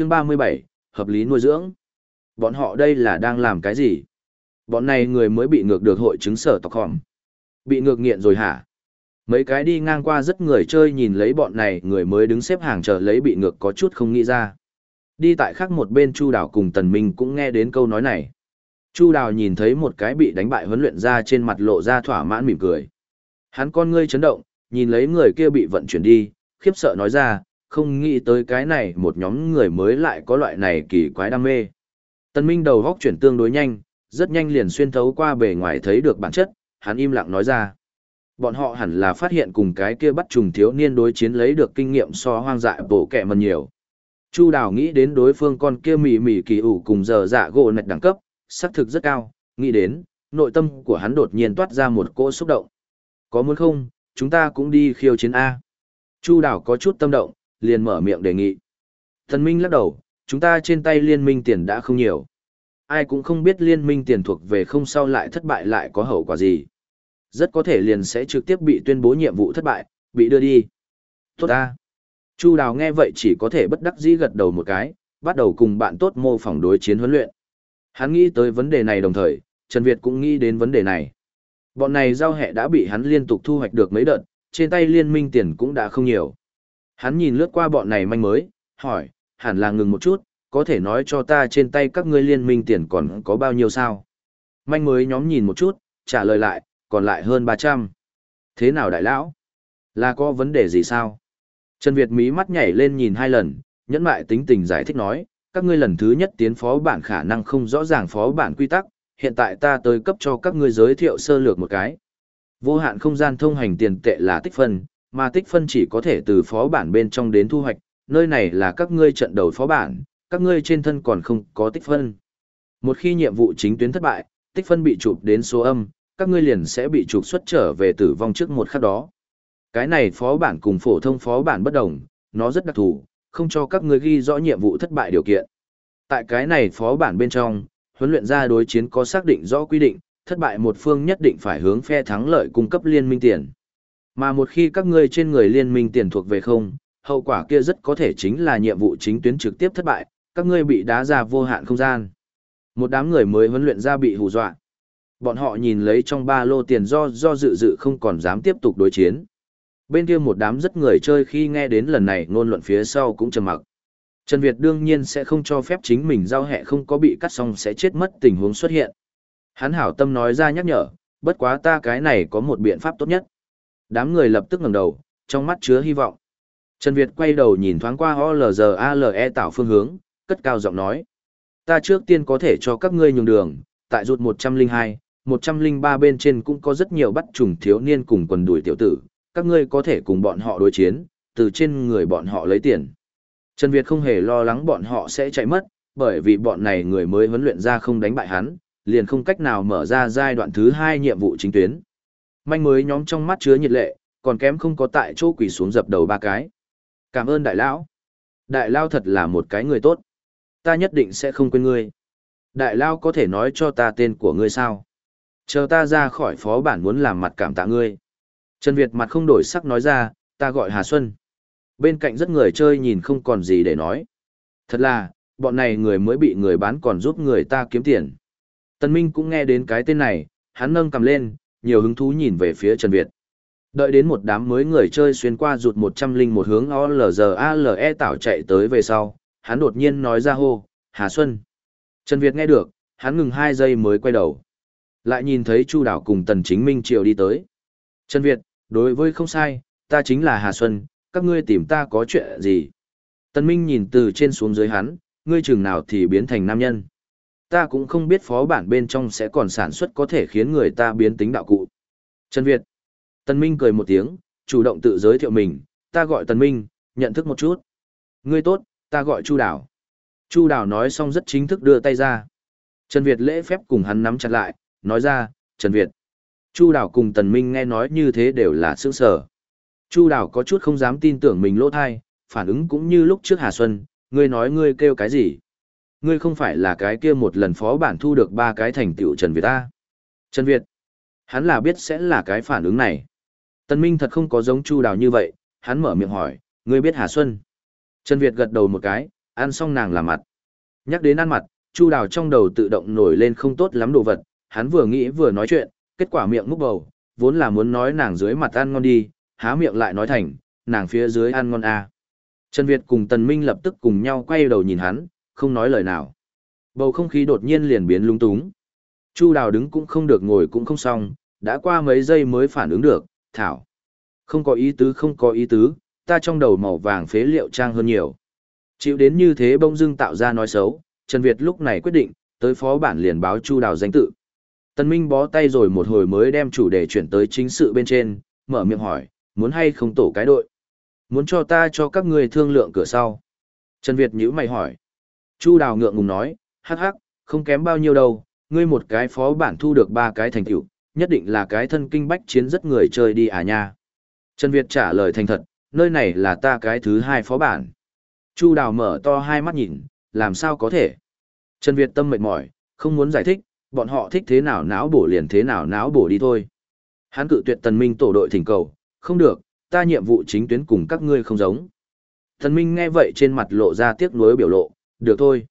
Chương 37, hợp lý nuôi dưỡng. Bọn họ đây là đang làm cái gì? Bọn này người mới bị ngược được hội chứng sở tộc hòm. Bị ngược nghiện rồi hả? Mấy cái đi ngang qua rất người chơi nhìn lấy bọn này người mới đứng xếp hàng chờ lấy bị ngược có chút không nghĩ ra. Đi tại khác một bên Chu Đào cùng Tần Minh cũng nghe đến câu nói này. Chu Đào nhìn thấy một cái bị đánh bại huấn luyện ra trên mặt lộ ra thỏa mãn mỉm cười. Hắn con ngươi chấn động, nhìn lấy người kia bị vận chuyển đi, khiếp sợ nói ra, không nghĩ tới cái này một nhóm người mới lại có loại này kỳ quái đam mê. Tân Minh đầu góc chuyển tương đối nhanh, rất nhanh liền xuyên thấu qua bề ngoài thấy được bản chất, hắn im lặng nói ra. Bọn họ hẳn là phát hiện cùng cái kia bắt trùng thiếu niên đối chiến lấy được kinh nghiệm so hoang dại bổ kẹ mần nhiều. Chu Đào nghĩ đến đối phương con kia mỉ mỉ kỳ ủ cùng giờ dạ gỗ nạch đẳng cấp, xác thực rất cao, nghĩ đến, nội tâm của hắn đột nhiên toát ra một cỗ xúc động. Có muốn không, chúng ta cũng đi khiêu chiến A. Chu Đào có chút tâm động, liền mở miệng đề nghị. Thần Minh lắc đầu, chúng ta trên tay liên minh tiền đã không nhiều. Ai cũng không biết liên minh tiền thuộc về không sau lại thất bại lại có hậu quả gì. Rất có thể liền sẽ trực tiếp bị tuyên bố nhiệm vụ thất bại, bị đưa đi. Tốt ta. Chu Đào nghe vậy chỉ có thể bất đắc dĩ gật đầu một cái, bắt đầu cùng bạn tốt mô phỏng đối chiến huấn luyện. Hắn nghĩ tới vấn đề này đồng thời, Trần Việt cũng nghĩ đến vấn đề này. Bọn này giao hệ đã bị hắn liên tục thu hoạch được mấy đợt, trên tay liên minh tiền cũng đã không nhiều. Hắn nhìn lướt qua bọn này manh mới, hỏi, hẳn là ngừng một chút, có thể nói cho ta trên tay các ngươi liên minh tiền còn có bao nhiêu sao? Manh mới nhóm nhìn một chút, trả lời lại, còn lại hơn 300. Thế nào đại lão? Là có vấn đề gì sao? Trần Việt mí mắt nhảy lên nhìn hai lần, nhẫn mại tính tình giải thích nói, các ngươi lần thứ nhất tiến phó bản khả năng không rõ ràng phó bản quy tắc, hiện tại ta tới cấp cho các ngươi giới thiệu sơ lược một cái. Vô hạn không gian thông hành tiền tệ là tích phân, mà tích phân chỉ có thể từ phó bản bên trong đến thu hoạch, nơi này là các ngươi trận đầu phó bản, các ngươi trên thân còn không có tích phân. Một khi nhiệm vụ chính tuyến thất bại, tích phân bị chụp đến số âm, các ngươi liền sẽ bị trục xuất trở về tử vong trước một khắc đó. Cái này phó bản cùng phổ thông phó bản bất đồng, nó rất đặc thù, không cho các ngươi ghi rõ nhiệm vụ thất bại điều kiện. Tại cái này phó bản bên trong, huấn luyện ra đối chiến có xác định rõ quy định, thất bại một phương nhất định phải hướng phe thắng lợi cung cấp liên minh tiền. Mà một khi các ngươi trên người liên minh tiền thuộc về không, hậu quả kia rất có thể chính là nhiệm vụ chính tuyến trực tiếp thất bại, các ngươi bị đá ra vô hạn không gian. Một đám người mới huấn luyện ra bị hù dọa. Bọn họ nhìn lấy trong ba lô tiền do do dự dự không còn dám tiếp tục đối chiến. Bên kia một đám rất người chơi khi nghe đến lần này ngôn luận phía sau cũng trầm mặc. Trần Việt đương nhiên sẽ không cho phép chính mình giao hẹ không có bị cắt xong sẽ chết mất tình huống xuất hiện. Hắn hảo tâm nói ra nhắc nhở, bất quá ta cái này có một biện pháp tốt nhất. Đám người lập tức ngẩng đầu, trong mắt chứa hy vọng. Trần Việt quay đầu nhìn thoáng qua OLZALE tạo phương hướng, cất cao giọng nói. Ta trước tiên có thể cho các ngươi nhường đường, tại rụt 102, 103 bên trên cũng có rất nhiều bắt trùng thiếu niên cùng quần đuổi tiểu tử, các ngươi có thể cùng bọn họ đối chiến, từ trên người bọn họ lấy tiền. Trần Việt không hề lo lắng bọn họ sẽ chạy mất, bởi vì bọn này người mới huấn luyện ra không đánh bại hắn, liền không cách nào mở ra giai đoạn thứ hai nhiệm vụ chính tuyến. Manh mới nhóm trong mắt chứa nhiệt lệ, còn kém không có tại chỗ quỷ xuống dập đầu ba cái. Cảm ơn đại lão. Đại lao thật là một cái người tốt. Ta nhất định sẽ không quên ngươi. Đại lao có thể nói cho ta tên của ngươi sao? Chờ ta ra khỏi phó bản muốn làm mặt cảm tạ ngươi. Trần Việt mặt không đổi sắc nói ra, ta gọi Hà Xuân. Bên cạnh rất người chơi nhìn không còn gì để nói. Thật là, bọn này người mới bị người bán còn giúp người ta kiếm tiền. Tân Minh cũng nghe đến cái tên này, hắn nâng cầm lên, nhiều hứng thú nhìn về phía Trần Việt. Đợi đến một đám mới người chơi xuyên qua rụt một trăm linh một hướng OLZALE tảo chạy tới về sau, hắn đột nhiên nói ra hô, Hà Xuân. Trần Việt nghe được, hắn ngừng hai giây mới quay đầu. Lại nhìn thấy Chu Đảo cùng Tần Chính Minh chiều đi tới. Trần Việt, đối với không sai, ta chính là Hà Xuân, các ngươi tìm ta có chuyện gì? Tần Minh nhìn từ trên xuống dưới hắn, ngươi chừng nào thì biến thành nam nhân. Ta cũng không biết phó bản bên trong sẽ còn sản xuất có thể khiến người ta biến tính đạo cụ. Trần Việt. Tần Minh cười một tiếng, chủ động tự giới thiệu mình, ta gọi Tần Minh, nhận thức một chút. Ngươi tốt, ta gọi Chu Đảo. Chu Đảo nói xong rất chính thức đưa tay ra. Trần Việt lễ phép cùng hắn nắm chặt lại, nói ra, Trần Việt. Chu Đảo cùng Tần Minh nghe nói như thế đều là sướng sở. Chu Đảo có chút không dám tin tưởng mình lỗ thai, phản ứng cũng như lúc trước Hà Xuân, ngươi nói ngươi kêu cái gì? Ngươi không phải là cái kia một lần phó bản thu được ba cái thành tựu Trần Việt ta. Trần Việt. Hắn là biết sẽ là cái phản ứng này. Tần Minh thật không có giống Chu Đào như vậy, hắn mở miệng hỏi, ngươi biết Hà Xuân. Trần Việt gật đầu một cái, ăn xong nàng làm mặt. Nhắc đến ăn mặt, Chu Đào trong đầu tự động nổi lên không tốt lắm đồ vật, hắn vừa nghĩ vừa nói chuyện, kết quả miệng múc bầu, vốn là muốn nói nàng dưới mặt ăn ngon đi, há miệng lại nói thành, nàng phía dưới ăn ngon à. Trần Việt cùng Tần Minh lập tức cùng nhau quay đầu nhìn hắn, không nói lời nào. Bầu không khí đột nhiên liền biến lung túng. Chu Đào đứng cũng không được ngồi cũng không xong, đã qua mấy giây mới phản ứng được, thảo. Không có ý tứ không có ý tứ, ta trong đầu màu vàng phế liệu trang hơn nhiều. Chịu đến như thế bông dưng tạo ra nói xấu, Trần Việt lúc này quyết định, tới phó bản liền báo Chu Đào danh tự. Tân Minh bó tay rồi một hồi mới đem chủ đề chuyển tới chính sự bên trên, mở miệng hỏi, muốn hay không tổ cái đội? Muốn cho ta cho các người thương lượng cửa sau. Trần Việt nhíu mày hỏi. Chu Đào ngượng ngùng nói, hắc hắc, không kém bao nhiêu đâu, ngươi một cái phó bản thu được ba cái thành tựu, nhất định là cái thân kinh bách chiến rất người chơi đi à nha. Trần Việt trả lời thành thật, nơi này là ta cái thứ hai phó bản. Chu Đào mở to hai mắt nhìn, làm sao có thể. Trần Việt tâm mệt mỏi, không muốn giải thích, bọn họ thích thế nào náo bổ liền thế nào náo bổ đi thôi. Hắn cự tuyệt tần minh tổ đội thỉnh cầu, không được, ta nhiệm vụ chính tuyến cùng các ngươi không giống. Tần minh nghe vậy trên mặt lộ ra tiếc nuối biểu lộ, được thôi.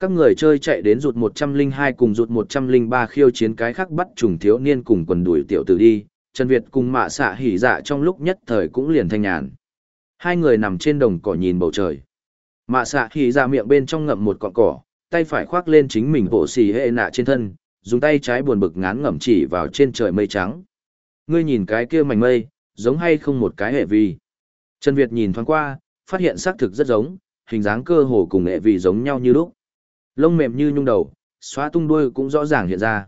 Các người chơi chạy đến rụt 102 cùng rụt 103 khiêu chiến cái khác bắt trùng thiếu niên cùng quần đuổi tiểu tử đi, Trần Việt cùng mạ xạ hỉ dạ trong lúc nhất thời cũng liền thanh nhàn. Hai người nằm trên đồng cỏ nhìn bầu trời. Mạ xạ hỉ dạ miệng bên trong ngậm một cọng cỏ, tay phải khoác lên chính mình bộ xì hệ nạ trên thân, dùng tay trái buồn bực ngán ngẩm chỉ vào trên trời mây trắng. Ngươi nhìn cái kia mảnh mây, giống hay không một cái hệ vi. Trần Việt nhìn thoáng qua, phát hiện xác thực rất giống, hình dáng cơ hồ cùng nghệ vị giống nhau như lúc. Lông mềm như nhung đầu, xóa tung đuôi cũng rõ ràng hiện ra.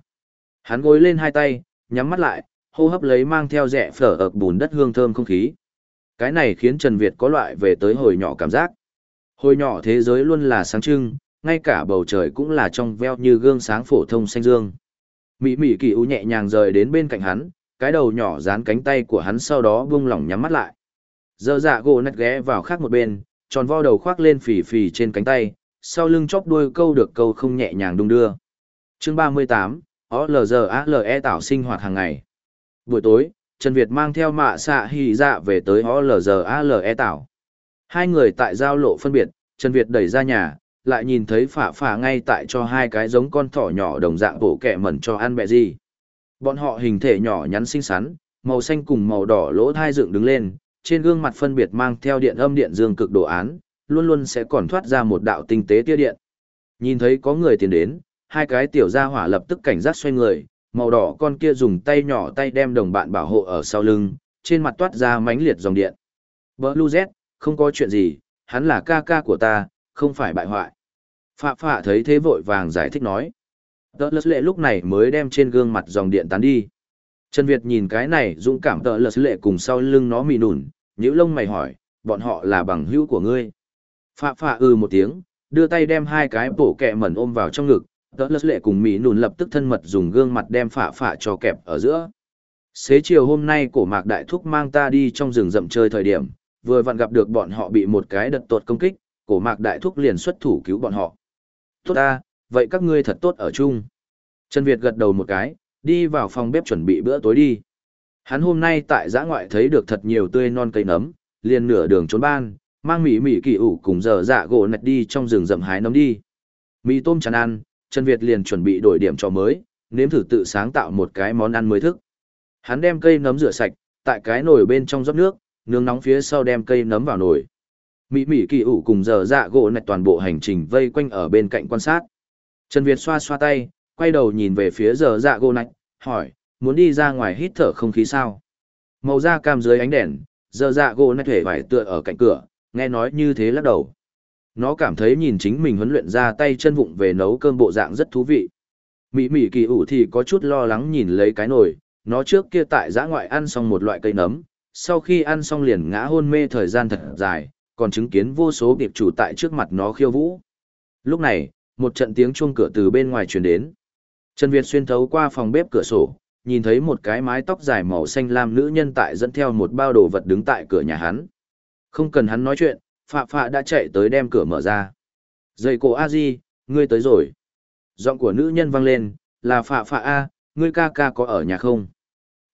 Hắn gối lên hai tay, nhắm mắt lại, hô hấp lấy mang theo rẻ phở ợp bùn đất hương thơm không khí. Cái này khiến Trần Việt có loại về tới hồi nhỏ cảm giác. Hồi nhỏ thế giới luôn là sáng trưng, ngay cả bầu trời cũng là trong veo như gương sáng phổ thông xanh dương. Mỹ Mỹ kỳ u nhẹ nhàng rời đến bên cạnh hắn, cái đầu nhỏ dán cánh tay của hắn sau đó buông lỏng nhắm mắt lại. Giờ dạ gỗ nét ghé vào khác một bên, tròn vo đầu khoác lên phì phì trên cánh tay, sau lưng chóp đuôi câu được câu không nhẹ nhàng đung đưa. Chương 38, OLGALE tạo sinh hoạt hàng ngày. Buổi tối, Trần Việt mang theo mạ xạ hì dạ về tới OLGALE tạo. Hai người tại giao lộ phân biệt, Trần Việt đẩy ra nhà, lại nhìn thấy phả phả ngay tại cho hai cái giống con thỏ nhỏ đồng dạng bổ kẹ mẩn cho ăn bẹ gì. Bọn họ hình thể nhỏ nhắn xinh xắn, màu xanh cùng màu đỏ lỗ thai dựng đứng lên, trên gương mặt phân biệt mang theo điện âm điện dương cực đồ án, luôn luôn sẽ còn thoát ra một đạo tinh tế tia điện. Nhìn thấy có người tiến đến, hai cái tiểu gia hỏa lập tức cảnh giác xoay người, màu đỏ con kia dùng tay nhỏ tay đem đồng bạn bảo hộ ở sau lưng, trên mặt toát ra mánh liệt dòng điện. Blue Z, không có chuyện gì, hắn là ca ca của ta, không phải bại hoại. Phạ phạ thấy thế vội vàng giải thích nói. Đợt lệ lúc này mới đem trên gương mặt dòng điện tán đi. Trần Việt nhìn cái này dũng cảm tợ lật lệ cùng sau lưng nó mì nùn, nhữ lông mày hỏi, bọn họ là bằng hữu của ngươi. Phạ phạ ư một tiếng, đưa tay đem hai cái bổ kẹ mẩn ôm vào trong ngực, tợ lật lệ cùng mì nùn lập tức thân mật dùng gương mặt đem phạ phạ cho kẹp ở giữa. Xế chiều hôm nay cổ mạc đại thúc mang ta đi trong rừng rậm chơi thời điểm, vừa vặn gặp được bọn họ bị một cái đợt tột công kích, cổ mạc đại thúc liền xuất thủ cứu bọn họ. Tốt ta, vậy các ngươi thật tốt ở chung. Trần Việt gật đầu một cái, đi vào phòng bếp chuẩn bị bữa tối đi. Hắn hôm nay tại giã ngoại thấy được thật nhiều tươi non cây nấm, liền nửa đường trốn ban, mang mỉ mỉ kỳ ủ cùng giờ dạ gỗ nạch đi trong rừng rậm hái nấm đi. Mì tôm chán ăn, Trần Việt liền chuẩn bị đổi điểm cho mới, nếm thử tự sáng tạo một cái món ăn mới thức. Hắn đem cây nấm rửa sạch, tại cái nồi bên trong rót nước, nướng nóng phía sau đem cây nấm vào nồi mỹ mỹ kỳ ủ cùng giờ dạ gỗ nạch toàn bộ hành trình vây quanh ở bên cạnh quan sát trần việt xoa xoa tay quay đầu nhìn về phía giờ dạ gỗ nạch hỏi muốn đi ra ngoài hít thở không khí sao màu da cam dưới ánh đèn giờ dạ gỗ nạch thể phải tựa ở cạnh cửa nghe nói như thế lắc đầu nó cảm thấy nhìn chính mình huấn luyện ra tay chân vụng về nấu cơm bộ dạng rất thú vị mỹ mỹ kỳ ủ thì có chút lo lắng nhìn lấy cái nồi nó trước kia tại giã ngoại ăn xong một loại cây nấm sau khi ăn xong liền ngã hôn mê thời gian thật dài còn chứng kiến vô số điệp chủ tại trước mặt nó khiêu vũ. Lúc này, một trận tiếng chuông cửa từ bên ngoài truyền đến. Trần Việt xuyên thấu qua phòng bếp cửa sổ, nhìn thấy một cái mái tóc dài màu xanh lam nữ nhân tại dẫn theo một bao đồ vật đứng tại cửa nhà hắn. Không cần hắn nói chuyện, Phạ Phạ đã chạy tới đem cửa mở ra. Dậy cổ a di, ngươi tới rồi. Giọng của nữ nhân vang lên, là Phạ Phạ A, ngươi ca ca có ở nhà không?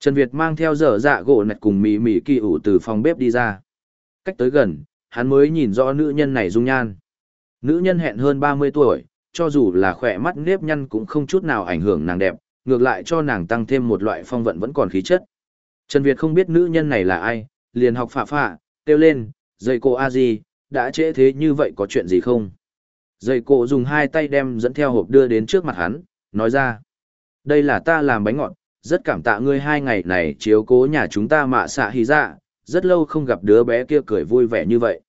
Trần Việt mang theo dở dạ gỗ nạch cùng mì mì kỳ ủ từ phòng bếp đi ra. Cách tới gần, hắn mới nhìn rõ nữ nhân này dung nhan. Nữ nhân hẹn hơn 30 tuổi, cho dù là khỏe mắt nếp nhăn cũng không chút nào ảnh hưởng nàng đẹp, ngược lại cho nàng tăng thêm một loại phong vận vẫn còn khí chất. Trần Việt không biết nữ nhân này là ai, liền học phạ phạ, kêu lên, dây cô a gì, đã trễ thế như vậy có chuyện gì không? Dây cô dùng hai tay đem dẫn theo hộp đưa đến trước mặt hắn, nói ra. Đây là ta làm bánh ngọt, rất cảm tạ ngươi hai ngày này chiếu cố nhà chúng ta mạ xạ hì dạ, rất lâu không gặp đứa bé kia cười vui vẻ như vậy.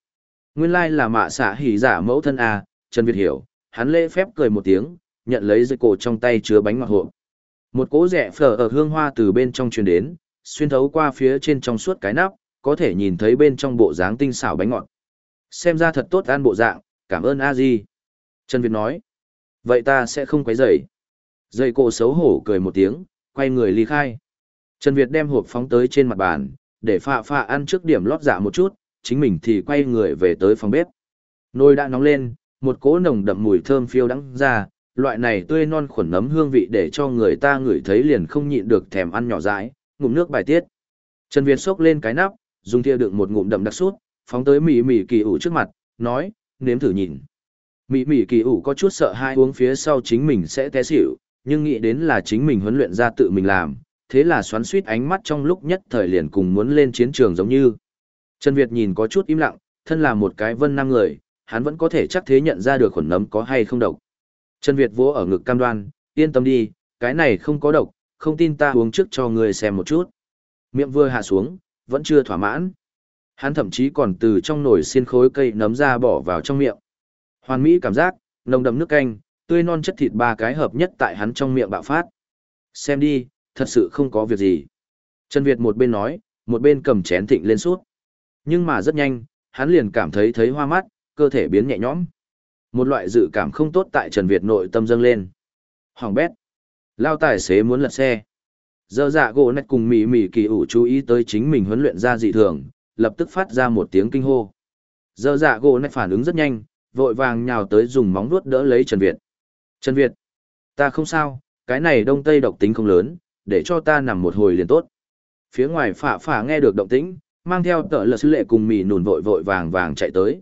Nguyên lai là mạ xạ hì dạ mẫu thân à, Trần Việt hiểu, hắn lễ phép cười một tiếng, nhận lấy dây cổ trong tay chứa bánh ngọt hộp. Một cỗ rẻ phở ở hương hoa từ bên trong truyền đến, xuyên thấu qua phía trên trong suốt cái nắp, có thể nhìn thấy bên trong bộ dáng tinh xảo bánh ngọt. Xem ra thật tốt ăn bộ dạng, cảm ơn a di. Trần Việt nói. Vậy ta sẽ không quấy rầy. Dây cổ xấu hổ cười một tiếng, quay người ly khai. Trần Việt đem hộp phóng tới trên mặt bàn, để phạ phạ ăn trước điểm lót dạ một chút, chính mình thì quay người về tới phòng bếp. Nồi đã nóng lên, một cỗ nồng đậm mùi thơm phiêu đắng ra, loại này tươi non khuẩn nấm hương vị để cho người ta ngửi thấy liền không nhịn được thèm ăn nhỏ dãi, ngụm nước bài tiết. Trần Việt xốc lên cái nắp, dùng thìa đựng một ngụm đậm đặc sút, phóng tới Mị Mị kỳ ủ trước mặt, nói, nếm thử nhìn. Mị Mị kỳ ủ có chút sợ hai uống phía sau chính mình sẽ té xỉu, nhưng nghĩ đến là chính mình huấn luyện ra tự mình làm, thế là xoắn suýt ánh mắt trong lúc nhất thời liền cùng muốn lên chiến trường giống như. Trần Việt nhìn có chút im lặng, thân là một cái vân nam người, hắn vẫn có thể chắc thế nhận ra được khuẩn nấm có hay không độc. Trần Việt vỗ ở ngực cam đoan, yên tâm đi, cái này không có độc, không tin ta uống trước cho người xem một chút. Miệng vừa hạ xuống, vẫn chưa thỏa mãn. Hắn thậm chí còn từ trong nồi xiên khối cây nấm ra bỏ vào trong miệng. Hoàn mỹ cảm giác, nồng đậm nước canh, tươi non chất thịt ba cái hợp nhất tại hắn trong miệng bạo phát. Xem đi, thật sự không có việc gì. Trần Việt một bên nói, một bên cầm chén thịnh lên suốt. Nhưng mà rất nhanh, hắn liền cảm thấy thấy hoa mắt, cơ thể biến nhẹ nhõm. Một loại dự cảm không tốt tại Trần Việt nội tâm dâng lên. Hoàng bét. Lao tài xế muốn lật xe. Giờ dạ gỗ nét cùng mỉ mỉ kỳ ủ chú ý tới chính mình huấn luyện ra dị thường, lập tức phát ra một tiếng kinh hô. Giờ dạ gỗ nét phản ứng rất nhanh, vội vàng nhào tới dùng móng vuốt đỡ lấy Trần Việt. Trần Việt, ta không sao, cái này đông tây độc tính không lớn, để cho ta nằm một hồi liền tốt. Phía ngoài phả phả nghe được động tĩnh, mang theo tợ lật sứ lệ cùng mì nùn vội vội vàng vàng chạy tới.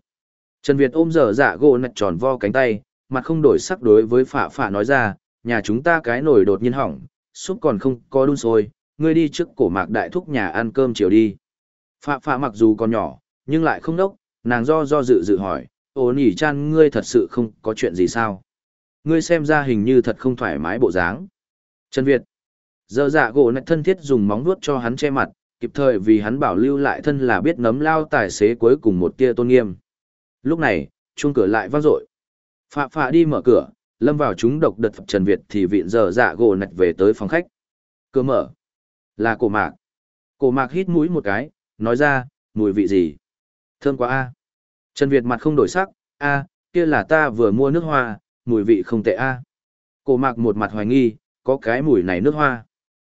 Trần Việt ôm dở dạ gỗ nạch tròn vo cánh tay, mặt không đổi sắc đối với phạ phạ nói ra, nhà chúng ta cái nồi đột nhiên hỏng, súp còn không có đun sôi, ngươi đi trước cổ mạc đại thúc nhà ăn cơm chiều đi. Phạ phạ mặc dù còn nhỏ, nhưng lại không đốc, nàng do do dự dự hỏi, ồ nỉ chan ngươi thật sự không có chuyện gì sao? Ngươi xem ra hình như thật không thoải mái bộ dáng. Trần Việt, dở dạ gỗ nạch thân thiết dùng móng vuốt cho hắn che mặt, kịp thời vì hắn bảo lưu lại thân là biết nấm lao tài xế cuối cùng một tia tôn nghiêm. Lúc này, chuông cửa lại vang dội. Phạ phạ đi mở cửa, lâm vào chúng độc đật Trần Việt thì vịn giờ dạ gỗ nạch về tới phòng khách. Cửa mở. Là cổ mạc. Cổ mạc hít mũi một cái, nói ra, mùi vị gì? Thơm quá a. Trần Việt mặt không đổi sắc, a, kia là ta vừa mua nước hoa, mùi vị không tệ a. Cổ mạc một mặt hoài nghi, có cái mùi này nước hoa.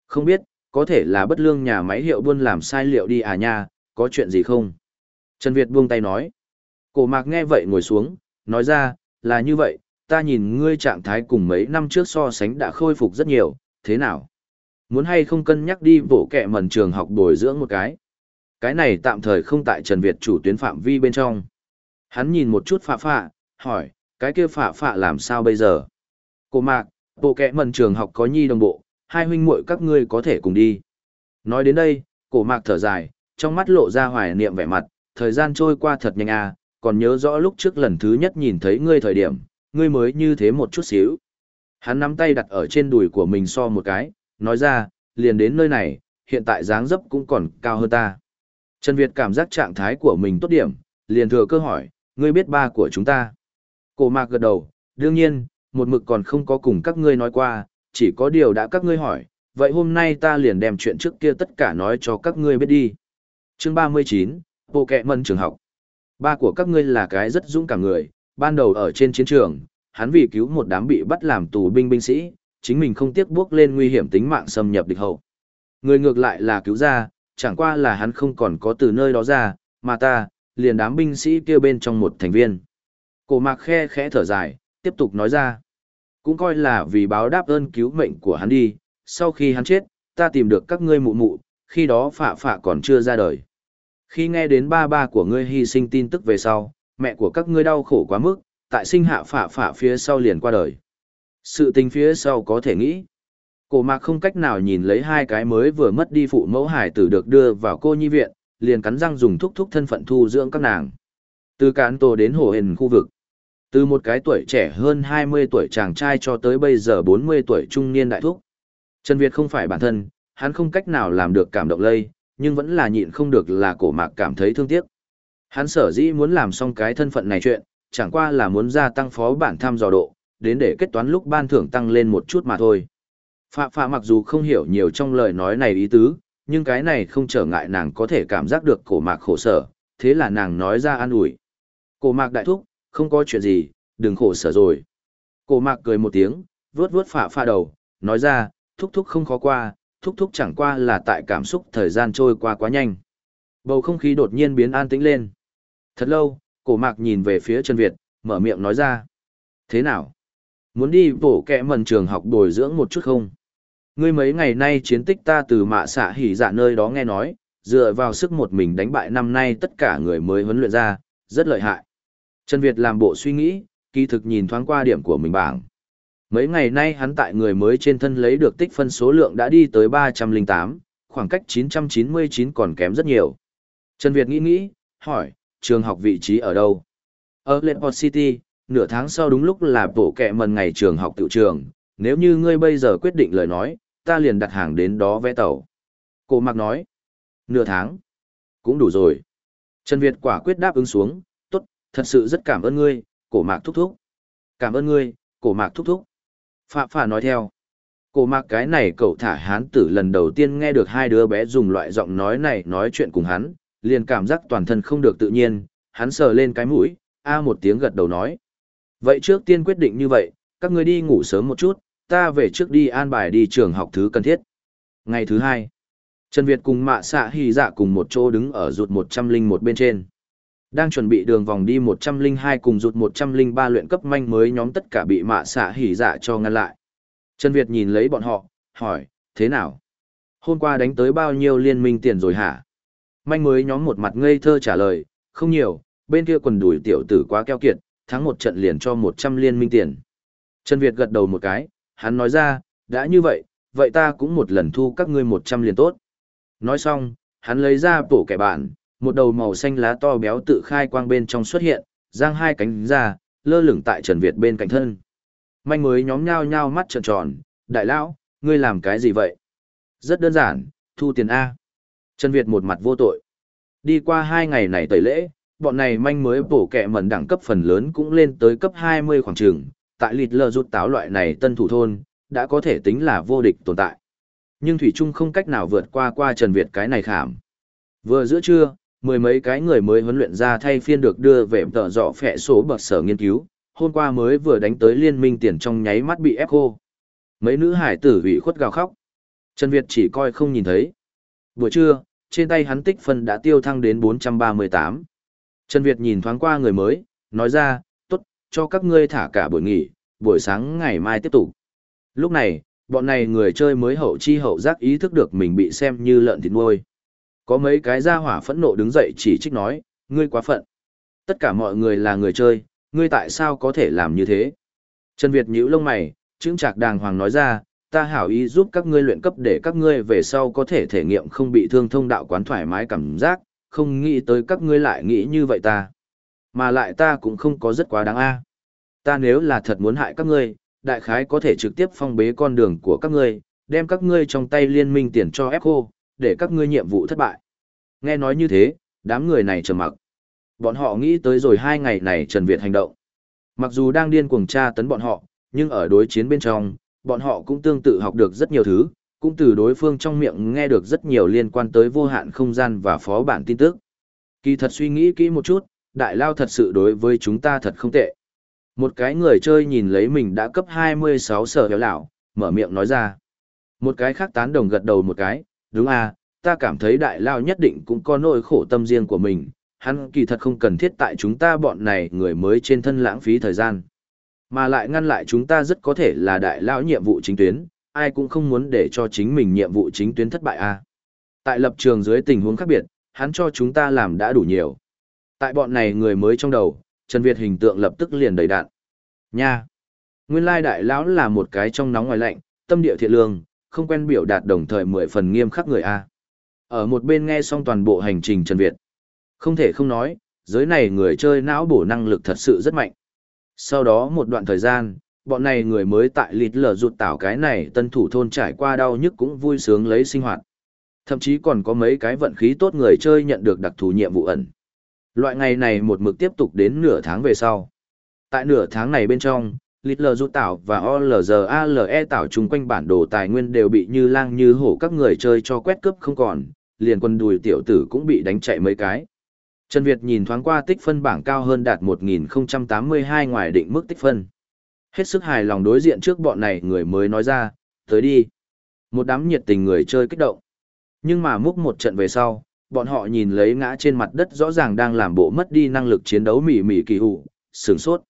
Không biết, có thể là bất lương nhà máy hiệu buôn làm sai liệu đi à nha, có chuyện gì không? Trần Việt buông tay nói. Cổ mạc nghe vậy ngồi xuống, nói ra, là như vậy, ta nhìn ngươi trạng thái cùng mấy năm trước so sánh đã khôi phục rất nhiều, thế nào? Muốn hay không cân nhắc đi bộ kẹ mần trường học bồi dưỡng một cái? Cái này tạm thời không tại Trần Việt chủ tuyến phạm vi bên trong. Hắn nhìn một chút phạ phạ, hỏi, cái kia phạ phạ làm sao bây giờ? Cổ mạc, bộ kẹ mần trường học có nhi đồng bộ, hai huynh muội các ngươi có thể cùng đi. Nói đến đây, cổ mạc thở dài, trong mắt lộ ra hoài niệm vẻ mặt, thời gian trôi qua thật nhanh à, còn nhớ rõ lúc trước lần thứ nhất nhìn thấy ngươi thời điểm, ngươi mới như thế một chút xíu. Hắn nắm tay đặt ở trên đùi của mình so một cái, nói ra, liền đến nơi này, hiện tại dáng dấp cũng còn cao hơn ta. Trần Việt cảm giác trạng thái của mình tốt điểm, liền thừa cơ hỏi, ngươi biết ba của chúng ta. Cổ mạc gật đầu, đương nhiên, một mực còn không có cùng các ngươi nói qua, chỉ có điều đã các ngươi hỏi, vậy hôm nay ta liền đem chuyện trước kia tất cả nói cho các ngươi biết đi. Chương 39, Bộ Kẹ Mân Trường học. Ba của các ngươi là cái rất dũng cảm người, ban đầu ở trên chiến trường, hắn vì cứu một đám bị bắt làm tù binh binh sĩ, chính mình không tiếc bước lên nguy hiểm tính mạng xâm nhập địch hậu. Người ngược lại là cứu ra, chẳng qua là hắn không còn có từ nơi đó ra, mà ta, liền đám binh sĩ kia bên trong một thành viên. Cổ mạc khe khẽ thở dài, tiếp tục nói ra. Cũng coi là vì báo đáp ơn cứu mệnh của hắn đi, sau khi hắn chết, ta tìm được các ngươi mụ mụ, khi đó phạ phạ còn chưa ra đời. Khi nghe đến ba ba của ngươi hy sinh tin tức về sau, mẹ của các ngươi đau khổ quá mức, tại sinh hạ phả phả phía sau liền qua đời. Sự tình phía sau có thể nghĩ. Cổ mạc không cách nào nhìn lấy hai cái mới vừa mất đi phụ mẫu hải tử được đưa vào cô nhi viện, liền cắn răng dùng thúc thúc thân phận thu dưỡng các nàng. Từ cán tổ đến hồ hình khu vực. Từ một cái tuổi trẻ hơn 20 tuổi chàng trai cho tới bây giờ 40 tuổi trung niên đại thúc. Trần Việt không phải bản thân, hắn không cách nào làm được cảm động lây, nhưng vẫn là nhịn không được là cổ mạc cảm thấy thương tiếc. Hắn sở dĩ muốn làm xong cái thân phận này chuyện, chẳng qua là muốn gia tăng phó bản thăm dò độ, đến để kết toán lúc ban thưởng tăng lên một chút mà thôi. Phạm Phạm mặc dù không hiểu nhiều trong lời nói này ý tứ, nhưng cái này không trở ngại nàng có thể cảm giác được cổ mạc khổ sở, thế là nàng nói ra an ủi. Cổ mạc đại thúc, không có chuyện gì, đừng khổ sở rồi. Cổ mạc cười một tiếng, vuốt vuốt phạ phạ đầu, nói ra, thúc thúc không khó qua, thúc thúc chẳng qua là tại cảm xúc thời gian trôi qua quá nhanh. Bầu không khí đột nhiên biến an tĩnh lên. Thật lâu, cổ mạc nhìn về phía Trần Việt, mở miệng nói ra. Thế nào? Muốn đi bổ kẹ mần trường học bồi dưỡng một chút không? Ngươi mấy ngày nay chiến tích ta từ mạ xạ hỉ dạ nơi đó nghe nói, dựa vào sức một mình đánh bại năm nay tất cả người mới huấn luyện ra, rất lợi hại. Trần Việt làm bộ suy nghĩ, kỳ thực nhìn thoáng qua điểm của mình bảng. Mấy ngày nay hắn tại người mới trên thân lấy được tích phân số lượng đã đi tới 308, khoảng cách 999 còn kém rất nhiều. Trần Việt nghĩ nghĩ, hỏi, trường học vị trí ở đâu? Ở Letport City, nửa tháng sau đúng lúc là bổ kẹ mần ngày trường học tự trường, nếu như ngươi bây giờ quyết định lời nói, ta liền đặt hàng đến đó vẽ tàu. Cô Mạc nói, nửa tháng, cũng đủ rồi. Trần Việt quả quyết đáp ứng xuống, tốt, thật sự rất cảm ơn ngươi, cổ mạc thúc thúc. Cảm ơn ngươi, cổ mạc thúc thúc. Phạm Phà nói theo. Cổ mạc cái này cậu thả hán tử lần đầu tiên nghe được hai đứa bé dùng loại giọng nói này nói chuyện cùng hắn, liền cảm giác toàn thân không được tự nhiên, hắn sờ lên cái mũi, a một tiếng gật đầu nói. Vậy trước tiên quyết định như vậy, các ngươi đi ngủ sớm một chút, ta về trước đi an bài đi trường học thứ cần thiết. Ngày thứ hai, Trần Việt cùng mạ xạ hy dạ cùng một chỗ đứng ở rụt 101 bên trên. Đang chuẩn bị đường vòng đi 102 cùng rụt 103 luyện cấp manh mới nhóm tất cả bị mạ xạ hỉ dạ cho ngăn lại. Trần Việt nhìn lấy bọn họ, hỏi, thế nào? Hôm qua đánh tới bao nhiêu liên minh tiền rồi hả? Manh mới nhóm một mặt ngây thơ trả lời, không nhiều, bên kia quần đùi tiểu tử quá keo kiệt, thắng một trận liền cho 100 liên minh tiền. Trần Việt gật đầu một cái, hắn nói ra, đã như vậy, vậy ta cũng một lần thu các ngươi 100 liền tốt. Nói xong, hắn lấy ra bổ kẻ bạn, một đầu màu xanh lá to béo tự khai quang bên trong xuất hiện, giang hai cánh ra, lơ lửng tại Trần Việt bên cạnh thân. Manh mới nhóm nhao nhao mắt trợn tròn, đại lão, ngươi làm cái gì vậy? Rất đơn giản, thu tiền A. Trần Việt một mặt vô tội. Đi qua hai ngày này tẩy lễ, bọn này manh mới bổ kẹ mẩn đẳng cấp phần lớn cũng lên tới cấp 20 khoảng trường, tại lịt lờ rút táo loại này tân thủ thôn, đã có thể tính là vô địch tồn tại. Nhưng Thủy Trung không cách nào vượt qua qua Trần Việt cái này khảm. Vừa giữa trưa, mười mấy cái người mới huấn luyện ra thay phiên được đưa về tờ dọ phẹ số bậc sở nghiên cứu, hôm qua mới vừa đánh tới liên minh tiền trong nháy mắt bị ép khô. Mấy nữ hải tử ủy khuất gào khóc. Trần Việt chỉ coi không nhìn thấy. Buổi trưa, trên tay hắn tích phân đã tiêu thăng đến 438. Trần Việt nhìn thoáng qua người mới, nói ra, tốt, cho các ngươi thả cả buổi nghỉ, buổi sáng ngày mai tiếp tục. Lúc này, bọn này người chơi mới hậu chi hậu giác ý thức được mình bị xem như lợn thịt nuôi. Có mấy cái gia hỏa phẫn nộ đứng dậy chỉ trích nói, ngươi quá phận. Tất cả mọi người là người chơi, ngươi tại sao có thể làm như thế? Trần Việt nhíu lông mày, chứng trạc đàng hoàng nói ra, ta hảo ý giúp các ngươi luyện cấp để các ngươi về sau có thể thể nghiệm không bị thương thông đạo quán thoải mái cảm giác, không nghĩ tới các ngươi lại nghĩ như vậy ta. Mà lại ta cũng không có rất quá đáng a. Ta nếu là thật muốn hại các ngươi, đại khái có thể trực tiếp phong bế con đường của các ngươi, đem các ngươi trong tay liên minh tiền cho ép khô, để các ngươi nhiệm vụ thất bại. Nghe nói như thế, đám người này trầm mặc. Bọn họ nghĩ tới rồi hai ngày này Trần Việt hành động. Mặc dù đang điên cuồng tra tấn bọn họ, nhưng ở đối chiến bên trong, bọn họ cũng tương tự học được rất nhiều thứ, cũng từ đối phương trong miệng nghe được rất nhiều liên quan tới vô hạn không gian và phó bản tin tức. Kỳ thật suy nghĩ kỹ một chút, đại lao thật sự đối với chúng ta thật không tệ. Một cái người chơi nhìn lấy mình đã cấp 26 sở héo lão, mở miệng nói ra. Một cái khác tán đồng gật đầu một cái, đúng à, ta cảm thấy đại lao nhất định cũng có nỗi khổ tâm riêng của mình, hắn kỳ thật không cần thiết tại chúng ta bọn này người mới trên thân lãng phí thời gian. Mà lại ngăn lại chúng ta rất có thể là đại lao nhiệm vụ chính tuyến, ai cũng không muốn để cho chính mình nhiệm vụ chính tuyến thất bại a. À. Tại lập trường dưới tình huống khác biệt, hắn cho chúng ta làm đã đủ nhiều. Tại bọn này người mới trong đầu, Trần Việt hình tượng lập tức liền đầy đạn. Nha! Nguyên lai đại lão là một cái trong nóng ngoài lạnh, tâm địa thiện lương, không quen biểu đạt đồng thời mười phần nghiêm khắc người A. Ở một bên nghe xong toàn bộ hành trình Trần Việt. Không thể không nói, giới này người chơi não bổ năng lực thật sự rất mạnh. Sau đó một đoạn thời gian, bọn này người mới tại lịt lở rụt tảo cái này tân thủ thôn trải qua đau nhức cũng vui sướng lấy sinh hoạt. Thậm chí còn có mấy cái vận khí tốt người chơi nhận được đặc thù nhiệm vụ ẩn. Loại ngày này một mực tiếp tục đến nửa tháng về sau. Tại nửa tháng này bên trong, lịt lờ rụt tảo và e tảo chung quanh bản đồ tài nguyên đều bị như lang như hổ các người chơi cho quét cướp không còn, liền quân đùi tiểu tử cũng bị đánh chạy mấy cái. Trần Việt nhìn thoáng qua tích phân bảng cao hơn đạt 1082 ngoài định mức tích phân. Hết sức hài lòng đối diện trước bọn này người mới nói ra, tới đi. Một đám nhiệt tình người chơi kích động. Nhưng mà múc một trận về sau, bọn họ nhìn lấy ngã trên mặt đất rõ ràng đang làm bộ mất đi năng lực chiến đấu mỉ mỉ kỳ hụ, sướng sốt.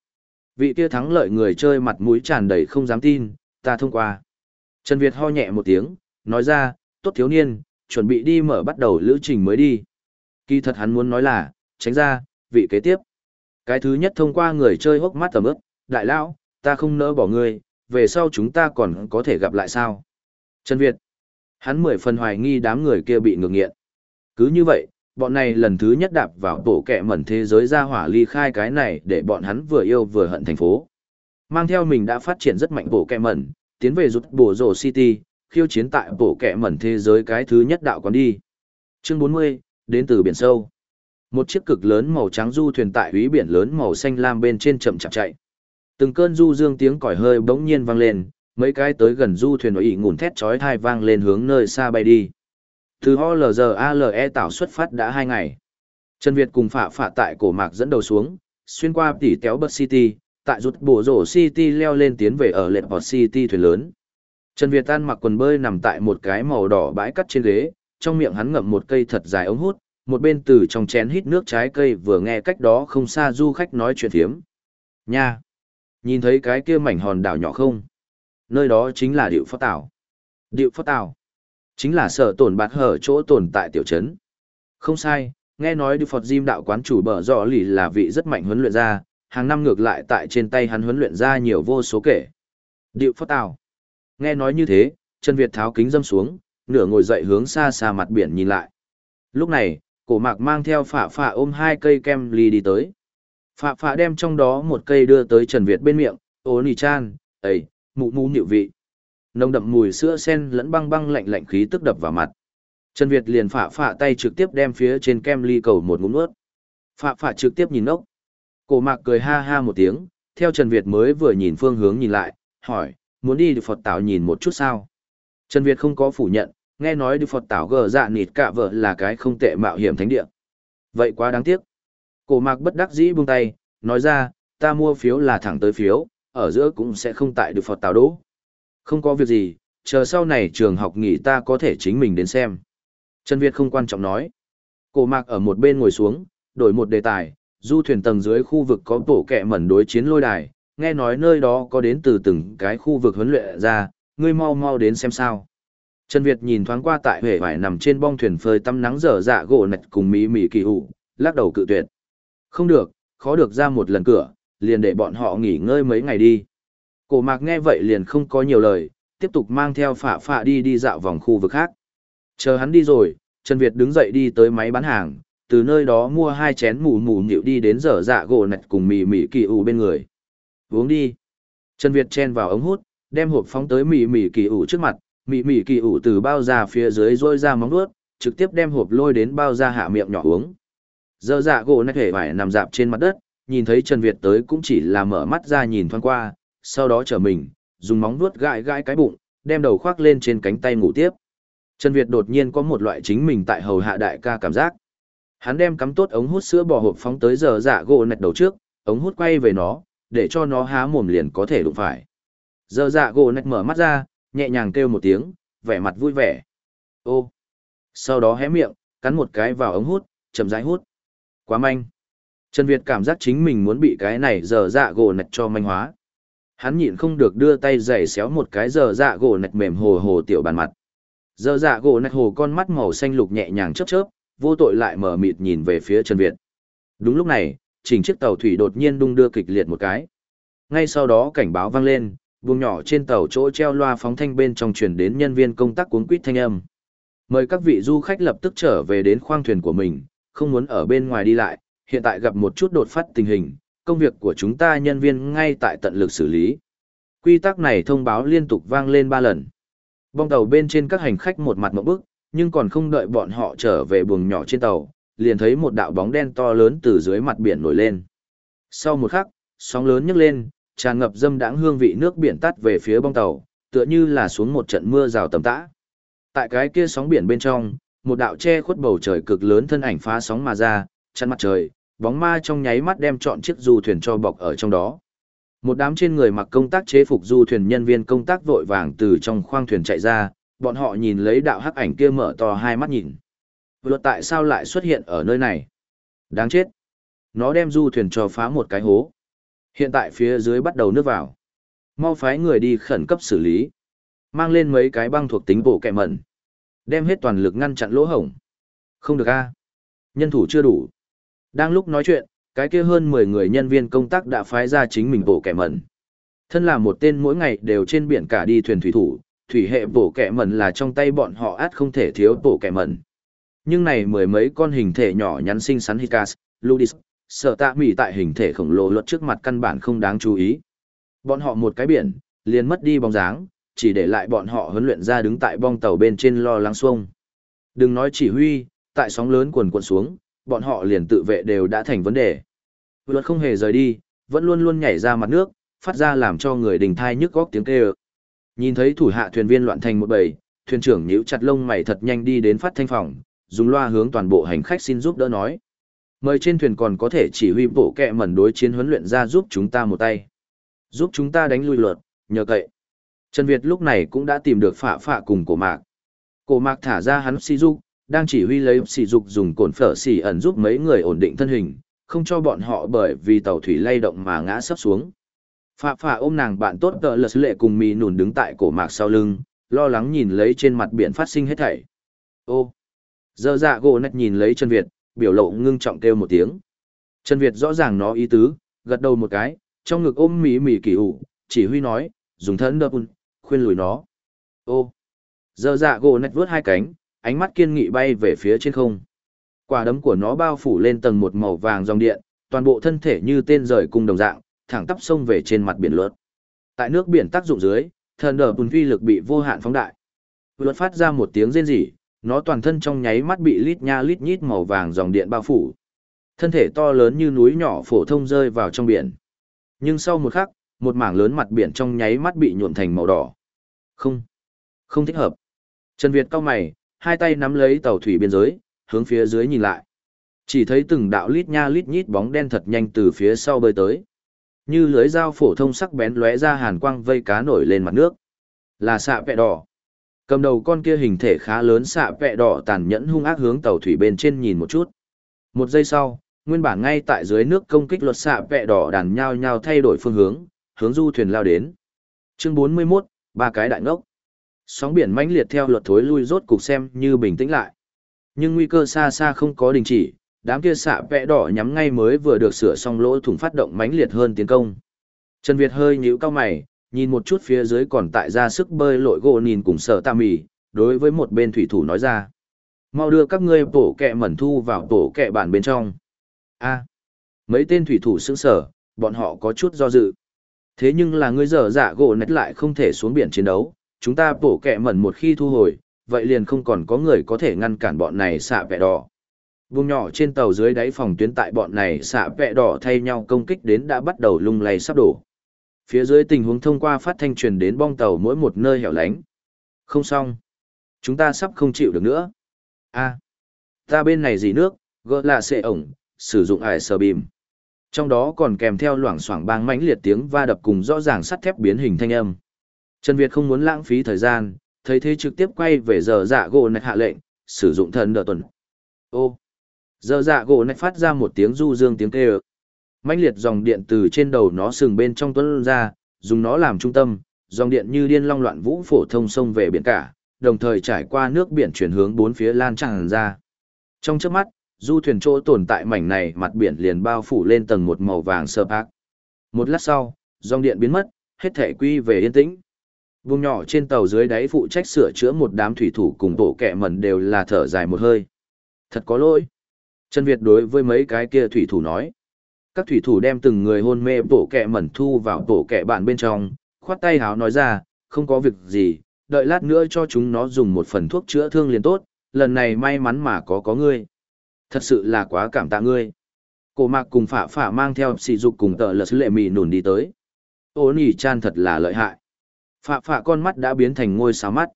Vị kia thắng lợi người chơi mặt mũi tràn đầy không dám tin, ta thông qua. Trần Việt ho nhẹ một tiếng, nói ra, tốt thiếu niên, chuẩn bị đi mở bắt đầu lữ trình mới đi. Kỳ thật hắn muốn nói là, tránh ra, vị kế tiếp. Cái thứ nhất thông qua người chơi hốc mắt tầm ướp, đại lão, ta không nỡ bỏ ngươi, về sau chúng ta còn có thể gặp lại sao? Trần Việt, hắn mười phần hoài nghi đám người kia bị ngược nghiện. Cứ như vậy, bọn này lần thứ nhất đạp vào tổ kẹ mẩn thế giới ra hỏa ly khai cái này để bọn hắn vừa yêu vừa hận thành phố. Mang theo mình đã phát triển rất mạnh bộ kẹ mẩn, tiến về rút bổ rổ City, khiêu chiến tại bộ kẹ mẩn thế giới cái thứ nhất đạo quán đi. Chương 40, đến từ biển sâu. Một chiếc cực lớn màu trắng du thuyền tại úy biển lớn màu xanh lam bên trên chậm chạp chạy. Từng cơn du dương tiếng còi hơi bỗng nhiên vang lên, mấy cái tới gần du thuyền ỉ ngủn thét chói thai vang lên hướng nơi xa bay đi. Từ OLZALE tạo xuất phát đã hai ngày. Trần Việt cùng phạ phạ tại cổ mạc dẫn đầu xuống, xuyên qua tỉ téo bất City, tại rút bổ rổ City leo lên tiến về ở lệ bọt City thuyền lớn. Trần Việt tan mặc quần bơi nằm tại một cái màu đỏ bãi cắt trên ghế, trong miệng hắn ngậm một cây thật dài ống hút, một bên từ trong chén hít nước trái cây vừa nghe cách đó không xa du khách nói chuyện thiếm. Nha! Nhìn thấy cái kia mảnh hòn đảo nhỏ không? Nơi đó chính là điệu phó tảo. Điệu phó tảo. Chính là sở tổn bạt hở chỗ tồn tại tiểu trấn. Không sai, nghe nói điệu phật diêm đạo quán chủ bở rõ lì là vị rất mạnh huấn luyện ra, hàng năm ngược lại tại trên tay hắn huấn luyện ra nhiều vô số kể. Điệu phật tào Nghe nói như thế, Trần Việt tháo kính dâm xuống, nửa ngồi dậy hướng xa xa mặt biển nhìn lại. Lúc này, cổ mạc mang theo phạ phạ ôm hai cây kem ly đi tới. Phạ phạ đem trong đó một cây đưa tới Trần Việt bên miệng, ô nì chan, ấy, mụ mụ nhịu vị. Nồng đậm mùi sữa sen lẫn băng băng lạnh lạnh khí tức đập vào mặt. Trần Việt liền phạ phạ tay trực tiếp đem phía trên kem ly cầu một ngụm nuốt. Phạ phạ trực tiếp nhìn ốc. Cổ mạc cười ha ha một tiếng, theo Trần Việt mới vừa nhìn phương hướng nhìn lại, hỏi, muốn đi được Phật Tảo nhìn một chút sao? Trần Việt không có phủ nhận, nghe nói được Phật Tảo gờ dạ nịt cả vợ là cái không tệ mạo hiểm thánh địa. Vậy quá đáng tiếc. Cổ mạc bất đắc dĩ buông tay, nói ra, ta mua phiếu là thẳng tới phiếu, ở giữa cũng sẽ không tại được Phật Tảo đỗ. Không có việc gì, chờ sau này trường học nghỉ ta có thể chính mình đến xem. Trần Việt không quan trọng nói. Cổ mạc ở một bên ngồi xuống, đổi một đề tài, du thuyền tầng dưới khu vực có tổ kẹ mẩn đối chiến lôi đài, nghe nói nơi đó có đến từ từng cái khu vực huấn luyện ra, ngươi mau mau đến xem sao. Trần Việt nhìn thoáng qua tại huệ vải nằm trên bong thuyền phơi tắm nắng dở dạ gỗ nạch cùng mỹ mỹ kỳ hụ, lắc đầu cự tuyệt. Không được, khó được ra một lần cửa, liền để bọn họ nghỉ ngơi mấy ngày đi. Cổ mạc nghe vậy liền không có nhiều lời, tiếp tục mang theo phạ phạ đi đi dạo vòng khu vực khác. Chờ hắn đi rồi, Trần Việt đứng dậy đi tới máy bán hàng, từ nơi đó mua hai chén mù mù nhịu đi đến dở dạ gỗ nạch cùng mì mì kỳ ủ bên người. Uống đi. Trần Việt chen vào ống hút, đem hộp phóng tới mì mì kỳ ủ trước mặt, mì mì kỳ ủ từ bao da phía dưới rôi ra móng vuốt, trực tiếp đem hộp lôi đến bao da hạ miệng nhỏ uống. Dở dạ gỗ nạch hề phải nằm dạp trên mặt đất, nhìn thấy Trần Việt tới cũng chỉ là mở mắt ra nhìn thoáng qua, sau đó trở mình, dùng móng vuốt gãi gãi cái bụng, đem đầu khoác lên trên cánh tay ngủ tiếp. Trần Việt đột nhiên có một loại chính mình tại hầu hạ đại ca cảm giác. Hắn đem cắm tốt ống hút sữa bò hộp phóng tới giờ dạ gỗ nạch đầu trước, ống hút quay về nó, để cho nó há mồm liền có thể đụng phải. Giờ dạ gỗ nạch mở mắt ra, nhẹ nhàng kêu một tiếng, vẻ mặt vui vẻ. Ô! Sau đó hé miệng, cắn một cái vào ống hút, chậm rãi hút. Quá manh. Trần Việt cảm giác chính mình muốn bị cái này giờ dạ gỗ nạch cho manh hóa. Hắn nhịn không được đưa tay giày xéo một cái giờ dạ gỗ nạch mềm hồ hồ tiểu bàn mặt. Giờ dạ gỗ nạch hồ con mắt màu xanh lục nhẹ nhàng chớp chớp, vô tội lại mở mịt nhìn về phía Trần Việt. Đúng lúc này, chỉnh chiếc tàu thủy đột nhiên đung đưa kịch liệt một cái. Ngay sau đó cảnh báo vang lên, buồng nhỏ trên tàu chỗ treo loa phóng thanh bên trong truyền đến nhân viên công tác cuốn quýt thanh âm. Mời các vị du khách lập tức trở về đến khoang thuyền của mình, không muốn ở bên ngoài đi lại, hiện tại gặp một chút đột phát tình hình, công việc của chúng ta nhân viên ngay tại tận lực xử lý. Quy tắc này thông báo liên tục vang lên ba lần. Bong tàu bên trên các hành khách một mặt mộng bức, nhưng còn không đợi bọn họ trở về buồng nhỏ trên tàu, liền thấy một đạo bóng đen to lớn từ dưới mặt biển nổi lên. Sau một khắc, sóng lớn nhấc lên, tràn ngập dâm đãng hương vị nước biển tắt về phía bong tàu, tựa như là xuống một trận mưa rào tầm tã. Tại cái kia sóng biển bên trong, một đạo che khuất bầu trời cực lớn thân ảnh phá sóng mà ra, chắn mặt trời, bóng ma trong nháy mắt đem chọn chiếc du thuyền cho bọc ở trong đó. Một đám trên người mặc công tác chế phục du thuyền nhân viên công tác vội vàng từ trong khoang thuyền chạy ra, bọn họ nhìn lấy đạo hắc ảnh kia mở to hai mắt nhìn. Luật tại sao lại xuất hiện ở nơi này? Đáng chết. Nó đem du thuyền cho phá một cái hố. Hiện tại phía dưới bắt đầu nước vào. Mau phái người đi khẩn cấp xử lý. Mang lên mấy cái băng thuộc tính bổ kẹ mẩn. Đem hết toàn lực ngăn chặn lỗ hổng. Không được a Nhân thủ chưa đủ. Đang lúc nói chuyện, cái kia hơn 10 người nhân viên công tác đã phái ra chính mình bổ kẻ mẩn. Thân là một tên mỗi ngày đều trên biển cả đi thuyền thủy thủ, thủy hệ bổ kẻ mẩn là trong tay bọn họ át không thể thiếu bổ kẻ mẩn. Nhưng này mười mấy con hình thể nhỏ nhắn xinh xắn Hikas, Ludis, sợ tạ mỉ tại hình thể khổng lồ luật trước mặt căn bản không đáng chú ý. Bọn họ một cái biển, liền mất đi bóng dáng, chỉ để lại bọn họ huấn luyện ra đứng tại bong tàu bên trên lo lắng xuông. Đừng nói chỉ huy, tại sóng lớn cuồn cuộn xuống, bọn họ liền tự vệ đều đã thành vấn đề. Luật không hề rời đi, vẫn luôn luôn nhảy ra mặt nước, phát ra làm cho người đình thai nhức góc tiếng kêu. Nhìn thấy thủ hạ thuyền viên loạn thành một bầy, thuyền trưởng nhíu chặt lông mày thật nhanh đi đến phát thanh phòng, dùng loa hướng toàn bộ hành khách xin giúp đỡ nói. Mời trên thuyền còn có thể chỉ huy bộ kẹ mẩn đối chiến huấn luyện ra giúp chúng ta một tay. Giúp chúng ta đánh lui luật, nhờ cậy. Trần Việt lúc này cũng đã tìm được phạ phạ cùng cổ mạc. Cổ mạc thả ra hắn si dục, đang chỉ huy lấy sỉ dục dùng cồn phở xỉ ẩn giúp mấy người ổn định thân hình, không cho bọn họ bởi vì tàu thủy lay động mà ngã sấp xuống. Phạ phạ ôm nàng bạn tốt tờ lật lệ cùng mì nùn đứng tại cổ mạc sau lưng, lo lắng nhìn lấy trên mặt biển phát sinh hết thảy. Ô! Giờ dạ gỗ nạch nhìn lấy Trần Việt, biểu lộ ngưng trọng kêu một tiếng. Trần Việt rõ ràng nó ý tứ, gật đầu một cái, trong ngực ôm mì mì kỳ ủ, chỉ huy nói, dùng thân đập khuyên lùi nó. Ô! Giờ dạ gỗ nạch vướt hai cánh, ánh mắt kiên nghị bay về phía trên không. Quả đấm của nó bao phủ lên tầng một màu vàng dòng điện, toàn bộ thân thể như tên rời cung đồng dạng, thẳng tắp sông về trên mặt biển luật. Tại nước biển tác dụng dưới, thần đở bùn vi lực bị vô hạn phóng đại. Luật phát ra một tiếng rên rỉ, nó toàn thân trong nháy mắt bị lít nha lít nhít màu vàng dòng điện bao phủ. Thân thể to lớn như núi nhỏ phổ thông rơi vào trong biển. Nhưng sau một khắc, một mảng lớn mặt biển trong nháy mắt bị nhuộm thành màu đỏ. Không, không thích hợp. Trần Việt cao mày, hai tay nắm lấy tàu thủy biên giới, hướng phía dưới nhìn lại. Chỉ thấy từng đạo lít nha lít nhít bóng đen thật nhanh từ phía sau bơi tới. Như lưới dao phổ thông sắc bén lóe ra hàn quang vây cá nổi lên mặt nước. Là xạ vẹ đỏ. Cầm đầu con kia hình thể khá lớn xạ vẹ đỏ tàn nhẫn hung ác hướng tàu thủy bên trên nhìn một chút. Một giây sau, nguyên bản ngay tại dưới nước công kích luật xạ vẹ đỏ đàn nhao nhao thay đổi phương hướng, hướng du thuyền lao đến. Chương 41, ba cái đại ngốc. Sóng biển mãnh liệt theo luật thối lui rốt cục xem như bình tĩnh lại. Nhưng nguy cơ xa xa không có đình chỉ, đám kia xạ vẽ đỏ nhắm ngay mới vừa được sửa xong lỗ thủng phát động mãnh liệt hơn tiến công. Trần Việt hơi nhíu cao mày, nhìn một chút phía dưới còn tại ra sức bơi lội gỗ nhìn cùng sợ tam mì, đối với một bên thủy thủ nói ra. Mau đưa các ngươi bổ kẹ mẩn thu vào tổ kẹ bản bên trong. a mấy tên thủy thủ sững sở, bọn họ có chút do dự. Thế nhưng là ngươi dở dạ gỗ nét lại không thể xuống biển chiến đấu, chúng ta bổ kẹ mẩn một khi thu hồi, vậy liền không còn có người có thể ngăn cản bọn này xạ vẹ đỏ. Vùng nhỏ trên tàu dưới đáy phòng tuyến tại bọn này xạ vẹ đỏ thay nhau công kích đến đã bắt đầu lung lay sắp đổ. Phía dưới tình huống thông qua phát thanh truyền đến bong tàu mỗi một nơi hẻo lánh. Không xong. Chúng ta sắp không chịu được nữa. a ta bên này gì nước, gỡ là xệ ổng, sử dụng ải sờ bìm. Trong đó còn kèm theo loảng xoảng bang mãnh liệt tiếng va đập cùng rõ ràng sắt thép biến hình thanh âm. Trần Việt không muốn lãng phí thời gian, thấy thế trực tiếp quay về giờ dạ gỗ nạch hạ lệnh, sử dụng thần đỡ tuần. Ô! Giờ dạ gỗ nạch phát ra một tiếng du dương tiếng kêu. mãnh liệt dòng điện từ trên đầu nó sừng bên trong tuấn ra, dùng nó làm trung tâm, dòng điện như điên long loạn vũ phổ thông sông về biển cả, đồng thời trải qua nước biển chuyển hướng bốn phía lan tràn ra. Trong chớp mắt, du thuyền chỗ tồn tại mảnh này mặt biển liền bao phủ lên tầng một màu vàng sơ bạc. Một lát sau, dòng điện biến mất, hết thể quy về yên tĩnh. Vùng nhỏ trên tàu dưới đáy phụ trách sửa chữa một đám thủy thủ cùng bộ kẹ mẩn đều là thở dài một hơi. Thật có lỗi. Trần Việt đối với mấy cái kia thủy thủ nói. Các thủy thủ đem từng người hôn mê bộ kẹ mẩn thu vào bộ kẹ bạn bên trong, khoát tay háo nói ra, không có việc gì, đợi lát nữa cho chúng nó dùng một phần thuốc chữa thương liền tốt, lần này may mắn mà có có ngươi. Thật sự là quá cảm tạ ngươi. Cổ mạc cùng phả phả mang theo sỉ dục cùng tờ lật lệ mì nùn đi tới. Ô nỉ chan thật là lợi hại. Phạ phạ con mắt đã biến thành ngôi sao mắt.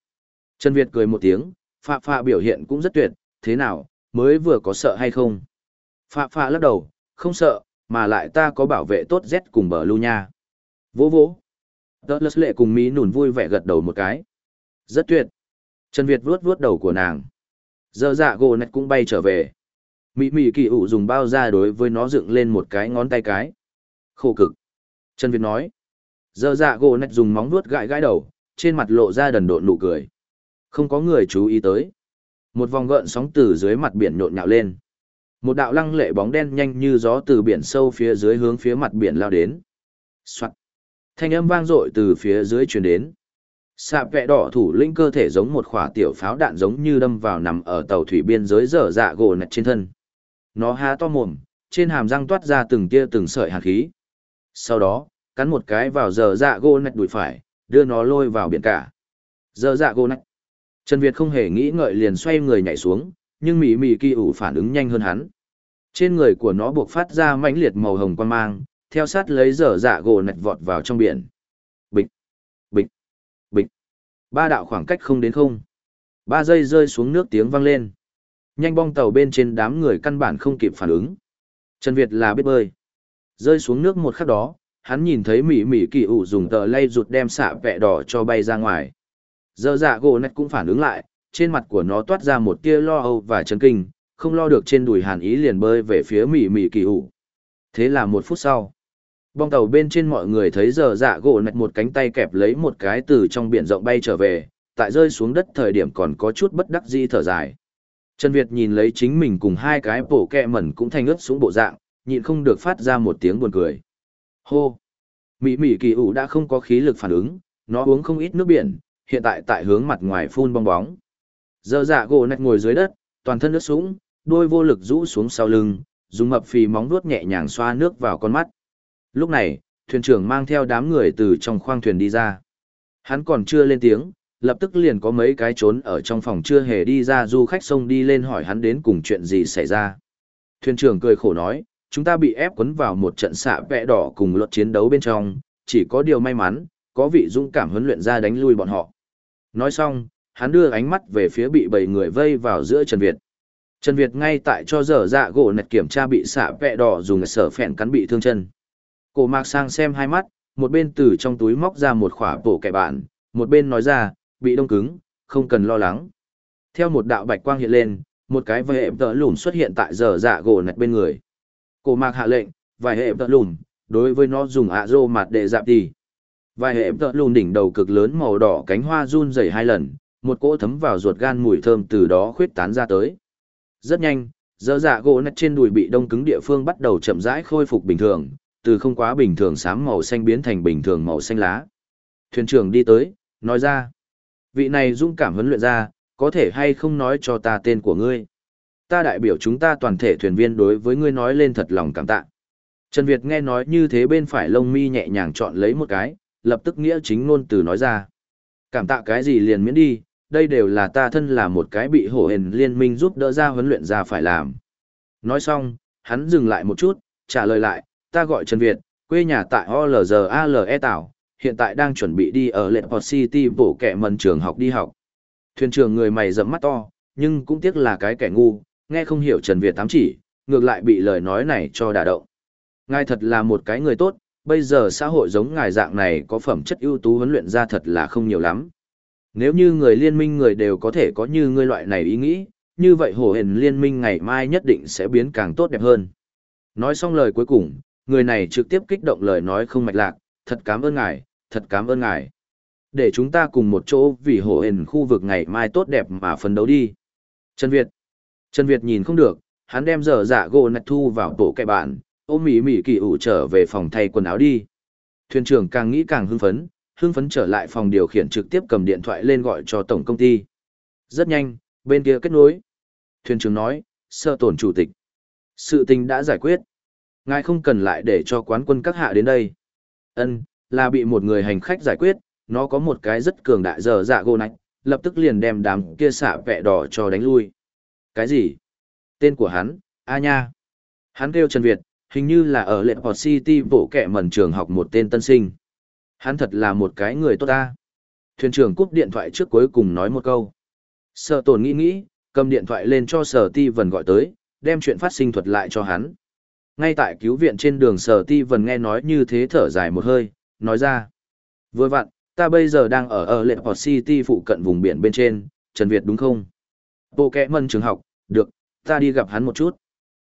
Trần Việt cười một tiếng, phạ phạ biểu hiện cũng rất tuyệt, thế nào, mới vừa có sợ hay không? Phạ phạ lắc đầu, không sợ, mà lại ta có bảo vệ tốt Z cùng bờ lưu nha. Vỗ vỗ. Tớ lật lệ cùng Mỹ nùn vui vẻ gật đầu một cái. Rất tuyệt. Trần Việt vuốt vuốt đầu của nàng. Giờ dạ gỗ nạch cũng bay trở về. Mỹ Mỹ kỳ ủ dùng bao ra đối với nó dựng lên một cái ngón tay cái. Khổ cực. Trần Việt nói. Giờ dạ gỗ nạch dùng móng vuốt gãi gãi đầu, trên mặt lộ ra đần độn nụ cười. Không có người chú ý tới. Một vòng gợn sóng từ dưới mặt biển nhộn nhạo lên. Một đạo lăng lệ bóng đen nhanh như gió từ biển sâu phía dưới hướng phía mặt biển lao đến. Soạn. Thanh âm vang dội từ phía dưới truyền đến. Sạp vẹ đỏ thủ lĩnh cơ thể giống một khỏa tiểu pháo đạn giống như đâm vào nằm ở tàu thủy biên giới dở dạ gỗ nạch trên thân. Nó há to mồm, trên hàm răng toát ra từng tia từng sợi hàn khí. Sau đó, cắn một cái vào giờ dạ gỗ nạch đùi phải, đưa nó lôi vào biển cả. Giờ dạ gỗ nạch. Trần Việt không hề nghĩ ngợi liền xoay người nhảy xuống, nhưng mị mị kỳ ủ phản ứng nhanh hơn hắn. Trên người của nó buộc phát ra mãnh liệt màu hồng quan mang, theo sát lấy giờ dạ gỗ nạch vọt vào trong biển. Bịch, bịch, bịch. Ba đạo khoảng cách không đến không. Ba giây rơi xuống nước tiếng vang lên. Nhanh bong tàu bên trên đám người căn bản không kịp phản ứng. Trần Việt là biết bơi. Rơi xuống nước một khắc đó, hắn nhìn thấy Mỹ Mỹ kỳ ủ dùng tờ lay rụt đem xạ vẹ đỏ cho bay ra ngoài. Dơ dạ gỗ nách cũng phản ứng lại, trên mặt của nó toát ra một tia lo âu và chấn kinh, không lo được trên đùi hàn ý liền bơi về phía Mỹ Mỹ kỳ ủ. Thế là một phút sau, Bong tàu bên trên mọi người thấy giờ dạ gỗ nạch một cánh tay kẹp lấy một cái từ trong biển rộng bay trở về, tại rơi xuống đất thời điểm còn có chút bất đắc dĩ thở dài. Trần Việt nhìn lấy chính mình cùng hai cái bổ kẹ mẩn cũng thanh ướt xuống bộ dạng, nhịn không được phát ra một tiếng buồn cười. Hô! Mỹ Mỹ kỳ ủ đã không có khí lực phản ứng, nó uống không ít nước biển, hiện tại tại hướng mặt ngoài phun bong bóng. Giờ dạ gỗ nạch ngồi dưới đất, toàn thân nước sũng, đôi vô lực rũ xuống sau lưng, dùng mập phì móng vuốt nhẹ nhàng xoa nước vào con mắt. Lúc này, thuyền trưởng mang theo đám người từ trong khoang thuyền đi ra. Hắn còn chưa lên tiếng, lập tức liền có mấy cái trốn ở trong phòng chưa hề đi ra du khách xông đi lên hỏi hắn đến cùng chuyện gì xảy ra. Thuyền trưởng cười khổ nói, chúng ta bị ép quấn vào một trận xạ vẽ đỏ cùng luật chiến đấu bên trong, chỉ có điều may mắn, có vị dũng cảm huấn luyện ra đánh lui bọn họ. Nói xong, hắn đưa ánh mắt về phía bị bảy người vây vào giữa Trần Việt. Trần Việt ngay tại cho dở dạ gỗ nạch kiểm tra bị xạ vẽ đỏ dùng sở phèn cắn bị thương chân. Cổ mạc sang xem hai mắt, một bên từ trong túi móc ra một khỏa bổ kẻ bạn, một bên nói ra, bị đông cứng, không cần lo lắng. Theo một đạo bạch quang hiện lên, một cái vệ hệ tợ lùn xuất hiện tại dở dạ gỗ nạch bên người. Cổ mạc hạ lệnh, vài hệ tợ lùn, đối với nó dùng ạ rô mặt để dạp đi. Vài hệ tợ lùn đỉnh đầu cực lớn màu đỏ cánh hoa run rẩy hai lần, một cỗ thấm vào ruột gan mùi thơm từ đó khuyết tán ra tới. Rất nhanh, dơ dạ gỗ nạch trên đùi bị đông cứng địa phương bắt đầu chậm rãi khôi phục bình thường, từ không quá bình thường xám màu xanh biến thành bình thường màu xanh lá. Thuyền trưởng đi tới, nói ra. Vị này dung cảm huấn luyện ra, có thể hay không nói cho ta tên của ngươi. Ta đại biểu chúng ta toàn thể thuyền viên đối với ngươi nói lên thật lòng cảm tạ. Trần Việt nghe nói như thế bên phải lông mi nhẹ nhàng chọn lấy một cái, lập tức nghĩa chính ngôn từ nói ra. Cảm tạ cái gì liền miễn đi, đây đều là ta thân là một cái bị hổ hền liên minh giúp đỡ ra huấn luyện ra phải làm. Nói xong, hắn dừng lại một chút, trả lời lại, ta gọi Trần Việt, quê nhà tại OLGALE Tảo, hiện tại đang chuẩn bị đi ở lệnh Port City bổ kẻ mần trường học đi học. Thuyền trưởng người mày rậm mắt to, nhưng cũng tiếc là cái kẻ ngu, nghe không hiểu Trần Việt tám chỉ, ngược lại bị lời nói này cho đả động. Ngài thật là một cái người tốt, bây giờ xã hội giống ngài dạng này có phẩm chất ưu tú huấn luyện ra thật là không nhiều lắm. Nếu như người liên minh người đều có thể có như ngươi loại này ý nghĩ, như vậy hổ hền liên minh ngày mai nhất định sẽ biến càng tốt đẹp hơn. Nói xong lời cuối cùng, người này trực tiếp kích động lời nói không mạch lạc, thật cảm ơn ngài, thật cảm ơn ngài. Để chúng ta cùng một chỗ vì hổ hền khu vực ngày mai tốt đẹp mà phấn đấu đi. Trần Việt. Trần Việt nhìn không được, Hắn đem dở dạ gỗ nạch thu vào bộ kệ bản, ôm mỉ mỉ kỳ ủ trở về phòng thay quần áo đi. Thuyền trưởng càng nghĩ càng hưng phấn, hưng phấn trở lại phòng điều khiển trực tiếp cầm điện thoại lên gọi cho tổng công ty. Rất nhanh, bên kia kết nối. Thuyền trưởng nói, sơ tổn chủ tịch. Sự tình đã giải quyết. Ngài không cần lại để cho quán quân các hạ đến đây. Ân, là bị một người hành khách giải quyết, nó có một cái rất cường đại dở dạ gỗ nạch, lập tức liền đem đám kia xạ vẹ đỏ cho đánh lui. Cái gì? Tên của hắn, A Nha. Hắn kêu Trần Việt, hình như là ở lệ Port City bộ kẹ mẩn trường học một tên tân sinh. Hắn thật là một cái người tốt ta. Thuyền trưởng cúp điện thoại trước cuối cùng nói một câu. Sở tổn nghĩ nghĩ, cầm điện thoại lên cho sở ti vần gọi tới, đem chuyện phát sinh thuật lại cho hắn. Ngay tại cứu viện trên đường sở ti vần nghe nói như thế thở dài một hơi, nói ra. Vừa vặn, ta bây giờ đang ở ở lệ Port City phụ cận vùng biển bên trên, Trần Việt đúng không? Bộ kẹ mân trường học, được, ta đi gặp hắn một chút.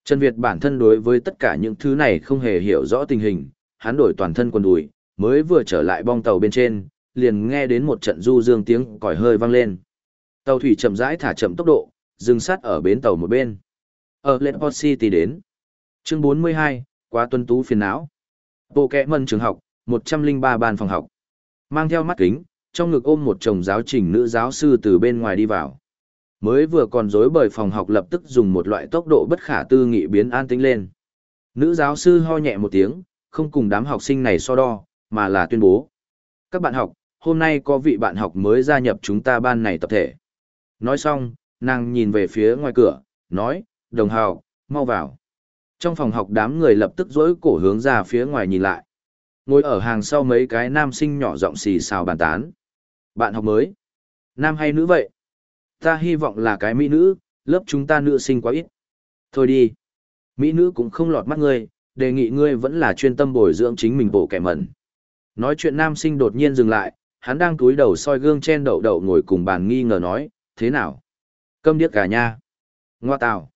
Trần Việt bản thân đối với tất cả những thứ này không hề hiểu rõ tình hình, hắn đổi toàn thân quần đùi, mới vừa trở lại bong tàu bên trên, liền nghe đến một trận du dương tiếng còi hơi vang lên. Tàu thủy chậm rãi thả chậm tốc độ, dừng sát ở bến tàu một bên. Ở Letport City đến. Chương 42, quá tuân tú phiền não. Bộ kẽ mân trường học, 103 ban phòng học. Mang theo mắt kính, trong ngực ôm một chồng giáo trình nữ giáo sư từ bên ngoài đi vào. Mới vừa còn dối bởi phòng học lập tức dùng một loại tốc độ bất khả tư nghị biến an tĩnh lên. Nữ giáo sư ho nhẹ một tiếng, không cùng đám học sinh này so đo, mà là tuyên bố. Các bạn học, hôm nay có vị bạn học mới gia nhập chúng ta ban này tập thể. Nói xong, nàng nhìn về phía ngoài cửa, nói, đồng hào, mau vào. Trong phòng học đám người lập tức dỗi cổ hướng ra phía ngoài nhìn lại. Ngồi ở hàng sau mấy cái nam sinh nhỏ giọng xì xào bàn tán. Bạn học mới. Nam hay nữ vậy? Ta hy vọng là cái mỹ nữ, lớp chúng ta nữ sinh quá ít. Thôi đi. Mỹ nữ cũng không lọt mắt ngươi, đề nghị ngươi vẫn là chuyên tâm bồi dưỡng chính mình bộ kẻ mẩn. Nói chuyện nam sinh đột nhiên dừng lại, hắn đang túi đầu soi gương chen đậu đậu ngồi cùng bàn nghi ngờ nói, thế nào? Câm điếc cả nha. Ngoa tào.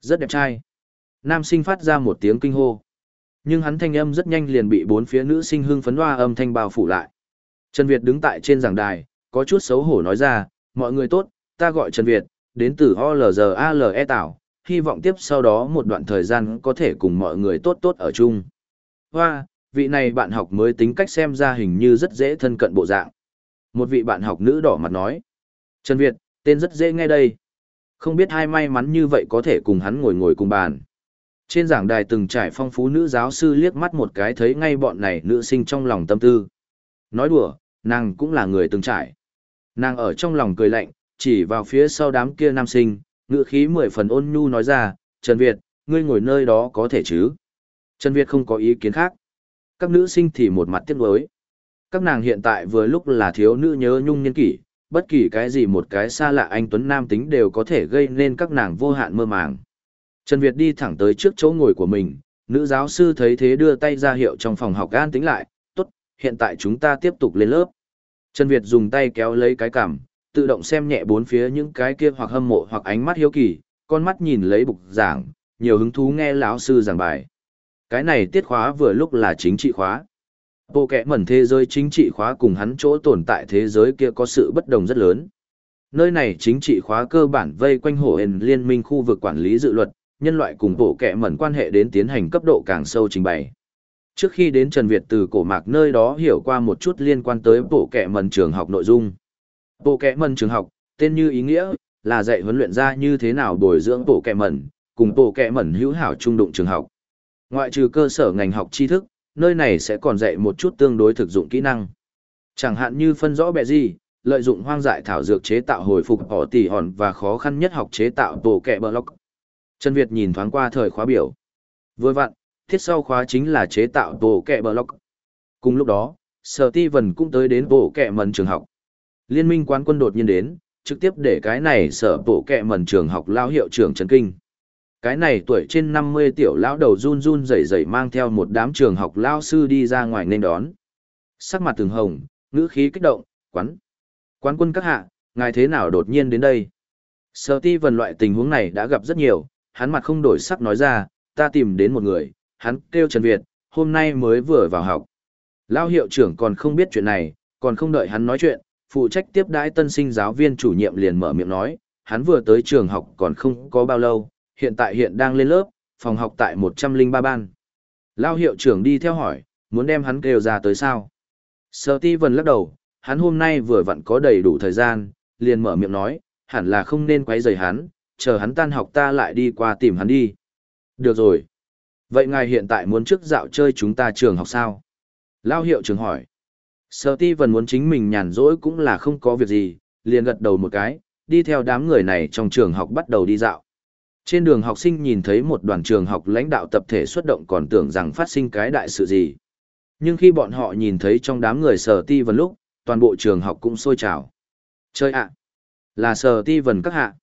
Rất đẹp trai. Nam sinh phát ra một tiếng kinh hô. Nhưng hắn thanh âm rất nhanh liền bị bốn phía nữ sinh hưng phấn hoa âm thanh bao phủ lại. Trần Việt đứng tại trên giảng đài, có chút xấu hổ nói ra, mọi người tốt, ta gọi Trần Việt, đến từ OLGALE Tảo, hy vọng tiếp sau đó một đoạn thời gian có thể cùng mọi người tốt tốt ở chung. Hoa, vị này bạn học mới tính cách xem ra hình như rất dễ thân cận bộ dạng. Một vị bạn học nữ đỏ mặt nói. Trần Việt, tên rất dễ nghe đây. Không biết hai may mắn như vậy có thể cùng hắn ngồi ngồi cùng bàn. Trên giảng đài từng trải phong phú nữ giáo sư liếc mắt một cái thấy ngay bọn này nữ sinh trong lòng tâm tư. Nói đùa, nàng cũng là người từng trải. Nàng ở trong lòng cười lạnh, chỉ vào phía sau đám kia nam sinh, ngữ khí mười phần ôn nhu nói ra, Trần Việt, ngươi ngồi nơi đó có thể chứ? Trần Việt không có ý kiến khác. Các nữ sinh thì một mặt tiếc nuối. Các nàng hiện tại vừa lúc là thiếu nữ nhớ nhung nhân kỷ, bất kỳ cái gì một cái xa lạ anh Tuấn Nam tính đều có thể gây nên các nàng vô hạn mơ màng. Trần Việt đi thẳng tới trước chỗ ngồi của mình, nữ giáo sư thấy thế đưa tay ra hiệu trong phòng học an tính lại, tốt, hiện tại chúng ta tiếp tục lên lớp. Trần Việt dùng tay kéo lấy cái cằm, tự động xem nhẹ bốn phía những cái kia hoặc hâm mộ hoặc ánh mắt hiếu kỳ, con mắt nhìn lấy bục giảng, nhiều hứng thú nghe lão sư giảng bài. Cái này tiết khóa vừa lúc là chính trị khóa. Bộ kẻ mẩn thế giới chính trị khóa cùng hắn chỗ tồn tại thế giới kia có sự bất đồng rất lớn. Nơi này chính trị khóa cơ bản vây quanh hồ hền liên minh khu vực quản lý dự luật, nhân loại cùng bộ kẻ mẩn quan hệ đến tiến hành cấp độ càng sâu trình bày. Trước khi đến Trần Việt từ cổ mạc nơi đó hiểu qua một chút liên quan tới bộ kẻ mẩn trường học nội dung. Bộ kẻ mần trường học, tên như ý nghĩa, là dạy huấn luyện ra như thế nào bồi dưỡng bộ kẻ mần, cùng bộ kẻ mần hữu hảo trung đụng trường học. Ngoại trừ cơ sở ngành học tri thức, nơi này sẽ còn dạy một chút tương đối thực dụng kỹ năng. Chẳng hạn như phân rõ bẻ gì, lợi dụng hoang dại thảo dược chế tạo hồi phục họ tỷ hòn và khó khăn nhất học chế tạo bộ kẻ block. Trần Việt nhìn thoáng qua thời khóa biểu. Vừa vặn, thiết sau khóa chính là chế tạo bộ kẻ block. Cùng lúc đó, Sở Ti Vân cũng tới đến bộ kẻ mần trường học. Liên minh quán quân đột nhiên đến, trực tiếp để cái này sở bộ kẻ mẩn trường học lao hiệu trưởng Trần Kinh. Cái này tuổi trên 50 tiểu lão đầu run run rẩy rẩy mang theo một đám trường học lao sư đi ra ngoài nên đón. Sắc mặt từng hồng, ngữ khí kích động, quán. Quán quân các hạ, ngài thế nào đột nhiên đến đây? Sở ti vần loại tình huống này đã gặp rất nhiều, hắn mặt không đổi sắc nói ra, ta tìm đến một người, hắn kêu Trần Việt, hôm nay mới vừa vào học. Lao hiệu trưởng còn không biết chuyện này, còn không đợi hắn nói chuyện, phụ trách tiếp đãi tân sinh giáo viên chủ nhiệm liền mở miệng nói, hắn vừa tới trường học còn không có bao lâu, hiện tại hiện đang lên lớp, phòng học tại 103 ban. Lao hiệu trưởng đi theo hỏi, muốn đem hắn kêu ra tới sao? Sở ti vần lắc đầu, hắn hôm nay vừa vặn có đầy đủ thời gian, liền mở miệng nói, hẳn là không nên quấy rầy hắn, chờ hắn tan học ta lại đi qua tìm hắn đi. Được rồi. Vậy ngài hiện tại muốn trước dạo chơi chúng ta trường học sao? Lao hiệu trưởng hỏi. Sở ti vần muốn chính mình nhàn rỗi cũng là không có việc gì, liền gật đầu một cái, đi theo đám người này trong trường học bắt đầu đi dạo. Trên đường học sinh nhìn thấy một đoàn trường học lãnh đạo tập thể xuất động còn tưởng rằng phát sinh cái đại sự gì. Nhưng khi bọn họ nhìn thấy trong đám người sở ti vần lúc, toàn bộ trường học cũng sôi trào. Chơi ạ! là sở ti vần các hạ.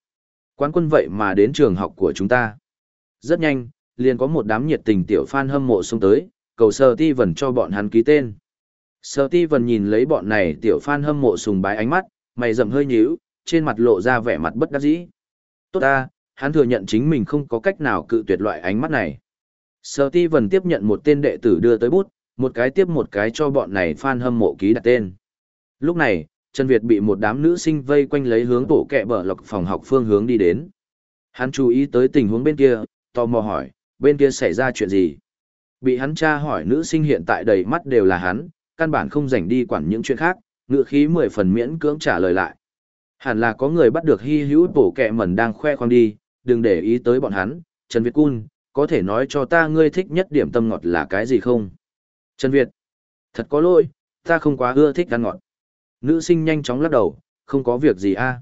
Quán quân vậy mà đến trường học của chúng ta. Rất nhanh, liền có một đám nhiệt tình tiểu fan hâm mộ xuống tới, cầu sở ti vần cho bọn hắn ký tên. Sở ti vần nhìn lấy bọn này tiểu fan hâm mộ sùng bái ánh mắt, mày rậm hơi nhíu, trên mặt lộ ra vẻ mặt bất đắc dĩ. Tốt ta, hắn thừa nhận chính mình không có cách nào cự tuyệt loại ánh mắt này. Sở ti vần tiếp nhận một tên đệ tử đưa tới bút, một cái tiếp một cái cho bọn này fan hâm mộ ký đặt tên. Lúc này, Trần Việt bị một đám nữ sinh vây quanh lấy hướng tổ kẹ bờ lọc phòng học phương hướng đi đến. Hắn chú ý tới tình huống bên kia, tò mò hỏi, bên kia xảy ra chuyện gì? Bị hắn tra hỏi nữ sinh hiện tại đầy mắt đều là hắn, căn bản không rảnh đi quản những chuyện khác, ngựa khí mười phần miễn cưỡng trả lời lại. Hẳn là có người bắt được hy hữu bổ kẹ mẩn đang khoe khoang đi, đừng để ý tới bọn hắn, Trần Việt Cun, có thể nói cho ta ngươi thích nhất điểm tâm ngọt là cái gì không? Trần Việt, thật có lỗi, ta không quá ưa thích ăn ngọt. Nữ sinh nhanh chóng lắc đầu, không có việc gì a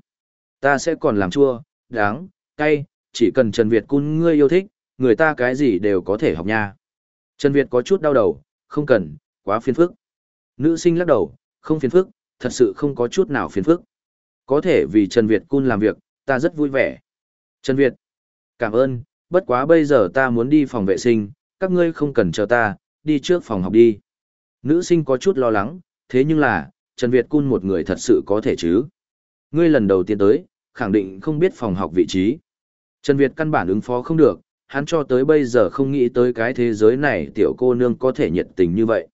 Ta sẽ còn làm chua, đáng, cay, chỉ cần Trần Việt Cun ngươi yêu thích, người ta cái gì đều có thể học nha. Trần Việt có chút đau đầu, không cần, quá phiền phức. Nữ sinh lắc đầu, không phiền phức, thật sự không có chút nào phiền phức. Có thể vì Trần Việt Cun làm việc, ta rất vui vẻ. Trần Việt, cảm ơn, bất quá bây giờ ta muốn đi phòng vệ sinh, các ngươi không cần chờ ta, đi trước phòng học đi. Nữ sinh có chút lo lắng, thế nhưng là, Trần Việt Cun một người thật sự có thể chứ. Ngươi lần đầu tiên tới, khẳng định không biết phòng học vị trí. Trần Việt căn bản ứng phó không được, hắn cho tới bây giờ không nghĩ tới cái thế giới này tiểu cô nương có thể nhiệt tình như vậy.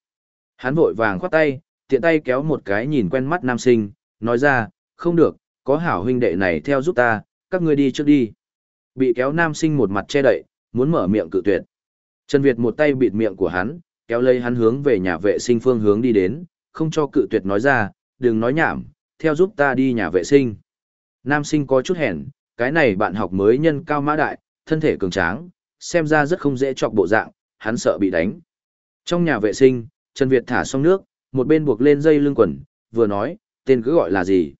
Hắn vội vàng khoát tay, tiện tay kéo một cái nhìn quen mắt nam sinh, nói ra, không được, có hảo huynh đệ này theo giúp ta, các ngươi đi trước đi. Bị kéo nam sinh một mặt che đậy, muốn mở miệng cự tuyệt. Trần Việt một tay bịt miệng của hắn, kéo lấy hắn hướng về nhà vệ sinh phương hướng đi đến, không cho cự tuyệt nói ra, đừng nói nhảm, theo giúp ta đi nhà vệ sinh. Nam sinh có chút hèn, cái này bạn học mới nhân cao mã đại, thân thể cường tráng, xem ra rất không dễ chọc bộ dạng, hắn sợ bị đánh. Trong nhà vệ sinh, Trần Việt thả xong nước, một bên buộc lên dây lưng quần, vừa nói, tên cứ gọi là gì?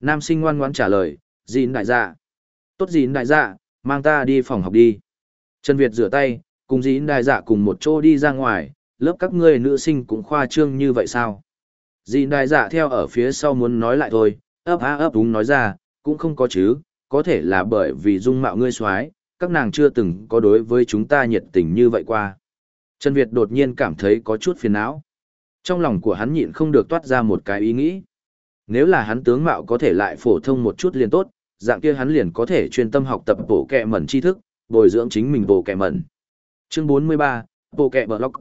Nam sinh ngoan ngoãn trả lời, Dĩn đại dạ." Tốt Dĩn đại dạ, mang ta đi phòng học đi. Trần Việt rửa tay, cùng Dĩn đại dạ cùng một chỗ đi ra ngoài, lớp các ngươi nữ sinh cũng khoa trương như vậy sao? Dĩn đại dạ theo ở phía sau muốn nói lại thôi, ấp á ấp đúng nói ra, cũng không có chứ, có thể là bởi vì dung mạo ngươi xoái, các nàng chưa từng có đối với chúng ta nhiệt tình như vậy qua. Trần Việt đột nhiên cảm thấy có chút phiền não. Trong lòng của hắn nhịn không được toát ra một cái ý nghĩ. Nếu là hắn tướng mạo có thể lại phổ thông một chút liền tốt, dạng kia hắn liền có thể chuyên tâm học tập bổ kẹ mẩn tri thức, bồi dưỡng chính mình bổ kẹ mẩn. Chương 43, bổ kẹ bờ lọc.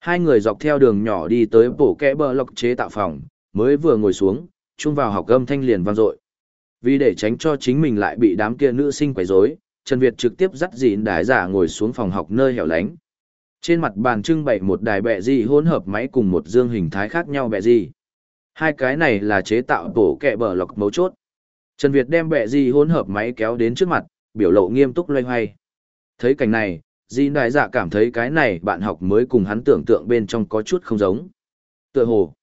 Hai người dọc theo đường nhỏ đi tới bổ kẹ bờ lọc chế tạo phòng, mới vừa ngồi xuống, chung vào học âm thanh liền vang dội. Vì để tránh cho chính mình lại bị đám kia nữ sinh quấy rối, Trần Việt trực tiếp dắt dịn đái giả ngồi xuống phòng học nơi hẻo lánh. Trên mặt bàn trưng bày một đài bẹ gì hỗn hợp máy cùng một dương hình thái khác nhau bẹ gì. Hai cái này là chế tạo tổ kẹ bờ lọc mấu chốt. Trần Việt đem bẹ gì hỗn hợp máy kéo đến trước mặt, biểu lộ nghiêm túc loay hoay. Thấy cảnh này, Di Đại Dạ cảm thấy cái này bạn học mới cùng hắn tưởng tượng bên trong có chút không giống. Tựa hồ,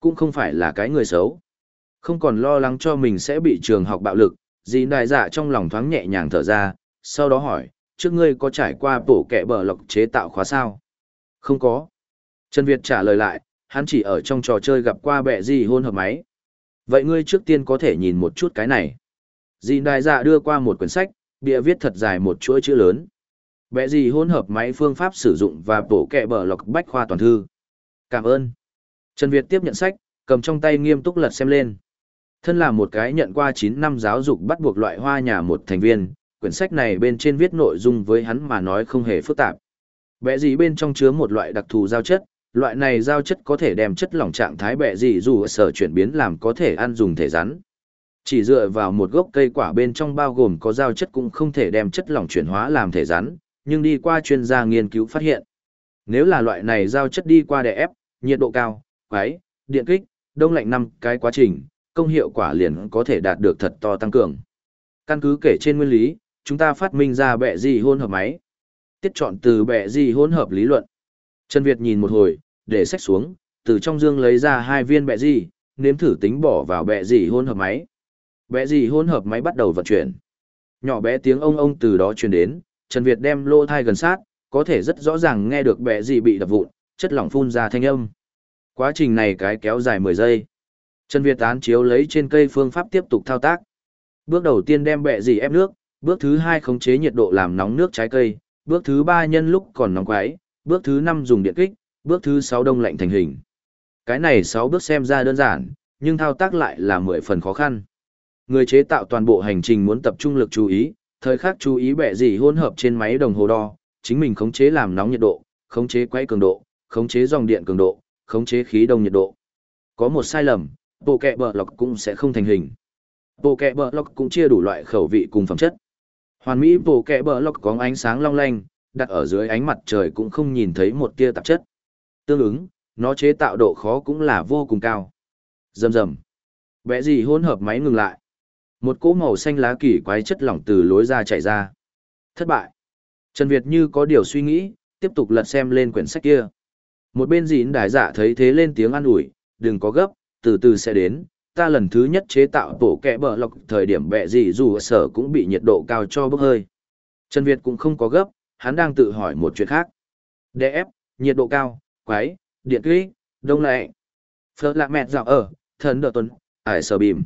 cũng không phải là cái người xấu. Không còn lo lắng cho mình sẽ bị trường học bạo lực, Di Đại Dạ trong lòng thoáng nhẹ nhàng thở ra, sau đó hỏi, trước ngươi có trải qua bổ kẹ bờ lọc chế tạo khóa sao? Không có. Trần Việt trả lời lại, hắn chỉ ở trong trò chơi gặp qua bẹ gì hôn hợp máy. Vậy ngươi trước tiên có thể nhìn một chút cái này. Dì đại dạ đưa qua một quyển sách, bìa viết thật dài một chuỗi chữ lớn. Bẹ gì hôn hợp máy phương pháp sử dụng và bổ kẹ bờ lọc bách khoa toàn thư. Cảm ơn. Trần Việt tiếp nhận sách, cầm trong tay nghiêm túc lật xem lên. Thân là một cái nhận qua 9 năm giáo dục bắt buộc loại hoa nhà một thành viên, quyển sách này bên trên viết nội dung với hắn mà nói không hề phức tạp. Bẹ gì bên trong chứa một loại đặc thù giao chất, loại này giao chất có thể đem chất lỏng trạng thái bẹ gì dù sở chuyển biến làm có thể ăn dùng thể rắn. Chỉ dựa vào một gốc cây quả bên trong bao gồm có giao chất cũng không thể đem chất lỏng chuyển hóa làm thể rắn, nhưng đi qua chuyên gia nghiên cứu phát hiện. Nếu là loại này giao chất đi qua đè ép, nhiệt độ cao, quái, điện kích, đông lạnh năm cái quá trình, công hiệu quả liền có thể đạt được thật to tăng cường. Căn cứ kể trên nguyên lý, chúng ta phát minh ra bệ gì hôn hợp máy. Tiết chọn từ bệ gì hôn hợp lý luận. Trần Việt nhìn một hồi, để sách xuống, từ trong dương lấy ra hai viên bệ gì, nếm thử tính bỏ vào bệ gì hôn hợp máy. Bệ gì hôn hợp máy bắt đầu vận chuyển. Nhỏ bé tiếng ông ông từ đó truyền đến, Trần Việt đem lô thai gần sát, có thể rất rõ ràng nghe được bệ gì bị đập vụn, chất lỏng phun ra thanh âm. Quá trình này cái kéo dài 10 giây. Trần Việt tán chiếu lấy trên cây phương pháp tiếp tục thao tác. Bước đầu tiên đem bẹ gì ép nước, bước thứ hai khống chế nhiệt độ làm nóng nước trái cây, bước thứ ba nhân lúc còn nóng quái, bước thứ năm dùng điện kích, bước thứ sáu đông lạnh thành hình. Cái này sáu bước xem ra đơn giản, nhưng thao tác lại là 10 phần khó khăn. Người chế tạo toàn bộ hành trình muốn tập trung lực chú ý, thời khắc chú ý bẹ gì hỗn hợp trên máy đồng hồ đo, chính mình khống chế làm nóng nhiệt độ, khống chế quay cường độ, khống chế dòng điện cường độ, khống chế khí đông nhiệt độ. Có một sai lầm, bộ kẹ bờ lọc cũng sẽ không thành hình. Bộ kẹ bờ lọc cũng chia đủ loại khẩu vị cùng phẩm chất. Hoàn mỹ bộ kẹ bờ lọc có ánh sáng long lanh, đặt ở dưới ánh mặt trời cũng không nhìn thấy một tia tạp chất. Tương ứng, nó chế tạo độ khó cũng là vô cùng cao. Rầm rầm. Vẽ gì hỗn hợp máy ngừng lại. Một cỗ màu xanh lá kỳ quái chất lỏng từ lối ra chảy ra. Thất bại. Trần Việt như có điều suy nghĩ, tiếp tục lật xem lên quyển sách kia. Một bên dịn đại dạ thấy thế lên tiếng an ủi, đừng có gấp, từ từ sẽ đến. Ta lần thứ nhất chế tạo tổ kẹ bờ lọc thời điểm bẹ gì dù sở cũng bị nhiệt độ cao cho bốc hơi. Trần Việt cũng không có gấp, hắn đang tự hỏi một chuyện khác. ép, nhiệt độ cao, quái, điện kỹ, đông lệ. Phớt lạ mẹt dạo ở, thần đỡ tuần, ải sở bìm.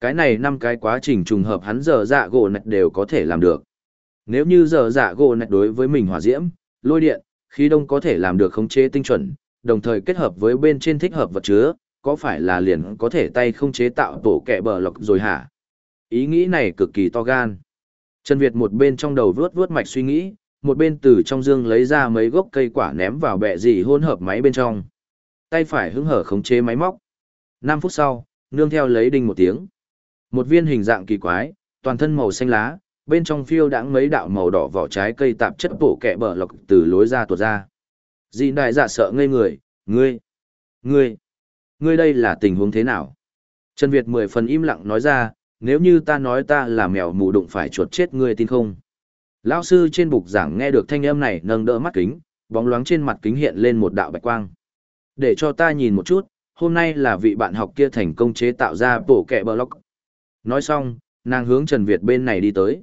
Cái này năm cái quá trình trùng hợp hắn giờ dạ gỗ nạch đều có thể làm được. Nếu như giờ dạ gỗ nạch đối với mình hỏa diễm, lôi điện, khí đông có thể làm được khống chế tinh chuẩn, đồng thời kết hợp với bên trên thích hợp vật chứa, có phải là liền có thể tay không chế tạo tổ kẹ bờ lọc rồi hả? Ý nghĩ này cực kỳ to gan. Trần Việt một bên trong đầu vướt vướt mạch suy nghĩ, một bên từ trong dương lấy ra mấy gốc cây quả ném vào bẹ dì hôn hợp máy bên trong. Tay phải hứng hở khống chế máy móc. 5 phút sau, nương theo lấy đinh một tiếng. Một viên hình dạng kỳ quái, toàn thân màu xanh lá, bên trong phiêu đãng mấy đạo màu đỏ vỏ trái cây tạp chất bổ kẹ bờ lọc từ lối ra tuột ra. Dì đại dạ sợ ngây người, ngươi, ngươi, ngươi đây là tình huống thế nào? Trần Việt mười phần im lặng nói ra, nếu như ta nói ta là mèo mù đụng phải chuột chết ngươi tin không? Lão sư trên bục giảng nghe được thanh âm này nâng đỡ mắt kính, bóng loáng trên mặt kính hiện lên một đạo bạch quang. Để cho ta nhìn một chút, hôm nay là vị bạn học kia thành công chế tạo ra bổ kẹ bờ. Nói xong, nàng hướng Trần Việt bên này đi tới.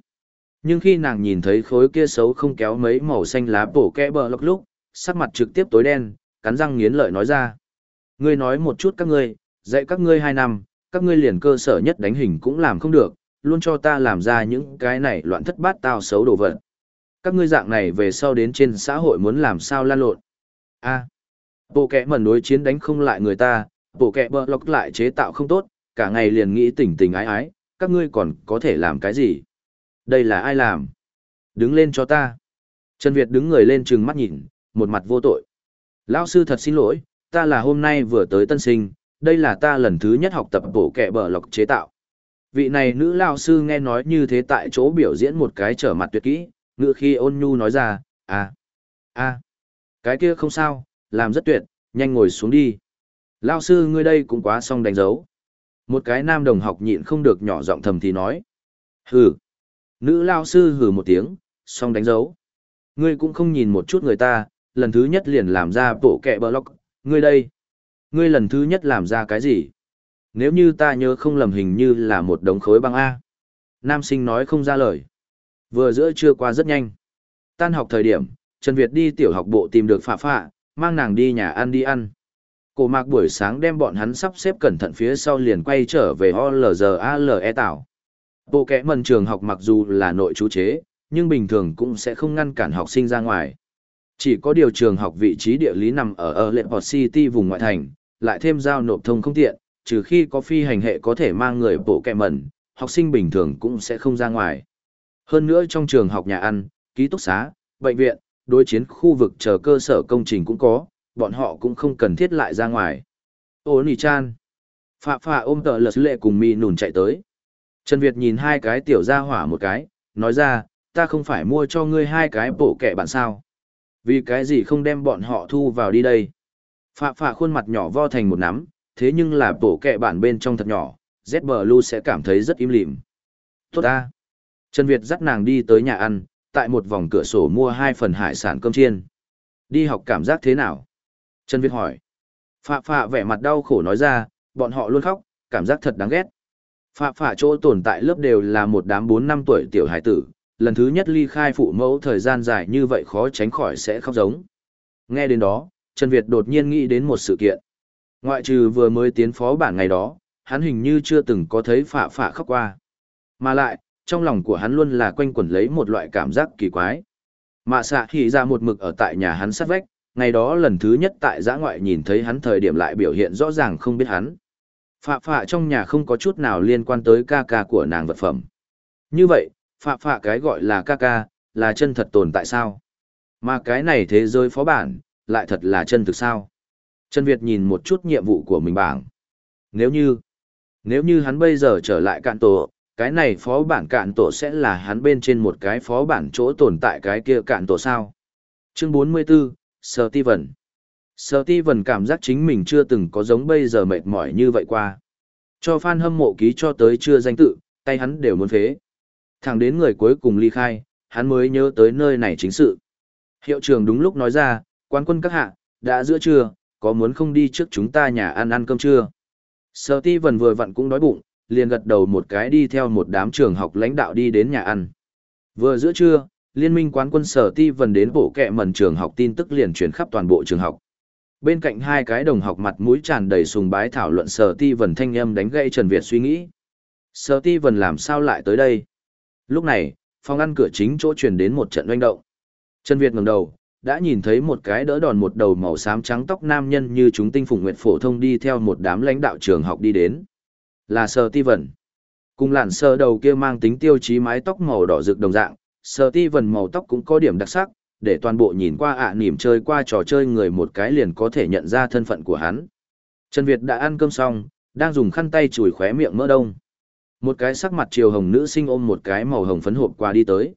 Nhưng khi nàng nhìn thấy khối kia xấu không kéo mấy màu xanh lá bổ kẽ bờ lọc lúc, sắc mặt trực tiếp tối đen, cắn răng nghiến lợi nói ra. Ngươi nói một chút các ngươi, dạy các ngươi hai năm, các ngươi liền cơ sở nhất đánh hình cũng làm không được, luôn cho ta làm ra những cái này loạn thất bát tao xấu đồ vật. Các ngươi dạng này về sau đến trên xã hội muốn làm sao lan lộn. a bộ kẻ mẩn đối chiến đánh không lại người ta, bộ kẻ bờ lọc lại chế tạo không tốt, cả ngày liền nghĩ tỉnh tỉnh ái ái, các ngươi còn có thể làm cái gì? Đây là ai làm? Đứng lên cho ta. Trần Việt đứng người lên trừng mắt nhìn, một mặt vô tội. Lão sư thật xin lỗi, ta là hôm nay vừa tới tân sinh, đây là ta lần thứ nhất học tập bổ kẹ bờ lọc chế tạo. Vị này nữ lão sư nghe nói như thế tại chỗ biểu diễn một cái trở mặt tuyệt kỹ, ngựa khi ôn nhu nói ra, à, à, cái kia không sao, làm rất tuyệt, nhanh ngồi xuống đi. Lão sư ngươi đây cũng quá xong đánh dấu. Một cái nam đồng học nhịn không được nhỏ giọng thầm thì nói. Hừ. Nữ lao sư hừ một tiếng, xong đánh dấu. Ngươi cũng không nhìn một chút người ta, lần thứ nhất liền làm ra bộ kẹ lọc ngươi đây. Ngươi lần thứ nhất làm ra cái gì? Nếu như ta nhớ không lầm hình như là một đống khối băng A. Nam sinh nói không ra lời. Vừa giữa trưa qua rất nhanh. Tan học thời điểm, Trần Việt đi tiểu học bộ tìm được phạ phạ, mang nàng đi nhà ăn đi ăn. Cổ mạc buổi sáng đem bọn hắn sắp xếp cẩn thận phía sau liền quay trở về OLGALE tảo. Bộ kẽ mần trường học mặc dù là nội chú chế, nhưng bình thường cũng sẽ không ngăn cản học sinh ra ngoài. Chỉ có điều trường học vị trí địa lý nằm ở ở lệ Port City vùng ngoại thành, lại thêm giao nộp thông không tiện, trừ khi có phi hành hệ có thể mang người bộ kẹ mẩn, học sinh bình thường cũng sẽ không ra ngoài. Hơn nữa trong trường học nhà ăn, ký túc xá, bệnh viện, đối chiến khu vực chờ cơ sở công trình cũng có, bọn họ cũng không cần thiết lại ra ngoài. Ô nì chan. Phạ phạ ôm tờ lật lệ cùng mi nùn chạy tới. Trần Việt nhìn hai cái tiểu gia hỏa một cái, nói ra, ta không phải mua cho ngươi hai cái bộ kẹ bạn sao. Vì cái gì không đem bọn họ thu vào đi đây? Phạ phạ khuôn mặt nhỏ vo thành một nắm, thế nhưng là bổ kẹ bản bên trong thật nhỏ, ZBLU sẽ cảm thấy rất im lìm. Tốt ta. Trần Việt dắt nàng đi tới nhà ăn, tại một vòng cửa sổ mua hai phần hải sản cơm chiên. Đi học cảm giác thế nào? Trần Việt hỏi. Phạ phạ vẻ mặt đau khổ nói ra, bọn họ luôn khóc, cảm giác thật đáng ghét. Phạ phạ chỗ tồn tại lớp đều là một đám 4 năm tuổi tiểu hải tử, lần thứ nhất ly khai phụ mẫu thời gian dài như vậy khó tránh khỏi sẽ khóc giống. Nghe đến đó, Trần Việt đột nhiên nghĩ đến một sự kiện. Ngoại trừ vừa mới tiến phó bản ngày đó, hắn hình như chưa từng có thấy phạ phạ khóc qua. Mà lại, trong lòng của hắn luôn là quanh quẩn lấy một loại cảm giác kỳ quái. Mạ xạ thì ra một mực ở tại nhà hắn sát vách, ngày đó lần thứ nhất tại giã ngoại nhìn thấy hắn thời điểm lại biểu hiện rõ ràng không biết hắn. Phạ phạ trong nhà không có chút nào liên quan tới ca ca của nàng vật phẩm. Như vậy, phạ phạ cái gọi là ca ca, là chân thật tồn tại sao? Mà cái này thế giới phó bản, lại thật là chân thực sao? Trần Việt nhìn một chút nhiệm vụ của mình bảng. Nếu như, nếu như hắn bây giờ trở lại cạn tổ, cái này phó bản cạn tổ sẽ là hắn bên trên một cái phó bản chỗ tồn tại cái kia cạn tổ sao? Chương 44, Steven. Steven cảm giác chính mình chưa từng có giống bây giờ mệt mỏi như vậy qua. Cho fan hâm mộ ký cho tới chưa danh tự, tay hắn đều muốn phế. Thẳng đến người cuối cùng ly khai, hắn mới nhớ tới nơi này chính sự. Hiệu trưởng đúng lúc nói ra, quan quân các hạ, đã giữa trưa, có muốn không đi trước chúng ta nhà ăn ăn cơm trưa? Steven vừa vặn cũng đói bụng, liền gật đầu một cái đi theo một đám trường học lãnh đạo đi đến nhà ăn. Vừa giữa trưa, liên minh quán quân sở ti vần đến bộ kẹ mần trường học tin tức liền truyền khắp toàn bộ trường học. Bên cạnh hai cái đồng học mặt mũi tràn đầy sùng bái thảo luận sở ti vần thanh âm đánh gãy Trần Việt suy nghĩ. Sở ti vần làm sao lại tới đây? Lúc này, phòng ăn cửa chính chỗ truyền đến một trận oanh động. Trần Việt ngẩng đầu, đã nhìn thấy một cái đỡ đòn một đầu màu xám trắng tóc nam nhân như chúng tinh phùng nguyệt phổ thông đi theo một đám lãnh đạo trường học đi đến. Là Sở Ti Vân. Cùng làn sơ đầu kia mang tính tiêu chí mái tóc màu đỏ rực đồng dạng, Sở Ti Vân màu tóc cũng có điểm đặc sắc, để toàn bộ nhìn qua ạ à, nỉm chơi qua trò chơi người một cái liền có thể nhận ra thân phận của hắn. Trần Việt đã ăn cơm xong, đang dùng khăn tay chùi khóe miệng mỡ đông. Một cái sắc mặt chiều hồng nữ sinh ôm một cái màu hồng phấn hộp qua đi tới.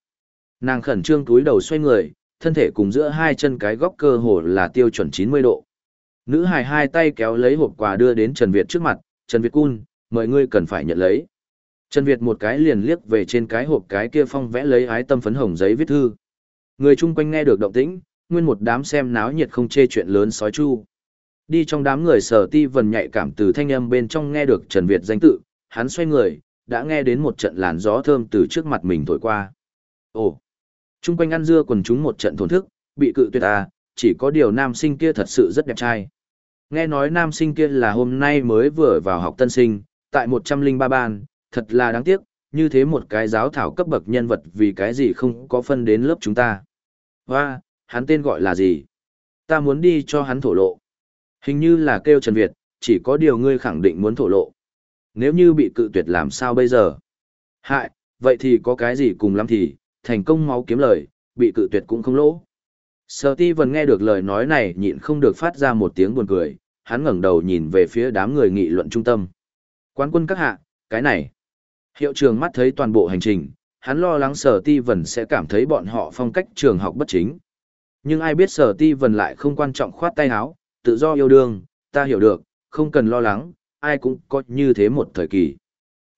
Nàng khẩn trương túi đầu xoay người, thân thể cùng giữa hai chân cái góc cơ hồ là tiêu chuẩn 90 độ. Nữ hài hai tay kéo lấy hộp quà đưa đến Trần Việt trước mặt, Trần Việt Cun, mời ngươi cần phải nhận lấy. Trần Việt một cái liền liếc về trên cái hộp cái kia phong vẽ lấy ái tâm phấn hồng giấy viết thư. Người chung quanh nghe được động tĩnh, nguyên một đám xem náo nhiệt không chê chuyện lớn sói chu. Đi trong đám người sở ti vần nhạy cảm từ thanh âm bên trong nghe được Trần Việt danh tự, hắn xoay người, đã nghe đến một trận làn gió thơm từ trước mặt mình thổi qua. Ồ! Trung quanh ăn dưa quần chúng một trận thổn thức, bị cự tuyệt à, chỉ có điều nam sinh kia thật sự rất đẹp trai. Nghe nói nam sinh kia là hôm nay mới vừa vào học tân sinh, tại 103 ban, thật là đáng tiếc, như thế một cái giáo thảo cấp bậc nhân vật vì cái gì không có phân đến lớp chúng ta. Hoa, hắn tên gọi là gì? Ta muốn đi cho hắn thổ lộ. Hình như là kêu Trần Việt, chỉ có điều ngươi khẳng định muốn thổ lộ. Nếu như bị cự tuyệt làm sao bây giờ? Hại, vậy thì có cái gì cùng lắm thì, thành công máu kiếm lời, bị cự tuyệt cũng không lỗ. Sở ti vân nghe được lời nói này nhịn không được phát ra một tiếng buồn cười, hắn ngẩng đầu nhìn về phía đám người nghị luận trung tâm. Quán quân các hạ, cái này. Hiệu trường mắt thấy toàn bộ hành trình, hắn lo lắng sở ti vần sẽ cảm thấy bọn họ phong cách trường học bất chính. Nhưng ai biết sở ti vần lại không quan trọng khoát tay áo, tự do yêu đương, ta hiểu được, không cần lo lắng, ai cũng có như thế một thời kỳ.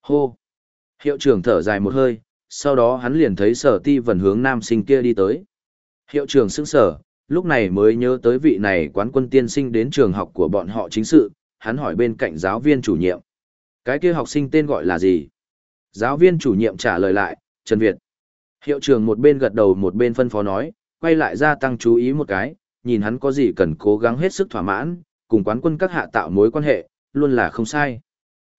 Hô! Hiệu trưởng thở dài một hơi, sau đó hắn liền thấy sở ti vần hướng nam sinh kia đi tới. Hiệu trưởng sững sở, lúc này mới nhớ tới vị này quán quân tiên sinh đến trường học của bọn họ chính sự, hắn hỏi bên cạnh giáo viên chủ nhiệm. Cái kia học sinh tên gọi là gì? Giáo viên chủ nhiệm trả lời lại, Trần Việt. Hiệu trưởng một bên gật đầu một bên phân phó nói, quay lại gia tăng chú ý một cái, nhìn hắn có gì cần cố gắng hết sức thỏa mãn, cùng quán quân các hạ tạo mối quan hệ, luôn là không sai.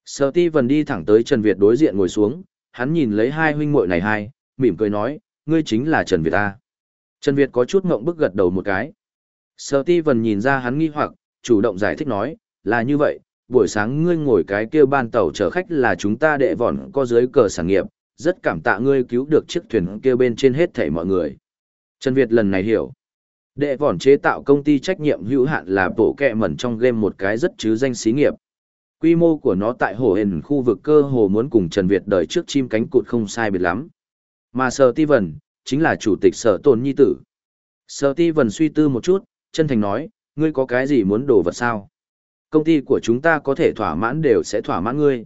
Sở ti vần đi thẳng tới Trần Việt đối diện ngồi xuống, hắn nhìn lấy hai huynh muội này hai, mỉm cười nói, ngươi chính là Trần Việt ta. Trần Việt có chút ngộng bức gật đầu một cái. Sở ti vần nhìn ra hắn nghi hoặc, chủ động giải thích nói, là như vậy, buổi sáng ngươi ngồi cái kia ban tàu chở khách là chúng ta đệ vòn có dưới cờ sản nghiệp, rất cảm tạ ngươi cứu được chiếc thuyền kia bên trên hết thảy mọi người. Trần Việt lần này hiểu. Đệ vòn chế tạo công ty trách nhiệm hữu hạn là bộ kẹ mẩn trong game một cái rất chứ danh xí nghiệp. Quy mô của nó tại hồ hền khu vực cơ hồ muốn cùng Trần Việt đời trước chim cánh cụt không sai biệt lắm. Mà Sở Ti Vân, chính là chủ tịch Sở Tồn Nhi Tử. Sở Ti Vân suy tư một chút, chân thành nói, ngươi có cái gì muốn đổ vật sao? Công ty của chúng ta có thể thỏa mãn đều sẽ thỏa mãn ngươi.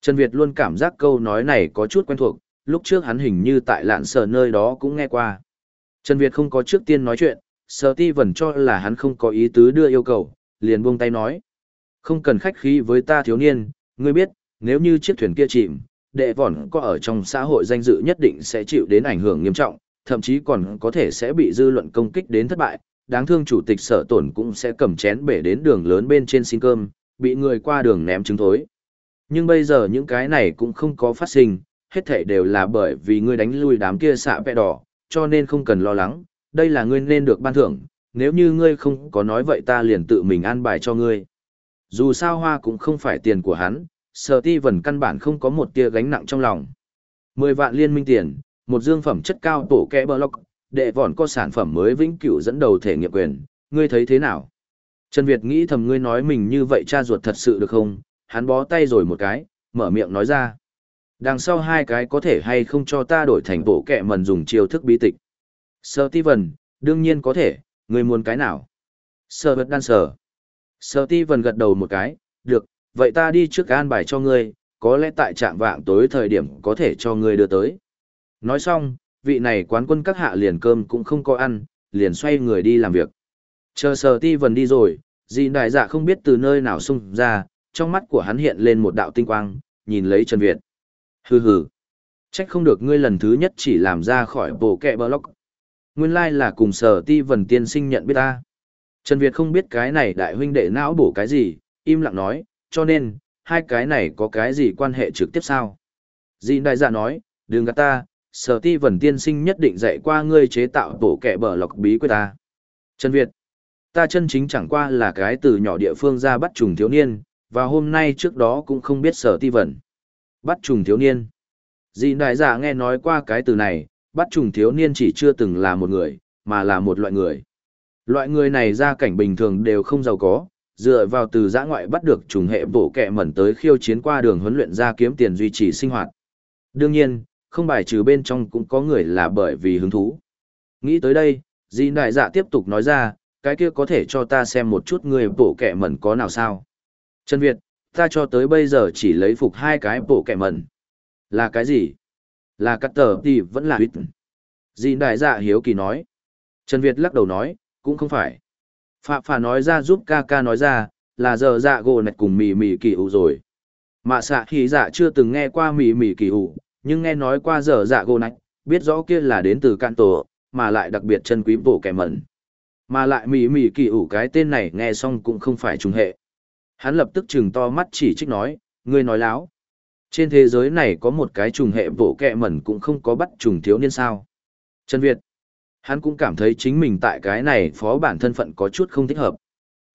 Trần Việt luôn cảm giác câu nói này có chút quen thuộc, lúc trước hắn hình như tại lạn sở nơi đó cũng nghe qua. Trần Việt không có trước tiên nói chuyện, Sở Ti Vân cho là hắn không có ý tứ đưa yêu cầu, liền buông tay nói. Không cần khách khí với ta thiếu niên, ngươi biết, nếu như chiếc thuyền kia chìm, đệ vòn có ở trong xã hội danh dự nhất định sẽ chịu đến ảnh hưởng nghiêm trọng, thậm chí còn có thể sẽ bị dư luận công kích đến thất bại. Đáng thương chủ tịch sở tổn cũng sẽ cầm chén bể đến đường lớn bên trên xin cơm, bị người qua đường ném trứng thối. Nhưng bây giờ những cái này cũng không có phát sinh, hết thể đều là bởi vì ngươi đánh lui đám kia xạ vẹ đỏ, cho nên không cần lo lắng, đây là ngươi nên được ban thưởng, nếu như ngươi không có nói vậy ta liền tự mình an bài cho ngươi. Dù sao hoa cũng không phải tiền của hắn, sở ti vần căn bản không có một tia gánh nặng trong lòng. Mười vạn liên minh tiền, một dương phẩm chất cao tổ kẽ block, đệ vòn có sản phẩm mới vĩnh cửu dẫn đầu thể nghiệm quyền, ngươi thấy thế nào? Trần Việt nghĩ thầm ngươi nói mình như vậy cha ruột thật sự được không? Hắn bó tay rồi một cái, mở miệng nói ra. Đằng sau hai cái có thể hay không cho ta đổi thành bộ kẹ mần dùng chiêu thức bí tịch. Sơ ti vần, đương nhiên có thể, ngươi muốn cái nào? Sơ vật đan sở. Sở ti vần gật đầu một cái, được, vậy ta đi trước an bài cho ngươi, có lẽ tại trạm vạng tối thời điểm có thể cho ngươi đưa tới. Nói xong, vị này quán quân các hạ liền cơm cũng không có ăn, liền xoay người đi làm việc. Chờ sở ti vần đi rồi, dì đại dạ không biết từ nơi nào xung ra, trong mắt của hắn hiện lên một đạo tinh quang, nhìn lấy Trần Việt. Hừ hừ. Trách không được ngươi lần thứ nhất chỉ làm ra khỏi bộ kẹ block. Nguyên lai like là cùng sở ti vần tiên sinh nhận biết ta. Trần Việt không biết cái này đại huynh đệ não bổ cái gì, im lặng nói, cho nên, hai cái này có cái gì quan hệ trực tiếp sao? Dĩ đại dạ nói, đừng gạt ta, sở ti vần tiên sinh nhất định dạy qua ngươi chế tạo bổ kẻ bờ lọc bí quyết ta. Trần Việt, ta chân chính chẳng qua là cái từ nhỏ địa phương ra bắt trùng thiếu niên, và hôm nay trước đó cũng không biết sở ti vần. Bắt trùng thiếu niên. Dĩ đại dạ nghe nói qua cái từ này, bắt trùng thiếu niên chỉ chưa từng là một người, mà là một loại người. Loại người này ra cảnh bình thường đều không giàu có, dựa vào từ giã ngoại bắt được trùng hệ bổ kẹ mẩn tới khiêu chiến qua đường huấn luyện ra kiếm tiền duy trì sinh hoạt. Đương nhiên, không bài trừ bên trong cũng có người là bởi vì hứng thú. Nghĩ tới đây, Di Đại Dạ tiếp tục nói ra, cái kia có thể cho ta xem một chút người bổ kẹ mẩn có nào sao. Trần Việt, ta cho tới bây giờ chỉ lấy phục hai cái bổ kẹ mẩn. Là cái gì? Là cắt tờ thì vẫn là huyết. Di Đại Dạ hiếu kỳ nói. Trần Việt lắc đầu nói, cũng không phải. Phạm phà nói ra giúp ca ca nói ra, là giờ dạ gồ nạch cùng mì mì kỳ ủ rồi. Mạ xạ thì dạ chưa từng nghe qua mì mì kỳ ủ, nhưng nghe nói qua giờ dạ gồ nạch, biết rõ kia là đến từ can tổ, mà lại đặc biệt chân quý bộ kẻ mẩn. Mà lại mì mì kỳ ủ cái tên này nghe xong cũng không phải trùng hệ. Hắn lập tức chừng to mắt chỉ trích nói, ngươi nói láo. Trên thế giới này có một cái trùng hệ bộ kẹ mẩn cũng không có bắt trùng thiếu niên sao. Trần Việt, Hắn cũng cảm thấy chính mình tại cái này phó bản thân phận có chút không thích hợp.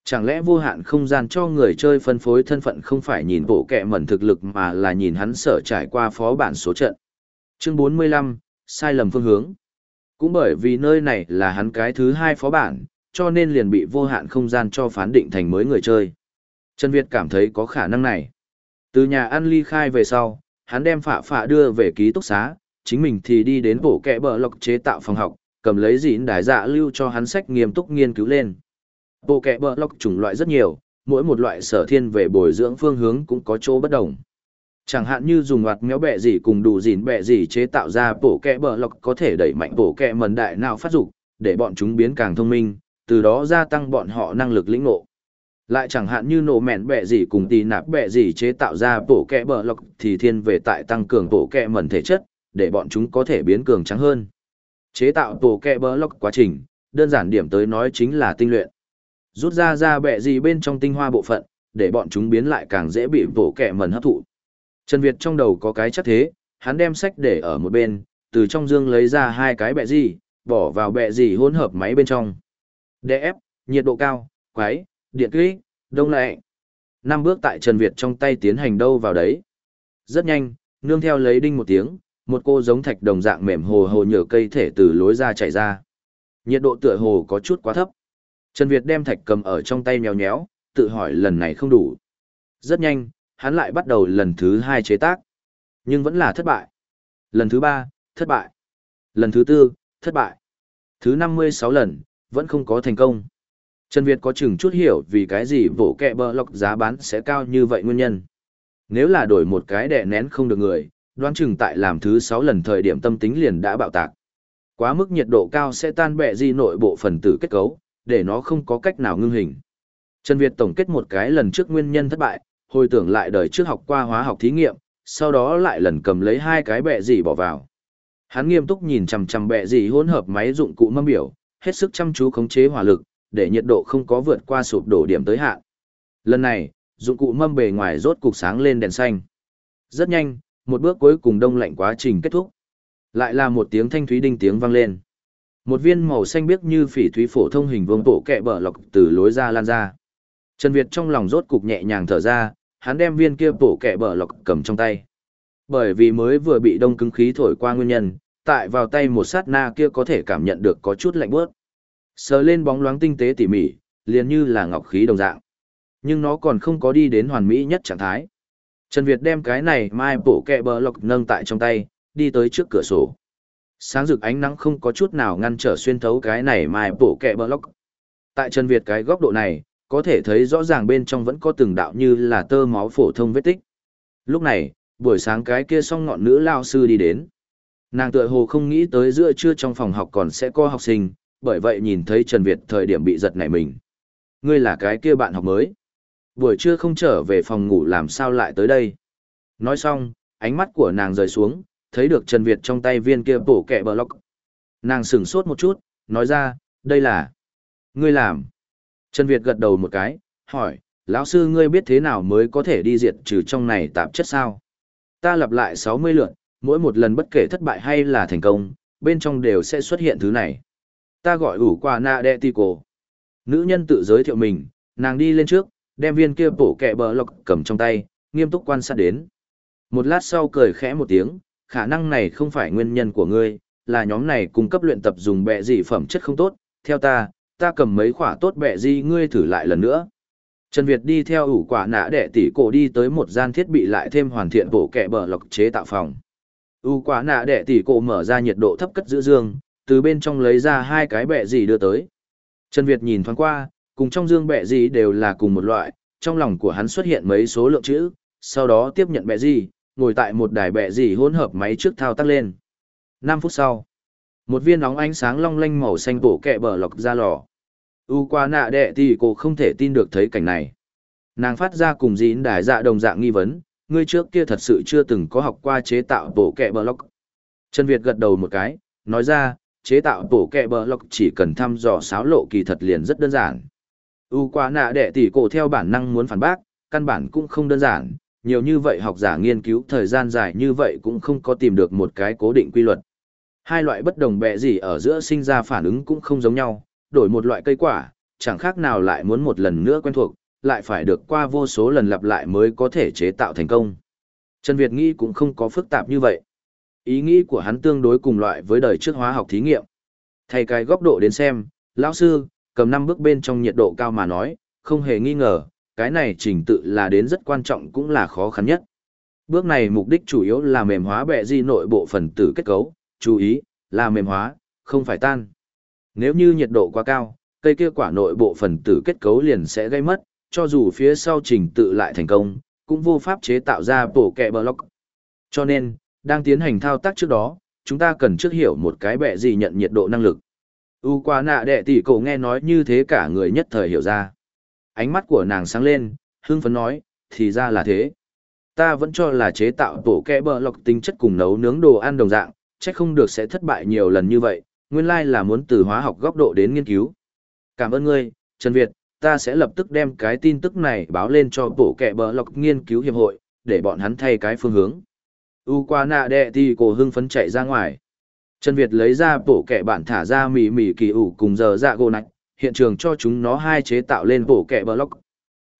Chẳng lẽ vô hạn không gian cho người chơi phân phối thân phận không phải nhìn bộ kẹ mẩn thực lực mà là nhìn hắn sở trải qua phó bản số trận. Chương 45, sai lầm phương hướng. Cũng bởi vì nơi này là hắn cái thứ hai phó bản, cho nên liền bị vô hạn không gian cho phán định thành mới người chơi. Trần Việt cảm thấy có khả năng này. Từ nhà ăn ly khai về sau, hắn đem phạ phạ đưa về ký túc xá, chính mình thì đi đến bộ kẹ bờ lọc chế tạo phòng học, cầm lấy dịn đại dạ lưu cho hắn sách nghiêm túc nghiên cứu lên. Bộ kẻ bờ lọc chủng loại rất nhiều, mỗi một loại sở thiên về bồi dưỡng phương hướng cũng có chỗ bất đồng. Chẳng hạn như dùng hoạt méo bẹ gì cùng đủ dịn bẹ gì chế tạo ra bộ kẻ bờ lọc có thể đẩy mạnh bộ kẻ mần đại nào phát dục để bọn chúng biến càng thông minh, từ đó gia tăng bọn họ năng lực lĩnh ngộ. Lại chẳng hạn như nổ mẹn bẹ gì cùng tì nạp bẹ gì chế tạo ra bộ kẻ bờ lọc thì thiên về tại tăng cường bộ kẻ mần thể chất, để bọn chúng có thể biến cường trắng hơn. Chế tạo tổ kẹ bờ lọc quá trình, đơn giản điểm tới nói chính là tinh luyện. Rút ra ra bẹ gì bên trong tinh hoa bộ phận, để bọn chúng biến lại càng dễ bị tổ kẹ mần hấp thụ. Trần Việt trong đầu có cái chắc thế, hắn đem sách để ở một bên, từ trong dương lấy ra hai cái bẹ gì, bỏ vào bẹ gì hỗn hợp máy bên trong. Đè ép, nhiệt độ cao, quái, điện kỹ, đông lệ. Năm bước tại Trần Việt trong tay tiến hành đâu vào đấy. Rất nhanh, nương theo lấy đinh một tiếng, một cô giống thạch đồng dạng mềm hồ hồ nhờ cây thể từ lối ra chạy ra. Nhiệt độ tựa hồ có chút quá thấp. Trần Việt đem thạch cầm ở trong tay mèo nhéo, tự hỏi lần này không đủ. Rất nhanh, hắn lại bắt đầu lần thứ hai chế tác. Nhưng vẫn là thất bại. Lần thứ ba, thất bại. Lần thứ tư, thất bại. Thứ 56 lần, vẫn không có thành công. Trần Việt có chừng chút hiểu vì cái gì vỗ kẹ bờ lọc giá bán sẽ cao như vậy nguyên nhân. Nếu là đổi một cái đẻ nén không được người, đoán chừng tại làm thứ 6 lần thời điểm tâm tính liền đã bạo tạc. Quá mức nhiệt độ cao sẽ tan bẹ di nội bộ phần tử kết cấu, để nó không có cách nào ngưng hình. Trần Việt tổng kết một cái lần trước nguyên nhân thất bại, hồi tưởng lại đời trước học qua hóa học thí nghiệm, sau đó lại lần cầm lấy hai cái bẹ gì bỏ vào. Hắn nghiêm túc nhìn chằm chằm bẹ gì hỗn hợp máy dụng cụ mâm biểu, hết sức chăm chú khống chế hỏa lực, để nhiệt độ không có vượt qua sụp đổ điểm tới hạn. Lần này, dụng cụ mâm bề ngoài rốt cục sáng lên đèn xanh. Rất nhanh, một bước cuối cùng đông lạnh quá trình kết thúc. Lại là một tiếng thanh thúy đinh tiếng vang lên. Một viên màu xanh biếc như phỉ thúy phổ thông hình vuông bộ kẹ bờ lọc từ lối ra lan ra. Trần Việt trong lòng rốt cục nhẹ nhàng thở ra, hắn đem viên kia bổ kẹ bờ lọc cầm trong tay. Bởi vì mới vừa bị đông cứng khí thổi qua nguyên nhân, tại vào tay một sát na kia có thể cảm nhận được có chút lạnh bớt. Sờ lên bóng loáng tinh tế tỉ mỉ, liền như là ngọc khí đồng dạng. Nhưng nó còn không có đi đến hoàn mỹ nhất trạng thái. Trần Việt đem cái này mai bộ kẹ bờ lọc nâng tại trong tay, đi tới trước cửa sổ. Sáng rực ánh nắng không có chút nào ngăn trở xuyên thấu cái này mai bộ kẹ bờ lọc. Tại Trần Việt cái góc độ này, có thể thấy rõ ràng bên trong vẫn có từng đạo như là tơ máu phổ thông vết tích. Lúc này, buổi sáng cái kia song ngọn nữ lao sư đi đến. Nàng tựa hồ không nghĩ tới giữa trưa trong phòng học còn sẽ có học sinh, bởi vậy nhìn thấy Trần Việt thời điểm bị giật nảy mình. Ngươi là cái kia bạn học mới. Buổi trưa không trở về phòng ngủ làm sao lại tới đây. Nói xong, ánh mắt của nàng rời xuống, thấy được Trần Việt trong tay viên kia bổ kẹ bờ lóc. Nàng sửng sốt một chút, nói ra, đây là... Ngươi làm. Trần Việt gật đầu một cái, hỏi, lão sư ngươi biết thế nào mới có thể đi diệt trừ trong này tạp chất sao? Ta lặp lại 60 lượt, mỗi một lần bất kể thất bại hay là thành công, bên trong đều sẽ xuất hiện thứ này. Ta gọi ủ qua na đệ ti cổ. Nữ nhân tự giới thiệu mình, nàng đi lên trước, đem viên kia bổ kẹ bờ lọc cầm trong tay, nghiêm túc quan sát đến. Một lát sau cười khẽ một tiếng, khả năng này không phải nguyên nhân của ngươi, là nhóm này cung cấp luyện tập dùng bẹ dị phẩm chất không tốt, theo ta, ta cầm mấy khỏa tốt bẹ dị ngươi thử lại lần nữa. Trần Việt đi theo ủ quả nã đệ tỷ cổ đi tới một gian thiết bị lại thêm hoàn thiện bộ kẹ bờ lọc chế tạo phòng. ủ quả nã đệ tỷ cổ mở ra nhiệt độ thấp cất giữ dương, từ bên trong lấy ra hai cái bẹ gì đưa tới. Trần Việt nhìn thoáng qua, cùng trong dương bẹ gì đều là cùng một loại, trong lòng của hắn xuất hiện mấy số lượng chữ, sau đó tiếp nhận bẹ gì, ngồi tại một đài bẹ gì hỗn hợp máy trước thao tác lên. 5 phút sau, một viên nóng ánh sáng long lanh màu xanh bổ kẹ bờ lọc ra lò. U qua nạ đệ thì cô không thể tin được thấy cảnh này. Nàng phát ra cùng dĩn đài dạ đồng dạng nghi vấn, ngươi trước kia thật sự chưa từng có học qua chế tạo bổ kẹ bờ lọc. Trần Việt gật đầu một cái, nói ra, chế tạo bổ kẹ bờ lọc chỉ cần thăm dò sáo lộ kỳ thật liền rất đơn giản. U qua nạ đệ tỷ cổ theo bản năng muốn phản bác, căn bản cũng không đơn giản, nhiều như vậy học giả nghiên cứu thời gian dài như vậy cũng không có tìm được một cái cố định quy luật. Hai loại bất đồng bẹ gì ở giữa sinh ra phản ứng cũng không giống nhau, đổi một loại cây quả, chẳng khác nào lại muốn một lần nữa quen thuộc, lại phải được qua vô số lần lặp lại mới có thể chế tạo thành công. Trần Việt nghĩ cũng không có phức tạp như vậy. Ý nghĩ của hắn tương đối cùng loại với đời trước hóa học thí nghiệm. Thay cái góc độ đến xem, lão sư, cầm năm bước bên trong nhiệt độ cao mà nói, không hề nghi ngờ, cái này trình tự là đến rất quan trọng cũng là khó khăn nhất. Bước này mục đích chủ yếu là mềm hóa bẹ di nội bộ phần tử kết cấu, chú ý, là mềm hóa, không phải tan. Nếu như nhiệt độ quá cao, cây kia quả nội bộ phần tử kết cấu liền sẽ gây mất, cho dù phía sau trình tự lại thành công, cũng vô pháp chế tạo ra bổ kẹ block. Cho nên, đang tiến hành thao tác trước đó, chúng ta cần trước hiểu một cái bẹ gì nhận nhiệt độ năng lực. U qua nạ đệ tỷ cổ nghe nói như thế cả người nhất thời hiểu ra. Ánh mắt của nàng sáng lên, hưng phấn nói, thì ra là thế. Ta vẫn cho là chế tạo tổ kẽ bờ lọc tính chất cùng nấu nướng đồ ăn đồng dạng, chắc không được sẽ thất bại nhiều lần như vậy, nguyên lai là muốn từ hóa học góc độ đến nghiên cứu. Cảm ơn ngươi, Trần Việt, ta sẽ lập tức đem cái tin tức này báo lên cho tổ kẹ bờ lọc nghiên cứu hiệp hội, để bọn hắn thay cái phương hướng. U qua nạ đệ thì cổ hưng phấn chạy ra ngoài. Trần Việt lấy ra bộ kẹ bản thả ra mỉ mỉ kỳ ủ cùng giờ dạ gỗ nạch, hiện trường cho chúng nó hai chế tạo lên bộ kẹ bờ.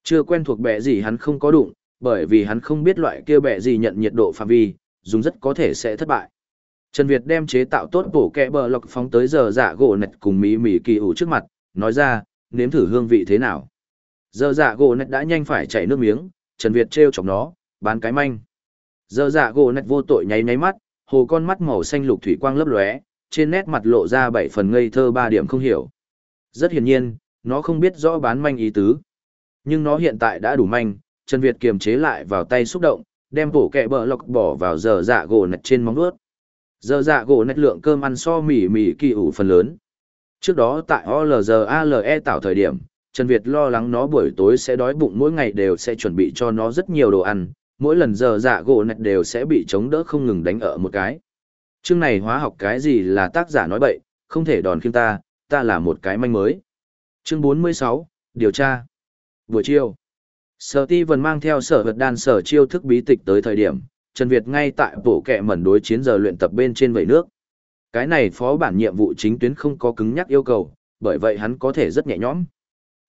Chưa quen thuộc bẻ gì hắn không có đụng, bởi vì hắn không biết loại kia bẻ gì nhận nhiệt độ phạm vi, dùng rất có thể sẽ thất bại. Trần Việt đem chế tạo tốt bộ kẹ bờ phóng tới giờ dạ gỗ nạch cùng mì mì kỳ ủ trước mặt, nói ra, nếm thử hương vị thế nào. Giờ dạ gỗ nạch đã nhanh phải chảy nước miếng, Trần Việt trêu chọc nó, bán cái manh. Giờ dạ gỗ nạch vô tội nháy nháy mắt, hồ con mắt màu xanh lục thủy quang lấp lóe, trên nét mặt lộ ra bảy phần ngây thơ ba điểm không hiểu. Rất hiển nhiên, nó không biết rõ bán manh ý tứ. Nhưng nó hiện tại đã đủ manh, Trần Việt kiềm chế lại vào tay xúc động, đem bổ kẹ bờ lọc bỏ vào giờ dạ gỗ nạch trên móng vuốt. Giờ dạ gỗ nạch lượng cơm ăn so mỉ mỉ kỳ ủ phần lớn. Trước đó tại OLGALE tạo thời điểm, Trần Việt lo lắng nó buổi tối sẽ đói bụng mỗi ngày đều sẽ chuẩn bị cho nó rất nhiều đồ ăn, mỗi lần giờ dạ gỗ nạch đều sẽ bị chống đỡ không ngừng đánh ở một cái. Chương này hóa học cái gì là tác giả nói bậy, không thể đòn khiêm ta, ta là một cái manh mới. Chương 46, điều tra. Buổi chiều, Sở Ti vần mang theo sở vật đan sở chiêu thức bí tịch tới thời điểm, Trần Việt ngay tại bộ kệ mẩn đối chiến giờ luyện tập bên trên vẩy nước. Cái này phó bản nhiệm vụ chính tuyến không có cứng nhắc yêu cầu, bởi vậy hắn có thể rất nhẹ nhõm.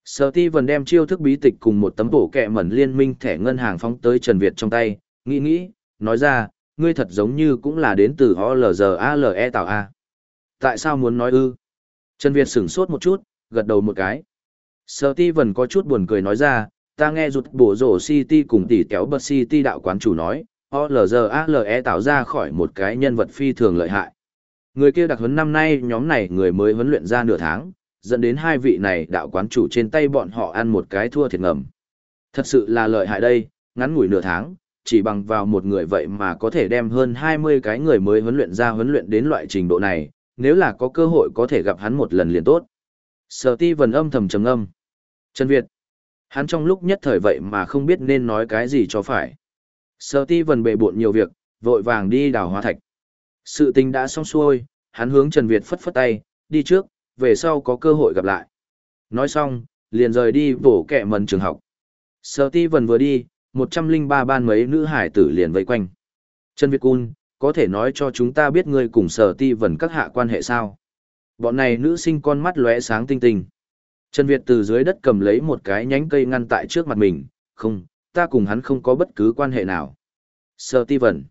Sở Ti vần đem chiêu thức bí tịch cùng một tấm bổ kẹ mẩn liên minh thẻ ngân hàng phóng tới Trần Việt trong tay, nghĩ nghĩ, nói ra, ngươi thật giống như cũng là đến từ OLGALE tạo A. Tại sao muốn nói ư? Trần Việt sửng sốt một chút, gật đầu một cái. Sở Ti vần có chút buồn cười nói ra, ta nghe rụt bổ rổ City cùng tỷ kéo bật City đạo quán chủ nói, OLGALE tạo ra khỏi một cái nhân vật phi thường lợi hại. Người kia đặc huấn năm nay nhóm này người mới huấn luyện ra nửa tháng, dẫn đến hai vị này đạo quán chủ trên tay bọn họ ăn một cái thua thiệt ngầm. Thật sự là lợi hại đây, ngắn ngủi nửa tháng, chỉ bằng vào một người vậy mà có thể đem hơn 20 cái người mới huấn luyện ra huấn luyện đến loại trình độ này, nếu là có cơ hội có thể gặp hắn một lần liền tốt. Sở ti vần âm thầm trầm âm. Trần Việt. Hắn trong lúc nhất thời vậy mà không biết nên nói cái gì cho phải. Sở ti vần bề bộn nhiều việc, vội vàng đi đào hóa thạch. Sự tình đã xong xuôi, hắn hướng Trần Việt phất phất tay, đi trước, về sau có cơ hội gặp lại. Nói xong, liền rời đi vỗ kẹ mần trường học. Sở ti vần vừa đi, 103 ban mấy nữ hải tử liền vây quanh. Trần Việt Cun, có thể nói cho chúng ta biết ngươi cùng sở ti vần các hạ quan hệ sao? Bọn này nữ sinh con mắt lóe sáng tinh tinh. Trần Việt từ dưới đất cầm lấy một cái nhánh cây ngăn tại trước mặt mình, không, ta cùng hắn không có bất cứ quan hệ nào. Sở ti vần.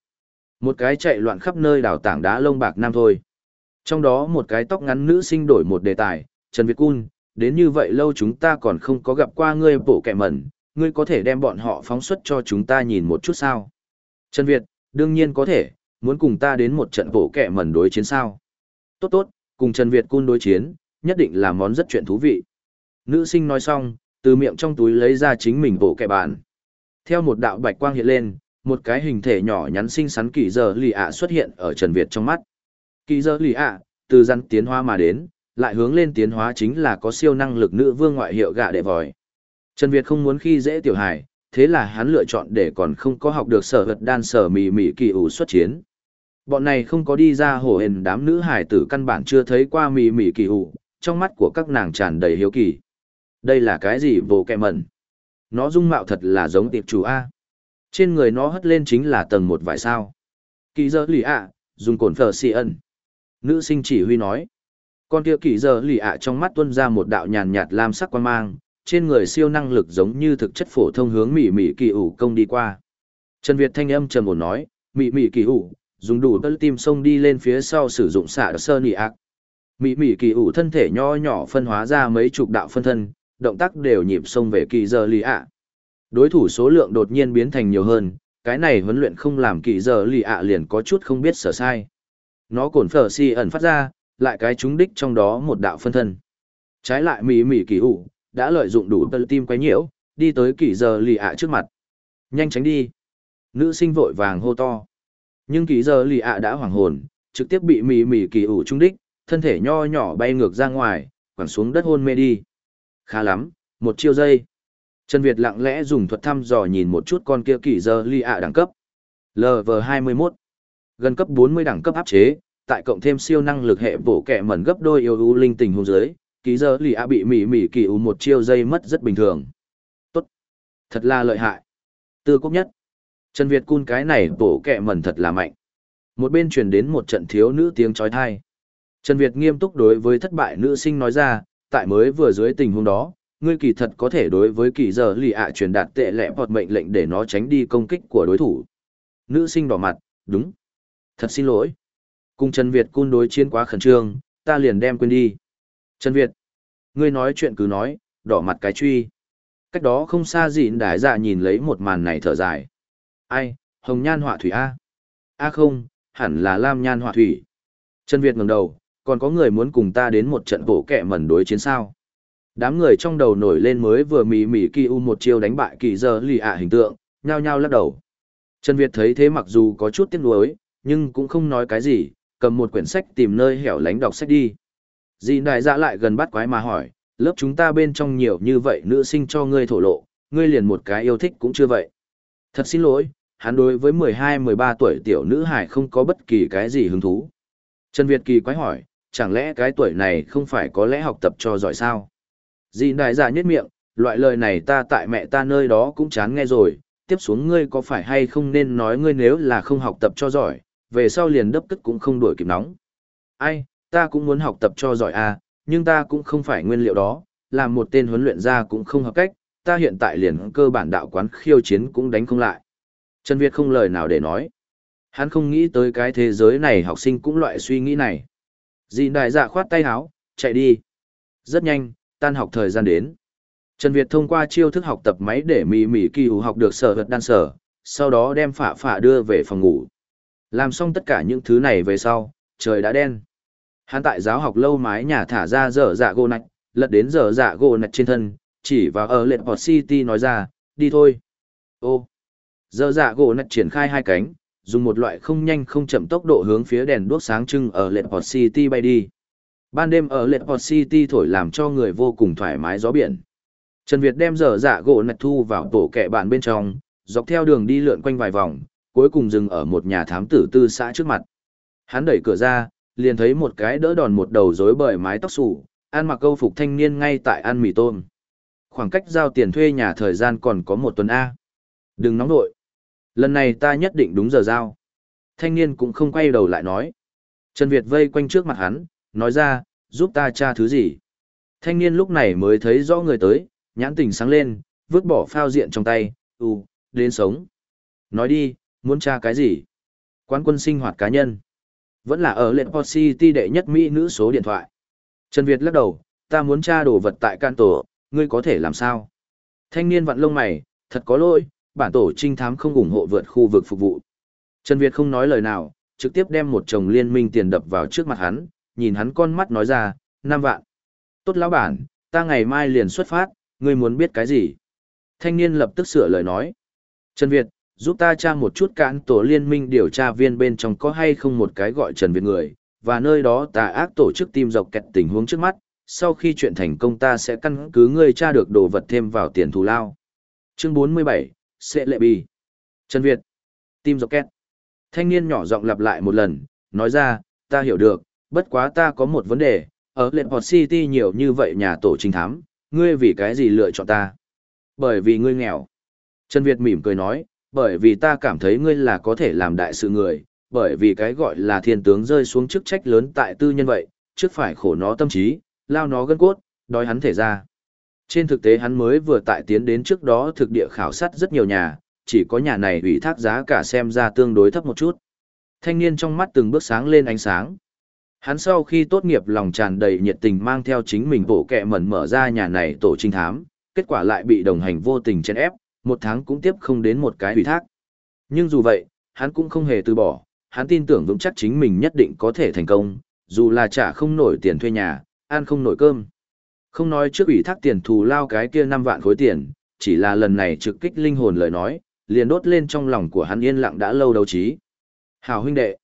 Một cái chạy loạn khắp nơi đảo tảng đá lông bạc nam thôi. Trong đó một cái tóc ngắn nữ sinh đổi một đề tài, Trần Việt Cun, đến như vậy lâu chúng ta còn không có gặp qua ngươi bộ kẻ mẩn, ngươi có thể đem bọn họ phóng xuất cho chúng ta nhìn một chút sao? Trần Việt, đương nhiên có thể, muốn cùng ta đến một trận bộ kẻ mẩn đối chiến sao? Tốt tốt, cùng Trần Việt Cun đối chiến, nhất định là món rất chuyện thú vị. Nữ sinh nói xong, từ miệng trong túi lấy ra chính mình bộ kẻ bản. Theo một đạo bạch quang hiện lên, một cái hình thể nhỏ nhắn xinh xắn kỳ giờ lì ạ xuất hiện ở Trần Việt trong mắt. Kỳ dơ lì ạ, từ rắn tiến hóa mà đến, lại hướng lên tiến hóa chính là có siêu năng lực nữ vương ngoại hiệu gạ đệ vòi. Trần Việt không muốn khi dễ tiểu hài, thế là hắn lựa chọn để còn không có học được sở vật đan sở mì mì kỳ ủ xuất chiến. Bọn này không có đi ra hổ hền đám nữ hải tử căn bản chưa thấy qua mì mì kỳ ủ, trong mắt của các nàng tràn đầy hiếu kỳ. Đây là cái gì vô kẹ mẩn? Nó dung mạo thật là giống tiệp chủ A. Trên người nó hất lên chính là tầng một vài sao. Kỳ dơ lì ạ, dùng cồn phở xì ẩn. Nữ sinh chỉ huy nói. Con kia kỳ giờ lì ạ trong mắt tuôn ra một đạo nhàn nhạt lam sắc quan mang, trên người siêu năng lực giống như thực chất phổ thông hướng mỉ mỉ kỳ ủ công đi qua. Trần Việt thanh âm trầm ổn nói, mỉ mỉ kỳ ủ, dùng đủ tất tim sông đi lên phía sau sử dụng xạ sơ nị ạ, Mỉ mỉ kỳ ủ thân thể nho nhỏ phân hóa ra mấy chục đạo phân thân, động tác đều nhịp sông về kỳ giờ lì ạ. Đối thủ số lượng đột nhiên biến thành nhiều hơn, cái này huấn luyện không làm kỳ giờ lì ạ liền có chút không biết sở sai. Nó cồn phở si ẩn phát ra, lại cái trúng đích trong đó một đạo phân thân. Trái lại mỉ mỉ kỳ ủ, đã lợi dụng đủ tơ tim quấy nhiễu, đi tới kỳ giờ lì ạ trước mặt. Nhanh tránh đi. Nữ sinh vội vàng hô to. Nhưng kỳ giờ lì ạ đã hoảng hồn, trực tiếp bị mỉ mỉ kỳ ủ trung đích, thân thể nho nhỏ bay ngược ra ngoài, quẳng xuống đất hôn mê đi. Khá lắm, một chiêu dây. Trần Việt lặng lẽ dùng thuật thăm dò nhìn một chút con kia kỳ giờ lì ạ đẳng cấp. LV21. Gần cấp 40 đẳng cấp áp chế, tại cộng thêm siêu năng lực hệ bổ kẹ mẩn gấp đôi yêu ưu linh tình hôn giới, ký giờ lì ạ bị mỉ mỉ kỳ u một chiêu dây mất rất bình thường. Tốt. Thật là lợi hại. Tư cốc nhất. Trần Việt cun cái này bổ kẹ mẩn thật là mạnh. Một bên truyền đến một trận thiếu nữ tiếng trói thai. Trần Việt nghiêm túc đối với thất bại nữ sinh nói ra, tại mới vừa dưới tình huống đó, ngươi kỳ thật có thể đối với kỳ giờ lì ạ truyền đạt tệ lẽ hoặc mệnh lệnh để nó tránh đi công kích của đối thủ. Nữ sinh đỏ mặt, đúng. Thật xin lỗi. Cùng Trần Việt cun đối chiến quá khẩn trương, ta liền đem quên đi. Trần Việt, ngươi nói chuyện cứ nói, đỏ mặt cái truy. Cách đó không xa dịn đại dạ nhìn lấy một màn này thở dài. Ai, hồng nhan họa thủy A. A không, hẳn là lam nhan họa thủy. Trần Việt ngẩng đầu, còn có người muốn cùng ta đến một trận bổ kẹ mẩn đối chiến sao. Đám người trong đầu nổi lên mới vừa mỉ mỉ kỳ u một chiêu đánh bại kỳ giờ lì ạ hình tượng, nhao nhao lắc đầu. Trần Việt thấy thế mặc dù có chút tiếc nuối, nhưng cũng không nói cái gì, cầm một quyển sách tìm nơi hẻo lánh đọc sách đi. Dì đại dạ lại gần bắt quái mà hỏi, lớp chúng ta bên trong nhiều như vậy nữ sinh cho ngươi thổ lộ, ngươi liền một cái yêu thích cũng chưa vậy. Thật xin lỗi, hắn đối với 12-13 tuổi tiểu nữ hải không có bất kỳ cái gì hứng thú. Trần Việt kỳ quái hỏi, chẳng lẽ cái tuổi này không phải có lẽ học tập cho giỏi sao? Dì đại dạ nhất miệng, loại lời này ta tại mẹ ta nơi đó cũng chán nghe rồi, tiếp xuống ngươi có phải hay không nên nói ngươi nếu là không học tập cho giỏi, về sau liền đấp tức cũng không đuổi kịp nóng. Ai, ta cũng muốn học tập cho giỏi à, nhưng ta cũng không phải nguyên liệu đó, làm một tên huấn luyện gia cũng không hợp cách, ta hiện tại liền cơ bản đạo quán khiêu chiến cũng đánh không lại. Trần Việt không lời nào để nói. Hắn không nghĩ tới cái thế giới này học sinh cũng loại suy nghĩ này. Dì đại dạ khoát tay áo, chạy đi. Rất nhanh, tan học thời gian đến. Trần Việt thông qua chiêu thức học tập máy để mì mì kỳ hữu học được sở vật đan sở, sau đó đem phả phả đưa về phòng ngủ. Làm xong tất cả những thứ này về sau, trời đã đen. Hắn tại giáo học lâu mái nhà thả ra dở dạ gỗ nạch, lật đến dở dạ gỗ nạch trên thân, chỉ vào ở lệnh Port City nói ra, đi thôi. Ô, dở dạ gỗ nạch triển khai hai cánh, dùng một loại không nhanh không chậm tốc độ hướng phía đèn đuốc sáng trưng ở lệnh Port City bay đi. Ban đêm ở lệnh Port City thổi làm cho người vô cùng thoải mái gió biển. Trần Việt đem dở dạ gỗ nạch thu vào tổ kẹ bạn bên trong, dọc theo đường đi lượn quanh vài vòng, cuối cùng dừng ở một nhà thám tử tư xã trước mặt. Hắn đẩy cửa ra, liền thấy một cái đỡ đòn một đầu rối bời mái tóc xù, ăn mặc câu phục thanh niên ngay tại ăn mì tôm. Khoảng cách giao tiền thuê nhà thời gian còn có một tuần A. Đừng nóng nội. Lần này ta nhất định đúng giờ giao. Thanh niên cũng không quay đầu lại nói. Trần Việt vây quanh trước mặt hắn, nói ra, giúp ta tra thứ gì. Thanh niên lúc này mới thấy rõ người tới, nhãn tình sáng lên, vứt bỏ phao diện trong tay, u, đến sống. Nói đi, muốn tra cái gì? Quán quân sinh hoạt cá nhân. Vẫn là ở lệnh Port City đệ nhất Mỹ nữ số điện thoại. Trần Việt lắc đầu, ta muốn tra đồ vật tại can tổ, ngươi có thể làm sao? Thanh niên vặn lông mày, thật có lỗi, bản tổ trinh thám không ủng hộ vượt khu vực phục vụ. Trần Việt không nói lời nào, trực tiếp đem một chồng liên minh tiền đập vào trước mặt hắn, nhìn hắn con mắt nói ra, năm vạn. Tốt lão bản, ta ngày mai liền xuất phát, ngươi muốn biết cái gì? Thanh niên lập tức sửa lời nói. Trần Việt, giúp ta tra một chút cạn tổ liên minh điều tra viên bên trong có hay không một cái gọi Trần Việt người, và nơi đó tà ác tổ chức tìm dọc kẹt tình huống trước mắt, sau khi chuyện thành công ta sẽ căn cứ ngươi tra được đồ vật thêm vào tiền thù lao. Chương 47, Sẽ lệ bì. Trần Việt, tim dọc kẹt. Thanh niên nhỏ giọng lặp lại một lần, nói ra, ta hiểu được, bất quá ta có một vấn đề, ở lệnh Port City nhiều như vậy nhà tổ trinh thám, ngươi vì cái gì lựa chọn ta? Bởi vì ngươi nghèo. Trần Việt mỉm cười nói, bởi vì ta cảm thấy ngươi là có thể làm đại sự người, bởi vì cái gọi là thiên tướng rơi xuống chức trách lớn tại tư nhân vậy, trước phải khổ nó tâm trí, lao nó gân cốt, đói hắn thể ra. Trên thực tế hắn mới vừa tại tiến đến trước đó thực địa khảo sát rất nhiều nhà, chỉ có nhà này ủy thác giá cả xem ra tương đối thấp một chút. Thanh niên trong mắt từng bước sáng lên ánh sáng. Hắn sau khi tốt nghiệp lòng tràn đầy nhiệt tình mang theo chính mình bộ kẹ mẩn mở ra nhà này tổ trinh thám, kết quả lại bị đồng hành vô tình chen ép, một tháng cũng tiếp không đến một cái ủy thác. Nhưng dù vậy, hắn cũng không hề từ bỏ, hắn tin tưởng vững chắc chính mình nhất định có thể thành công, dù là trả không nổi tiền thuê nhà, ăn không nổi cơm. Không nói trước ủy thác tiền thù lao cái kia 5 vạn khối tiền, chỉ là lần này trực kích linh hồn lời nói, liền đốt lên trong lòng của hắn yên lặng đã lâu đấu trí. Hào huynh đệ.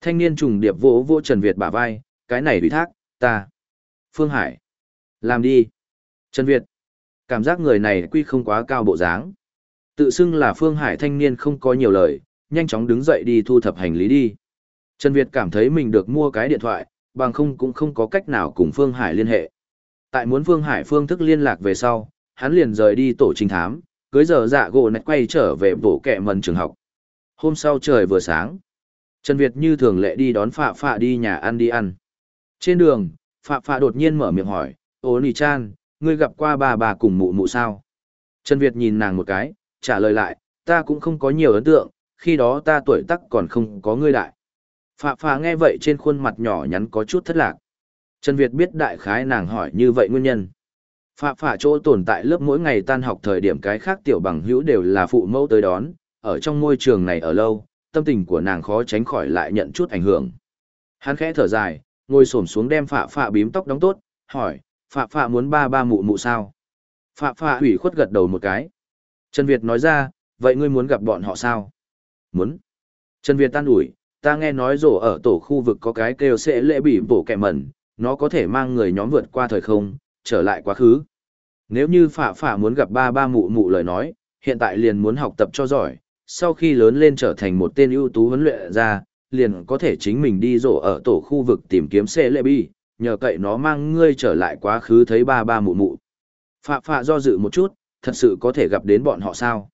Thanh niên trùng điệp vỗ vỗ Trần Việt bả vai, cái này ủy thác, ta. Phương Hải. Làm đi. Trần Việt. Cảm giác người này quy không quá cao bộ dáng. Tự xưng là Phương Hải thanh niên không có nhiều lời, nhanh chóng đứng dậy đi thu thập hành lý đi. Trần Việt cảm thấy mình được mua cái điện thoại, bằng không cũng không có cách nào cùng Phương Hải liên hệ. Tại muốn Phương Hải phương thức liên lạc về sau, hắn liền rời đi tổ trinh thám, cưới giờ dạ gỗ nạch quay trở về bộ kẹ mần trường học. Hôm sau trời vừa sáng, Trần Việt như thường lệ đi đón Phạ Phạ đi nhà ăn đi ăn. Trên đường, Phạ Phạ đột nhiên mở miệng hỏi, Ô Nì Chan, ngươi gặp qua bà bà cùng mụ mụ sao? Trần Việt nhìn nàng một cái, trả lời lại, ta cũng không có nhiều ấn tượng, khi đó ta tuổi tắc còn không có ngươi đại. Phạ phạ nghe vậy trên khuôn mặt nhỏ nhắn có chút thất lạc. Trần Việt biết đại khái nàng hỏi như vậy nguyên nhân. Phạ phạ chỗ tồn tại lớp mỗi ngày tan học thời điểm cái khác tiểu bằng hữu đều là phụ mẫu tới đón, ở trong môi trường này ở lâu, tâm tình của nàng khó tránh khỏi lại nhận chút ảnh hưởng. Hắn khẽ thở dài, ngồi xổm xuống đem phạ phạ bím tóc đóng tốt, hỏi, phạ phạ muốn ba ba mụ mụ sao? Phạ phạ ủy khuất gật đầu một cái. Trần Việt nói ra, vậy ngươi muốn gặp bọn họ sao? Muốn. Trần Việt tan ủi, ta nghe nói rổ ở tổ khu vực có cái kêu sẽ lễ bị bổ kẹ mẩn, nó có thể mang người nhóm vượt qua thời không, trở lại quá khứ. Nếu như phạ phạ muốn gặp ba ba mụ mụ lời nói, hiện tại liền muốn học tập cho giỏi, sau khi lớn lên trở thành một tên ưu tú huấn luyện ra, liền có thể chính mình đi rổ ở tổ khu vực tìm kiếm xe lệ bi, nhờ cậy nó mang ngươi trở lại quá khứ thấy ba ba mụ mụ. Phạ phạ do dự một chút, thật sự có thể gặp đến bọn họ sao?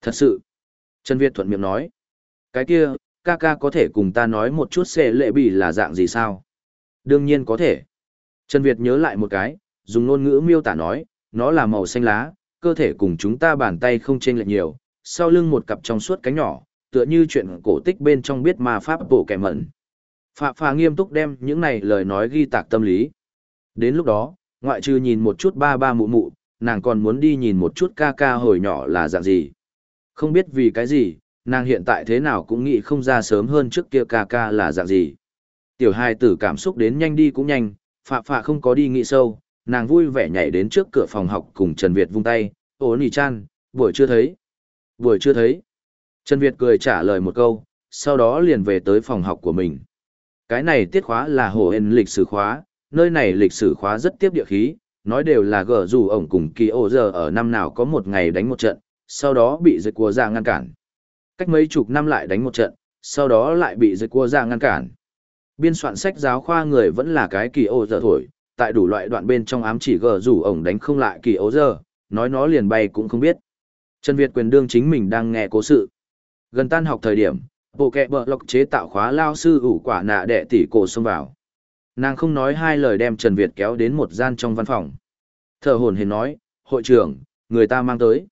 Thật sự. Trần Việt thuận miệng nói. Cái kia, ca ca có thể cùng ta nói một chút xe lệ bi là dạng gì sao? Đương nhiên có thể. Trần Việt nhớ lại một cái, dùng ngôn ngữ miêu tả nói, nó là màu xanh lá, cơ thể cùng chúng ta bàn tay không chênh lệch nhiều, sau lưng một cặp trong suốt cánh nhỏ, tựa như chuyện cổ tích bên trong biết ma pháp bổ kẻ mẩn. Phạ phà nghiêm túc đem những này lời nói ghi tạc tâm lý. Đến lúc đó, ngoại trừ nhìn một chút ba ba mụ mụ, nàng còn muốn đi nhìn một chút ca ca hồi nhỏ là dạng gì. Không biết vì cái gì, nàng hiện tại thế nào cũng nghĩ không ra sớm hơn trước kia ca ca là dạng gì. Tiểu hài tử cảm xúc đến nhanh đi cũng nhanh, phạ phạ không có đi nghĩ sâu, nàng vui vẻ nhảy đến trước cửa phòng học cùng Trần Việt vung tay, ố nì chan, buổi chưa thấy. Buổi chưa thấy. Trần Việt cười trả lời một câu, sau đó liền về tới phòng học của mình. Cái này tiết khóa là hồ hên lịch sử khóa, nơi này lịch sử khóa rất tiếp địa khí, nói đều là gở dù ổng cùng kỳ ô giờ ở năm nào có một ngày đánh một trận, sau đó bị dịch cua ra ngăn cản. Cách mấy chục năm lại đánh một trận, sau đó lại bị dịch cua ra ngăn cản. Biên soạn sách giáo khoa người vẫn là cái kỳ ô giờ thổi, tại đủ loại đoạn bên trong ám chỉ gở rủ ổng đánh không lại kỳ ô giờ, nói nó liền bay cũng không biết. Trần Việt quyền đương chính mình đang nghe cố sự. Gần tan học thời điểm, bộ kẹ bờ lọc chế tạo khóa lao sư ủ quả nạ đệ tỷ cổ xông vào. Nàng không nói hai lời đem Trần Việt kéo đến một gian trong văn phòng. Thở hồn hển nói, hội trưởng, người ta mang tới.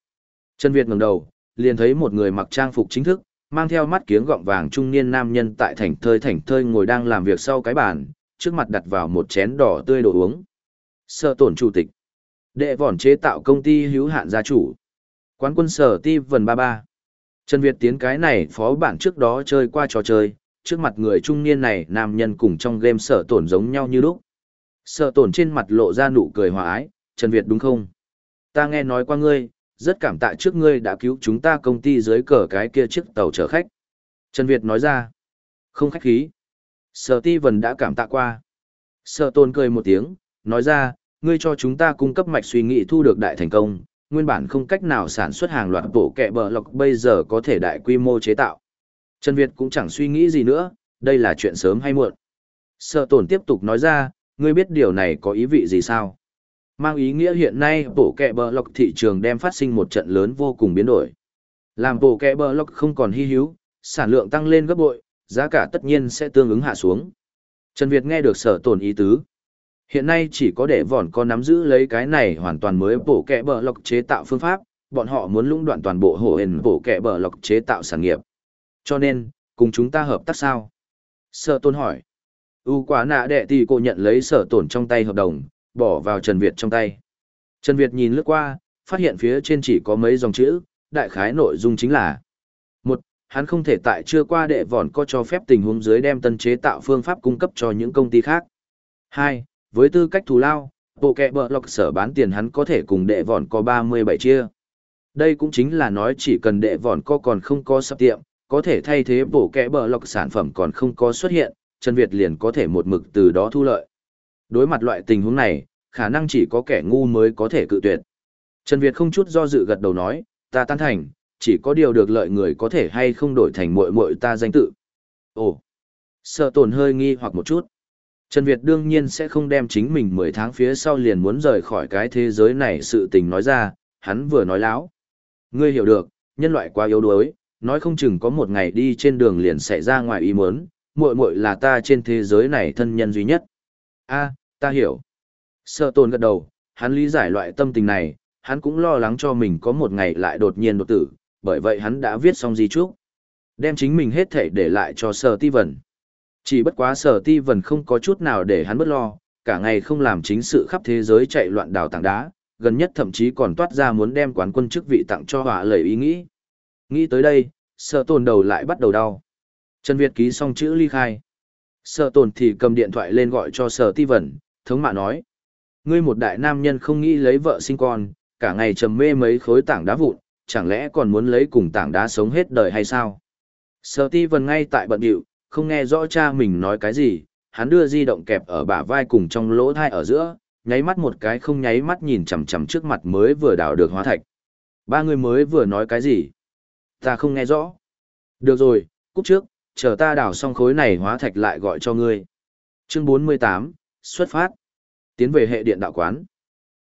Trần Việt ngẩng đầu, liền thấy một người mặc trang phục chính thức, mang theo mắt kiếng gọng vàng trung niên nam nhân tại thành thơi thành thơi ngồi đang làm việc sau cái bàn, trước mặt đặt vào một chén đỏ tươi đồ uống. Sợ tổn chủ tịch. Đệ vòn chế tạo công ty hữu hạn gia chủ. Quán quân sở ti vần ba ba. Trần Việt tiến cái này phó bản trước đó chơi qua trò chơi, trước mặt người trung niên này nam nhân cùng trong game sở tổn giống nhau như lúc. Sở tổn trên mặt lộ ra nụ cười hòa ái, Trần Việt đúng không? Ta nghe nói qua ngươi, rất cảm tạ trước ngươi đã cứu chúng ta công ty dưới cờ cái kia chiếc tàu chở khách. Trần Việt nói ra, không khách khí. Sở ti vần đã cảm tạ qua. Sở tổn cười một tiếng, nói ra, ngươi cho chúng ta cung cấp mạch suy nghĩ thu được đại thành công, nguyên bản không cách nào sản xuất hàng loạt bộ kẹ bờ lọc bây giờ có thể đại quy mô chế tạo. Trần Việt cũng chẳng suy nghĩ gì nữa, đây là chuyện sớm hay muộn. Sở tổn tiếp tục nói ra, ngươi biết điều này có ý vị gì sao? Mang ý nghĩa hiện nay bộ kẹ bờ lọc thị trường đem phát sinh một trận lớn vô cùng biến đổi. Làm bộ kẹ bờ lọc không còn hy hữu, sản lượng tăng lên gấp bội, giá cả tất nhiên sẽ tương ứng hạ xuống. Trần Việt nghe được sở tổn ý tứ. Hiện nay chỉ có để vòn con nắm giữ lấy cái này hoàn toàn mới bổ kẹ bờ lọc chế tạo phương pháp, bọn họ muốn lũng đoạn toàn bộ hổ hền bổ kẹ bờ lọc chế tạo sản nghiệp. Cho nên, cùng chúng ta hợp tác sao? Sở tôn hỏi. U quả nạ đệ thì cô nhận lấy sở tổn trong tay hợp đồng, bỏ vào Trần Việt trong tay. Trần Việt nhìn lướt qua, phát hiện phía trên chỉ có mấy dòng chữ, đại khái nội dung chính là một Hắn không thể tại chưa qua đệ vòn có cho phép tình huống dưới đem tân chế tạo phương pháp cung cấp cho những công ty khác. 2 với tư cách thù lao, bộ kẹ bờ lọc sở bán tiền hắn có thể cùng đệ vòn có 37 chia. Đây cũng chính là nói chỉ cần đệ vòn co còn không có sắp tiệm, có thể thay thế bộ kẹ bờ lọc sản phẩm còn không có xuất hiện, Trần Việt liền có thể một mực từ đó thu lợi. Đối mặt loại tình huống này, khả năng chỉ có kẻ ngu mới có thể cự tuyệt. Trần Việt không chút do dự gật đầu nói, ta tan thành, chỉ có điều được lợi người có thể hay không đổi thành muội muội ta danh tự. Ồ, sợ tổn hơi nghi hoặc một chút. Trần Việt đương nhiên sẽ không đem chính mình 10 tháng phía sau liền muốn rời khỏi cái thế giới này sự tình nói ra, hắn vừa nói láo. Ngươi hiểu được, nhân loại quá yếu đuối, nói không chừng có một ngày đi trên đường liền xảy ra ngoài ý muốn, muội muội là ta trên thế giới này thân nhân duy nhất. A, ta hiểu. Sợ tồn gật đầu, hắn lý giải loại tâm tình này, hắn cũng lo lắng cho mình có một ngày lại đột nhiên đột tử, bởi vậy hắn đã viết xong gì trước, Đem chính mình hết thể để lại cho Sir Ti chỉ bất quá sở ti vần không có chút nào để hắn bất lo, cả ngày không làm chính sự khắp thế giới chạy loạn đào tảng đá, gần nhất thậm chí còn toát ra muốn đem quán quân chức vị tặng cho họa lời ý nghĩ. Nghĩ tới đây, sở tồn đầu lại bắt đầu đau. Trần Việt ký xong chữ ly khai. sở tồn thì cầm điện thoại lên gọi cho sở ti vần, thống mạ nói. Ngươi một đại nam nhân không nghĩ lấy vợ sinh con, cả ngày trầm mê mấy khối tảng đá vụn, chẳng lẽ còn muốn lấy cùng tảng đá sống hết đời hay sao? Sở ti vần ngay tại bận điệu, không nghe rõ cha mình nói cái gì, hắn đưa di động kẹp ở bả vai cùng trong lỗ thai ở giữa, nháy mắt một cái không nháy mắt nhìn chằm chằm trước mặt mới vừa đào được hóa thạch. Ba người mới vừa nói cái gì? Ta không nghe rõ. Được rồi, cúp trước, chờ ta đào xong khối này hóa thạch lại gọi cho ngươi. Chương 48, xuất phát. Tiến về hệ điện đạo quán.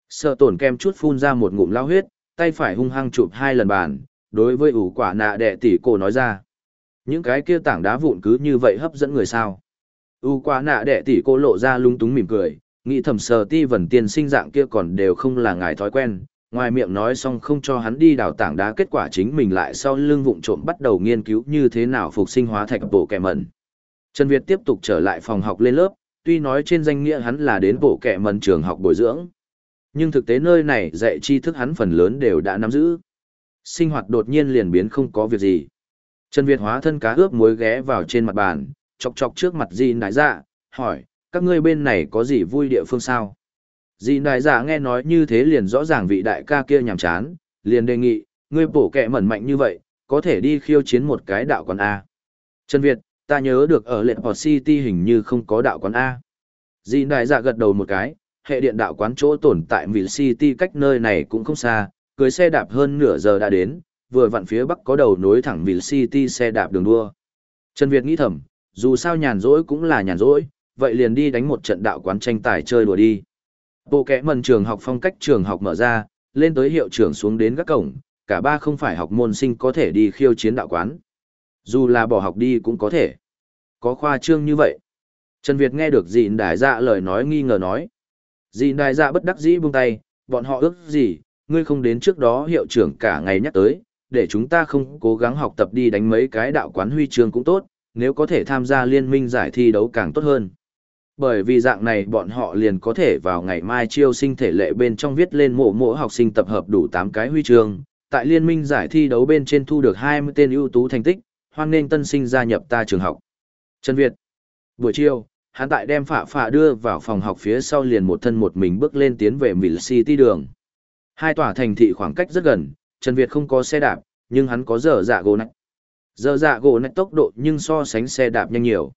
Sợ tổn kem chút phun ra một ngụm lao huyết, tay phải hung hăng chụp hai lần bàn, đối với ủ quả nạ đệ tỷ cổ nói ra. Những cái kia tảng đá vụn cứ như vậy hấp dẫn người sao. U quá nạ đệ tỷ cô lộ ra lung túng mỉm cười, nghĩ thầm sờ ti vần tiền sinh dạng kia còn đều không là ngài thói quen, ngoài miệng nói xong không cho hắn đi đào tảng đá kết quả chính mình lại sau lưng vụng trộm bắt đầu nghiên cứu như thế nào phục sinh hóa thạch bộ kẻ mẩn. Trần Việt tiếp tục trở lại phòng học lên lớp, tuy nói trên danh nghĩa hắn là đến bộ kẻ mẩn trường học bồi dưỡng. Nhưng thực tế nơi này dạy tri thức hắn phần lớn đều đã nắm giữ. Sinh hoạt đột nhiên liền biến không có việc gì. Trần Việt hóa thân cá ướp muối ghé vào trên mặt bàn, chọc chọc trước mặt Di Nại Dạ, hỏi, các ngươi bên này có gì vui địa phương sao? Di Nại Dạ nghe nói như thế liền rõ ràng vị đại ca kia nhàm chán, liền đề nghị, ngươi bổ kẹ mẩn mạnh như vậy, có thể đi khiêu chiến một cái đạo quán A. Trần Việt, ta nhớ được ở lệnh Port City hình như không có đạo quán A. Di Nại Dạ gật đầu một cái, hệ điện đạo quán chỗ tồn tại Ville City cách nơi này cũng không xa, cưới xe đạp hơn nửa giờ đã đến, vừa vặn phía bắc có đầu nối thẳng Ville City xe đạp đường đua. Trần Việt nghĩ thầm, dù sao nhàn rỗi cũng là nhàn rỗi, vậy liền đi đánh một trận đạo quán tranh tài chơi đùa đi. Bộ kẽ mần trường học phong cách trường học mở ra, lên tới hiệu trưởng xuống đến các cổng, cả ba không phải học môn sinh có thể đi khiêu chiến đạo quán. Dù là bỏ học đi cũng có thể. Có khoa trương như vậy. Trần Việt nghe được dịn đại dạ lời nói nghi ngờ nói. Dịn đại dạ bất đắc dĩ buông tay, bọn họ ước gì, ngươi không đến trước đó hiệu trưởng cả ngày nhắc tới, để chúng ta không cố gắng học tập đi đánh mấy cái đạo quán huy chương cũng tốt, nếu có thể tham gia liên minh giải thi đấu càng tốt hơn. Bởi vì dạng này bọn họ liền có thể vào ngày mai chiêu sinh thể lệ bên trong viết lên mộ mộ học sinh tập hợp đủ 8 cái huy chương, tại liên minh giải thi đấu bên trên thu được 20 tên ưu tú thành tích, hoan nên tân sinh gia nhập ta trường học. Trần Việt Buổi chiều, hắn tại đem phạ phạ đưa vào phòng học phía sau liền một thân một mình bước lên tiến về Mill City đường. Hai tòa thành thị khoảng cách rất gần, Trần Việt không có xe đạp, nhưng hắn có dở dạ gỗ nạch. Dở dạ gỗ nạch tốc độ nhưng so sánh xe đạp nhanh nhiều.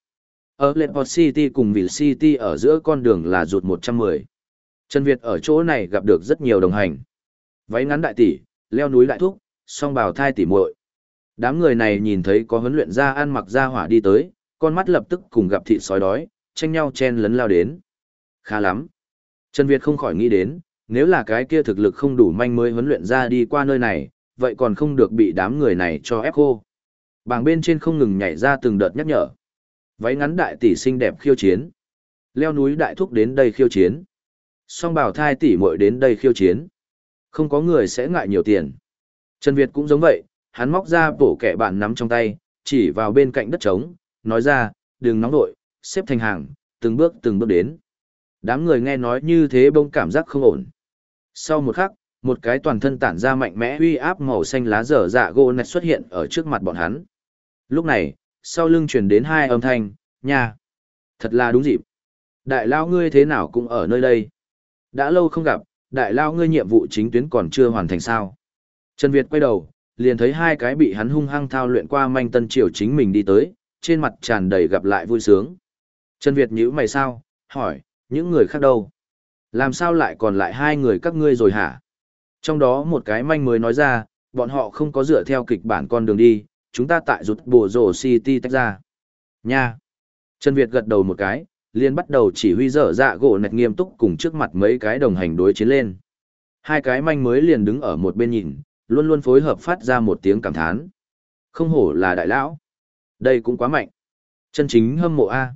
Ở Leport City cùng Ville City ở giữa con đường là rụt 110. Trần Việt ở chỗ này gặp được rất nhiều đồng hành. Váy ngắn đại tỷ, leo núi đại thúc, song bào thai tỷ muội. Đám người này nhìn thấy có huấn luyện ra ăn mặc ra hỏa đi tới, con mắt lập tức cùng gặp thị sói đói, tranh nhau chen lấn lao đến. Khá lắm. Trần Việt không khỏi nghĩ đến, nếu là cái kia thực lực không đủ manh mới huấn luyện ra đi qua nơi này, vậy còn không được bị đám người này cho ép khô. Bảng bên trên không ngừng nhảy ra từng đợt nhắc nhở. Váy ngắn đại tỷ xinh đẹp khiêu chiến. Leo núi đại thúc đến đây khiêu chiến. Song bảo thai tỷ muội đến đây khiêu chiến. Không có người sẽ ngại nhiều tiền. Trần Việt cũng giống vậy, hắn móc ra bổ kẻ bạn nắm trong tay, chỉ vào bên cạnh đất trống, nói ra, đừng nóng đội, xếp thành hàng, từng bước từng bước đến. Đám người nghe nói như thế bông cảm giác không ổn. Sau một khắc, một cái toàn thân tản ra mạnh mẽ uy áp màu xanh lá dở dạ gỗ nạch xuất hiện ở trước mặt bọn hắn. Lúc này, sau lưng truyền đến hai âm thanh, nha. Thật là đúng dịp. Đại lao ngươi thế nào cũng ở nơi đây. Đã lâu không gặp, đại lao ngươi nhiệm vụ chính tuyến còn chưa hoàn thành sao. Trần Việt quay đầu, liền thấy hai cái bị hắn hung hăng thao luyện qua manh tân triều chính mình đi tới, trên mặt tràn đầy gặp lại vui sướng. Trần Việt nhíu mày sao, hỏi, những người khác đâu? Làm sao lại còn lại hai người các ngươi rồi hả? Trong đó một cái manh mới nói ra, bọn họ không có dựa theo kịch bản con đường đi, chúng ta tại rụt bổ rổ city tách ra. Nha! Trần Việt gật đầu một cái, liền bắt đầu chỉ huy dở dạ gỗ nạch nghiêm túc cùng trước mặt mấy cái đồng hành đối chiến lên. Hai cái manh mới liền đứng ở một bên nhìn, luôn luôn phối hợp phát ra một tiếng cảm thán. Không hổ là đại lão. Đây cũng quá mạnh. Chân chính hâm mộ A.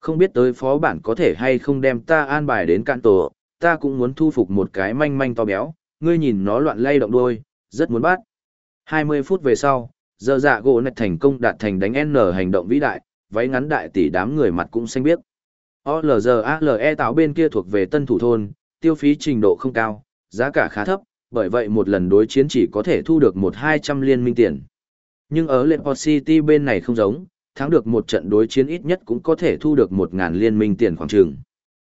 Không biết tới phó bản có thể hay không đem ta an bài đến cạn tổ, ta cũng muốn thu phục một cái manh manh to béo, ngươi nhìn nó loạn lay động đôi, rất muốn bắt. 20 phút về sau, giờ dạ gỗ nạch thành công đạt thành đánh N hành động vĩ đại, váy ngắn đại tỷ đám người mặt cũng xanh biếc. OLGALE tạo bên kia thuộc về tân thủ thôn, tiêu phí trình độ không cao, giá cả khá thấp, bởi vậy một lần đối chiến chỉ có thể thu được một hai trăm liên minh tiền. Nhưng ở Leport City bên này không giống, thắng được một trận đối chiến ít nhất cũng có thể thu được một ngàn liên minh tiền khoảng trường.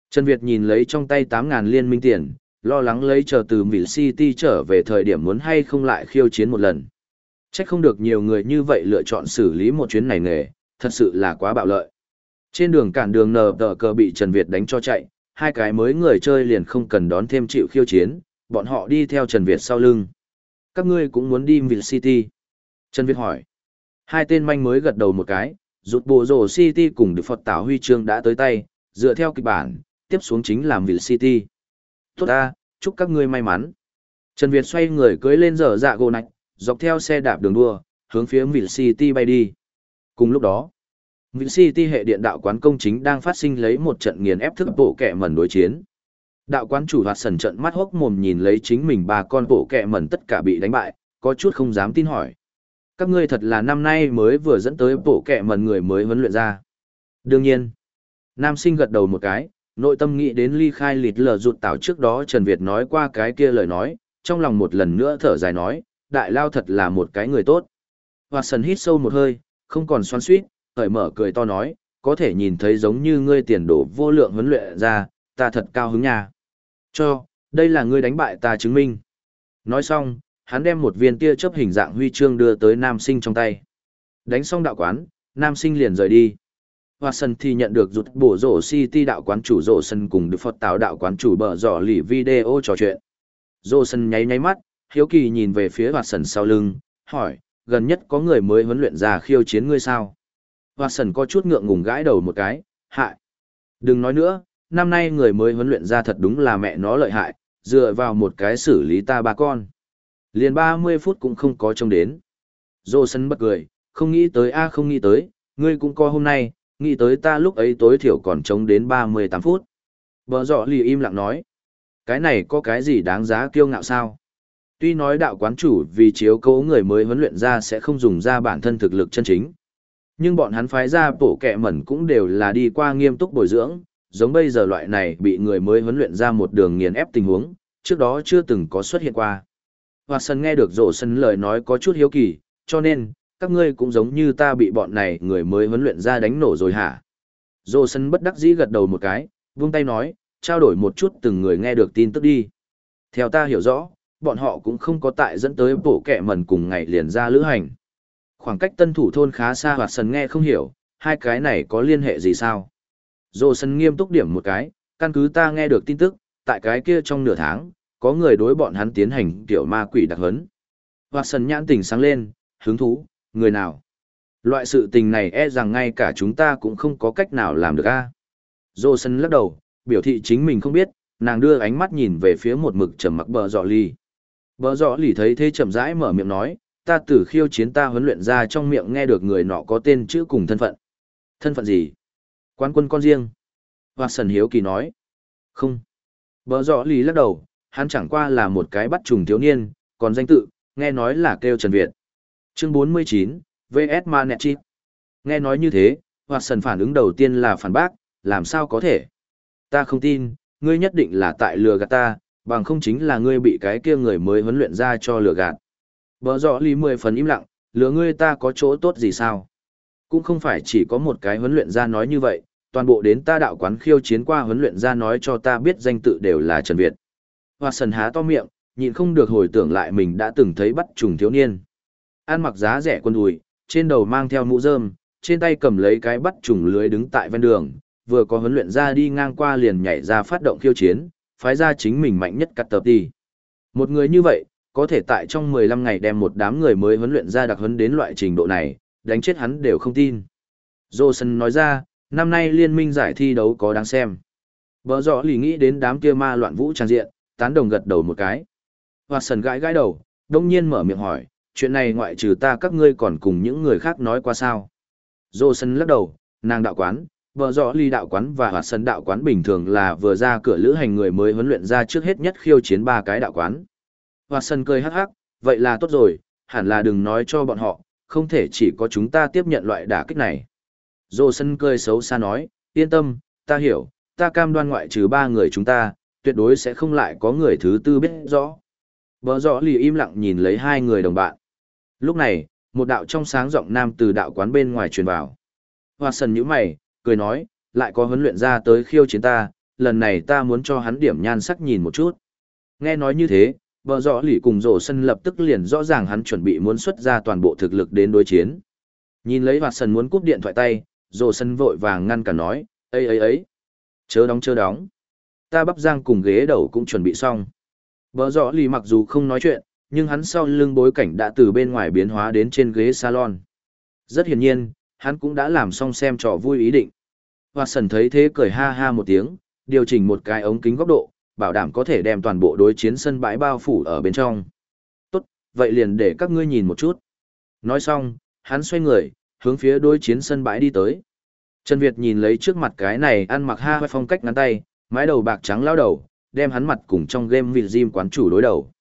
Trần Việt nhìn lấy trong tay tám ngàn liên minh tiền, lo lắng lấy chờ từ Mỹ City trở về thời điểm muốn hay không lại khiêu chiến một lần. Chắc không được nhiều người như vậy lựa chọn xử lý một chuyến này nghề, thật sự là quá bạo lợi. Trên đường cản đường nờ tờ cờ bị Trần Việt đánh cho chạy, hai cái mới người chơi liền không cần đón thêm chịu khiêu chiến, bọn họ đi theo Trần Việt sau lưng. Các ngươi cũng muốn đi Mỹ City. Trần Việt hỏi. Hai tên manh mới gật đầu một cái, rụt bộ rổ City cùng được Phật Tảo Huy chương đã tới tay, dựa theo kịch bản, tiếp xuống chính làm Ville City. Tốt ta, chúc các ngươi may mắn. Trần Việt xoay người cưới lên dở dạ gồ nạch, dọc theo xe đạp đường đua, hướng phía Ville City bay đi. Cùng lúc đó, Ville City hệ điện đạo quán công chính đang phát sinh lấy một trận nghiền ép thức bộ kẻ mẩn đối chiến. Đạo quán chủ hoạt sần trận mắt hốc mồm nhìn lấy chính mình ba con bộ kẻ mẩn tất cả bị đánh bại, có chút không dám tin hỏi. Các ngươi thật là năm nay mới vừa dẫn tới bộ kệ mần người mới huấn luyện ra. Đương nhiên, nam sinh gật đầu một cái, nội tâm nghĩ đến ly khai lịt lờ rụt tảo trước đó Trần Việt nói qua cái kia lời nói, trong lòng một lần nữa thở dài nói, đại lao thật là một cái người tốt. Hoa sần hít sâu một hơi, không còn xoắn suýt, hởi mở cười to nói, có thể nhìn thấy giống như ngươi tiền đổ vô lượng huấn luyện ra, ta thật cao hứng nha. Cho, đây là ngươi đánh bại ta chứng minh. Nói xong, hắn đem một viên tia chớp hình dạng huy chương đưa tới nam sinh trong tay. Đánh xong đạo quán, nam sinh liền rời đi. Watson thì nhận được rụt bổ rổ City đạo quán chủ rổ sân cùng được Phật tạo đạo quán chủ bờ dò lì video trò chuyện. Rổ sân nháy nháy mắt, hiếu kỳ nhìn về phía Watson sau lưng, hỏi, gần nhất có người mới huấn luyện ra khiêu chiến ngươi sao? Watson có chút ngượng ngùng gãi đầu một cái, hại. Đừng nói nữa, năm nay người mới huấn luyện ra thật đúng là mẹ nó lợi hại, dựa vào một cái xử lý ta ba con. Liền 30 phút cũng không có trông đến. Dô sân bật cười, không nghĩ tới a không nghĩ tới, ngươi cũng có hôm nay, nghĩ tới ta lúc ấy tối thiểu còn trông đến 38 phút. Bờ dọ lì im lặng nói, cái này có cái gì đáng giá kiêu ngạo sao? Tuy nói đạo quán chủ vì chiếu cố người mới huấn luyện ra sẽ không dùng ra bản thân thực lực chân chính. Nhưng bọn hắn phái ra bổ kẹ mẩn cũng đều là đi qua nghiêm túc bồi dưỡng, giống bây giờ loại này bị người mới huấn luyện ra một đường nghiền ép tình huống, trước đó chưa từng có xuất hiện qua. Hoa sân nghe được rổ sân lời nói có chút hiếu kỳ, cho nên, các ngươi cũng giống như ta bị bọn này người mới huấn luyện ra đánh nổ rồi hả? Rổ sân bất đắc dĩ gật đầu một cái, vung tay nói, trao đổi một chút từng người nghe được tin tức đi. Theo ta hiểu rõ, bọn họ cũng không có tại dẫn tới bộ kẹ mần cùng ngày liền ra lữ hành. Khoảng cách tân thủ thôn khá xa hoạt sân nghe không hiểu, hai cái này có liên hệ gì sao? Dô sân nghiêm túc điểm một cái, căn cứ ta nghe được tin tức, tại cái kia trong nửa tháng, có người đối bọn hắn tiến hành tiểu ma quỷ đặc hấn. Hoặc sần nhãn tỉnh sáng lên, hứng thú, người nào? Loại sự tình này e rằng ngay cả chúng ta cũng không có cách nào làm được a. Dô sân lắc đầu, biểu thị chính mình không biết, nàng đưa ánh mắt nhìn về phía một mực trầm mặc bờ dọ ly. Bờ dọ ly thấy thế chậm rãi mở miệng nói, ta tử khiêu chiến ta huấn luyện ra trong miệng nghe được người nọ có tên chữ cùng thân phận. Thân phận gì? Quan quân con riêng. Hoa sần hiếu kỳ nói. Không. Bờ giỏ lý lắc đầu, hắn chẳng qua là một cái bắt trùng thiếu niên, còn danh tự, nghe nói là kêu Trần Việt. Chương 49, VS Manet Nghe nói như thế, Hoa sần phản ứng đầu tiên là phản bác, làm sao có thể. Ta không tin, ngươi nhất định là tại lừa gạt ta, bằng không chính là ngươi bị cái kia người mới huấn luyện ra cho lừa gạt. Bờ rõ lý mười phần im lặng, lừa ngươi ta có chỗ tốt gì sao? Cũng không phải chỉ có một cái huấn luyện ra nói như vậy, toàn bộ đến ta đạo quán khiêu chiến qua huấn luyện ra nói cho ta biết danh tự đều là Trần Việt. Hoa sần há to miệng, nhịn không được hồi tưởng lại mình đã từng thấy bắt trùng thiếu niên. Ăn mặc giá rẻ quân đùi, trên đầu mang theo mũ rơm, trên tay cầm lấy cái bắt trùng lưới đứng tại ven đường, vừa có huấn luyện ra đi ngang qua liền nhảy ra phát động khiêu chiến, phái ra chính mình mạnh nhất cắt tập đi. Một người như vậy, có thể tại trong 15 ngày đem một đám người mới huấn luyện ra đặc huấn đến loại trình độ này, đánh chết hắn đều không tin. Johnson nói ra, năm nay liên minh giải thi đấu có đáng xem. Bờ rõ lì nghĩ đến đám kia ma loạn vũ trang diện, tán đồng gật đầu một cái. Hoa sần gãi gãi đầu, đông nhiên mở miệng hỏi, chuyện này ngoại trừ ta các ngươi còn cùng những người khác nói qua sao. Johnson lắc đầu, nàng đạo quán, vợ rõ ly đạo quán và hoa sân đạo quán bình thường là vừa ra cửa lữ hành người mới huấn luyện ra trước hết nhất khiêu chiến ba cái đạo quán. Hoa sân cười hắc hắc, vậy là tốt rồi, hẳn là đừng nói cho bọn họ, không thể chỉ có chúng ta tiếp nhận loại đả kích này. Dô sân cười xấu xa nói, yên tâm, ta hiểu, ta cam đoan ngoại trừ ba người chúng ta, tuyệt đối sẽ không lại có người thứ tư biết rõ. Bờ rõ lì im lặng nhìn lấy hai người đồng bạn. Lúc này, một đạo trong sáng giọng nam từ đạo quán bên ngoài truyền vào. Hoa sần nhíu mày, cười nói, lại có huấn luyện ra tới khiêu chiến ta, lần này ta muốn cho hắn điểm nhan sắc nhìn một chút. Nghe nói như thế, bờ rõ lì cùng rổ sân lập tức liền rõ ràng hắn chuẩn bị muốn xuất ra toàn bộ thực lực đến đối chiến. Nhìn lấy Hoa sần muốn cúp điện thoại tay, rổ sân vội vàng ngăn cả nói, ấy ấy ấy, chớ đóng chớ đóng. Ta bắp giang cùng ghế đầu cũng chuẩn bị xong. Bờ rõ lì mặc dù không nói chuyện, nhưng hắn sau lưng bối cảnh đã từ bên ngoài biến hóa đến trên ghế salon. Rất hiển nhiên, hắn cũng đã làm xong xem trò vui ý định. Hoa sần thấy thế cười ha ha một tiếng, điều chỉnh một cái ống kính góc độ, bảo đảm có thể đem toàn bộ đối chiến sân bãi bao phủ ở bên trong. Tốt, vậy liền để các ngươi nhìn một chút. Nói xong, hắn xoay người, hướng phía đối chiến sân bãi đi tới. Trần Việt nhìn lấy trước mặt cái này ăn mặc ha phong cách ngắn tay, mái đầu bạc trắng lao đầu, đem hắn mặt cùng trong game vị Jim quán chủ đối đầu.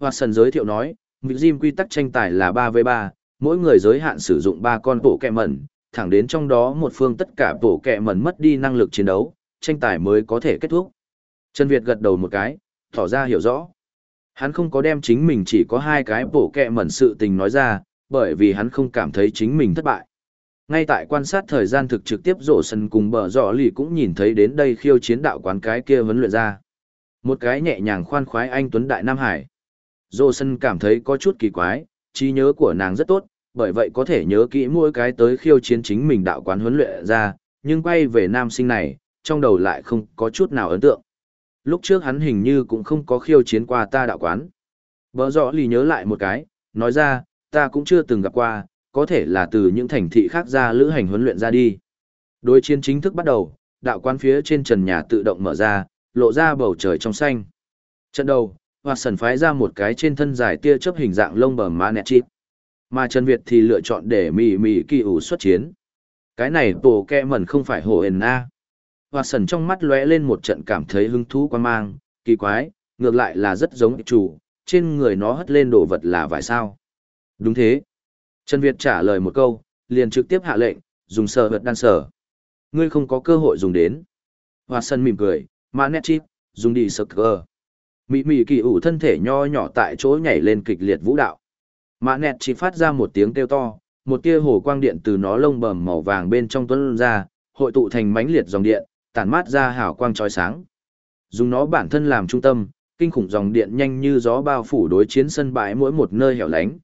Watson giới thiệu nói, vị Jim quy tắc tranh tài là 3v3, mỗi người giới hạn sử dụng 3 con bộ kẹ mẩn, thẳng đến trong đó một phương tất cả bộ kẹ mẩn mất đi năng lực chiến đấu, tranh tài mới có thể kết thúc. Trần Việt gật đầu một cái, tỏ ra hiểu rõ. Hắn không có đem chính mình chỉ có hai cái bộ kẹ mẩn sự tình nói ra, bởi vì hắn không cảm thấy chính mình thất bại. Ngay tại quan sát thời gian thực trực tiếp rổ sân cùng bờ dọ lì cũng nhìn thấy đến đây khiêu chiến đạo quán cái kia vấn luyện ra. Một cái nhẹ nhàng khoan khoái anh Tuấn Đại Nam Hải. Rổ sân cảm thấy có chút kỳ quái, trí nhớ của nàng rất tốt, bởi vậy có thể nhớ kỹ mỗi cái tới khiêu chiến chính mình đạo quán huấn luyện ra, nhưng quay về nam sinh này, trong đầu lại không có chút nào ấn tượng. Lúc trước hắn hình như cũng không có khiêu chiến qua ta đạo quán. Bờ rõ lì nhớ lại một cái, nói ra, ta cũng chưa từng gặp qua, có thể là từ những thành thị khác ra lữ hành huấn luyện ra đi. Đối chiến chính thức bắt đầu, đạo quán phía trên trần nhà tự động mở ra, lộ ra bầu trời trong xanh. Trận đầu, hoặc Sần phái ra một cái trên thân dài tia chớp hình dạng lông bờ má nẹt chít. Mà Trần Việt thì lựa chọn để mì mì kỳ ủ xuất chiến. Cái này tổ kẹ mẩn không phải hồ ền a. Hoặc Sần trong mắt lóe lên một trận cảm thấy hứng thú quan mang, kỳ quái, ngược lại là rất giống chủ, trên người nó hất lên đồ vật là vải sao. Đúng thế. Trần Việt trả lời một câu, liền trực tiếp hạ lệnh, dùng sờ vật đan sở. Ngươi không có cơ hội dùng đến. Hoa Sân mỉm cười, mà nét chip, dùng đi sờ cơ. Mị mị kỳ ủ thân thể nho nhỏ tại chỗ nhảy lên kịch liệt vũ đạo. Mã nẹt chỉ phát ra một tiếng kêu to, một tia hồ quang điện từ nó lông bầm màu vàng bên trong tuấn ra, hội tụ thành mánh liệt dòng điện, tản mát ra hào quang chói sáng. Dùng nó bản thân làm trung tâm, kinh khủng dòng điện nhanh như gió bao phủ đối chiến sân bãi mỗi một nơi hẻo lánh.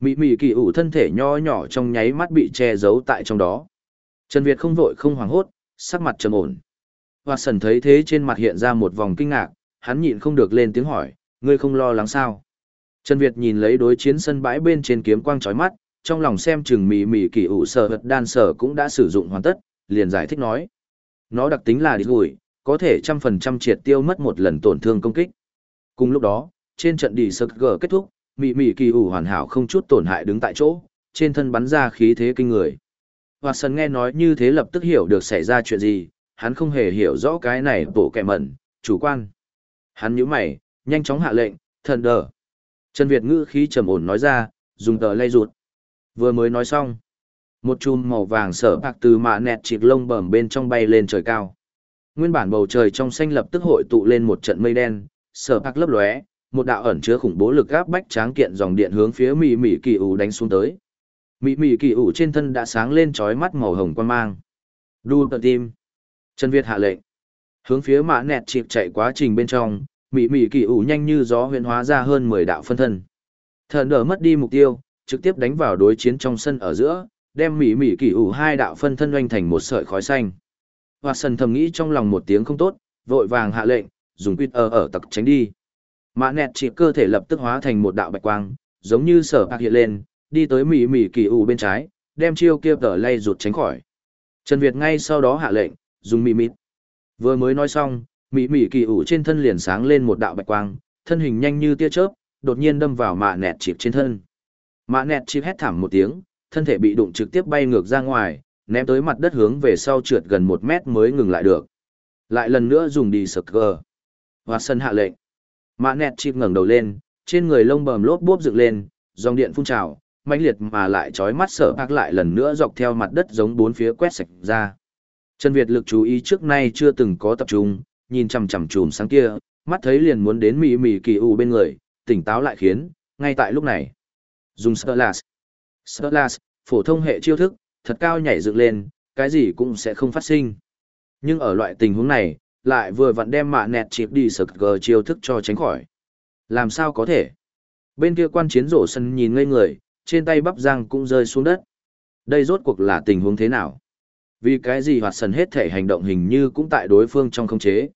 Mị mị kỳ ủ thân thể nho nhỏ trong nháy mắt bị che giấu tại trong đó. Trần Việt không vội không hoảng hốt, sắc mặt trầm ổn. Hoa sần thấy thế trên mặt hiện ra một vòng kinh ngạc, hắn nhịn không được lên tiếng hỏi, ngươi không lo lắng sao? Trần Việt nhìn lấy đối chiến sân bãi bên trên kiếm quang chói mắt, trong lòng xem chừng mị mị kỳ ủ sở vật đan sở cũng đã sử dụng hoàn tất, liền giải thích nói. Nó đặc tính là đi gùi, có thể trăm phần trăm triệt tiêu mất một lần tổn thương công kích. Cùng lúc đó, trên trận đi sực gờ kết thúc, Mị mị kỳ ủ hoàn hảo không chút tổn hại đứng tại chỗ, trên thân bắn ra khí thế kinh người. Hoa sân nghe nói như thế lập tức hiểu được xảy ra chuyện gì, hắn không hề hiểu rõ cái này bộ kẻ mẩn, chủ quan. Hắn nhíu mày, nhanh chóng hạ lệnh, thần đờ. Trần Việt ngữ khí trầm ổn nói ra, dùng tờ lay rụt. Vừa mới nói xong. Một chùm màu vàng sở bạc từ mạ nẹt chịt lông bẩm bên trong bay lên trời cao. Nguyên bản bầu trời trong xanh lập tức hội tụ lên một trận mây đen, sở bạc lấp lóe, một đạo ẩn chứa khủng bố lực áp bách tráng kiện dòng điện hướng phía mị mị kỳ ủ đánh xuống tới. Mị mị kỳ ủ trên thân đã sáng lên trói mắt màu hồng quan mang. Đu tận tim. Trần Việt hạ lệnh. Hướng phía mã nẹt chịp chạy quá trình bên trong, mị mị kỳ ủ nhanh như gió huyện hóa ra hơn mười đạo phân thân thần đỡ mất đi mục tiêu trực tiếp đánh vào đối chiến trong sân ở giữa đem mỹ mỹ kỳ ủ hai đạo phân thân oanh thành một sợi khói xanh hoa sần thầm nghĩ trong lòng một tiếng không tốt vội vàng hạ lệnh dùng quýt ở ở tặc tránh đi mã nẹt chỉ cơ thể lập tức hóa thành một đạo bạch quang giống như sở bạc hiện lên đi tới mị mị kỳ ủ bên trái đem chiêu kia tờ lay rụt tránh khỏi trần việt ngay sau đó hạ lệnh dùng mị mịt vừa mới nói xong Mị mị kỳ ủ trên thân liền sáng lên một đạo bạch quang, thân hình nhanh như tia chớp, đột nhiên đâm vào mạ nẹt chịp trên thân. Mạ nẹt chịp hét thảm một tiếng, thân thể bị đụng trực tiếp bay ngược ra ngoài, ném tới mặt đất hướng về sau trượt gần một mét mới ngừng lại được. Lại lần nữa dùng đi sực gờ. Và sân hạ lệnh. Mã nẹt chịp ngẩng đầu lên, trên người lông bầm lốp bốp dựng lên, dòng điện phun trào, mãnh liệt mà lại chói mắt sợ bạc lại lần nữa dọc theo mặt đất giống bốn phía quét sạch ra. Trần Việt lực chú ý trước nay chưa từng có tập trung, nhìn chằm chằm chùm sáng kia, mắt thấy liền muốn đến mỉ mỉ kỳ ủ bên người, tỉnh táo lại khiến, ngay tại lúc này. Dùng Sterlas. Sterlas, phổ thông hệ chiêu thức, thật cao nhảy dựng lên, cái gì cũng sẽ không phát sinh. Nhưng ở loại tình huống này, lại vừa vặn đem mạ nẹt chịp đi sực gờ chiêu thức cho tránh khỏi. Làm sao có thể? Bên kia quan chiến rổ sân nhìn ngây người, trên tay bắp răng cũng rơi xuống đất. Đây rốt cuộc là tình huống thế nào? Vì cái gì hoạt sần hết thể hành động hình như cũng tại đối phương trong không chế.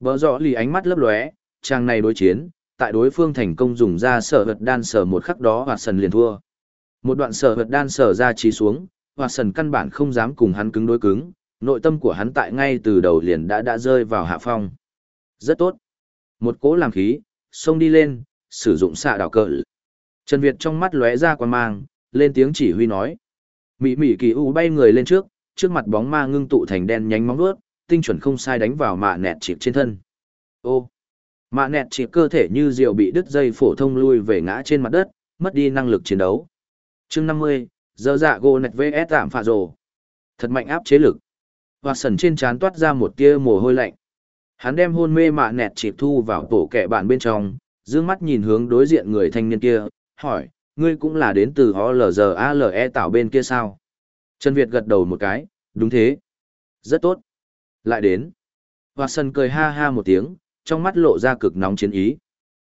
Bờ rõ lì ánh mắt lấp lóe, trang này đối chiến, tại đối phương thành công dùng ra sở vật đan sở một khắc đó hoạt sần liền thua. Một đoạn sở vật đan sở ra trí xuống, hoạt sần căn bản không dám cùng hắn cứng đối cứng, nội tâm của hắn tại ngay từ đầu liền đã đã rơi vào hạ phong. Rất tốt. Một cỗ làm khí, xông đi lên, sử dụng xạ đảo cờ. Trần Việt trong mắt lóe ra quan mang, lên tiếng chỉ huy nói. Mỹ Mỹ kỳ u bay người lên trước, trước mặt bóng ma ngưng tụ thành đen nhánh móng vuốt, tinh chuẩn không sai đánh vào mạ nẹt chịp trên thân. Ô! Mạ nẹt chịp cơ thể như diều bị đứt dây phổ thông lui về ngã trên mặt đất, mất đi năng lực chiến đấu. chương 50, giờ dạ gô nẹt vs tạm phạ rồ. Thật mạnh áp chế lực. Và sần trên trán toát ra một tia mồ hôi lạnh. Hắn đem hôn mê mạ nẹt chịp thu vào tổ kẻ bạn bên trong, dương mắt nhìn hướng đối diện người thanh niên kia, hỏi, ngươi cũng là đến từ OLZALE tạo bên kia sao? Trần Việt gật đầu một cái, đúng thế. Rất tốt. Lại đến. Hoạt sần cười ha ha một tiếng, trong mắt lộ ra cực nóng chiến ý.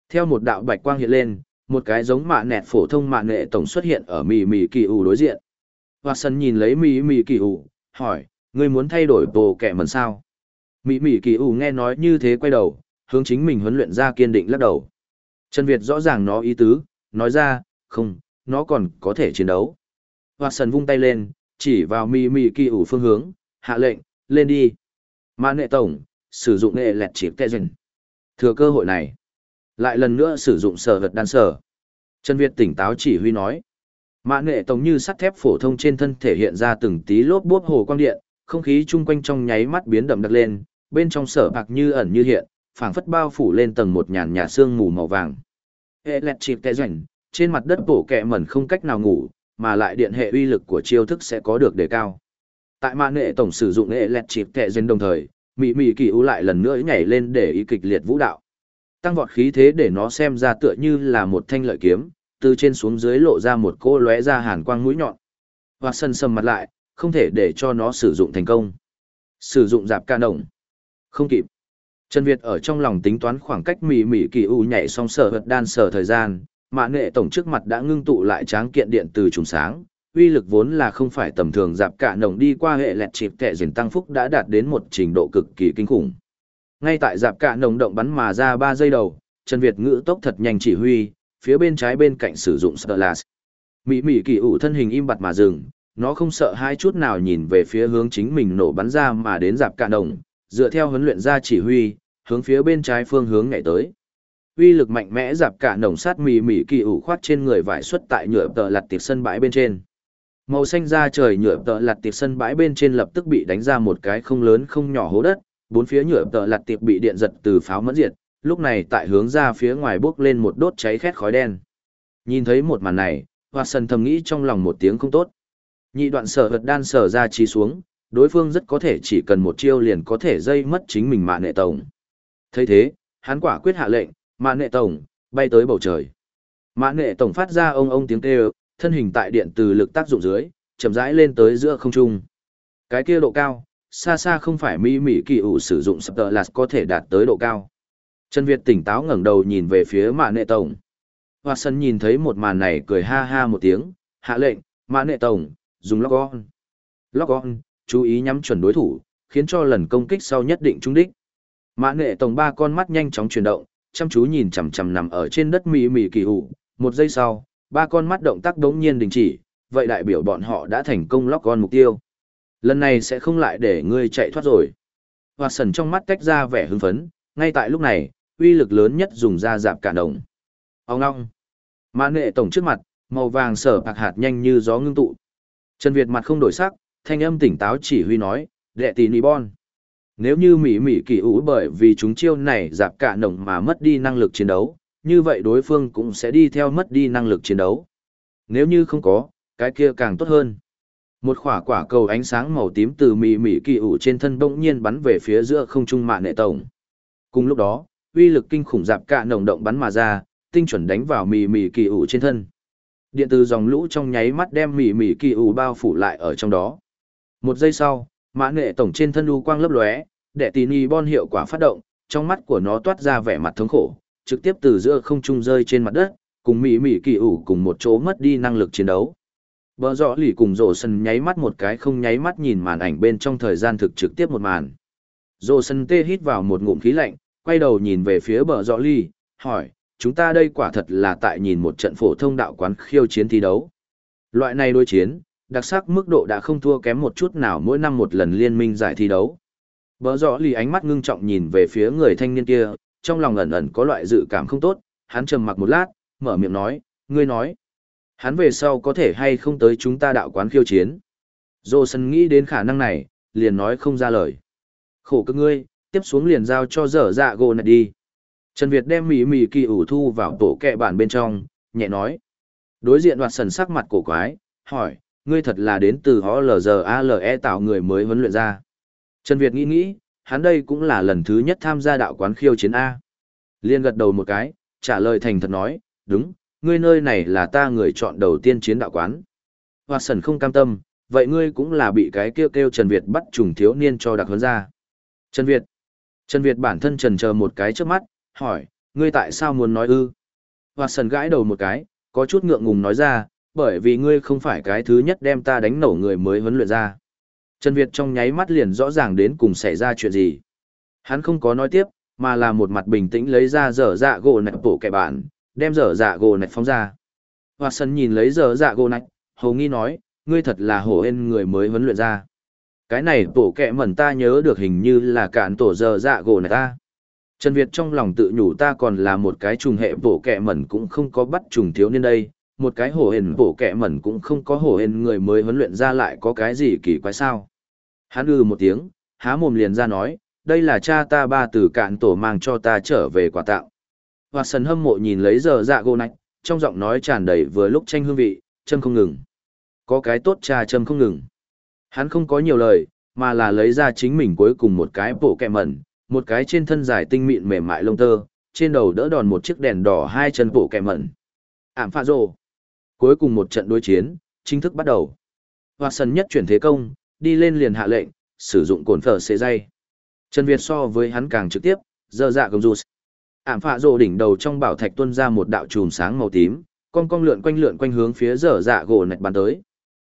Theo một đạo bạch quang hiện lên, một cái giống mạ nẹt phổ thông mạ nệ tổng xuất hiện ở mì mì kỳ ủ đối diện. Hoạt sần nhìn lấy mì mì kỳ ủ, hỏi, ngươi muốn thay đổi bộ kẻ mần sao? Mỹ Mỹ kỳ ủ nghe nói như thế quay đầu, hướng chính mình huấn luyện ra kiên định lắc đầu. Trần Việt rõ ràng nó ý tứ, nói ra, không, nó còn có thể chiến đấu. Hoa sần vung tay lên, chỉ vào Mỹ Mỹ kỳ ủ phương hướng, hạ lệnh, lên đi. Mã nệ tổng, sử dụng nghệ lẹt chịp kẹ dần. Thừa cơ hội này, lại lần nữa sử dụng sở vật đan sở. Trần Việt tỉnh táo chỉ huy nói. Mã nệ tổng như sắt thép phổ thông trên thân thể hiện ra từng tí lốp bốp hồ quang điện, không khí chung quanh trong nháy mắt biến đậm đặc lên, bên trong sở bạc như ẩn như hiện, phảng phất bao phủ lên tầng một nhàn nhạt sương mù màu vàng. Hệ lẹt chịp kẹ rảnh, trên mặt đất bổ kẹ mẩn không cách nào ngủ, mà lại điện hệ uy lực của chiêu thức sẽ có được đề cao. Tại mạng nệ tổng sử dụng hệ lẹt chịp kẹ rảnh đồng thời, mị mị kỳ ưu lại lần nữa nhảy lên để ý kịch liệt vũ đạo. Tăng vọt khí thế để nó xem ra tựa như là một thanh lợi kiếm, từ trên xuống dưới lộ ra một cô lóe ra hàn quang mũi nhọn. Và sân sầm mặt lại, không thể để cho nó sử dụng thành công. Sử dụng dạp ca động. Không kịp. Trần Việt ở trong lòng tính toán khoảng cách mỉ mỉ kỳ u nhảy xong sở vật đan sở thời gian, mà nghệ tổng trước mặt đã ngưng tụ lại tráng kiện điện từ trùng sáng, uy lực vốn là không phải tầm thường dạp cả nồng đi qua hệ lẹt chịp kẻ dền tăng phúc đã đạt đến một trình độ cực kỳ kinh khủng. Ngay tại dạp cả nồng động bắn mà ra 3 giây đầu, Trần Việt ngữ tốc thật nhanh chỉ huy, phía bên trái bên cạnh sử dụng Sterlas. Mỹ Mỹ kỳ ủ thân hình im bặt mà dừng, nó không sợ hai chút nào nhìn về phía hướng chính mình nổ bắn ra mà đến dạp cả đồng, dựa theo huấn luyện ra chỉ huy, hướng phía bên trái phương hướng nhảy tới. Uy lực mạnh mẽ dạp cả nồng sát mì mì kỳ ủ khoát trên người vải xuất tại nhựa tợ lặt tiệp sân bãi bên trên. Màu xanh da trời nhựa tợ lặt tiệp sân bãi bên trên lập tức bị đánh ra một cái không lớn không nhỏ hố đất bốn phía nhựa tợ lặt tiệp bị điện giật từ pháo mẫn diệt lúc này tại hướng ra phía ngoài bước lên một đốt cháy khét khói đen. Nhìn thấy một màn này hoa Sần thầm nghĩ trong lòng một tiếng không tốt nhị đoạn sở vật đan sở ra trí xuống đối phương rất có thể chỉ cần một chiêu liền có thể dây mất chính mình mạng nệ tổng thấy thế hắn quả quyết hạ lệnh Mã nệ tổng, bay tới bầu trời. Mã nệ tổng phát ra ông ông tiếng kêu, thân hình tại điện từ lực tác dụng dưới, chậm rãi lên tới giữa không trung. Cái kia độ cao, xa xa không phải mỹ mỹ kỳ ủ sử dụng sập tờ là có thể đạt tới độ cao. Trần Việt tỉnh táo ngẩng đầu nhìn về phía mã nệ tổng. Hoa sân nhìn thấy một màn này cười ha ha một tiếng, hạ lệnh, mã nệ tổng, dùng lock on. Lock on, chú ý nhắm chuẩn đối thủ, khiến cho lần công kích sau nhất định trúng đích. Mã nghệ tổng ba con mắt nhanh chóng chuyển động, chăm chú nhìn chằm chằm nằm ở trên đất mì mì kỳ hụ. Một giây sau, ba con mắt động tác đống nhiên đình chỉ, vậy đại biểu bọn họ đã thành công lóc on mục tiêu. Lần này sẽ không lại để ngươi chạy thoát rồi. Hoa sần trong mắt tách ra vẻ hưng phấn, ngay tại lúc này, uy lực lớn nhất dùng ra dạp cả đồng. Ông ngong. Mã nghệ tổng trước mặt, màu vàng sở bạc hạt nhanh như gió ngưng tụ. Trần Việt mặt không đổi sắc, thanh âm tỉnh táo chỉ huy nói, đệ tỷ nì bon nếu như mỹ mỹ kỳ ủ bởi vì chúng chiêu này dạp cả nồng mà mất đi năng lực chiến đấu như vậy đối phương cũng sẽ đi theo mất đi năng lực chiến đấu nếu như không có cái kia càng tốt hơn Một quả quả cầu ánh sáng màu tím từ Mỹ Mỹ kỳ ủ trên thân bỗng nhiên bắn về phía giữa không trung mạng nệ tổng. Cùng lúc đó, uy lực kinh khủng dạp cả nồng động bắn mà ra, tinh chuẩn đánh vào Mỹ Mỹ kỳ ủ trên thân. Điện từ dòng lũ trong nháy mắt đem mỉ mỉ kỳ ủ bao phủ lại ở trong đó. Một giây sau, mã nghệ tổng trên thân u quang lấp lóe, đệ tì ni bon hiệu quả phát động, trong mắt của nó toát ra vẻ mặt thống khổ, trực tiếp từ giữa không trung rơi trên mặt đất, cùng mỉ mỉ kỳ ủ cùng một chỗ mất đi năng lực chiến đấu. Bờ rõ lì cùng rổ sân nháy mắt một cái không nháy mắt nhìn màn ảnh bên trong thời gian thực trực tiếp một màn. Rổ sân tê hít vào một ngụm khí lạnh, quay đầu nhìn về phía bờ rõ lì, hỏi, chúng ta đây quả thật là tại nhìn một trận phổ thông đạo quán khiêu chiến thi đấu. Loại này đối chiến, đặc sắc mức độ đã không thua kém một chút nào mỗi năm một lần liên minh giải thi đấu. Bờ rõ lì ánh mắt ngưng trọng nhìn về phía người thanh niên kia, trong lòng ẩn ẩn có loại dự cảm không tốt, hắn trầm mặc một lát, mở miệng nói, ngươi nói. Hắn về sau có thể hay không tới chúng ta đạo quán khiêu chiến. Dô sân nghĩ đến khả năng này, liền nói không ra lời. Khổ cực ngươi, tiếp xuống liền giao cho dở dạ gồ này đi. Trần Việt đem mỉ mỉ kỳ ủ thu vào tổ kẹ bản bên trong, nhẹ nói. Đối diện hoạt sần sắc mặt cổ quái, hỏi, ngươi thật là đến từ HLZALE tạo người mới huấn luyện ra. Trần Việt nghĩ nghĩ, hắn đây cũng là lần thứ nhất tham gia đạo quán khiêu chiến A. Liên gật đầu một cái, trả lời thành thật nói, đúng, ngươi nơi này là ta người chọn đầu tiên chiến đạo quán. Hoạt sần không cam tâm, vậy ngươi cũng là bị cái kêu kêu Trần Việt bắt trùng thiếu niên cho đặc huấn ra. Trần Việt. Trần Việt bản thân trần chờ một cái trước mắt, hỏi, ngươi tại sao muốn nói ư? Hoạt sần gãi đầu một cái, có chút ngượng ngùng nói ra, bởi vì ngươi không phải cái thứ nhất đem ta đánh nổ người mới huấn luyện ra. Trần Việt trong nháy mắt liền rõ ràng đến cùng xảy ra chuyện gì. Hắn không có nói tiếp, mà là một mặt bình tĩnh lấy ra dở dạ gỗ nạch bổ kẻ bản, đem dở dạ gỗ nạch phóng ra. Hoạt sân nhìn lấy dở dạ gỗ nạch, hầu nghi nói, ngươi thật là hổ hên người mới huấn luyện ra. Cái này bổ kẻ mẩn ta nhớ được hình như là cạn tổ dở dạ gỗ nạch ta. Trần Việt trong lòng tự nhủ ta còn là một cái trùng hệ bổ kẹ mẩn cũng không có bắt trùng thiếu niên đây, một cái hổ hền bổ kẹ mẩn cũng không có hổ hền người mới huấn luyện ra lại có cái gì kỳ quái sao. Hắn ư một tiếng, há mồm liền ra nói, đây là cha ta ba từ cạn tổ mang cho ta trở về quà tặng. Hoạt sần hâm mộ nhìn lấy giờ dạ gô nạch, trong giọng nói tràn đầy vừa lúc tranh hương vị, châm không ngừng. Có cái tốt cha châm không ngừng. Hắn không có nhiều lời, mà là lấy ra chính mình cuối cùng một cái bổ kẹ mẩn, một cái trên thân dài tinh mịn mềm mại lông tơ, trên đầu đỡ đòn một chiếc đèn đỏ hai chân bộ kẻ mẩn. Ảm pha rồ. Cuối cùng một trận đối chiến, chính thức bắt đầu. Hoa sần nhất chuyển thế công, đi lên liền hạ lệnh, sử dụng cồn phở xế dây. Trần Việt so với hắn càng trực tiếp, dơ dạ gầm rụt. Ảm phạ rồ đỉnh đầu trong bảo thạch tuôn ra một đạo chùm sáng màu tím, con cong lượn quanh lượn quanh hướng phía dở dạ gỗ nạch bắn tới.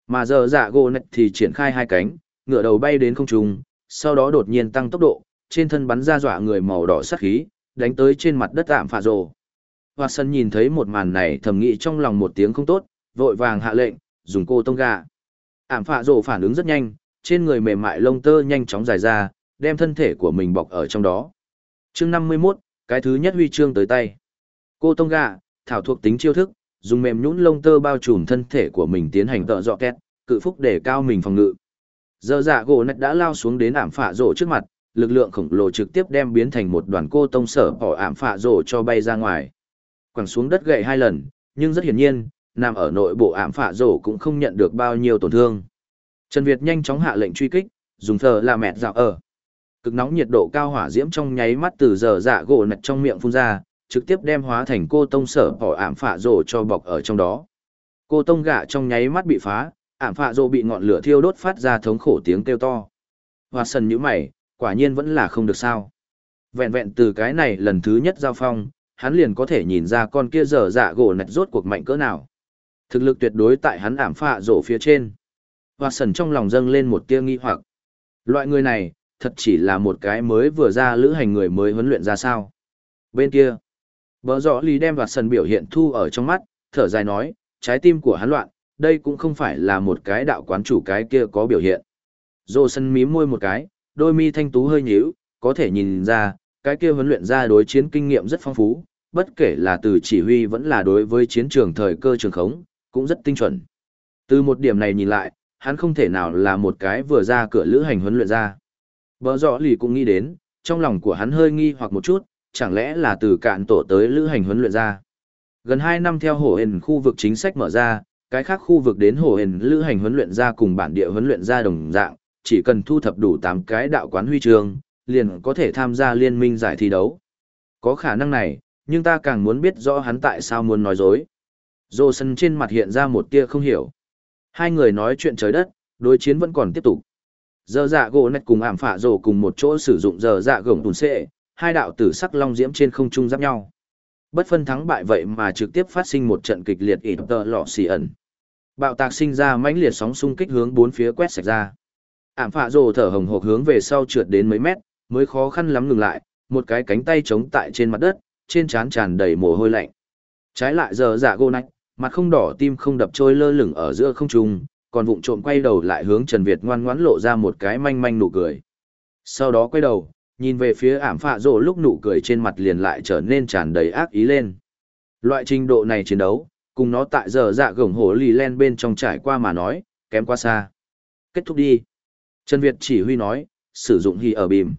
Mà dở dạ gỗ nạch thì triển khai hai cánh, ngựa đầu bay đến không trung, sau đó đột nhiên tăng tốc độ, trên thân bắn ra dọa người màu đỏ sắc khí, đánh tới trên mặt đất ảm phạ rồ. Hoa sân nhìn thấy một màn này thầm nghĩ trong lòng một tiếng không tốt, vội vàng hạ lệnh, dùng cô tông gà. Ảm phạ rồ phản ứng rất nhanh, trên người mềm mại lông tơ nhanh chóng dài ra, đem thân thể của mình bọc ở trong đó. chương 51, cái thứ nhất huy chương tới tay. Cô tông gà, thảo thuộc tính chiêu thức, dùng mềm nhũn lông tơ bao trùm thân thể của mình tiến hành tợ dọ két, cự phúc để cao mình phòng ngự. Giờ dạ gỗ nạch đã lao xuống đến ảm phạ rộ trước mặt, lực lượng khổng lồ trực tiếp đem biến thành một đoàn cô tông sở bỏ ảm phạ rổ cho bay ra ngoài quẳng xuống đất gậy hai lần, nhưng rất hiển nhiên, nằm ở nội bộ ảm phạ rổ cũng không nhận được bao nhiêu tổn thương. Trần Việt nhanh chóng hạ lệnh truy kích, dùng thờ là mẹt dạo ở. Cực nóng nhiệt độ cao hỏa diễm trong nháy mắt từ giờ dạ gỗ nạch trong miệng phun ra, trực tiếp đem hóa thành cô tông sở bỏ ảm phạ rổ cho bọc ở trong đó. Cô tông gạ trong nháy mắt bị phá, ảm phạ rổ bị ngọn lửa thiêu đốt phát ra thống khổ tiếng kêu to. Hoa sần như mày, quả nhiên vẫn là không được sao. Vẹn vẹn từ cái này lần thứ nhất giao phong, hắn liền có thể nhìn ra con kia dở dạ gỗ nạch rốt cuộc mạnh cỡ nào. Thực lực tuyệt đối tại hắn ảm phạ rổ phía trên. Hoa sần trong lòng dâng lên một tia nghi hoặc. Loại người này, thật chỉ là một cái mới vừa ra lữ hành người mới huấn luyện ra sao. Bên kia, bờ rõ lý đem và sần biểu hiện thu ở trong mắt, thở dài nói, trái tim của hắn loạn, đây cũng không phải là một cái đạo quán chủ cái kia có biểu hiện. Dô sân mím môi một cái, đôi mi thanh tú hơi nhíu, có thể nhìn ra, cái kia huấn luyện ra đối chiến kinh nghiệm rất phong phú, bất kể là từ chỉ huy vẫn là đối với chiến trường thời cơ trường khống, cũng rất tinh chuẩn. Từ một điểm này nhìn lại, hắn không thể nào là một cái vừa ra cửa lữ hành huấn luyện ra. Bờ rõ lì cũng nghĩ đến, trong lòng của hắn hơi nghi hoặc một chút, chẳng lẽ là từ cạn tổ tới lữ hành huấn luyện ra. Gần 2 năm theo hổ hình khu vực chính sách mở ra, Cái khác khu vực đến hồ hền lữ hành huấn luyện ra cùng bản địa huấn luyện ra đồng dạng, chỉ cần thu thập đủ 8 cái đạo quán huy chương, liền có thể tham gia liên minh giải thi đấu. Có khả năng này, nhưng ta càng muốn biết rõ hắn tại sao muốn nói dối. Dô sân trên mặt hiện ra một tia không hiểu. Hai người nói chuyện trời đất, đối chiến vẫn còn tiếp tục. Giờ dạ gỗ nạch cùng ảm phạ rổ cùng một chỗ sử dụng giờ dạ gồng tùn xệ, hai đạo tử sắc long diễm trên không trung giáp nhau. Bất phân thắng bại vậy mà trực tiếp phát sinh một trận kịch liệt ịt tờ lọ xì ẩn. Bạo tạc sinh ra mãnh liệt sóng xung kích hướng bốn phía quét sạch ra. Ảm phạ rồ thở hồng hộc hướng về sau trượt đến mấy mét, mới khó khăn lắm ngừng lại, một cái cánh tay chống tại trên mặt đất, trên trán tràn đầy mồ hôi lạnh. Trái lại giờ dạ gô nách mặt không đỏ tim không đập trôi lơ lửng ở giữa không trung, còn vụng trộm quay đầu lại hướng Trần Việt ngoan ngoãn lộ ra một cái manh manh nụ cười. Sau đó quay đầu, nhìn về phía ảm phạ rồ lúc nụ cười trên mặt liền lại trở nên tràn đầy ác ý lên. Loại trình độ này chiến đấu, cùng nó tại giờ dạ gồng hổ lì len bên trong trải qua mà nói, kém quá xa. Kết thúc đi. Trần Việt chỉ huy nói, sử dụng hì ở bìm.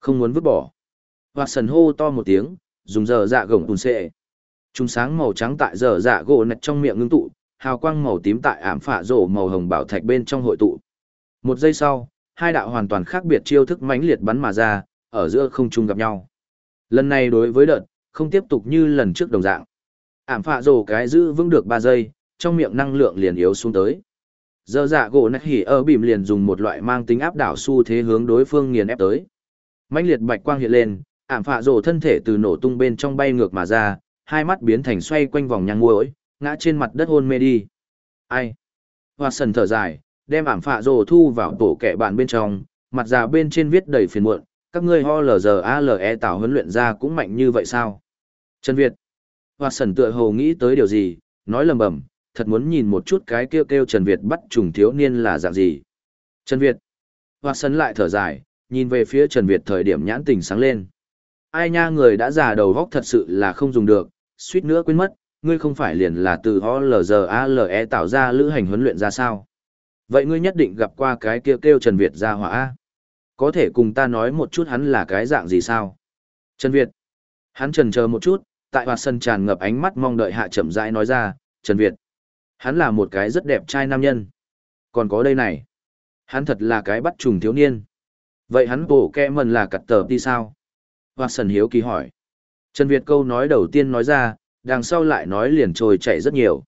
Không muốn vứt bỏ. Hoặc sần hô to một tiếng, dùng giờ dạ gồng tùn xệ. Trung sáng màu trắng tại giờ dạ gỗ nạch trong miệng ngưng tụ, hào quang màu tím tại ảm phạ rổ màu hồng bảo thạch bên trong hội tụ. Một giây sau, hai đạo hoàn toàn khác biệt chiêu thức mãnh liệt bắn mà ra, ở giữa không trung gặp nhau. Lần này đối với đợt, không tiếp tục như lần trước đồng dạng. Ảm phạ rổ cái giữ vững được 3 giây, trong miệng năng lượng liền yếu xuống tới. Giờ dạ gỗ nạch hỉ ở bìm liền dùng một loại mang tính áp đảo xu thế hướng đối phương nghiền ép tới. mãnh liệt bạch quang hiện lên, ảm phạ rổ thân thể từ nổ tung bên trong bay ngược mà ra, hai mắt biến thành xoay quanh vòng nhang muối, ngã trên mặt đất hôn mê đi. Ai? Hoa sần thở dài, đem ảm phạ rồ thu vào tổ kẻ bạn bên trong, mặt già bên trên viết đầy phiền muộn, các ngươi ho lờ giờ a lờ e tạo huấn luyện ra cũng mạnh như vậy sao? Trần Việt. Hoa sần tựa hồ nghĩ tới điều gì, nói lầm bầm, thật muốn nhìn một chút cái kêu kêu Trần Việt bắt trùng thiếu niên là dạng gì. Trần Việt. Hoa sần lại thở dài, nhìn về phía Trần Việt thời điểm nhãn tình sáng lên. Ai nha người đã già đầu góc thật sự là không dùng được, suýt nữa quên mất, ngươi không phải liền là từ OLGALE tạo ra lữ hành huấn luyện ra sao? Vậy ngươi nhất định gặp qua cái kia kêu, Trần Việt ra hỏa Có thể cùng ta nói một chút hắn là cái dạng gì sao? Trần Việt. Hắn trần chờ một chút, tại hoạt sân tràn ngập ánh mắt mong đợi hạ chậm rãi nói ra, Trần Việt. Hắn là một cái rất đẹp trai nam nhân. Còn có đây này. Hắn thật là cái bắt trùng thiếu niên. Vậy hắn bổ kẹ mần là cặt tờ đi sao? Hoa sần hiếu kỳ hỏi. Trần Việt câu nói đầu tiên nói ra, đằng sau lại nói liền trôi chảy rất nhiều.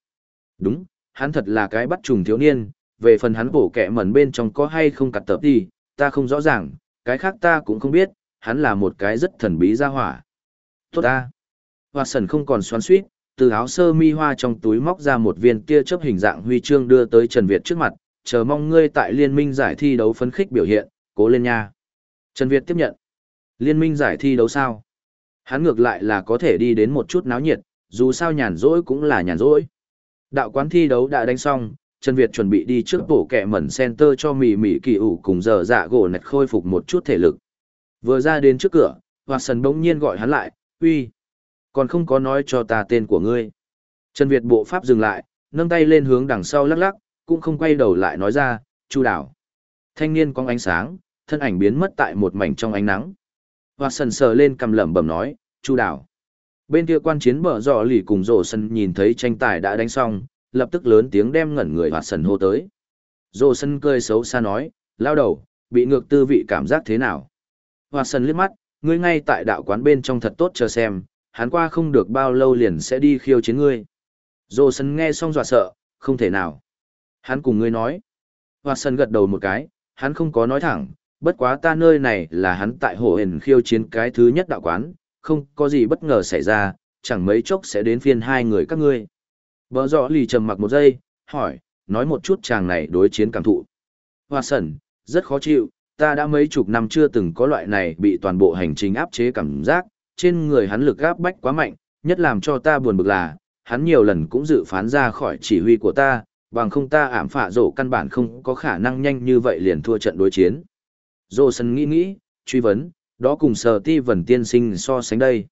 Đúng, hắn thật là cái bắt trùng thiếu niên, về phần hắn bổ kẹ mẩn bên trong có hay không cặt tập đi, ta không rõ ràng, cái khác ta cũng không biết, hắn là một cái rất thần bí ra hỏa. Tốt ta. Hoa sần không còn xoắn suýt, từ áo sơ mi hoa trong túi móc ra một viên tia chớp hình dạng huy chương đưa tới Trần Việt trước mặt, chờ mong ngươi tại liên minh giải thi đấu phấn khích biểu hiện, cố lên nha. Trần Việt tiếp nhận. Liên minh giải thi đấu sao? Hắn ngược lại là có thể đi đến một chút náo nhiệt, dù sao nhàn rỗi cũng là nhàn rỗi. Đạo quán thi đấu đã đánh xong, Trần Việt chuẩn bị đi trước bổ kẹ mẩn center cho mỉ mỉ kỳ ủ cùng giờ dạ gỗ nạch khôi phục một chút thể lực. Vừa ra đến trước cửa, Hoa Sần bỗng nhiên gọi hắn lại, uy, còn không có nói cho ta tên của ngươi. Trần Việt bộ pháp dừng lại, nâng tay lên hướng đằng sau lắc lắc, cũng không quay đầu lại nói ra, chu đảo. Thanh niên có ánh sáng, thân ảnh biến mất tại một mảnh trong ánh nắng. Hoa Sần sờ lên cầm lẩm bẩm nói, chu đảo. Bên kia quan chiến bờ dò lì cùng rổ sân nhìn thấy tranh tài đã đánh xong, lập tức lớn tiếng đem ngẩn người Hoa sần hô tới. Rổ sân cười xấu xa nói, lao đầu, bị ngược tư vị cảm giác thế nào? Hoa sần liếc mắt, ngươi ngay tại đạo quán bên trong thật tốt chờ xem, hắn qua không được bao lâu liền sẽ đi khiêu chiến ngươi. Dô sân nghe xong dọa sợ, không thể nào. Hắn cùng ngươi nói. Hoa sân gật đầu một cái, hắn không có nói thẳng, bất quá ta nơi này là hắn tại hồ hền khiêu chiến cái thứ nhất đạo quán, không có gì bất ngờ xảy ra, chẳng mấy chốc sẽ đến phiên hai người các ngươi. Bờ rõ lì trầm mặc một giây, hỏi, nói một chút chàng này đối chiến cảm thụ. Hoa sẩn, rất khó chịu, ta đã mấy chục năm chưa từng có loại này bị toàn bộ hành trình áp chế cảm giác, trên người hắn lực áp bách quá mạnh, nhất làm cho ta buồn bực là, hắn nhiều lần cũng dự phán ra khỏi chỉ huy của ta, bằng không ta ảm phạ rổ căn bản không có khả năng nhanh như vậy liền thua trận đối chiến. Rổ sân nghĩ nghĩ, truy vấn, đó cùng sờ ti vần tiên sinh so sánh đây.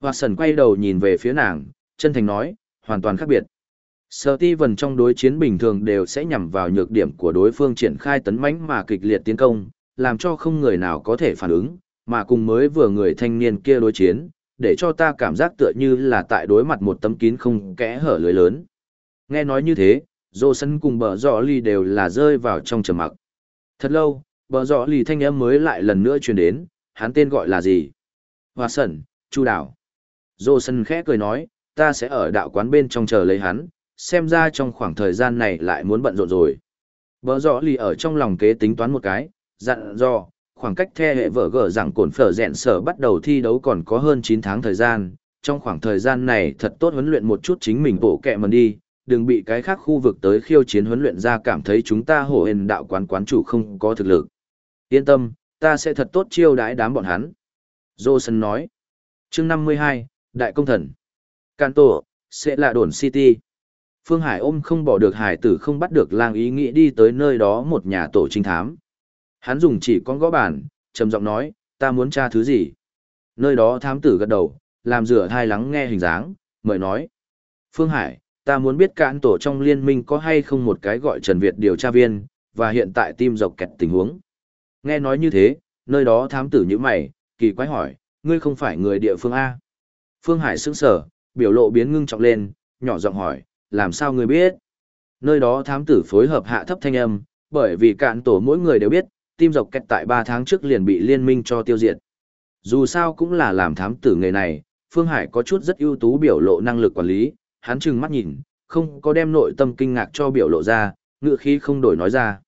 Hoa sần quay đầu nhìn về phía nàng, chân thành nói, hoàn toàn khác biệt. Sở ti vần trong đối chiến bình thường đều sẽ nhằm vào nhược điểm của đối phương triển khai tấn mãnh mà kịch liệt tiến công, làm cho không người nào có thể phản ứng, mà cùng mới vừa người thanh niên kia đối chiến, để cho ta cảm giác tựa như là tại đối mặt một tấm kín không kẽ hở lưới lớn. Nghe nói như thế, dô sân cùng bờ dọ ly đều là rơi vào trong trầm mặc. Thật lâu, bờ dọ ly thanh âm mới lại lần nữa truyền đến, hắn tên gọi là gì? Hoa sẩn, Chu Đảo. Dô sân khẽ cười nói, ta sẽ ở đạo quán bên trong chờ lấy hắn, xem ra trong khoảng thời gian này lại muốn bận rộn rồi. Bờ dọ ly ở trong lòng kế tính toán một cái, dặn dò, khoảng cách the hệ vợ gở rằng cổn phở rẹn sở bắt đầu thi đấu còn có hơn 9 tháng thời gian, trong khoảng thời gian này thật tốt huấn luyện một chút chính mình bộ kẹ mần đi, đừng bị cái khác khu vực tới khiêu chiến huấn luyện ra cảm thấy chúng ta hổ hền đạo quán quán chủ không có thực lực. Yên tâm, ta sẽ thật tốt chiêu đãi đám bọn hắn. Johnson nói. chương 52, Đại Công Thần. Canto, sẽ là đồn City. Phương Hải ôm không bỏ được hải tử không bắt được lang ý nghĩ đi tới nơi đó một nhà tổ trinh thám. Hắn dùng chỉ con gõ bàn, trầm giọng nói, ta muốn tra thứ gì? Nơi đó thám tử gật đầu, làm rửa thai lắng nghe hình dáng, mời nói. Phương Hải, ta muốn biết cạn tổ trong liên minh có hay không một cái gọi Trần Việt điều tra viên, và hiện tại tim dọc kẹt tình huống. Nghe nói như thế, nơi đó thám tử như mày, kỳ quái hỏi, ngươi không phải người địa phương A. Phương Hải sững sở, biểu lộ biến ngưng trọng lên, nhỏ giọng hỏi, làm sao ngươi biết? Nơi đó thám tử phối hợp hạ thấp thanh âm, bởi vì cạn tổ mỗi người đều biết, tim dọc kẹt tại 3 tháng trước liền bị liên minh cho tiêu diệt. Dù sao cũng là làm thám tử nghề này, Phương Hải có chút rất ưu tú biểu lộ năng lực quản lý, hắn trừng mắt nhìn, không có đem nội tâm kinh ngạc cho biểu lộ ra, ngựa khí không đổi nói ra.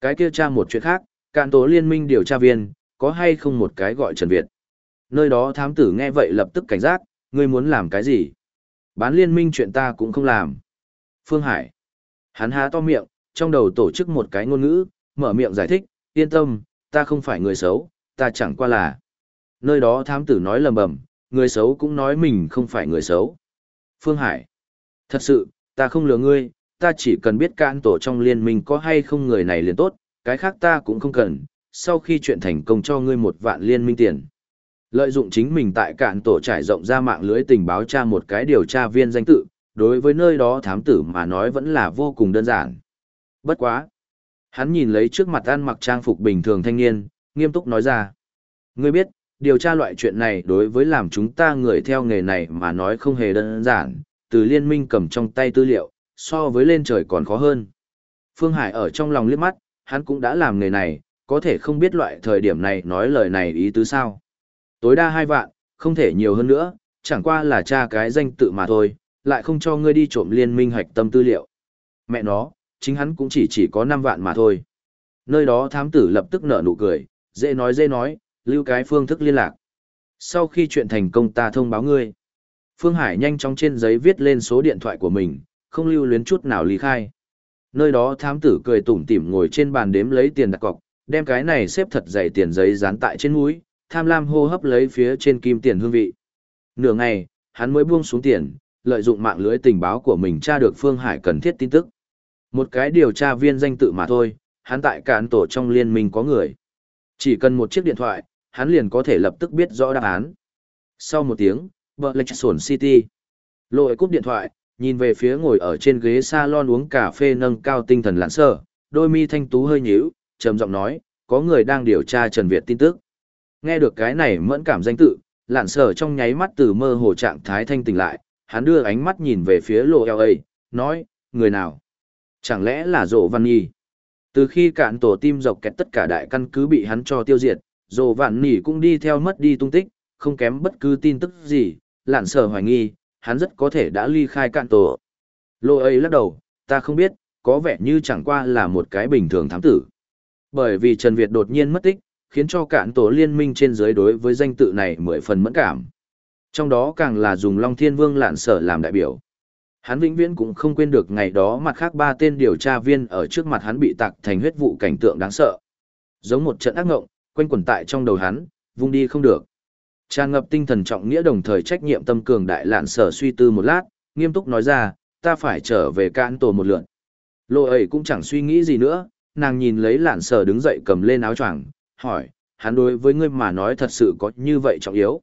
Cái kia tra một chuyện khác, cạn tố liên minh điều tra viên, có hay không một cái gọi Trần Việt. Nơi đó thám tử nghe vậy lập tức cảnh giác, ngươi muốn làm cái gì? Bán liên minh chuyện ta cũng không làm. Phương Hải. Hắn há to miệng, trong đầu tổ chức một cái ngôn ngữ, mở miệng giải thích, yên tâm, ta không phải người xấu, ta chẳng qua là. Nơi đó thám tử nói lầm bầm, người xấu cũng nói mình không phải người xấu. Phương Hải. Thật sự, ta không lừa ngươi, ta chỉ cần biết cạn tổ trong liên minh có hay không người này liền tốt, cái khác ta cũng không cần, sau khi chuyện thành công cho ngươi một vạn liên minh tiền. Lợi dụng chính mình tại cạn tổ trải rộng ra mạng lưới tình báo tra một cái điều tra viên danh tự, đối với nơi đó thám tử mà nói vẫn là vô cùng đơn giản. Bất quá. Hắn nhìn lấy trước mặt ăn mặc trang phục bình thường thanh niên, nghiêm túc nói ra. Ngươi biết, điều tra loại chuyện này đối với làm chúng ta người theo nghề này mà nói không hề đơn giản, từ liên minh cầm trong tay tư liệu, so với lên trời còn khó hơn. Phương Hải ở trong lòng liếc mắt, hắn cũng đã làm nghề này, có thể không biết loại thời điểm này nói lời này ý tứ sao. Tối đa hai vạn, không thể nhiều hơn nữa, chẳng qua là tra cái danh tự mà thôi, lại không cho ngươi đi trộm liên minh hoạch tâm tư liệu. Mẹ nó, chính hắn cũng chỉ chỉ có 5 vạn mà thôi. Nơi đó thám tử lập tức nở nụ cười, dễ nói dễ nói, lưu cái phương thức liên lạc. Sau khi chuyện thành công ta thông báo ngươi. Phương Hải nhanh chóng trên giấy viết lên số điện thoại của mình, không lưu luyến chút nào lý khai. Nơi đó thám tử cười tủm tỉm ngồi trên bàn đếm lấy tiền đặt cọc, đem cái này xếp thật dày tiền giấy dán tại trên mũi, tham lam hô hấp lấy phía trên kim tiền hương vị. Nửa ngày, hắn mới buông xuống tiền, lợi dụng mạng lưới tình báo của mình tra được Phương Hải cần thiết tin tức. Một cái điều tra viên danh tự mà thôi, hắn tại cản tổ trong liên minh có người. Chỉ cần một chiếc điện thoại, hắn liền có thể lập tức biết rõ đáp án. Sau một tiếng, vợ lệch sổn City. Lội cúp điện thoại, nhìn về phía ngồi ở trên ghế salon uống cà phê nâng cao tinh thần lãn sơ, đôi mi thanh tú hơi nhíu, trầm giọng nói, có người đang điều tra Trần Việt tin tức. Nghe được cái này mẫn cảm danh tự, lạn sở trong nháy mắt từ mơ hồ trạng thái thanh tỉnh lại, hắn đưa ánh mắt nhìn về phía lộ LA, nói, người nào? Chẳng lẽ là Dỗ Văn Nhi? Từ khi cạn tổ tim dọc kẹt tất cả đại căn cứ bị hắn cho tiêu diệt, Dỗ Văn Nhi cũng đi theo mất đi tung tích, không kém bất cứ tin tức gì, lạn sở hoài nghi, hắn rất có thể đã ly khai cạn tổ. Lộ ấy lắc đầu, ta không biết, có vẻ như chẳng qua là một cái bình thường thám tử. Bởi vì Trần Việt đột nhiên mất tích, khiến cho cạn tổ liên minh trên dưới đối với danh tự này mười phần mẫn cảm. Trong đó càng là dùng Long Thiên Vương lạn sở làm đại biểu. Hắn vĩnh viễn cũng không quên được ngày đó mặt khác ba tên điều tra viên ở trước mặt hắn bị tạc thành huyết vụ cảnh tượng đáng sợ. Giống một trận ác ngộng, quanh quẩn tại trong đầu hắn, vung đi không được. Tràn ngập tinh thần trọng nghĩa đồng thời trách nhiệm tâm cường đại lạn sở suy tư một lát, nghiêm túc nói ra, ta phải trở về cạn tổ một lượn. Lộ ấy cũng chẳng suy nghĩ gì nữa, nàng nhìn lấy lạn sở đứng dậy cầm lên áo choàng, hỏi, hắn đối với ngươi mà nói thật sự có như vậy trọng yếu.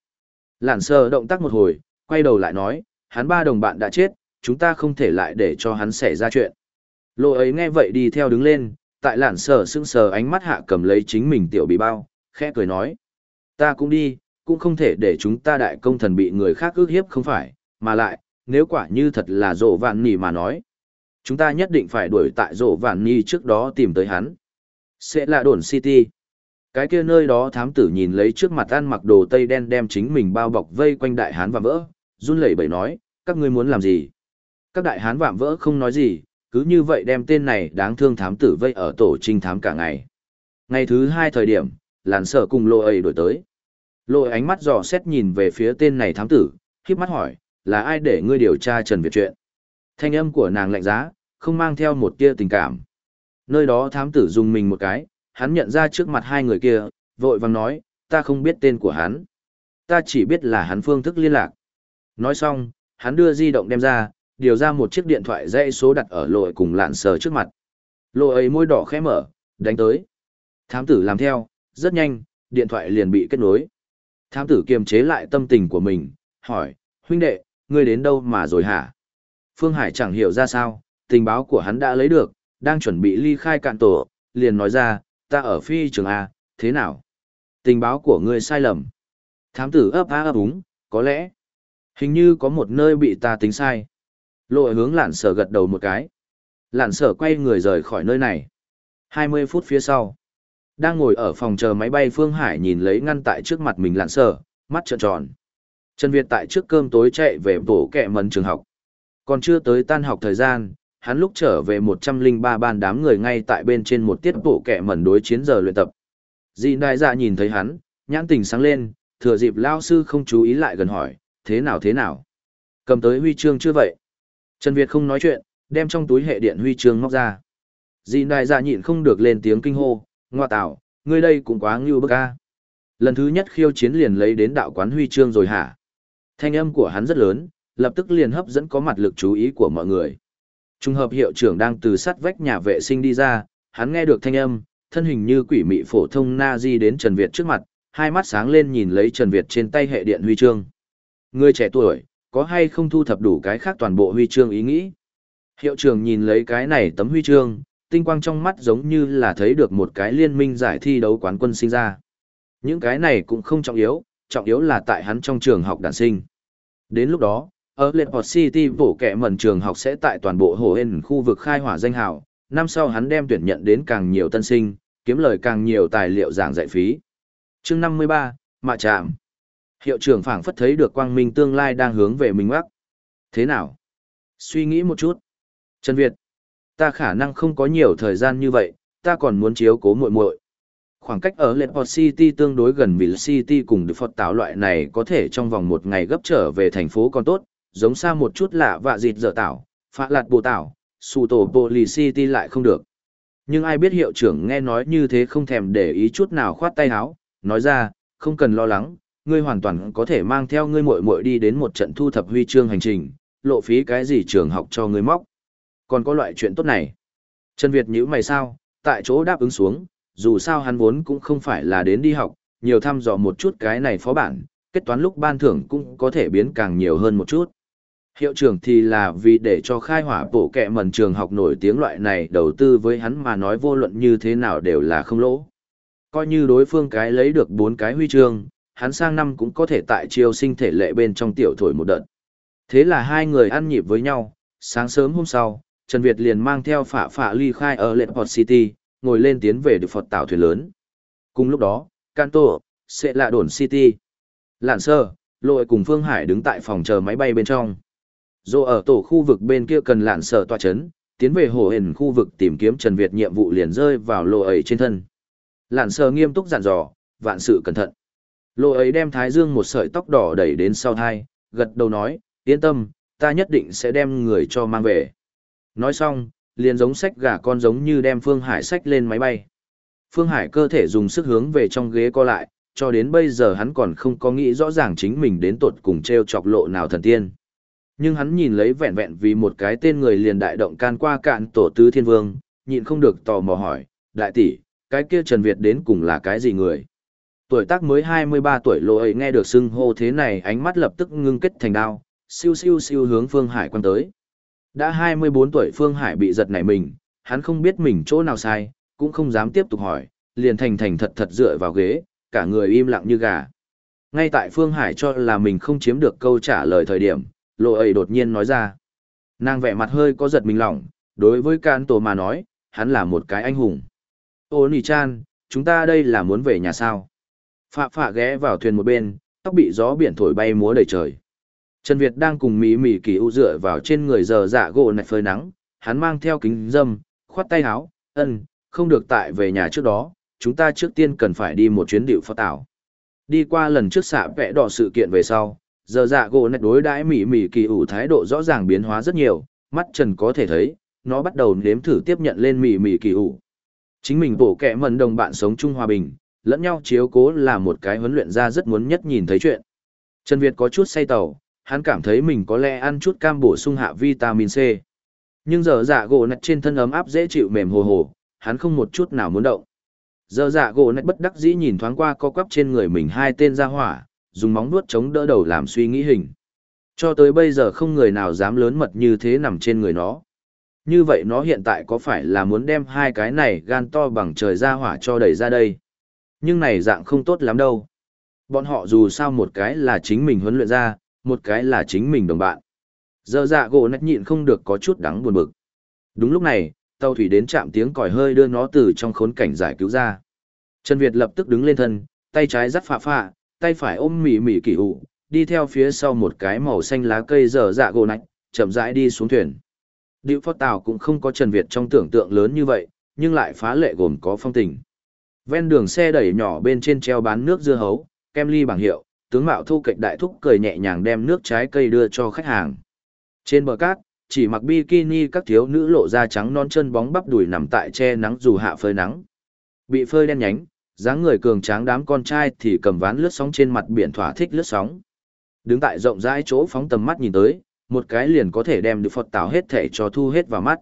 Lạn sở động tác một hồi, quay đầu lại nói, hắn ba đồng bạn đã chết, chúng ta không thể lại để cho hắn xảy ra chuyện. Lộ ấy nghe vậy đi theo đứng lên, tại lản sở sững sờ ánh mắt hạ cầm lấy chính mình tiểu bị bao, khẽ cười nói. Ta cũng đi, cũng không thể để chúng ta đại công thần bị người khác ước hiếp không phải, mà lại, nếu quả như thật là rộ vạn nì mà nói. Chúng ta nhất định phải đuổi tại rộ vạn nì trước đó tìm tới hắn. Sẽ là đồn City. Cái kia nơi đó thám tử nhìn lấy trước mặt ăn mặc đồ tây đen đem chính mình bao bọc vây quanh đại hán và vỡ, run lẩy bẩy nói, các ngươi muốn làm gì? Các đại hán vạm vỡ không nói gì, cứ như vậy đem tên này đáng thương thám tử vây ở tổ trinh thám cả ngày. Ngày thứ hai thời điểm, làn sở cùng lô ấy đổi tới. Lô ánh mắt dò xét nhìn về phía tên này thám tử, khiếp mắt hỏi, là ai để ngươi điều tra Trần Việt chuyện? Thanh âm của nàng lạnh giá, không mang theo một tia tình cảm. Nơi đó thám tử dùng mình một cái, hắn nhận ra trước mặt hai người kia, vội vàng nói, ta không biết tên của hắn. Ta chỉ biết là hắn phương thức liên lạc. Nói xong, hắn đưa di động đem ra, điều ra một chiếc điện thoại dây số đặt ở lội cùng lạn sờ trước mặt. lội ấy môi đỏ khẽ mở, đánh tới. Thám tử làm theo, rất nhanh, điện thoại liền bị kết nối. Thám tử kiềm chế lại tâm tình của mình, hỏi, huynh đệ, ngươi đến đâu mà rồi hả? Phương Hải chẳng hiểu ra sao, tình báo của hắn đã lấy được, đang chuẩn bị ly khai cạn tổ, liền nói ra, ta ở phi trường A, thế nào? Tình báo của ngươi sai lầm. Thám tử ấp á ấp úng, có lẽ, hình như có một nơi bị ta tính sai. Lộ hướng lạn sở gật đầu một cái. Lạn sở quay người rời khỏi nơi này. 20 phút phía sau. Đang ngồi ở phòng chờ máy bay Phương Hải nhìn lấy ngăn tại trước mặt mình lạn sở, mắt trợn tròn. Trần Việt tại trước cơm tối chạy về bổ kẹ mần trường học. Còn chưa tới tan học thời gian, hắn lúc trở về 103 ban đám người ngay tại bên trên một tiết bổ kẹ mần đối chiến giờ luyện tập. Dì đại dạ nhìn thấy hắn, nhãn tình sáng lên, thừa dịp lao sư không chú ý lại gần hỏi, thế nào thế nào? Cầm tới huy chương chưa vậy? Trần Việt không nói chuyện, đem trong túi hệ điện huy chương móc ra. Dì đại dạ nhịn không được lên tiếng kinh hô, ngoa tạo, ngươi đây cũng quá ngưu bức a. Lần thứ nhất khiêu chiến liền lấy đến đạo quán huy chương rồi hả? Thanh âm của hắn rất lớn, lập tức liền hấp dẫn có mặt lực chú ý của mọi người. Trung hợp hiệu trưởng đang từ sát vách nhà vệ sinh đi ra, hắn nghe được thanh âm, thân hình như quỷ mị phổ thông na di đến Trần Việt trước mặt, hai mắt sáng lên nhìn lấy Trần Việt trên tay hệ điện huy chương. Người trẻ tuổi, có hay không thu thập đủ cái khác toàn bộ huy chương ý nghĩ? Hiệu trưởng nhìn lấy cái này tấm huy chương, tinh quang trong mắt giống như là thấy được một cái liên minh giải thi đấu quán quân sinh ra. Những cái này cũng không trọng yếu, trọng yếu là tại hắn trong trường học đàn sinh. Đến lúc đó, ở Letport City bổ kẻ mẩn trường học sẽ tại toàn bộ hồ hên khu vực khai hỏa danh hào, năm sau hắn đem tuyển nhận đến càng nhiều tân sinh, kiếm lời càng nhiều tài liệu giảng dạy phí. chương 53, Mạ Trạm. Hiệu trưởng phảng phất thấy được quang minh tương lai đang hướng về mình mắc. Thế nào? Suy nghĩ một chút. Trần Việt, ta khả năng không có nhiều thời gian như vậy, ta còn muốn chiếu cố muội muội. Khoảng cách ở Leopold City tương đối gần vì City cùng Phật táo loại này có thể trong vòng một ngày gấp trở về thành phố còn tốt, giống xa một chút lạ vạ dịt dở tảo, phạ lạt bồ tảo, su tổ bộ lì city lại không được. Nhưng ai biết hiệu trưởng nghe nói như thế không thèm để ý chút nào khoát tay áo, nói ra, không cần lo lắng, ngươi hoàn toàn có thể mang theo ngươi muội muội đi đến một trận thu thập huy chương hành trình, lộ phí cái gì trường học cho ngươi móc. Còn có loại chuyện tốt này. Trần Việt nhíu mày sao, tại chỗ đáp ứng xuống, dù sao hắn vốn cũng không phải là đến đi học, nhiều thăm dò một chút cái này phó bản, kết toán lúc ban thưởng cũng có thể biến càng nhiều hơn một chút. Hiệu trưởng thì là vì để cho khai hỏa bổ kẹ mần trường học nổi tiếng loại này đầu tư với hắn mà nói vô luận như thế nào đều là không lỗ. Coi như đối phương cái lấy được bốn cái huy chương, hắn sang năm cũng có thể tại chiêu sinh thể lệ bên trong tiểu thổi một đợt. Thế là hai người ăn nhịp với nhau, sáng sớm hôm sau, Trần Việt liền mang theo phạ phạ ly khai ở Lệ Port City, ngồi lên tiến về được Phật tạo thuyền lớn. Cùng lúc đó, Canto, sẽ là đồn City. Lạn sơ, lội cùng Phương Hải đứng tại phòng chờ máy bay bên trong. Dù ở tổ khu vực bên kia cần lạn sở tòa chấn, tiến về hồ hển khu vực tìm kiếm Trần Việt nhiệm vụ liền rơi vào lô ấy trên thân. Lạn Sơ nghiêm túc dặn dò, vạn sự cẩn thận. Lô ấy đem Thái Dương một sợi tóc đỏ đẩy đến sau thai, gật đầu nói, yên tâm, ta nhất định sẽ đem người cho mang về. Nói xong, liền giống sách gà con giống như đem Phương Hải sách lên máy bay. Phương Hải cơ thể dùng sức hướng về trong ghế co lại, cho đến bây giờ hắn còn không có nghĩ rõ ràng chính mình đến tột cùng treo chọc lộ nào thần tiên. Nhưng hắn nhìn lấy vẹn vẹn vì một cái tên người liền đại động can qua cạn tổ tứ thiên vương, nhịn không được tò mò hỏi, đại tỷ, cái kia Trần Việt đến cùng là cái gì người? Tuổi tác mới 23 tuổi lộ ấy nghe được xưng hô thế này ánh mắt lập tức ngưng kết thành đao, siêu siêu siêu hướng Phương Hải quan tới. Đã 24 tuổi Phương Hải bị giật nảy mình, hắn không biết mình chỗ nào sai, cũng không dám tiếp tục hỏi, liền thành thành thật thật dựa vào ghế, cả người im lặng như gà. Ngay tại Phương Hải cho là mình không chiếm được câu trả lời thời điểm, lộ ấy đột nhiên nói ra. Nàng vẻ mặt hơi có giật mình lỏng, Đối với Can Tổ mà nói, hắn là một cái anh hùng. Ô Nì Chan, chúng ta đây là muốn về nhà sao? Phạ phạ ghé vào thuyền một bên, tóc bị gió biển thổi bay múa đầy trời. Trần Việt đang cùng Mỹ Mỹ kỳ ưu dựa vào trên người giờ dạ gỗ này phơi nắng, hắn mang theo kính dâm, khoát tay áo, ân, không được tại về nhà trước đó, chúng ta trước tiên cần phải đi một chuyến điệu phó tảo. Đi qua lần trước xạ vẽ đỏ sự kiện về sau, giờ dạ gỗ này đối đãi Mỹ Mỹ kỳ ủ thái độ rõ ràng biến hóa rất nhiều, mắt Trần có thể thấy, nó bắt đầu nếm thử tiếp nhận lên Mỹ Mỹ kỳ ủ. Chính mình bổ kẹ mần đồng bạn sống chung hòa bình, lẫn nhau chiếu cố là một cái huấn luyện ra rất muốn nhất nhìn thấy chuyện. Trần Việt có chút say tàu, hắn cảm thấy mình có lẽ ăn chút cam bổ sung hạ vitamin C. Nhưng giờ dạ gỗ nạch trên thân ấm áp dễ chịu mềm hồ hồ, hắn không một chút nào muốn động. Giờ dạ gỗ nạch bất đắc dĩ nhìn thoáng qua co quắp trên người mình hai tên ra hỏa, dùng móng nuốt chống đỡ đầu làm suy nghĩ hình. Cho tới bây giờ không người nào dám lớn mật như thế nằm trên người nó. Như vậy nó hiện tại có phải là muốn đem hai cái này gan to bằng trời ra hỏa cho đẩy ra đây? Nhưng này dạng không tốt lắm đâu. Bọn họ dù sao một cái là chính mình huấn luyện ra, một cái là chính mình đồng bạn. Giờ dạ gỗ nách nhịn không được có chút đắng buồn bực. Đúng lúc này, tàu thủy đến chạm tiếng còi hơi đưa nó từ trong khốn cảnh giải cứu ra. Trần Việt lập tức đứng lên thân, tay trái dắt phạ phạ, tay phải ôm mỉ mỉ kỳ hụ, đi theo phía sau một cái màu xanh lá cây dở dạ gỗ nách, chậm rãi đi xuống thuyền. Điệu phó tàu cũng không có Trần Việt trong tưởng tượng lớn như vậy, nhưng lại phá lệ gồm có phong tình. Ven đường xe đẩy nhỏ bên trên treo bán nước dưa hấu, kem ly bảng hiệu, tướng mạo thu kịch đại thúc cười nhẹ nhàng đem nước trái cây đưa cho khách hàng. Trên bờ cát, chỉ mặc bikini các thiếu nữ lộ da trắng non chân bóng bắp đùi nằm tại che nắng dù hạ phơi nắng. Bị phơi đen nhánh, dáng người cường tráng đám con trai thì cầm ván lướt sóng trên mặt biển thỏa thích lướt sóng. Đứng tại rộng rãi chỗ phóng tầm mắt nhìn tới, một cái liền có thể đem được Phật tảo hết thể cho thu hết vào mắt.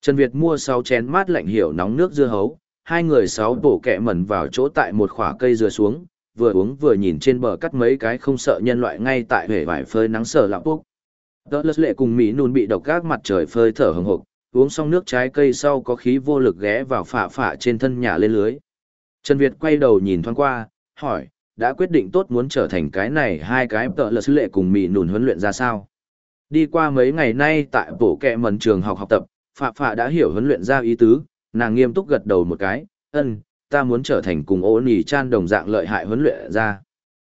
Trần Việt mua 6 chén mát lạnh hiểu nóng nước dưa hấu, hai người sáu bộ kẹ mẩn vào chỗ tại một khỏa cây dừa xuống, vừa uống vừa nhìn trên bờ cắt mấy cái không sợ nhân loại ngay tại hề vải phơi nắng sở lạo bốc. Đỡ lật lệ cùng Mỹ nùn bị độc gác mặt trời phơi thở hừng hộp, uống xong nước trái cây sau có khí vô lực ghé vào phả phả trên thân nhà lên lưới. Trần Việt quay đầu nhìn thoáng qua, hỏi, đã quyết định tốt muốn trở thành cái này hai cái tợ lật lệ cùng Mỹ nùn huấn luyện ra sao? Đi qua mấy ngày nay tại bổ kẹ mần trường học học tập, phạ phạ đã hiểu huấn luyện ra ý tứ, nàng nghiêm túc gật đầu một cái, ân, ta muốn trở thành cùng ô nỉ chan đồng dạng lợi hại huấn luyện ra.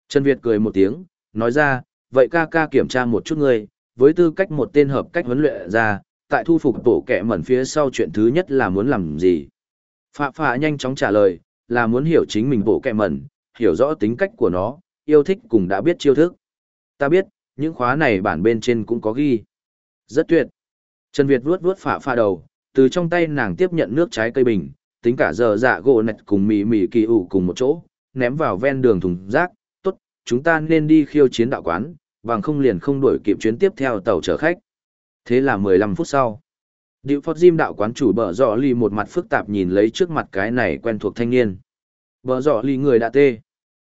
Trần Việt cười một tiếng, nói ra, vậy ca ca kiểm tra một chút ngươi, với tư cách một tên hợp cách huấn luyện ra, tại thu phục tổ kẻ mẩn phía sau chuyện thứ nhất là muốn làm gì. Phạ phạ nhanh chóng trả lời, là muốn hiểu chính mình bộ kẻ mẩn, hiểu rõ tính cách của nó, yêu thích cùng đã biết chiêu thức. Ta biết, những khóa này bản bên trên cũng có ghi. Rất tuyệt. Trần Việt vuốt vuốt phạ phạ đầu, từ trong tay nàng tiếp nhận nước trái cây bình, tính cả giờ dạ gỗ nạch cùng mì mì kỳ ủ cùng một chỗ, ném vào ven đường thùng rác, tốt, chúng ta nên đi khiêu chiến đạo quán, bằng không liền không đuổi kịp chuyến tiếp theo tàu chở khách. Thế là 15 phút sau, Điệu Phật Diêm đạo quán chủ bờ dọ lì một mặt phức tạp nhìn lấy trước mặt cái này quen thuộc thanh niên. Bờ dọ lì người đã tê.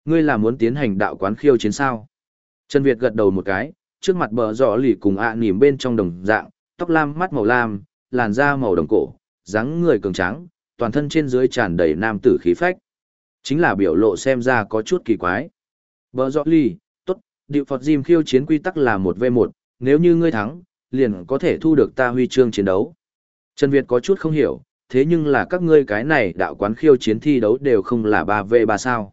Ngươi là muốn tiến hành đạo quán khiêu chiến sao? Trần Việt gật đầu một cái, trước mặt bờ dọ lì cùng ạ à bên trong đồng dạng, tóc lam mắt màu lam, làn da màu đồng cổ, dáng người cường tráng, toàn thân trên dưới tràn đầy nam tử khí phách. Chính là biểu lộ xem ra có chút kỳ quái. Bờ giọt ly, tốt, điệu Phật Diêm khiêu chiến quy tắc là một v một nếu như ngươi thắng, liền có thể thu được ta huy chương chiến đấu. Trần Việt có chút không hiểu, thế nhưng là các ngươi cái này đạo quán khiêu chiến thi đấu đều không là ba v ba sao.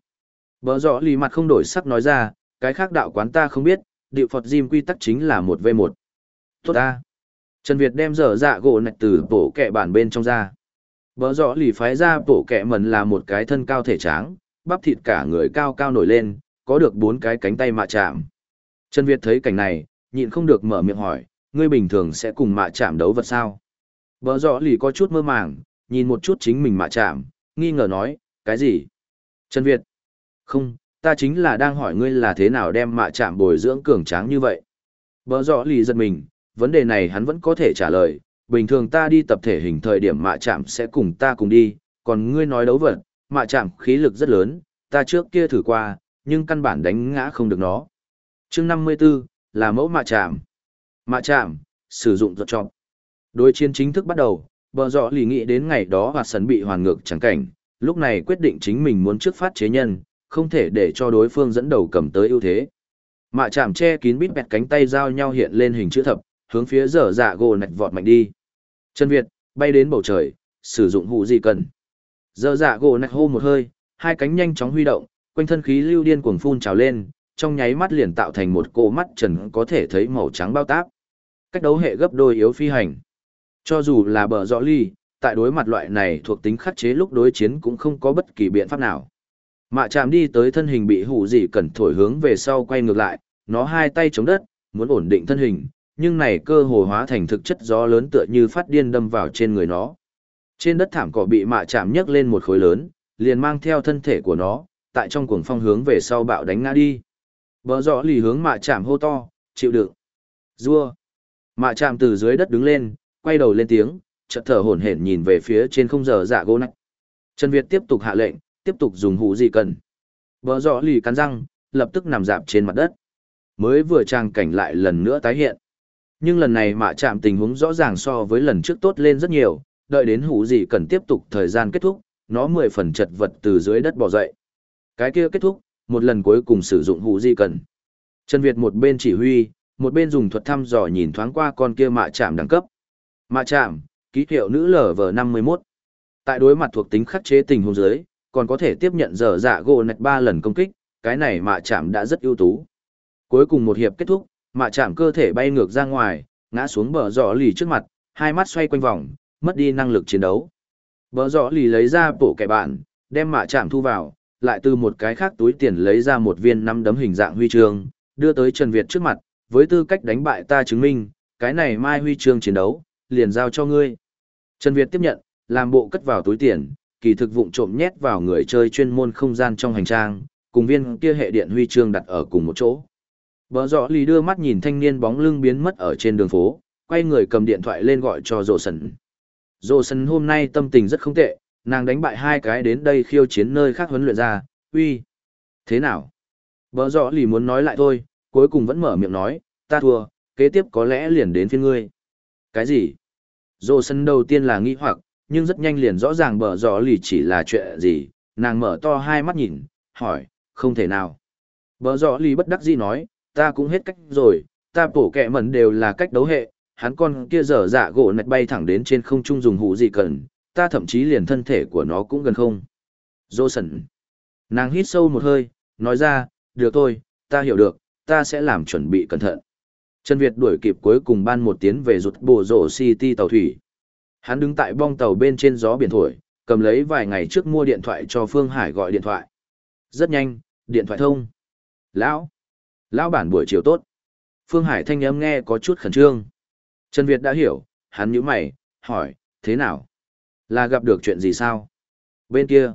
Bờ giọt ly mặt không đổi sắc nói ra, cái khác đạo quán ta không biết, điệu Phật Diêm quy tắc chính là một v một Tốt ta. Trần Việt đem dở dạ gỗ nạch từ bổ kẹ bản bên trong ra. Bờ rõ lì phái ra bổ kẹ mần là một cái thân cao thể tráng, bắp thịt cả người cao cao nổi lên, có được bốn cái cánh tay mạ chạm. Trần Việt thấy cảnh này, nhịn không được mở miệng hỏi, ngươi bình thường sẽ cùng mạ chạm đấu vật sao? Bờ rõ lì có chút mơ màng, nhìn một chút chính mình mạ chạm, nghi ngờ nói, cái gì? Trần Việt, không, ta chính là đang hỏi ngươi là thế nào đem mạ chạm bồi dưỡng cường tráng như vậy. Bờ rõ lì giật mình, vấn đề này hắn vẫn có thể trả lời, bình thường ta đi tập thể hình thời điểm mạ chạm sẽ cùng ta cùng đi, còn ngươi nói đấu vật, mạ chạm khí lực rất lớn, ta trước kia thử qua, nhưng căn bản đánh ngã không được nó. chương 54, là mẫu mạ chạm. Mạ chạm, sử dụng giọt trọt. Đối chiến chính thức bắt đầu, bờ dọ lì nghĩ đến ngày đó và sấn bị hoàn ngược chẳng cảnh, lúc này quyết định chính mình muốn trước phát chế nhân, không thể để cho đối phương dẫn đầu cầm tới ưu thế. Mạ chạm che kín bít bẹt cánh tay giao nhau hiện lên hình chữ thập, hướng phía dở dạ gỗ nạch vọt mạnh đi. chân Việt, bay đến bầu trời, sử dụng hụ gì cần. dở dạ gỗ nạch hô một hơi, hai cánh nhanh chóng huy động, quanh thân khí lưu điên cuồng phun trào lên, trong nháy mắt liền tạo thành một cỗ mắt trần có thể thấy màu trắng bao táp. Cách đấu hệ gấp đôi yếu phi hành. Cho dù là bờ rõ ly, tại đối mặt loại này thuộc tính khắc chế lúc đối chiến cũng không có bất kỳ biện pháp nào. Mạ chạm đi tới thân hình bị hủ dị cẩn thổi hướng về sau quay ngược lại, nó hai tay chống đất, muốn ổn định thân hình, nhưng này cơ hồ hóa thành thực chất gió lớn tựa như phát điên đâm vào trên người nó. Trên đất thảm cỏ bị mạ chạm nhấc lên một khối lớn, liền mang theo thân thể của nó, tại trong cuồng phong hướng về sau bạo đánh ngã đi. Bờ rõ lì hướng mạ chạm hô to, chịu đựng. Rua. Mạ chạm từ dưới đất đứng lên, quay đầu lên tiếng, chợt thở hổn hển nhìn về phía trên không giờ dạ gỗ nách. Trần Việt tiếp tục hạ lệnh, tiếp tục dùng hũ gì cần. Bờ rõ lì cắn răng, lập tức nằm dạp trên mặt đất. Mới vừa trang cảnh lại lần nữa tái hiện. Nhưng lần này mạ chạm tình huống rõ ràng so với lần trước tốt lên rất nhiều, đợi đến hủ gì cần tiếp tục thời gian kết thúc, nó mười phần chật vật từ dưới đất bò dậy. Cái kia kết thúc, một lần cuối cùng sử dụng hủ gì cần. Trần Việt một bên chỉ huy, một bên dùng thuật thăm dò nhìn thoáng qua con kia mạ chạm đẳng cấp. Mạ chạm, ký hiệu nữ LV51. Tại đối mặt thuộc tính khắc chế tình huống dưới, còn có thể tiếp nhận dở dạ gỗ nạch ba lần công kích, cái này mạ chạm đã rất ưu tú. Cuối cùng một hiệp kết thúc, mạ chạm cơ thể bay ngược ra ngoài, ngã xuống bờ giỏ lì trước mặt, hai mắt xoay quanh vòng, mất đi năng lực chiến đấu. Bờ giỏ lì lấy ra bộ kẻ bạn, đem mạ chạm thu vào, lại từ một cái khác túi tiền lấy ra một viên năm đấm hình dạng huy chương, đưa tới Trần Việt trước mặt, với tư cách đánh bại ta chứng minh, cái này mai huy chương chiến đấu, liền giao cho ngươi. Trần Việt tiếp nhận, làm bộ cất vào túi tiền, kỳ thực vụng trộm nhét vào người chơi chuyên môn không gian trong hành trang, cùng viên kia hệ điện huy chương đặt ở cùng một chỗ. Bờ rõ lì đưa mắt nhìn thanh niên bóng lưng biến mất ở trên đường phố, quay người cầm điện thoại lên gọi cho Dô Sần. Dô Sần hôm nay tâm tình rất không tệ, nàng đánh bại hai cái đến đây khiêu chiến nơi khác huấn luyện ra, uy. Thế nào? Bờ rõ lì muốn nói lại thôi, cuối cùng vẫn mở miệng nói, ta thua, kế tiếp có lẽ liền đến phiên ngươi. Cái gì? Dô Sần đầu tiên là nghi hoặc, nhưng rất nhanh liền rõ ràng bờ rõ lì chỉ là chuyện gì, nàng mở to hai mắt nhìn, hỏi, không thể nào. Bờ rõ lì bất đắc dĩ nói, ta cũng hết cách rồi, ta bổ kẹ mẩn đều là cách đấu hệ, hắn con kia dở dạ gỗ nạch bay thẳng đến trên không trung dùng hụ gì cần, ta thậm chí liền thân thể của nó cũng gần không. Dô sẩn. Nàng hít sâu một hơi, nói ra, được thôi, ta hiểu được, ta sẽ làm chuẩn bị cẩn thận. Trần Việt đuổi kịp cuối cùng ban một tiếng về rụt bộ rổ City tàu thủy. Hắn đứng tại bong tàu bên trên gió biển thổi, cầm lấy vài ngày trước mua điện thoại cho Phương Hải gọi điện thoại. Rất nhanh, điện thoại thông. Lão, Lão bản buổi chiều tốt. Phương Hải thanh âm nghe có chút khẩn trương. Trần Việt đã hiểu, hắn nhíu mày, hỏi, thế nào? Là gặp được chuyện gì sao? Bên kia,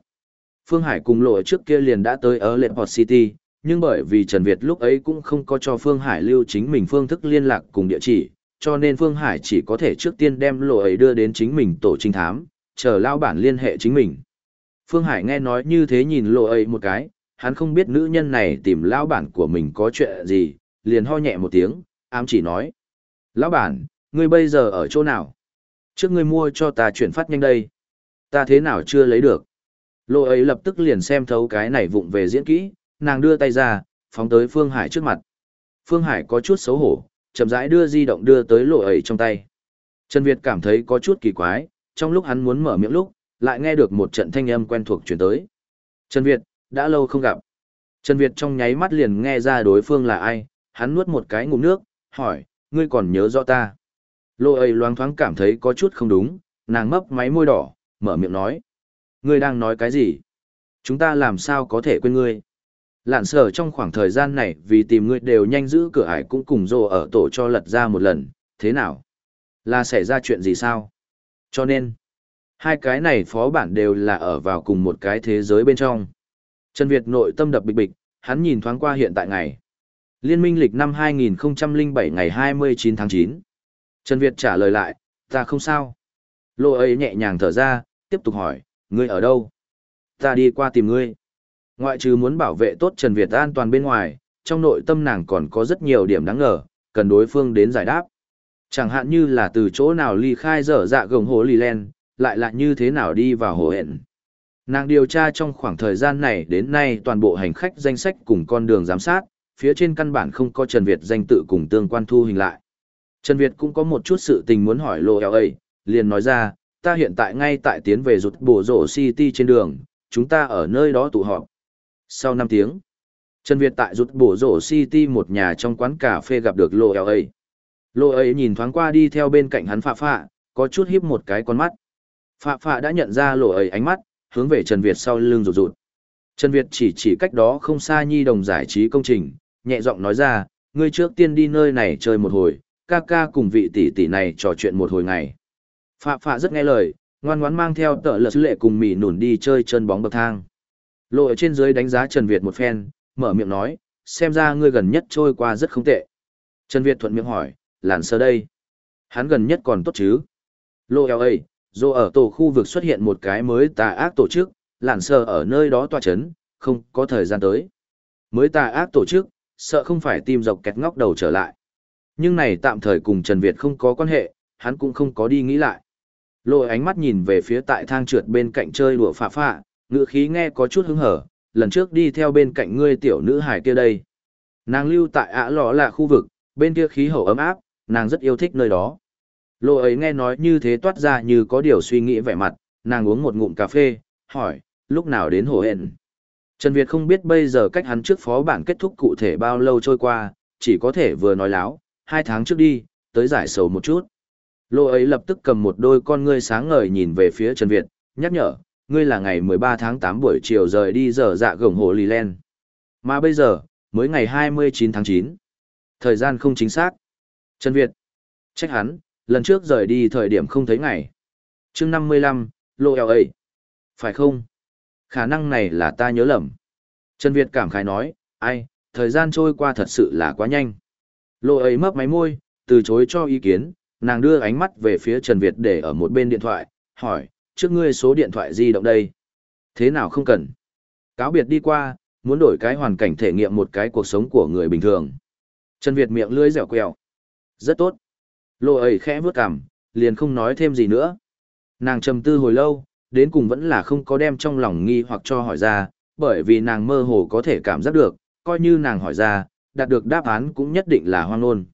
Phương Hải cùng lộ trước kia liền đã tới ở Lệ Port City, nhưng bởi vì Trần Việt lúc ấy cũng không có cho Phương Hải lưu chính mình phương thức liên lạc cùng địa chỉ, cho nên Phương Hải chỉ có thể trước tiên đem lộ ấy đưa đến chính mình tổ trinh thám, chờ lao bản liên hệ chính mình. Phương Hải nghe nói như thế nhìn lộ ấy một cái, hắn không biết nữ nhân này tìm lão bản của mình có chuyện gì, liền ho nhẹ một tiếng, ám chỉ nói. Lão bản, ngươi bây giờ ở chỗ nào? Trước ngươi mua cho ta chuyển phát nhanh đây. Ta thế nào chưa lấy được? Lộ ấy lập tức liền xem thấu cái này vụng về diễn kỹ, nàng đưa tay ra, phóng tới Phương Hải trước mặt. Phương Hải có chút xấu hổ, chậm rãi đưa di động đưa tới lộ ấy trong tay. Trần Việt cảm thấy có chút kỳ quái, trong lúc hắn muốn mở miệng lúc, lại nghe được một trận thanh âm quen thuộc chuyển tới. Trần Việt, đã lâu không gặp. Trần Việt trong nháy mắt liền nghe ra đối phương là ai, hắn nuốt một cái ngụm nước, hỏi, ngươi còn nhớ rõ ta. Lô ấy loáng thoáng cảm thấy có chút không đúng, nàng mấp máy môi đỏ, mở miệng nói. Ngươi đang nói cái gì? Chúng ta làm sao có thể quên ngươi? Lạn sở trong khoảng thời gian này vì tìm ngươi đều nhanh giữ cửa ải cũng cùng rồ ở tổ cho lật ra một lần, thế nào? Là xảy ra chuyện gì sao? Cho nên, hai cái này phó bản đều là ở vào cùng một cái thế giới bên trong. Trần Việt nội tâm đập bịch bịch, hắn nhìn thoáng qua hiện tại ngày. Liên minh lịch năm 2007 ngày 29 tháng 9. Trần Việt trả lời lại, ta không sao. Lộ ấy nhẹ nhàng thở ra, tiếp tục hỏi, ngươi ở đâu? Ta đi qua tìm ngươi. Ngoại trừ muốn bảo vệ tốt Trần Việt an toàn bên ngoài, trong nội tâm nàng còn có rất nhiều điểm đáng ngờ, cần đối phương đến giải đáp. Chẳng hạn như là từ chỗ nào ly khai dở dạ gồng hồ lì len, lại là như thế nào đi vào hồ hẹn. Nàng điều tra trong khoảng thời gian này đến nay toàn bộ hành khách danh sách cùng con đường giám sát, phía trên căn bản không có Trần Việt danh tự cùng tương quan thu hình lại. Trần Việt cũng có một chút sự tình muốn hỏi Lô L.A., liền nói ra, ta hiện tại ngay tại tiến về rụt bổ rổ City trên đường, chúng ta ở nơi đó tụ họp. Sau 5 tiếng, Trần Việt tại rụt bổ rổ City một nhà trong quán cà phê gặp được Lô L.A. Lô ấy nhìn thoáng qua đi theo bên cạnh hắn phạ phạ, có chút hiếp một cái con mắt. Phạ phạ đã nhận ra Lô ấy ánh mắt, hướng về Trần Việt sau lưng rụt rụt. Trần Việt chỉ chỉ cách đó không xa nhi đồng giải trí công trình, nhẹ giọng nói ra, ngươi trước tiên đi nơi này chơi một hồi, ca ca cùng vị tỷ tỷ này trò chuyện một hồi ngày. Phạ phạ rất nghe lời, ngoan ngoãn mang theo tợ lật lệ cùng mỉ nủn đi chơi chân bóng bậc thang. Lộ ở trên dưới đánh giá Trần Việt một phen, mở miệng nói, xem ra ngươi gần nhất trôi qua rất không tệ. Trần Việt thuận miệng hỏi, làn sơ đây. Hắn gần nhất còn tốt chứ? Lộ eo ơi, dù ở tổ khu vực xuất hiện một cái mới tà ác tổ chức, lản sờ ở nơi đó tòa chấn, không có thời gian tới. Mới tà ác tổ chức, sợ không phải tìm dọc kẹt ngóc đầu trở lại. Nhưng này tạm thời cùng Trần Việt không có quan hệ, hắn cũng không có đi nghĩ lại. Lôi ánh mắt nhìn về phía tại thang trượt bên cạnh chơi đùa phạ phạ, ngựa khí nghe có chút hứng hở, lần trước đi theo bên cạnh ngươi tiểu nữ hải kia đây. Nàng lưu tại ả lọ là khu vực, bên kia khí hậu ấm áp, nàng rất yêu thích nơi đó. Lô ấy nghe nói như thế toát ra như có điều suy nghĩ vẻ mặt, nàng uống một ngụm cà phê, hỏi, lúc nào đến hồ hẹn. Trần Việt không biết bây giờ cách hắn trước phó bản kết thúc cụ thể bao lâu trôi qua, chỉ có thể vừa nói láo, hai tháng trước đi, tới giải sầu một chút. Lô ấy lập tức cầm một đôi con ngươi sáng ngời nhìn về phía Trần Việt, nhắc nhở, ngươi là ngày 13 tháng 8 buổi chiều rời đi giờ dạ gồng hồ lì len. Mà bây giờ, mới ngày 29 tháng 9. Thời gian không chính xác. Trần Việt. Trách hắn, lần trước rời đi thời điểm không thấy ngày. chương 55, Lô eo ấy. Phải không? Khả năng này là ta nhớ lầm. Trần Việt cảm khái nói, ai, thời gian trôi qua thật sự là quá nhanh. Lô ấy mấp máy môi, từ chối cho ý kiến, nàng đưa ánh mắt về phía Trần Việt để ở một bên điện thoại, hỏi, trước ngươi số điện thoại di động đây. Thế nào không cần? Cáo biệt đi qua, muốn đổi cái hoàn cảnh thể nghiệm một cái cuộc sống của người bình thường. Trần Việt miệng lưỡi dẻo quẹo. Rất tốt. Lộ ấy khẽ vướt cằm, liền không nói thêm gì nữa. Nàng trầm tư hồi lâu, đến cùng vẫn là không có đem trong lòng nghi hoặc cho hỏi ra, bởi vì nàng mơ hồ có thể cảm giác được, coi như nàng hỏi ra, đạt được đáp án cũng nhất định là hoang ngôn.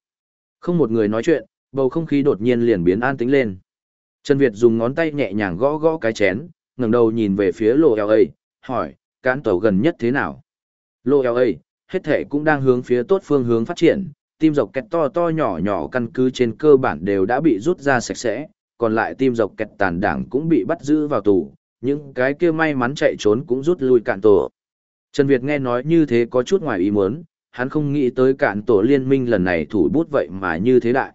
Không một người nói chuyện, bầu không khí đột nhiên liền biến an tĩnh lên. Trần Việt dùng ngón tay nhẹ nhàng gõ gõ cái chén, ngẩng đầu nhìn về phía lộ eo ấy, hỏi, cán tàu gần nhất thế nào? Lộ eo ấy, hết thể cũng đang hướng phía tốt phương hướng phát triển, tim dọc kẹt to to nhỏ nhỏ căn cứ trên cơ bản đều đã bị rút ra sạch sẽ, còn lại tim dọc kẹt tàn đảng cũng bị bắt giữ vào tù, những cái kia may mắn chạy trốn cũng rút lui cạn tổ. Trần Việt nghe nói như thế có chút ngoài ý muốn, hắn không nghĩ tới cạn tổ liên minh lần này thủ bút vậy mà như thế đại.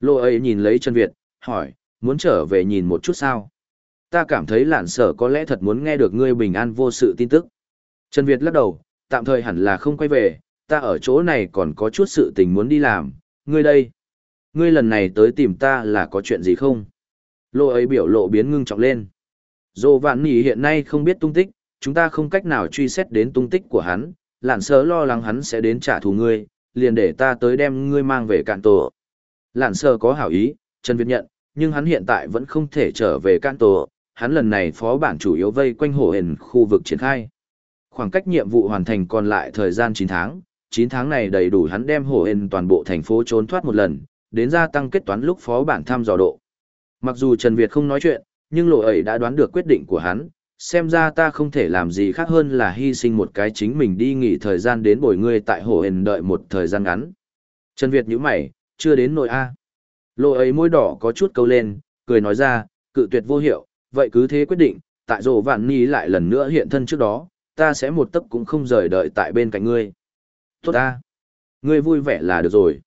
Lô ấy nhìn lấy Trần Việt, hỏi, muốn trở về nhìn một chút sao? Ta cảm thấy lạn sở có lẽ thật muốn nghe được ngươi bình an vô sự tin tức. Trần Việt lắc đầu, tạm thời hẳn là không quay về, ta ở chỗ này còn có chút sự tình muốn đi làm, ngươi đây. Ngươi lần này tới tìm ta là có chuyện gì không? Lộ ấy biểu lộ biến ngưng trọng lên. Dô vạn nỉ hiện nay không biết tung tích, chúng ta không cách nào truy xét đến tung tích của hắn, lạn sơ lo lắng hắn sẽ đến trả thù ngươi, liền để ta tới đem ngươi mang về cạn tổ. Lạn sơ có hảo ý, Trần Việt nhận, nhưng hắn hiện tại vẫn không thể trở về cạn tổ, hắn lần này phó bản chủ yếu vây quanh hồ hền khu vực triển khai. Khoảng cách nhiệm vụ hoàn thành còn lại thời gian 9 tháng, 9 tháng này đầy đủ hắn đem hồ hên toàn bộ thành phố trốn thoát một lần, đến gia tăng kết toán lúc phó bản thăm dò độ. Mặc dù Trần Việt không nói chuyện, nhưng lộ ấy đã đoán được quyết định của hắn, xem ra ta không thể làm gì khác hơn là hy sinh một cái chính mình đi nghỉ thời gian đến bồi ngươi tại hồ hên đợi một thời gian ngắn. Trần Việt nhíu mày, chưa đến nội A. Lộ ấy môi đỏ có chút câu lên, cười nói ra, cự tuyệt vô hiệu, vậy cứ thế quyết định, tại rổ vạn ni lại lần nữa hiện thân trước đó, ta sẽ một tấc cũng không rời đợi tại bên cạnh ngươi. Tốt ta. Ngươi vui vẻ là được rồi.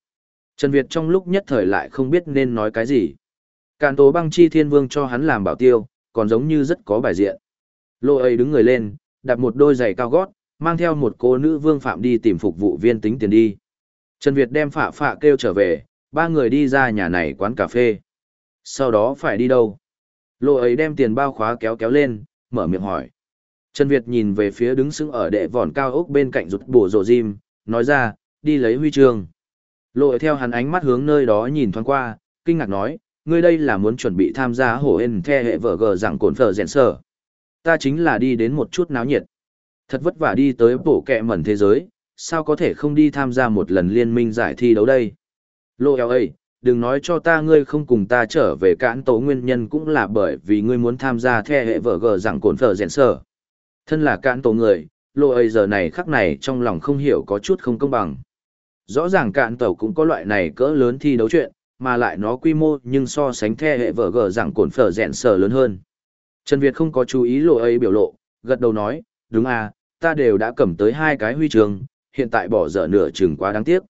Trần Việt trong lúc nhất thời lại không biết nên nói cái gì. Càn tố băng chi thiên vương cho hắn làm bảo tiêu, còn giống như rất có bài diện. Lô ấy đứng người lên, đặt một đôi giày cao gót, mang theo một cô nữ vương phạm đi tìm phục vụ viên tính tiền đi. Trần Việt đem phạ phạ kêu trở về, ba người đi ra nhà này quán cà phê. Sau đó phải đi đâu? Lô ấy đem tiền bao khóa kéo kéo lên, mở miệng hỏi. Trần Việt nhìn về phía đứng sững ở đệ vòn cao ốc bên cạnh rụt bổ rổ diêm nói ra, đi lấy huy chương. lội theo hắn ánh mắt hướng nơi đó nhìn thoáng qua, kinh ngạc nói, ngươi đây là muốn chuẩn bị tham gia hổ hên the hệ vở gờ rằng cồn phở rèn sở. Ta chính là đi đến một chút náo nhiệt. Thật vất vả đi tới bộ kẹ mẩn thế giới, sao có thể không đi tham gia một lần liên minh giải thi đấu đây? Lô eo ấy, đừng nói cho ta ngươi không cùng ta trở về cản tổ nguyên nhân cũng là bởi vì ngươi muốn tham gia the hệ vợ gờ rằng cồn phở rèn sở. Thân là cản tổ người, lộ ấy giờ này khắc này trong lòng không hiểu có chút không công bằng. Rõ ràng cạn tàu cũng có loại này cỡ lớn thi đấu chuyện, mà lại nó quy mô nhưng so sánh theo hệ vở gờ rằng cồn phở rẹn sở lớn hơn. Trần Việt không có chú ý lộ ấy biểu lộ, gật đầu nói, đúng à, ta đều đã cầm tới hai cái huy chương, hiện tại bỏ dở nửa chừng quá đáng tiếc.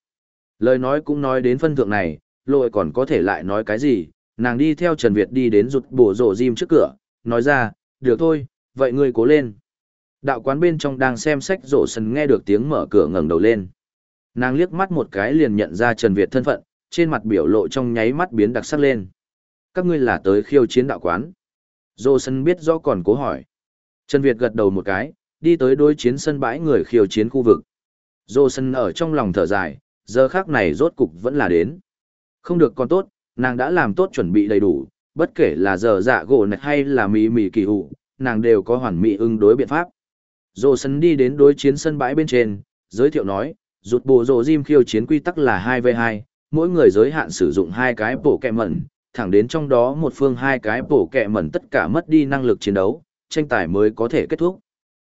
Lời nói cũng nói đến phân thượng này, lội còn có thể lại nói cái gì, nàng đi theo Trần Việt đi đến rụt bổ rổ diêm trước cửa, nói ra, được thôi, vậy ngươi cố lên. Đạo quán bên trong đang xem sách rổ sần nghe được tiếng mở cửa ngẩng đầu lên. Nàng liếc mắt một cái liền nhận ra Trần Việt thân phận, trên mặt biểu lộ trong nháy mắt biến đặc sắc lên. Các ngươi là tới khiêu chiến đạo quán. Rổ sần biết rõ còn cố hỏi. Trần Việt gật đầu một cái, đi tới đối chiến sân bãi người khiêu chiến khu vực. Rổ sần ở trong lòng thở dài, giờ khác này rốt cục vẫn là đến. Không được còn tốt, nàng đã làm tốt chuẩn bị đầy đủ, bất kể là giờ dạ gỗ nạch hay là mì mì kỳ hụ, nàng đều có hoàn mỹ ứng đối biện pháp. Dô sân đi đến đối chiến sân bãi bên trên, giới thiệu nói, rụt bộ rồ Jim khiêu chiến quy tắc là 2v2, mỗi người giới hạn sử dụng hai cái bổ kẹ mẩn, thẳng đến trong đó một phương hai cái bổ kẹ mẩn tất cả mất đi năng lực chiến đấu, tranh tài mới có thể kết thúc.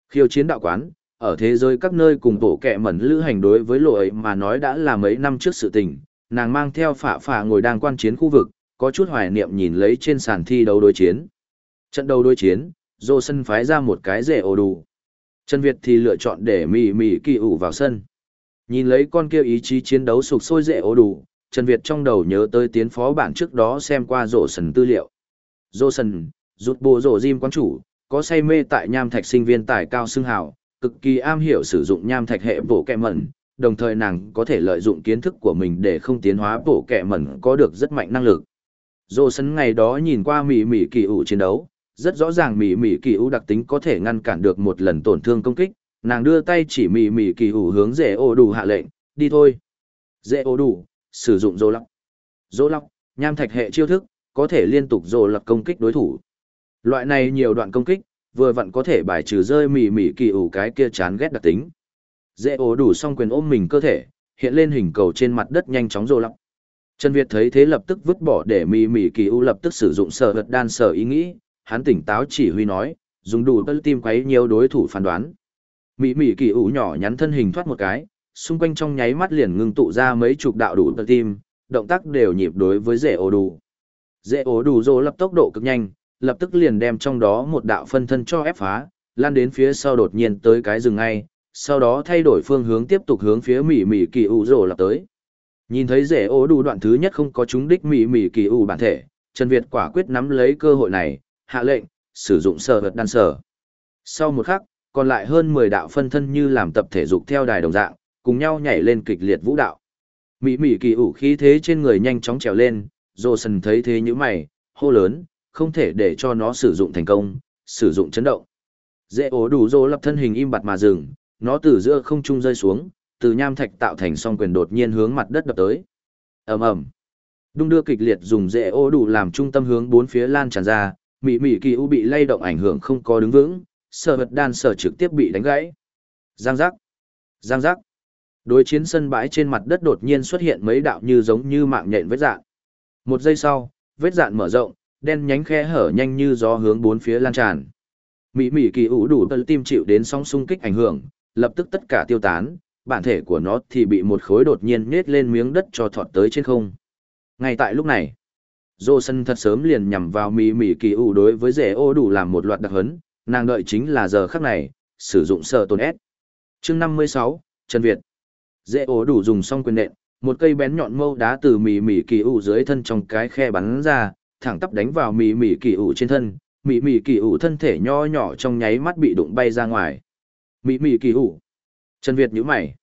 Khiêu chiến đạo quán, ở thế giới các nơi cùng bổ kẹ mẩn lữ hành đối với lộ ấy mà nói đã là mấy năm trước sự tình, nàng mang theo phả phả ngồi đang quan chiến khu vực, có chút hoài niệm nhìn lấy trên sàn thi đấu đối chiến. Trận đấu đối chiến, dô sân phái ra một cái rể ổ đủ. Trần Việt thì lựa chọn để mì mì kỳ ủ vào sân. Nhìn lấy con kia ý chí chiến đấu sục sôi rễ ố đủ, Trần Việt trong đầu nhớ tới tiến phó bản trước đó xem qua rổ sần tư liệu. Rổ sần, rút bộ rổ Jim quán chủ, có say mê tại nham thạch sinh viên tài cao xưng hào, cực kỳ am hiểu sử dụng nham thạch hệ bổ kẹ mẩn, đồng thời nàng có thể lợi dụng kiến thức của mình để không tiến hóa bổ kẹ mẩn có được rất mạnh năng lực. Rổ sần ngày đó nhìn qua mỉ mỉ kỳ ủ chiến đấu, rất rõ ràng mỉ mỉ kỳ ủ đặc tính có thể ngăn cản được một lần tổn thương công kích, nàng đưa tay chỉ mỉ mỉ kỳ ủ hướng dễ ô đủ hạ lệnh, đi thôi. Dễ ô đủ, sử dụng dô lọc. Dô lọc, nham thạch hệ chiêu thức, có thể liên tục dô lọc công kích đối thủ. Loại này nhiều đoạn công kích, vừa vặn có thể bài trừ rơi mỉ mỉ kỳ ủ cái kia chán ghét đặc tính dễ ố đủ xong quyền ôm mình cơ thể hiện lên hình cầu trên mặt đất nhanh chóng rô lọc trần việt thấy thế lập tức vứt bỏ để mì mì kỳ u lập tức sử dụng sở vật đan sở ý nghĩ hắn tỉnh táo chỉ huy nói, dùng đủ tơ tim quấy nhiều đối thủ phán đoán. Mỹ Mỹ kỳ u nhỏ nhắn thân hình thoát một cái, xung quanh trong nháy mắt liền ngưng tụ ra mấy chục đạo đủ tơ tim, động tác đều nhịp đối với dễ ổ đủ. Dễ ổ đủ rô lập tốc độ cực nhanh, lập tức liền đem trong đó một đạo phân thân cho ép phá, lan đến phía sau đột nhiên tới cái rừng ngay, sau đó thay đổi phương hướng tiếp tục hướng phía Mỹ Mỹ kỳ ủ rồ lập tới. Nhìn thấy rể ố đủ đoạn thứ nhất không có chúng đích mỉ mỉ kỳ ủ bản thể, trần việt quả quyết nắm lấy cơ hội này hạ lệnh sử dụng sờ vật đan sở. Sau một khắc còn lại hơn mười đạo phân thân như làm tập thể dục theo đài đồng dạng cùng nhau nhảy lên kịch liệt vũ đạo. Mỹ Mỹ kỳ ủ khí thế trên người nhanh chóng trèo lên Johnson sần thấy thế như mày hô lớn không thể để cho nó sử dụng thành công sử dụng chấn động. Dễ ố đủ rô lập thân hình im bặt mà dừng nó từ giữa không trung rơi xuống, từ nham thạch tạo thành song quyền đột nhiên hướng mặt đất đập tới. ầm ầm, đung đưa kịch liệt dùng dễ ố đủ làm trung tâm hướng bốn phía lan tràn ra, mị mị kỳ u bị lay động ảnh hưởng không có đứng vững, sở vật đan sở trực tiếp bị đánh gãy. Giang giác, giang giác. Đối chiến sân bãi trên mặt đất đột nhiên xuất hiện mấy đạo như giống như mạng nhện vết dạn. Một giây sau, vết dạn mở rộng, đen nhánh khe hở nhanh như gió hướng bốn phía lan tràn. Mị mị kỳ U đủ tơ tim chịu đến sóng xung kích ảnh hưởng, lập tức tất cả tiêu tán, bản thể của nó thì bị một khối đột nhiên nhét lên miếng đất cho thọt tới trên không. Ngay tại lúc này, Dô sân thật sớm liền nhằm vào mì mì kỳ ủ đối với rể ô đủ làm một loạt đặc hấn, nàng đợi chính là giờ khắc này, sử dụng sợ tồn S. chương 56, Trần Việt. Dễ ố đủ dùng xong quyền nện, một cây bén nhọn mâu đá từ mì mì kỳ ủ dưới thân trong cái khe bắn ra, thẳng tắp đánh vào mì mì kỳ ủ trên thân, mì mì kỳ ủ thân thể nho nhỏ trong nháy mắt bị đụng bay ra ngoài. mì mì kỳ ủ. Trần Việt nhíu mày.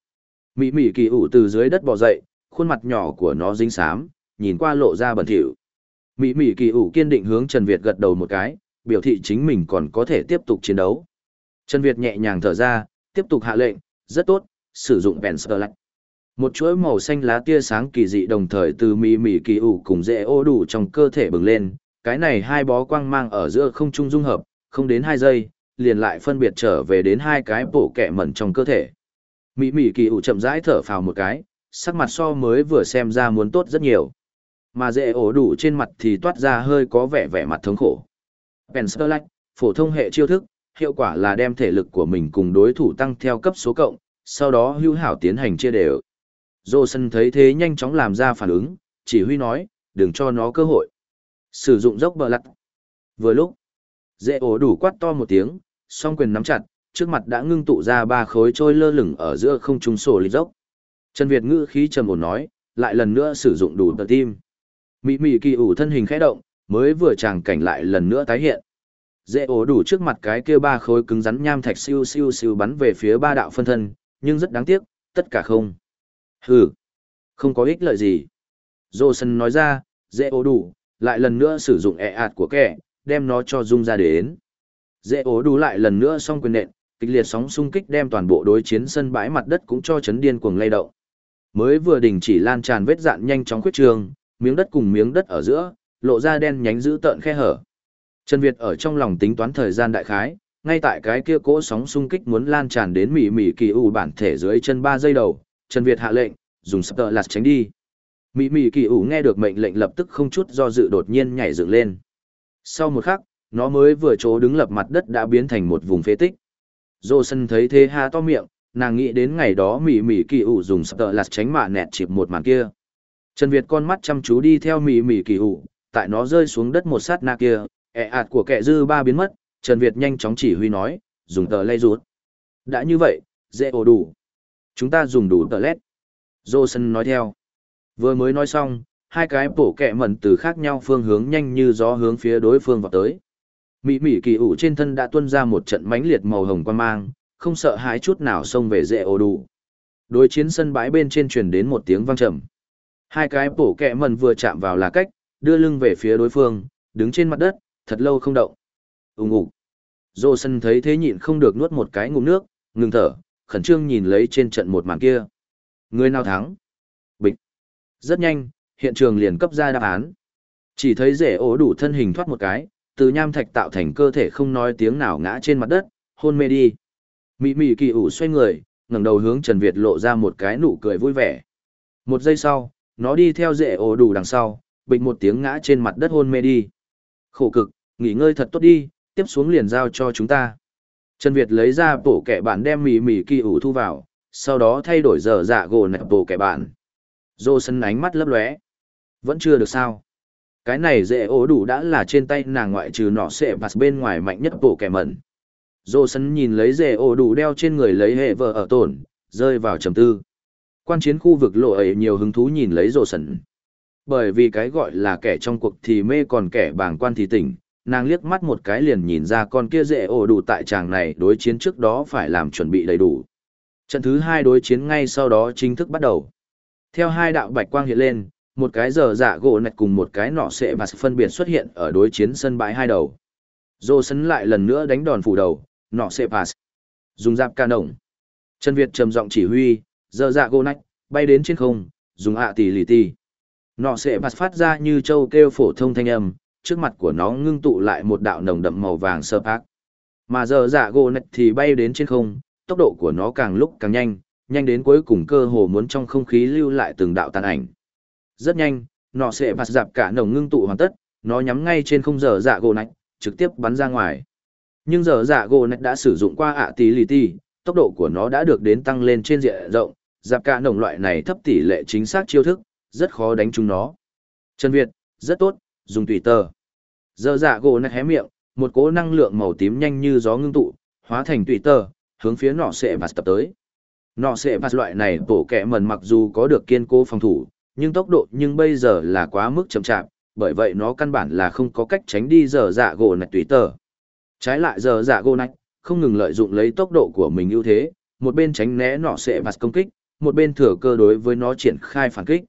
mì mì kỳ ủ từ dưới đất bò dậy, khuôn mặt nhỏ của nó dính xám, nhìn qua lộ ra bẩn thỉu. Mỹ Mỹ kỳ ủ kiên định hướng Trần Việt gật đầu một cái, biểu thị chính mình còn có thể tiếp tục chiến đấu. Trần Việt nhẹ nhàng thở ra, tiếp tục hạ lệnh, rất tốt, sử dụng Penster lạnh. Một chuỗi màu xanh lá tia sáng kỳ dị đồng thời từ Mỹ Mỹ kỳ ủ cùng dễ ô đủ trong cơ thể bừng lên, cái này hai bó quang mang ở giữa không trung dung hợp, không đến hai giây, liền lại phân biệt trở về đến hai cái bổ kẹ mẩn trong cơ thể. Mỹ Mỹ kỳ ủ chậm rãi thở phào một cái, sắc mặt so mới vừa xem ra muốn tốt rất nhiều mà dễ ổ đủ trên mặt thì toát ra hơi có vẻ vẻ mặt thống khổ. Pensterlach, phổ thông hệ chiêu thức, hiệu quả là đem thể lực của mình cùng đối thủ tăng theo cấp số cộng, sau đó hữu hảo tiến hành chia đều. Johnson thấy thế nhanh chóng làm ra phản ứng, chỉ huy nói, đừng cho nó cơ hội. Sử dụng dốc bờ lặt. Vừa lúc, dễ ổ đủ quát to một tiếng, song quyền nắm chặt, trước mặt đã ngưng tụ ra ba khối trôi lơ lửng ở giữa không trung sổ lịch dốc. Trần Việt ngữ khí trầm ổn nói, lại lần nữa sử dụng đủ tờ tim. Mị mị kỳ ủ thân hình khẽ động, mới vừa chàng cảnh lại lần nữa tái hiện. Dễ ổ đủ trước mặt cái kia ba khối cứng rắn nham thạch siêu siêu siêu bắn về phía ba đạo phân thân, nhưng rất đáng tiếc, tất cả không. Hừ, không có ích lợi gì. Johnson nói ra, dễ ổ đủ, lại lần nữa sử dụng ẹ e ạt của kẻ, đem nó cho dung ra đến. Dễ ổ đủ lại lần nữa xong quyền nện, kịch liệt sóng xung kích đem toàn bộ đối chiến sân bãi mặt đất cũng cho chấn điên cuồng lay động. Mới vừa đình chỉ lan tràn vết dạn nhanh chóng khuyết trường, miếng đất cùng miếng đất ở giữa, lộ ra đen nhánh giữ tợn khe hở. Trần Việt ở trong lòng tính toán thời gian đại khái, ngay tại cái kia cỗ sóng xung kích muốn lan tràn đến mỉ mỉ kỳ u bản thể dưới chân 3 giây đầu, Trần Việt hạ lệnh, dùng sập tợ lạt tránh đi. Mỉ mỉ kỳ u nghe được mệnh lệnh lập tức không chút do dự đột nhiên nhảy dựng lên. Sau một khắc, nó mới vừa chỗ đứng lập mặt đất đã biến thành một vùng phế tích. Dô sân thấy thế ha to miệng, nàng nghĩ đến ngày đó mỉ mỉ kỳ ủ dùng sập tợ lạt tránh mạ nẹt chịp một màn kia. Trần Việt con mắt chăm chú đi theo mỉ mỉ kỳ hủ, tại nó rơi xuống đất một sát na kia, ẹ ạt của kẻ dư ba biến mất, Trần Việt nhanh chóng chỉ huy nói, dùng tờ lay rút. Đã như vậy, dễ ổ đủ. Chúng ta dùng đủ tờ led. Dô sân nói theo. Vừa mới nói xong, hai cái bổ kẹ mẩn từ khác nhau phương hướng nhanh như gió hướng phía đối phương vào tới. Mỉ mỉ kỳ ủ trên thân đã tuôn ra một trận mãnh liệt màu hồng quan mang, không sợ hãi chút nào xông về dễ ổ đủ. Đối chiến sân bãi bên trên truyền đến một tiếng vang trầm. Hai cái bổ kẹ mần vừa chạm vào là cách, đưa lưng về phía đối phương, đứng trên mặt đất, thật lâu không động. Úng ủ. Dô sân thấy thế nhịn không được nuốt một cái ngụm nước, ngừng thở, khẩn trương nhìn lấy trên trận một màn kia. Người nào thắng? Bịch. Rất nhanh, hiện trường liền cấp ra đáp án. Chỉ thấy rể ố đủ thân hình thoát một cái, từ nham thạch tạo thành cơ thể không nói tiếng nào ngã trên mặt đất, hôn mê đi. Mị mị kỳ ủ xoay người, ngẩng đầu hướng Trần Việt lộ ra một cái nụ cười vui vẻ. Một giây sau, nó đi theo rễ ổ đủ đằng sau, bịch một tiếng ngã trên mặt đất hôn mê đi. Khổ cực, nghỉ ngơi thật tốt đi, tiếp xuống liền giao cho chúng ta. Trần Việt lấy ra bổ kẻ bản đem mì mì kỳ ủ thu vào, sau đó thay đổi giờ dạ gỗ nẹp bổ kẻ bản. Dô sân ánh mắt lấp lóe. Vẫn chưa được sao. Cái này dễ ố đủ đã là trên tay nàng ngoại trừ nọ xệ bạt bên ngoài mạnh nhất bổ kẻ mẩn. Dô sân nhìn lấy dễ ố đủ đeo trên người lấy hệ vợ ở tổn, rơi vào trầm tư. Quan chiến khu vực lộ ấy nhiều hứng thú nhìn lấy rồ sân. Bởi vì cái gọi là kẻ trong cuộc thì mê còn kẻ bảng quan thì tỉnh, nàng liếc mắt một cái liền nhìn ra con kia dễ ổ đủ tại tràng này đối chiến trước đó phải làm chuẩn bị đầy đủ. Trận thứ hai đối chiến ngay sau đó chính thức bắt đầu. Theo hai đạo bạch quang hiện lên, một cái giờ dạ gỗ nạch cùng một cái nọ sẽ và sự phân biệt xuất hiện ở đối chiến sân bãi hai đầu. Dô sấn lại lần nữa đánh đòn phủ đầu, nọ sẽ pass. Dùng giáp ca nổng. Trần Việt trầm giọng chỉ huy, giờ dạ gỗ nách, bay đến trên không, dùng ạ tỷ lì tỷ. Nọ sẽ pass phát ra như châu kêu phổ thông thanh âm, trước mặt của nó ngưng tụ lại một đạo nồng đậm màu vàng sơ ác. Mà giờ dạ gỗ nạch thì bay đến trên không, tốc độ của nó càng lúc càng nhanh, nhanh đến cuối cùng cơ hồ muốn trong không khí lưu lại từng đạo tàn ảnh. Rất nhanh, nọ sẽ bạt dạp cả nồng ngưng tụ hoàn tất, nó nhắm ngay trên không giờ dạ gỗ nạch, trực tiếp bắn ra ngoài. Nhưng giờ dạ gỗ nạch đã sử dụng qua ạ tí lì ti, tốc độ của nó đã được đến tăng lên trên diện rộng, giáp cả nồng loại này thấp tỷ lệ chính xác chiêu thức, rất khó đánh trúng nó. Trần Việt, rất tốt, dùng tùy tờ. Giờ dạ gỗ nạch hé miệng, một cỗ năng lượng màu tím nhanh như gió ngưng tụ, hóa thành tùy tờ, hướng phía nọ sẽ bạt tập tới. Nọ sẽ bạt loại này bổ kẻ mần mặc dù có được kiên cố phòng thủ, nhưng tốc độ nhưng bây giờ là quá mức chậm chạp, bởi vậy nó căn bản là không có cách tránh đi giờ dạ gỗ nạch tùy tờ. Trái lại giờ dạ gỗ nạch, không ngừng lợi dụng lấy tốc độ của mình ưu thế, một bên tránh né nọ sẽ bạt công kích, một bên thừa cơ đối với nó triển khai phản kích.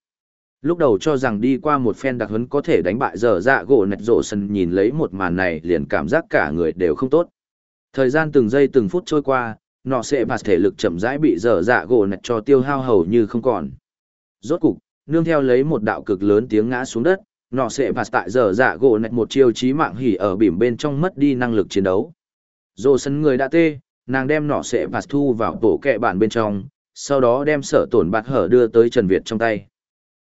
Lúc đầu cho rằng đi qua một phen đặc huấn có thể đánh bại giờ dạ gỗ nạch rộ sân nhìn lấy một màn này liền cảm giác cả người đều không tốt. Thời gian từng giây từng phút trôi qua, nọ sẽ bạt thể lực chậm rãi bị giờ dạ gỗ nạch cho tiêu hao hầu như không còn. Rốt cục, nương theo lấy một đạo cực lớn tiếng ngã xuống đất, nọ sẽ bạt tại giờ dạ gỗ nạch một chiêu chí mạng hỉ ở bìm bên trong mất đi năng lực chiến đấu. Rộ sân người đã tê, nàng đem nọ sẽ bạt thu vào tổ kẹ bản bên trong, sau đó đem sở tổn bạt hở đưa tới Trần Việt trong tay.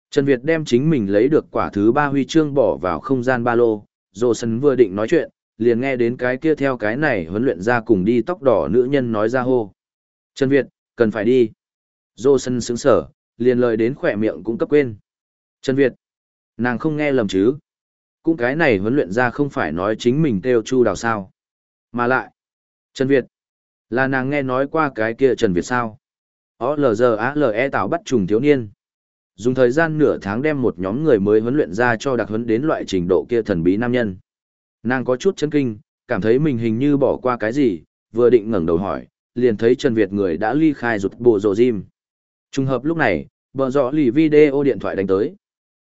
Trần Việt đem chính mình lấy được quả thứ ba huy chương bỏ vào không gian ba lô, Dô Sân vừa định nói chuyện, liền nghe đến cái kia theo cái này huấn luyện ra cùng đi tóc đỏ nữ nhân nói ra hô. Trần Việt, cần phải đi. Dô Sân sững sở, liền lời đến khỏe miệng cũng cấp quên. Trần Việt, nàng không nghe lầm chứ. Cũng cái này huấn luyện ra không phải nói chính mình kêu chu đào sao. Mà lại, Trần Việt, là nàng nghe nói qua cái kia Trần Việt sao. OLGALE tạo bắt trùng thiếu niên. Dùng thời gian nửa tháng đem một nhóm người mới huấn luyện ra cho đặc huấn đến loại trình độ kia thần bí nam nhân. Nàng có chút chấn kinh, cảm thấy mình hình như bỏ qua cái gì, vừa định ngẩng đầu hỏi, liền thấy Trần Việt người đã ly khai rụt bộ rồ Jim. Trùng hợp lúc này, bờ dọ lì video điện thoại đánh tới.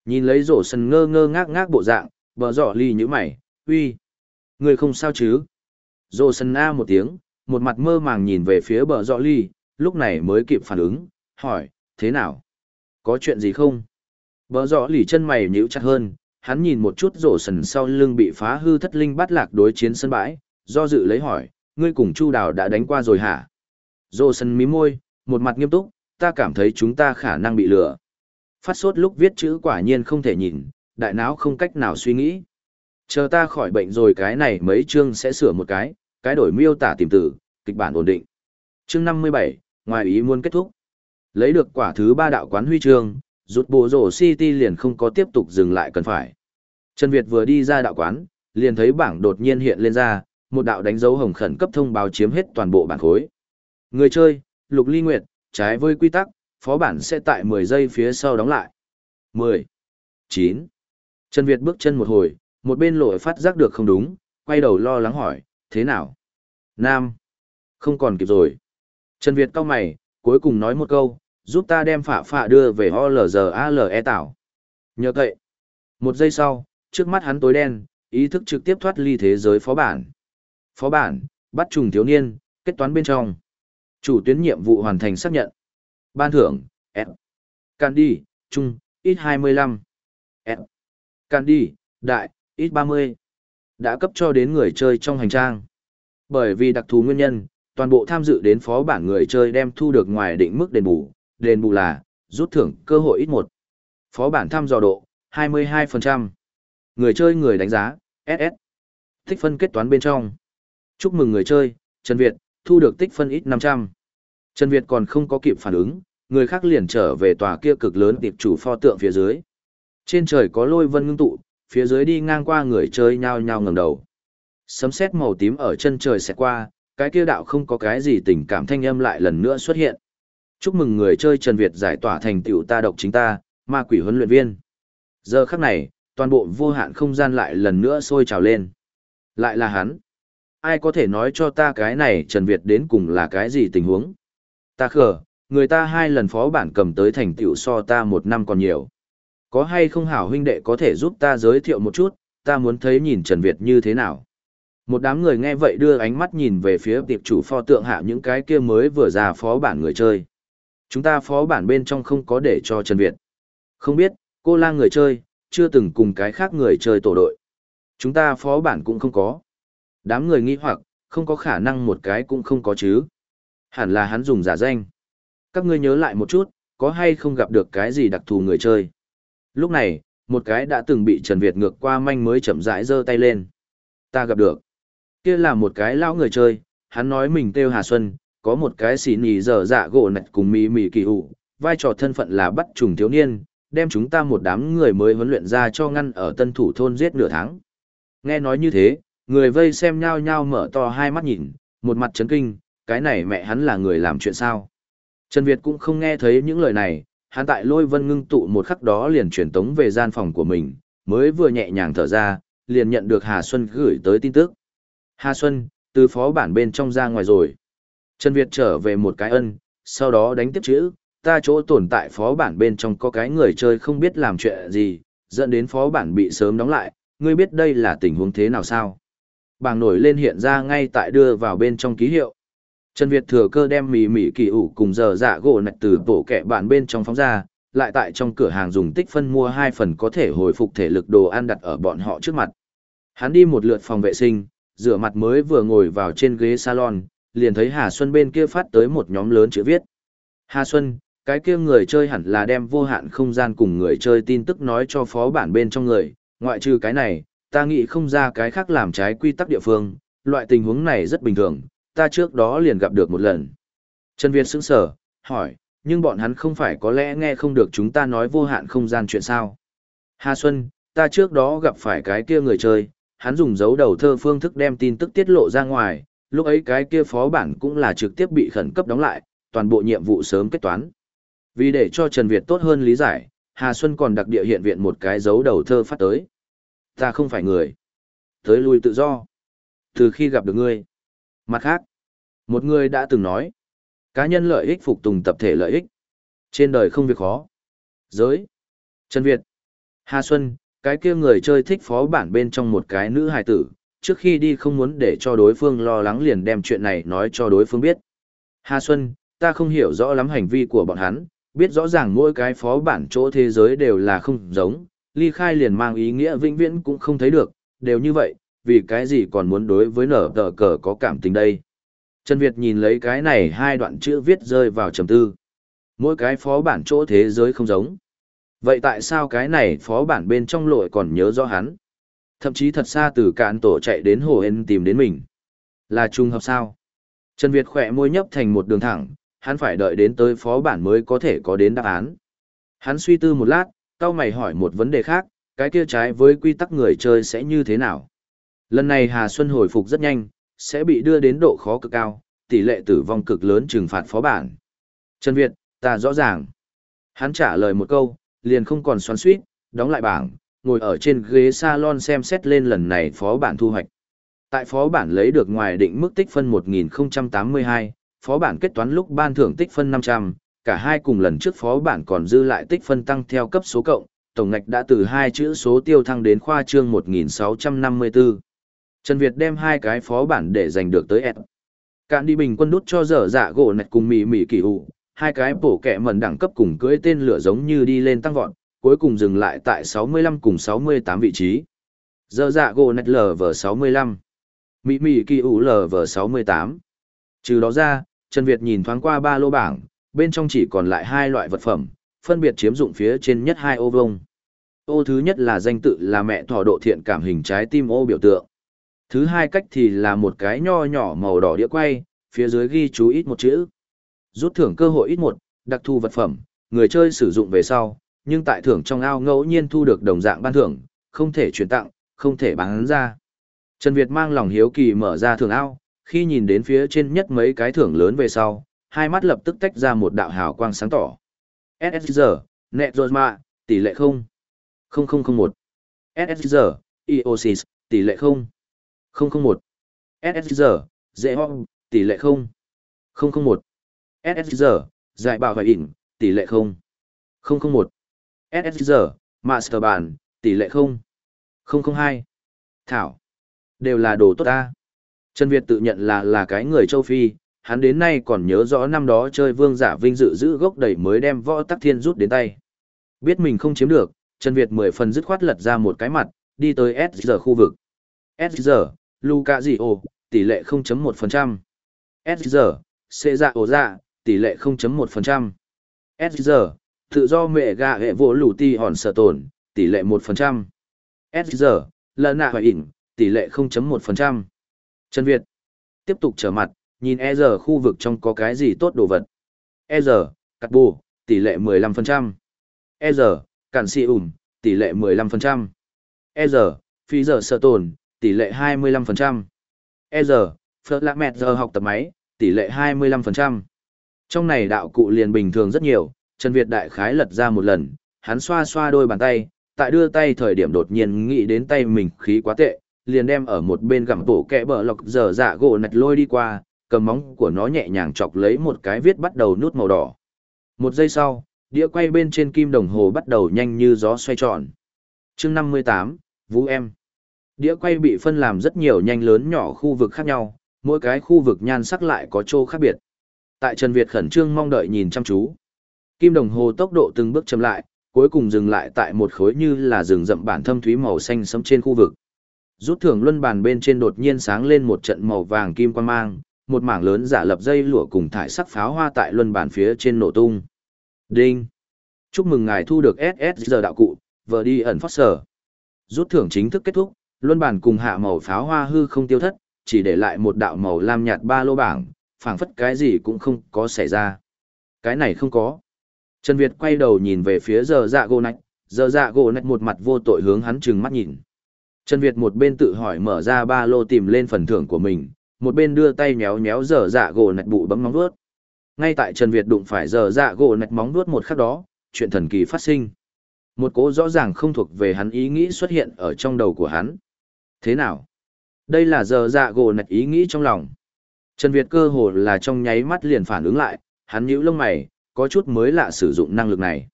Nhìn lấy rổ sần ngơ ngơ ngác ngác bộ dạng, bờ dọ lì như mày, uy, người không sao chứ? Rổ sần a một tiếng, một mặt mơ màng nhìn về phía bờ dọ lì, lúc này mới kịp phản ứng, hỏi, thế nào? Có chuyện gì không? Bờ rõ lì chân mày nhíu chặt hơn, hắn nhìn một chút rổ sần sau lưng bị phá hư thất linh bắt lạc đối chiến sân bãi, do dự lấy hỏi, ngươi cùng Chu Đào đã đánh qua rồi hả? Rổ sần mí môi, một mặt nghiêm túc, ta cảm thấy chúng ta khả năng bị lừa. Phát sốt lúc viết chữ quả nhiên không thể nhìn, đại não không cách nào suy nghĩ. Chờ ta khỏi bệnh rồi cái này mấy chương sẽ sửa một cái, cái đổi miêu tả tìm tử, kịch bản ổn định. Chương 57, ngoài ý muốn kết thúc. Lấy được quả thứ ba đạo quán huy chương, rút bộ rổ City liền không có tiếp tục dừng lại cần phải. Trần Việt vừa đi ra đạo quán, liền thấy bảng đột nhiên hiện lên ra, một đạo đánh dấu hồng khẩn cấp thông báo chiếm hết toàn bộ bản khối. Người chơi, Lục Ly Nguyệt, trái với quy tắc, phó bản sẽ tại 10 giây phía sau đóng lại. 10, 9. Trần Việt bước chân một hồi, một bên lội phát giác được không đúng, quay đầu lo lắng hỏi, thế nào? Nam. Không còn kịp rồi. Trần Việt cau mày, cuối cùng nói một câu, giúp ta đem phạ phạ đưa về OLGALE tảo. Nhờ cậy. Một giây sau, trước mắt hắn tối đen, ý thức trực tiếp thoát ly thế giới phó bản. Phó bản, bắt trùng thiếu niên, kết toán bên trong. Chủ tuyến nhiệm vụ hoàn thành xác nhận. Ban thưởng, F. Candy, Trung, ít 25. F. Candy, Đại, ít 30. Đã cấp cho đến người chơi trong hành trang. Bởi vì đặc thù nguyên nhân, toàn bộ tham dự đến phó bản người chơi đem thu được ngoài định mức đền bù, đền bù là, rút thưởng cơ hội ít một. Phó bản thăm dò độ, 22%. Người chơi người đánh giá, SS. Tích phân kết toán bên trong. Chúc mừng người chơi, Trần Việt, thu được tích phân ít 500. Trần Việt còn không có kịp phản ứng, người khác liền trở về tòa kia cực lớn tiệp chủ pho tượng phía dưới. Trên trời có lôi vân ngưng tụ, phía dưới đi ngang qua người chơi nhao nhao ngẩng đầu. Sấm sét màu tím ở chân trời sẽ qua, cái kia đạo không có cái gì tình cảm thanh âm lại lần nữa xuất hiện. Chúc mừng người chơi Trần Việt giải tỏa thành tựu ta độc chính ta, ma quỷ huấn luyện viên. Giờ khắc này, toàn bộ vô hạn không gian lại lần nữa sôi trào lên. Lại là hắn. Ai có thể nói cho ta cái này Trần Việt đến cùng là cái gì tình huống? Ta khờ, người ta hai lần phó bản cầm tới thành tựu so ta một năm còn nhiều. Có hay không hảo huynh đệ có thể giúp ta giới thiệu một chút, ta muốn thấy nhìn Trần Việt như thế nào. Một đám người nghe vậy đưa ánh mắt nhìn về phía tiệp chủ pho tượng hạ những cái kia mới vừa ra phó bản người chơi. Chúng ta phó bản bên trong không có để cho Trần Việt. Không biết, cô la người chơi, chưa từng cùng cái khác người chơi tổ đội. Chúng ta phó bản cũng không có. Đám người nghi hoặc, không có khả năng một cái cũng không có chứ. Hẳn là hắn dùng giả danh. Các ngươi nhớ lại một chút, có hay không gặp được cái gì đặc thù người chơi. Lúc này, một cái đã từng bị Trần Việt ngược qua manh mới chậm rãi giơ tay lên. Ta gặp được. Kia là một cái lão người chơi, hắn nói mình kêu Hà Xuân, có một cái xì nì dở dạ gỗ nạch cùng mì mì kỳ hụ, vai trò thân phận là bắt trùng thiếu niên, đem chúng ta một đám người mới huấn luyện ra cho ngăn ở tân thủ thôn giết nửa tháng. Nghe nói như thế, người vây xem nhau nhau mở to hai mắt nhìn, một mặt chấn kinh, cái này mẹ hắn là người làm chuyện sao. Trần Việt cũng không nghe thấy những lời này, hắn tại lôi vân ngưng tụ một khắc đó liền truyền tống về gian phòng của mình, mới vừa nhẹ nhàng thở ra, liền nhận được Hà Xuân gửi tới tin tức. Hà Xuân, từ phó bản bên trong ra ngoài rồi. Trần Việt trở về một cái ân, sau đó đánh tiếp chữ, ta chỗ tồn tại phó bản bên trong có cái người chơi không biết làm chuyện gì, dẫn đến phó bản bị sớm đóng lại, ngươi biết đây là tình huống thế nào sao? Bảng nổi lên hiện ra ngay tại đưa vào bên trong ký hiệu. Trần Việt thừa cơ đem mì mì kỳ ủ cùng giờ dạ gỗ nạch từ bộ kẹ bản bên trong phóng ra, lại tại trong cửa hàng dùng tích phân mua hai phần có thể hồi phục thể lực đồ ăn đặt ở bọn họ trước mặt. Hắn đi một lượt phòng vệ sinh, rửa mặt mới vừa ngồi vào trên ghế salon, liền thấy Hà Xuân bên kia phát tới một nhóm lớn chữ viết. Hà Xuân, Cái kia người chơi hẳn là đem vô hạn không gian cùng người chơi tin tức nói cho phó bản bên trong người, ngoại trừ cái này, ta nghĩ không ra cái khác làm trái quy tắc địa phương, loại tình huống này rất bình thường, ta trước đó liền gặp được một lần. Trần Việt sững sở, hỏi, nhưng bọn hắn không phải có lẽ nghe không được chúng ta nói vô hạn không gian chuyện sao. Hà Xuân, ta trước đó gặp phải cái kia người chơi, hắn dùng dấu đầu thơ phương thức đem tin tức tiết lộ ra ngoài, lúc ấy cái kia phó bản cũng là trực tiếp bị khẩn cấp đóng lại, toàn bộ nhiệm vụ sớm kết toán. Vì để cho Trần Việt tốt hơn lý giải, Hà Xuân còn đặc địa hiện viện một cái dấu đầu thơ phát tới. Ta không phải người. Tới lui tự do. Từ khi gặp được ngươi. Mặt khác, một người đã từng nói, cá nhân lợi ích phục tùng tập thể lợi ích. Trên đời không việc khó. Giới. Trần Việt. Hà Xuân, cái kia người chơi thích phó bản bên trong một cái nữ hài tử, trước khi đi không muốn để cho đối phương lo lắng liền đem chuyện này nói cho đối phương biết. Hà Xuân, ta không hiểu rõ lắm hành vi của bọn hắn, biết rõ ràng mỗi cái phó bản chỗ thế giới đều là không giống, ly khai liền mang ý nghĩa vĩnh viễn cũng không thấy được, đều như vậy, vì cái gì còn muốn đối với nở tờ cờ có cảm tình đây. Trần Việt nhìn lấy cái này hai đoạn chữ viết rơi vào trầm tư. Mỗi cái phó bản chỗ thế giới không giống. Vậy tại sao cái này phó bản bên trong lội còn nhớ rõ hắn? Thậm chí thật xa từ cạn tổ chạy đến hồ hên tìm đến mình. Là trùng hợp sao? Trần Việt khỏe môi nhấp thành một đường thẳng, hắn phải đợi đến tới phó bản mới có thể có đến đáp án. Hắn suy tư một lát, cao mày hỏi một vấn đề khác, cái kia trái với quy tắc người chơi sẽ như thế nào? Lần này Hà Xuân hồi phục rất nhanh, sẽ bị đưa đến độ khó cực cao, tỷ lệ tử vong cực lớn trừng phạt phó bản. Trần Việt, ta rõ ràng. Hắn trả lời một câu, liền không còn xoắn suýt, đóng lại bảng, ngồi ở trên ghế salon xem xét lên lần này phó bản thu hoạch. Tại phó bản lấy được ngoài định mức tích phân 1082, phó bản kết toán lúc ban thưởng tích phân 500, cả hai cùng lần trước phó bản còn dư lại tích phân tăng theo cấp số cộng, tổng ngạch đã từ hai chữ số tiêu thăng đến khoa trương 1654. Trần Việt đem hai cái phó bản để giành được tới S. Cạn đi bình quân đút cho dở dạ gỗ nạch cùng mỉ mỉ kỳ hụ, hai cái bổ kẹ mần đẳng cấp cùng cưỡi tên lửa giống như đi lên tăng vọt, cuối cùng dừng lại tại 65 cùng 68 vị trí. giờ dạ gồ nạch LV65, Mỹ Mỹ kỳ ủ LV68. Trừ đó ra, Trần Việt nhìn thoáng qua ba lô bảng, bên trong chỉ còn lại hai loại vật phẩm, phân biệt chiếm dụng phía trên nhất hai ô vông. Ô thứ nhất là danh tự là mẹ thỏ độ thiện cảm hình trái tim ô biểu tượng. Thứ hai cách thì là một cái nho nhỏ màu đỏ đĩa quay, phía dưới ghi chú ít một chữ. Rút thưởng cơ hội ít một, đặc thù vật phẩm, người chơi sử dụng về sau, nhưng tại thưởng trong ao ngẫu nhiên thu được đồng dạng ban thưởng, không thể chuyển tặng, không thể bán ra. Trần Việt mang lòng hiếu kỳ mở ra thưởng ao, khi nhìn đến phía trên nhất mấy cái thưởng lớn về sau, hai mắt lập tức tách ra một đạo hào quang sáng tỏ. SSG, Netrozma, tỷ lệ 0. 0001. SSG, Eosis, tỷ lệ 0. 001. SSG, dễ tỷ lệ 0. 001. SSG, giải bảo hoài ỉn, tỷ lệ 0. 001. SSG, master bản, tỷ lệ 0. 002. Thảo. Đều là đồ tốt ta. Trần Việt tự nhận là là cái người châu Phi, hắn đến nay còn nhớ rõ năm đó chơi vương giả vinh dự giữ gốc đẩy mới đem võ tắc thiên rút đến tay. Biết mình không chiếm được, Trần Việt mười phần dứt khoát lật ra một cái mặt, đi tới SG khu vực. SG, Luca Gio, tỷ lệ 0.1%. SG, Xê dạ ổ dạ, tỷ lệ 0.1%. SG, tự do mẹ gà hệ vô lù ti hòn sở tồn, tỷ lệ 1%. SG, lần nạ hoài ỉn, tỷ lệ 0.1%. Trần Việt, tiếp tục trở mặt, nhìn e giờ khu vực trong có cái gì tốt đồ vật. E giờ, cắt bù, tỷ lệ 15%. E giờ, cản si ủm, tỷ lệ 15%. E giờ, phi giờ sợ tồn, tỷ lệ 25%. E giờ, phớt lạc mẹt giờ học tập máy, tỷ lệ 25%. Trong này đạo cụ liền bình thường rất nhiều, Trần Việt đại khái lật ra một lần, hắn xoa xoa đôi bàn tay, tại đưa tay thời điểm đột nhiên nghĩ đến tay mình khí quá tệ, liền đem ở một bên gặm bổ kẹ bờ lọc dở dạ gỗ nạch lôi đi qua, cầm móng của nó nhẹ nhàng chọc lấy một cái viết bắt đầu nút màu đỏ. Một giây sau, đĩa quay bên trên kim đồng hồ bắt đầu nhanh như gió xoay tròn. chương 58, Vũ Em. Đĩa quay bị phân làm rất nhiều nhanh lớn nhỏ khu vực khác nhau, mỗi cái khu vực nhan sắc lại có chỗ khác biệt. Tại Trần Việt khẩn trương mong đợi nhìn chăm chú. Kim đồng hồ tốc độ từng bước chậm lại, cuối cùng dừng lại tại một khối như là rừng rậm bản thâm thúy màu xanh sẫm trên khu vực. Rút thưởng luân bàn bên trên đột nhiên sáng lên một trận màu vàng kim quang mang, một mảng lớn giả lập dây lụa cùng thải sắc pháo hoa tại luân bàn phía trên nổ tung. Đinh. Chúc mừng ngài thu được SSG đạo cụ, vợ đi ẩn phát sở. Rút thưởng chính thức kết thúc, luân bản cùng hạ màu pháo hoa hư không tiêu thất, chỉ để lại một đạo màu lam nhạt ba lô bảng, phảng phất cái gì cũng không có xảy ra. Cái này không có. Trần Việt quay đầu nhìn về phía giờ dạ gỗ nạch, giờ dạ gỗ nạch một mặt vô tội hướng hắn trừng mắt nhìn. Trần Việt một bên tự hỏi mở ra ba lô tìm lên phần thưởng của mình, một bên đưa tay méo méo giờ dạ gỗ nạch bụ bấm móng vuốt. Ngay tại Trần Việt đụng phải giờ dạ gỗ nạch móng vuốt một khắc đó, chuyện thần kỳ phát sinh. Một cố rõ ràng không thuộc về hắn ý nghĩ xuất hiện ở trong đầu của hắn. Thế nào? Đây là giờ dạ gỗ nạch ý nghĩ trong lòng. Trần Việt cơ hồ là trong nháy mắt liền phản ứng lại, hắn nhíu lông mày, có chút mới lạ sử dụng năng lực này.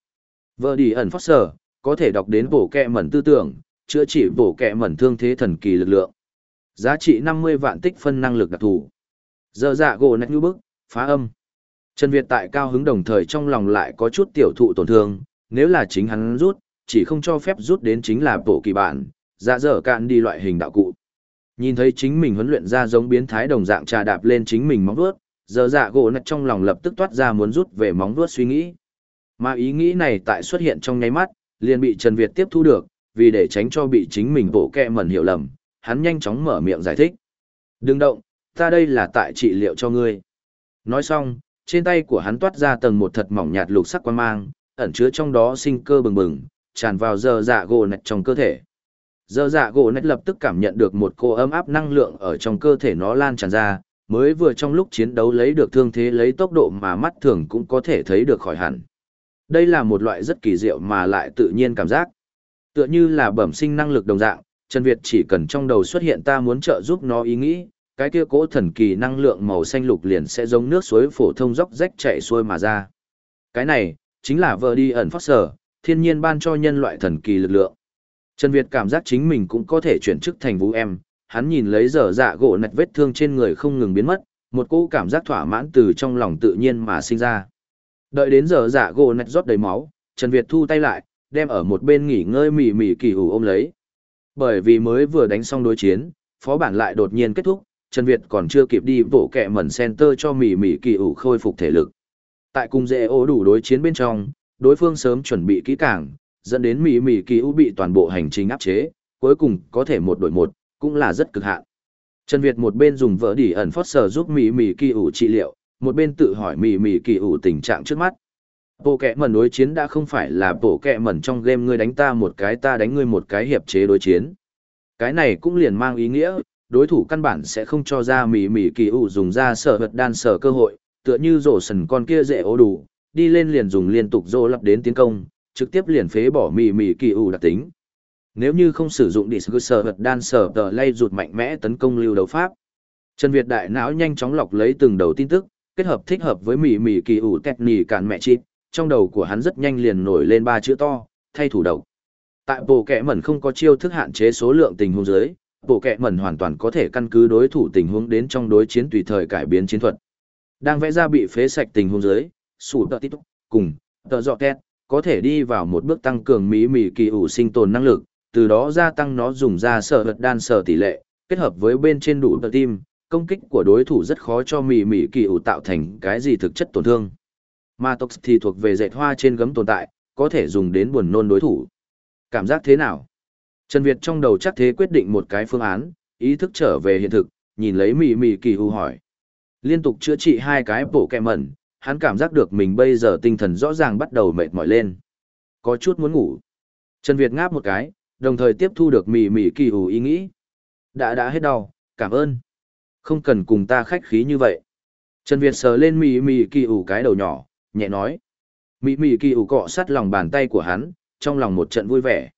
Vợ đi ẩn phát sở, có thể đọc đến bổ kẹ mẩn tư tưởng, chữa trị bổ kẹ mẩn thương thế thần kỳ lực lượng. Giá trị 50 vạn tích phân năng lực đặc thù. Giờ dạ gỗ nạch như bức, phá âm. Trần Việt tại cao hứng đồng thời trong lòng lại có chút tiểu thụ tổn thương, nếu là chính hắn rút, chỉ không cho phép rút đến chính là bổ kỳ bản, dạ dở cạn đi loại hình đạo cụ. Nhìn thấy chính mình huấn luyện ra giống biến thái đồng dạng trà đạp lên chính mình móng vuốt, giờ dạ gỗ nạch trong lòng lập tức toát ra muốn rút về móng vuốt suy nghĩ. Mà ý nghĩ này tại xuất hiện trong nháy mắt, liền bị Trần Việt tiếp thu được, vì để tránh cho bị chính mình bổ kẹ mẩn hiểu lầm, hắn nhanh chóng mở miệng giải thích. Đừng động, ta đây là tại trị liệu cho ngươi. Nói xong, trên tay của hắn toát ra tầng một thật mỏng nhạt lục sắc quan mang, ẩn chứa trong đó sinh cơ bừng bừng, tràn vào giờ dạ gỗ nạch trong cơ thể. Giờ dạ gỗ nét lập tức cảm nhận được một cô ấm áp năng lượng ở trong cơ thể nó lan tràn ra, mới vừa trong lúc chiến đấu lấy được thương thế lấy tốc độ mà mắt thường cũng có thể thấy được khỏi hẳn. Đây là một loại rất kỳ diệu mà lại tự nhiên cảm giác. Tựa như là bẩm sinh năng lực đồng dạng, Trần Việt chỉ cần trong đầu xuất hiện ta muốn trợ giúp nó ý nghĩ, cái kia cỗ thần kỳ năng lượng màu xanh lục liền sẽ giống nước suối phổ thông dốc rách chảy xuôi mà ra. Cái này, chính là vợ đi ẩn phát sở, thiên nhiên ban cho nhân loại thần kỳ lực lượng. Trần Việt cảm giác chính mình cũng có thể chuyển chức thành vũ em, hắn nhìn lấy dở dạ gỗ nạch vết thương trên người không ngừng biến mất, một cỗ cảm giác thỏa mãn từ trong lòng tự nhiên mà sinh ra. Đợi đến giờ dạ gỗ nạch rót đầy máu, Trần Việt thu tay lại, đem ở một bên nghỉ ngơi mỉ mỉ kỳ ủ ôm lấy. Bởi vì mới vừa đánh xong đối chiến, phó bản lại đột nhiên kết thúc, Trần Việt còn chưa kịp đi bộ kẹ mẩn center cho mỉ mỉ kỳ ủ khôi phục thể lực. Tại cung dễ ô đủ đối chiến bên trong, đối phương sớm chuẩn bị kỹ càng, dẫn đến mỹ mỹ kỳ ưu bị toàn bộ hành trình áp chế, cuối cùng có thể một đội một, cũng là rất cực hạn. Trần Việt một bên dùng vỡ đỉ ẩn phót sở giúp mỹ mỹ kỳ ưu trị liệu, một bên tự hỏi mỹ mỹ kỳ ưu tình trạng trước mắt. Bộ kẹ mẩn đối chiến đã không phải là bộ kẹ mẩn trong game ngươi đánh ta một cái ta đánh ngươi một cái hiệp chế đối chiến. Cái này cũng liền mang ý nghĩa, đối thủ căn bản sẽ không cho ra mỹ mỹ kỳ ủ dùng ra sở vật đan sở cơ hội, tựa như rổ sần con kia dễ ố đủ, đi lên liền dùng liên tục rô lập đến tiến công, trực tiếp liền phế bỏ mỉ mỉ kỳ ủ đặc tính. Nếu như không sử dụng Disc vật đan sở tờ lay rụt mạnh mẽ tấn công lưu đấu pháp. Trần Việt đại não nhanh chóng lọc lấy từng đầu tin tức, kết hợp thích hợp với mỉ mỉ kỳ ủ tẹt nì cản mẹ chi. trong đầu của hắn rất nhanh liền nổi lên ba chữ to, thay thủ độc. Tại bộ kẻ mẩn không có chiêu thức hạn chế số lượng tình huống dưới, bộ kẻ mẩn hoàn toàn có thể căn cứ đối thủ tình huống đến trong đối chiến tùy thời cải biến chiến thuật. Đang vẽ ra bị phế sạch tình huống dưới, sủ tợ tít cùng tợ dọ kẹt có thể đi vào một bước tăng cường mỹ mỉ kỳ ủ sinh tồn năng lực, từ đó gia tăng nó dùng ra sở vật đan sở tỷ lệ, kết hợp với bên trên đủ tờ tim, công kích của đối thủ rất khó cho mỉ mỉ kỳ ủ tạo thành cái gì thực chất tổn thương. Mà tộc thì thuộc về dệt hoa trên gấm tồn tại, có thể dùng đến buồn nôn đối thủ. Cảm giác thế nào? Trần Việt trong đầu chắc thế quyết định một cái phương án, ý thức trở về hiện thực, nhìn lấy mỉ mỉ kỳ ủ hỏi. Liên tục chữa trị hai cái bổ kẹ mẩn, hắn cảm giác được mình bây giờ tinh thần rõ ràng bắt đầu mệt mỏi lên. Có chút muốn ngủ. Trần Việt ngáp một cái, đồng thời tiếp thu được mỉ mỉ kỳ ủ ý nghĩ. Đã đã hết đau, cảm ơn. Không cần cùng ta khách khí như vậy. Trần Việt sờ lên mỉ mỉ kỳ ủ cái đầu nhỏ, nhẹ nói. Mỉ mỉ kỳ ủ cọ sát lòng bàn tay của hắn, trong lòng một trận vui vẻ.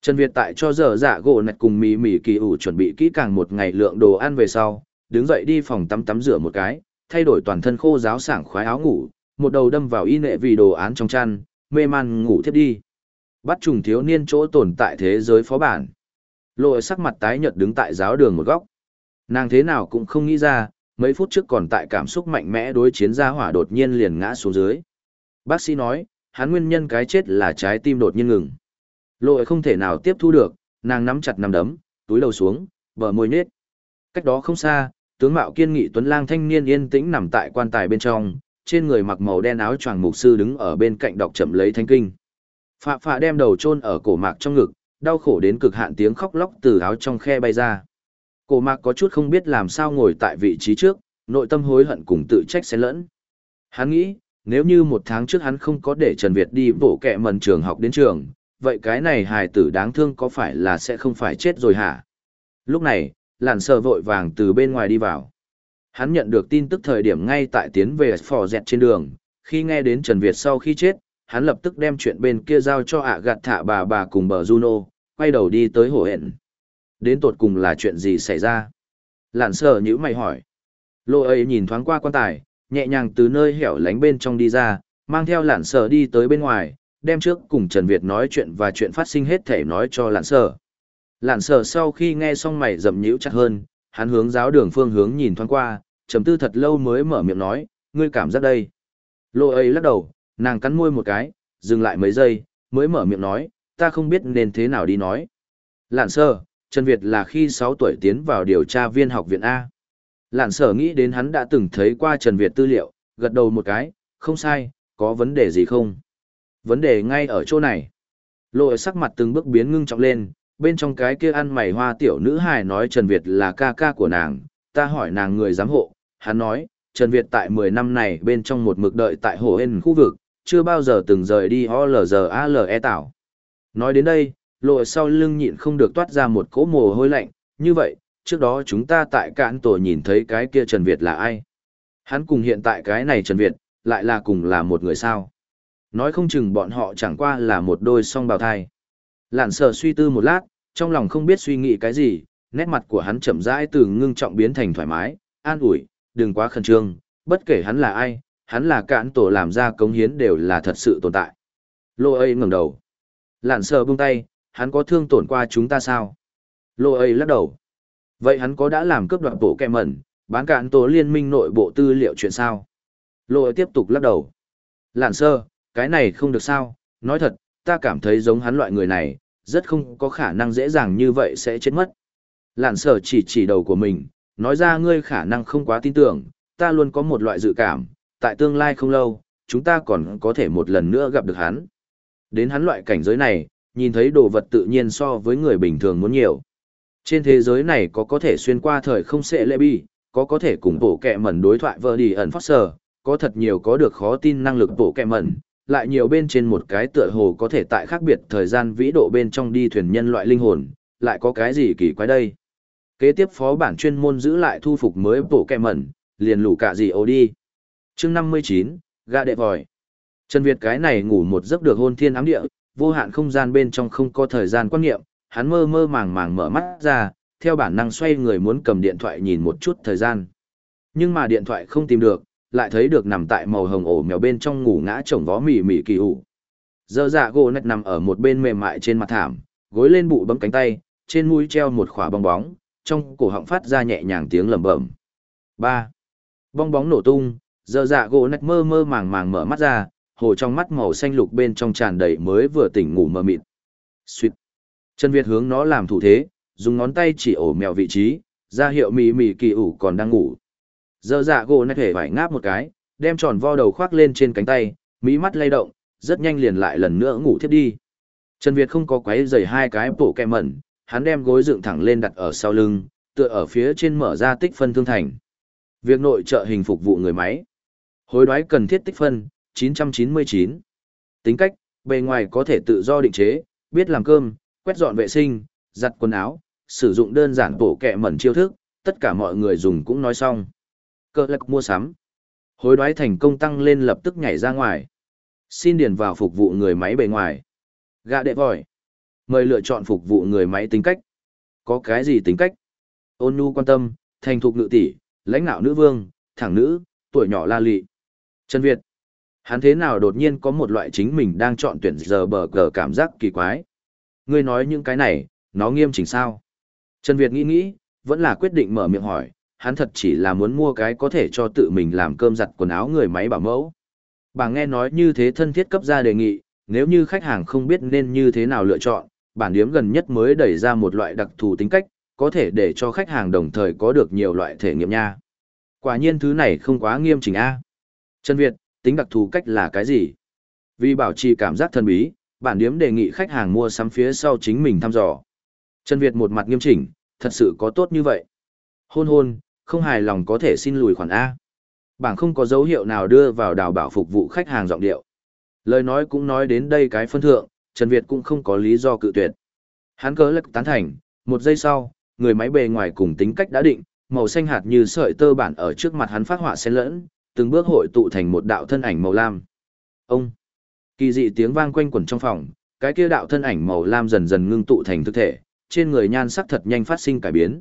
Trần Việt tại cho giờ dạ gỗ nạch cùng mỉ mỉ kỳ ủ chuẩn bị kỹ càng một ngày lượng đồ ăn về sau, đứng dậy đi phòng tắm tắm rửa một cái, thay đổi toàn thân khô giáo sảng khoái áo ngủ, một đầu đâm vào y nệ vì đồ án trong chăn, mê man ngủ thiếp đi. Bắt trùng thiếu niên chỗ tồn tại thế giới phó bản. Lội sắc mặt tái nhợt đứng tại giáo đường một góc. Nàng thế nào cũng không nghĩ ra, mấy phút trước còn tại cảm xúc mạnh mẽ đối chiến gia hỏa đột nhiên liền ngã xuống dưới. Bác sĩ nói, hắn nguyên nhân cái chết là trái tim đột nhiên ngừng. Lội không thể nào tiếp thu được, nàng nắm chặt nắm đấm, túi đầu xuống, bờ môi nết. Cách đó không xa, tướng mạo kiên nghị tuấn lang thanh niên yên tĩnh nằm tại quan tài bên trong, trên người mặc màu đen áo choàng mục sư đứng ở bên cạnh đọc chậm lấy thánh kinh. Phạ phạ đem đầu chôn ở cổ mạc trong ngực, đau khổ đến cực hạn tiếng khóc lóc từ áo trong khe bay ra. Cổ mạc có chút không biết làm sao ngồi tại vị trí trước, nội tâm hối hận cùng tự trách xen lẫn. Hắn nghĩ, nếu như một tháng trước hắn không có để Trần Việt đi bổ kẹ mần trường học đến trường, vậy cái này hài tử đáng thương có phải là sẽ không phải chết rồi hả? Lúc này, lặn sờ vội vàng từ bên ngoài đi vào. Hắn nhận được tin tức thời điểm ngay tại tiến về phò dẹt trên đường, khi nghe đến Trần Việt sau khi chết, hắn lập tức đem chuyện bên kia giao cho ạ gạt thả bà bà cùng bờ Juno, quay đầu đi tới hồ hẹn. Đến tột cùng là chuyện gì xảy ra? Lặn sờ nhữ mày hỏi. Lô ấy nhìn thoáng qua quan tài, nhẹ nhàng từ nơi hẻo lánh bên trong đi ra, mang theo lặn sờ đi tới bên ngoài, đem trước cùng Trần Việt nói chuyện và chuyện phát sinh hết thể nói cho lạn sờ. Lạn sở sau khi nghe xong mày rậm nhíu chặt hơn, hắn hướng giáo đường phương hướng nhìn thoáng qua, trầm tư thật lâu mới mở miệng nói, ngươi cảm giác đây. Lô ấy lắc đầu, nàng cắn môi một cái, dừng lại mấy giây, mới mở miệng nói, ta không biết nên thế nào đi nói. Lạn sở Trần Việt là khi 6 tuổi tiến vào điều tra viên học viện A. Lạn sở nghĩ đến hắn đã từng thấy qua Trần Việt tư liệu, gật đầu một cái, không sai, có vấn đề gì không? Vấn đề ngay ở chỗ này. Lộ sắc mặt từng bước biến ngưng trọng lên, bên trong cái kia ăn mày hoa tiểu nữ hài nói Trần Việt là ca ca của nàng, ta hỏi nàng người giám hộ, hắn nói, Trần Việt tại 10 năm này bên trong một mực đợi tại hồ hên khu vực, chưa bao giờ từng rời đi OLGALE tảo. Nói đến đây, lộ sau lưng nhịn không được toát ra một cỗ mồ hôi lạnh, như vậy, trước đó chúng ta tại cạn tổ nhìn thấy cái kia Trần Việt là ai? Hắn cùng hiện tại cái này Trần Việt, lại là cùng là một người sao? Nói không chừng bọn họ chẳng qua là một đôi song bào thai. Lạn sở suy tư một lát, trong lòng không biết suy nghĩ cái gì, nét mặt của hắn chậm rãi từ ngưng trọng biến thành thoải mái, an ủi, đừng quá khẩn trương, bất kể hắn là ai, hắn là cạn tổ làm ra cống hiến đều là thật sự tồn tại. Lô ấy ngẩng đầu. Lạn sờ buông tay, hắn có thương tổn qua chúng ta sao? Lô ấy lắc đầu. Vậy hắn có đã làm cướp đoạt bộ kẹ mẩn, bán cạn tổ liên minh nội bộ tư liệu chuyện sao? Lô ấy tiếp tục lắc đầu. Lạn sơ, cái này không được sao, nói thật, ta cảm thấy giống hắn loại người này, rất không có khả năng dễ dàng như vậy sẽ chết mất. Lạn sở chỉ chỉ đầu của mình, nói ra ngươi khả năng không quá tin tưởng, ta luôn có một loại dự cảm, tại tương lai không lâu, chúng ta còn có thể một lần nữa gặp được hắn. Đến hắn loại cảnh giới này, nhìn thấy đồ vật tự nhiên so với người bình thường muốn nhiều. Trên thế giới này có có thể xuyên qua thời không sẽ lệ bi, có có thể cùng bộ kẹ mẩn đối thoại vợ đi ẩn phát sở, có thật nhiều có được khó tin năng lực bộ kẹ mẩn, lại nhiều bên trên một cái tựa hồ có thể tại khác biệt thời gian vĩ độ bên trong đi thuyền nhân loại linh hồn, lại có cái gì kỳ quái đây. Kế tiếp phó bản chuyên môn giữ lại thu phục mới bổ kẹ mẩn, liền lũ cả gì ô đi. Chương năm mươi chín đệ vòi. Trần việt cái này ngủ một giấc được hôn thiên ám địa vô hạn không gian bên trong không có thời gian quan niệm hắn mơ mơ màng màng mở mắt ra theo bản năng xoay người muốn cầm điện thoại nhìn một chút thời gian. Nhưng mà điện thoại không tìm được lại thấy được nằm tại màu hồng ổ mèo bên trong ngủ ngã chồng vó mỉ mỉ kỳ ủ dơ dạ gỗ nạch nằm ở một bên mềm mại trên mặt thảm gối lên bụ bấm cánh tay trên mũi treo một khỏa bong bóng trong cổ họng phát ra nhẹ nhàng tiếng lẩm bẩm ba bong bóng nổ tung Giờ dạ gỗ nạch mơ mơ màng màng mở mắt ra, hồ trong mắt màu xanh lục bên trong tràn đầy mới vừa tỉnh ngủ mờ mịt. Xuyệt. Trần Việt hướng nó làm thủ thế, dùng ngón tay chỉ ổ mèo vị trí, ra hiệu mì mì kỳ ủ còn đang ngủ. Giờ dạ gỗ nạch hề phải ngáp một cái, đem tròn vo đầu khoác lên trên cánh tay, mỹ mắt lay động, rất nhanh liền lại lần nữa ngủ thiếp đi. Trần Việt không có quấy giày hai cái bổ kẹ mẩn, hắn đem gối dựng thẳng lên đặt ở sau lưng, tựa ở phía trên mở ra tích phân thương thành. Việc nội trợ hình phục vụ người máy. Hối đoái cần thiết tích phân, 999. Tính cách, bề ngoài có thể tự do định chế, biết làm cơm, quét dọn vệ sinh, giặt quần áo, sử dụng đơn giản bổ kẹ mẩn chiêu thức, tất cả mọi người dùng cũng nói xong. Cơ lạc mua sắm. Hối đoái thành công tăng lên lập tức nhảy ra ngoài. Xin điền vào phục vụ người máy bề ngoài. Gạ đệ vòi. Mời lựa chọn phục vụ người máy tính cách. Có cái gì tính cách? Ôn nhu quan tâm, thành thục nữ tỷ, lãnh đạo nữ vương, thẳng nữ, tuổi nhỏ la lị. Trần Việt. Hắn thế nào đột nhiên có một loại chính mình đang chọn tuyển giờ bờ cờ cảm giác kỳ quái. Ngươi nói những cái này, nó nghiêm chỉnh sao? Trần Việt nghĩ nghĩ, vẫn là quyết định mở miệng hỏi, hắn thật chỉ là muốn mua cái có thể cho tự mình làm cơm giặt quần áo người máy bảo mẫu. Bà nghe nói như thế thân thiết cấp ra đề nghị, nếu như khách hàng không biết nên như thế nào lựa chọn, bản điếm gần nhất mới đẩy ra một loại đặc thù tính cách, có thể để cho khách hàng đồng thời có được nhiều loại thể nghiệm nha. Quả nhiên thứ này không quá nghiêm chỉnh a. Trần Việt, tính đặc thù cách là cái gì? Vì bảo trì cảm giác thần bí, bản điếm đề nghị khách hàng mua sắm phía sau chính mình thăm dò. Trần Việt một mặt nghiêm chỉnh, thật sự có tốt như vậy. Hôn hôn, không hài lòng có thể xin lùi khoản A. Bảng không có dấu hiệu nào đưa vào đào bảo phục vụ khách hàng giọng điệu. Lời nói cũng nói đến đây cái phân thượng, Trần Việt cũng không có lý do cự tuyệt. Hắn cớ lắc tán thành, một giây sau, người máy bề ngoài cùng tính cách đã định, màu xanh hạt như sợi tơ bản ở trước mặt hắn phát họa xen lẫn, từng bước hội tụ thành một đạo thân ảnh màu lam. Ông! Kỳ dị tiếng vang quanh quẩn trong phòng, cái kia đạo thân ảnh màu lam dần dần ngưng tụ thành thực thể, trên người nhan sắc thật nhanh phát sinh cải biến.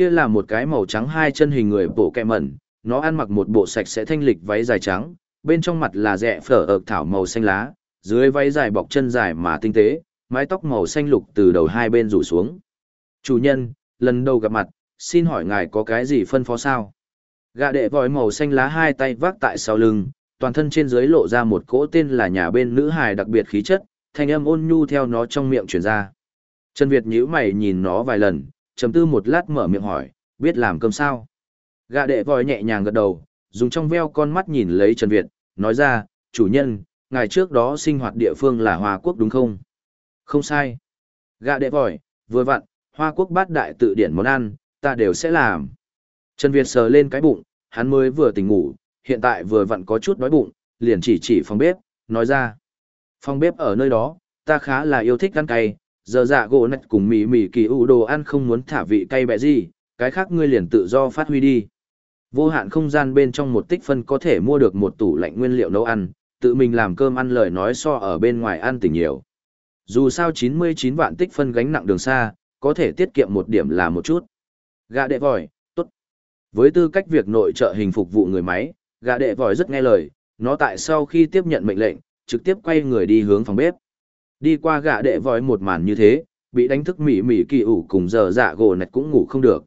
Kia là một cái màu trắng hai chân hình người bộ kẹ mẩn, nó ăn mặc một bộ sạch sẽ thanh lịch váy dài trắng, bên trong mặt là rẽ phở ợt thảo màu xanh lá, dưới váy dài bọc chân dài mà tinh tế, mái tóc màu xanh lục từ đầu hai bên rủ xuống. Chủ nhân, lần đầu gặp mặt, xin hỏi ngài có cái gì phân phó sao? Gạ đệ vòi màu xanh lá hai tay vác tại sau lưng, toàn thân trên dưới lộ ra một cỗ tên là nhà bên nữ hài đặc biệt khí chất, thanh âm ôn nhu theo nó trong miệng truyền ra. Trần Việt nhíu mày nhìn nó vài lần, trầm tư một lát mở miệng hỏi, biết làm cơm sao? Gà đệ vòi nhẹ nhàng gật đầu, dùng trong veo con mắt nhìn lấy Trần Việt, nói ra, chủ nhân, ngài trước đó sinh hoạt địa phương là Hoa Quốc đúng không? Không sai. Gà đệ vòi, vừa vặn, Hoa Quốc bát đại tự điển món ăn, ta đều sẽ làm. Trần Việt sờ lên cái bụng, hắn mới vừa tỉnh ngủ, hiện tại vừa vặn có chút đói bụng, liền chỉ chỉ phòng bếp, nói ra. Phòng bếp ở nơi đó, ta khá là yêu thích ăn cay, giờ dạ gỗ nạch cùng mì mì kỳ ủ đồ ăn không muốn thả vị cay bẹ gì, cái khác ngươi liền tự do phát huy đi. Vô hạn không gian bên trong một tích phân có thể mua được một tủ lạnh nguyên liệu nấu ăn, tự mình làm cơm ăn lời nói so ở bên ngoài ăn tỉnh nhiều. Dù sao 99 vạn tích phân gánh nặng đường xa, có thể tiết kiệm một điểm là một chút. Gà đệ vòi, tốt. Với tư cách việc nội trợ hình phục vụ người máy, gà đệ vòi rất nghe lời, nó tại sau khi tiếp nhận mệnh lệnh, trực tiếp quay người đi hướng phòng bếp. Đi qua gạ đệ vòi một màn như thế, bị đánh thức mỉ mỉ kỳ ủ cùng giờ dạ gỗ nạch cũng ngủ không được.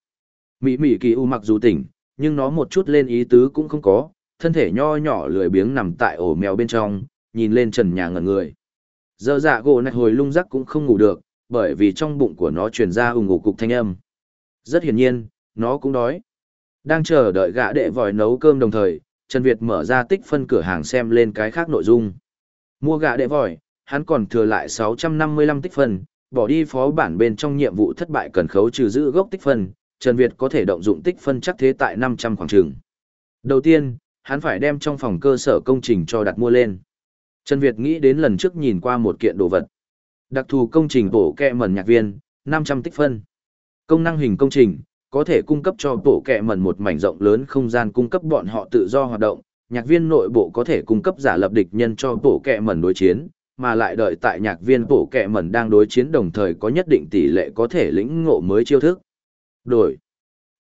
Mỉ mỉ kỳ ủ mặc dù tỉnh, nhưng nó một chút lên ý tứ cũng không có, thân thể nho nhỏ lười biếng nằm tại ổ mèo bên trong, nhìn lên trần nhà ngẩn người. Giờ dạ gỗ nạch hồi lung rắc cũng không ngủ được, bởi vì trong bụng của nó truyền ra ủng ngủ cục thanh âm. Rất hiển nhiên, nó cũng đói. Đang chờ đợi gã đệ vòi nấu cơm đồng thời, Trần Việt mở ra tích phân cửa hàng xem lên cái khác nội dung. Mua gã đệ vòi, hắn còn thừa lại 655 tích phân, bỏ đi phó bản bên trong nhiệm vụ thất bại cần khấu trừ giữ gốc tích phân, Trần Việt có thể động dụng tích phân chắc thế tại 500 khoảng trường. Đầu tiên, hắn phải đem trong phòng cơ sở công trình cho đặt mua lên. Trần Việt nghĩ đến lần trước nhìn qua một kiện đồ vật. Đặc thù công trình bổ kẹ mẩn nhạc viên, 500 tích phân. Công năng hình công trình, có thể cung cấp cho bộ kẹ mẩn một mảnh rộng lớn không gian cung cấp bọn họ tự do hoạt động. Nhạc viên nội bộ có thể cung cấp giả lập địch nhân cho bộ kẹ mẩn đối chiến, mà lại đợi tại nhạc viên bộ kẹ mẩn đang đối chiến đồng thời có nhất định tỷ lệ có thể lĩnh ngộ mới chiêu thức. Đổi.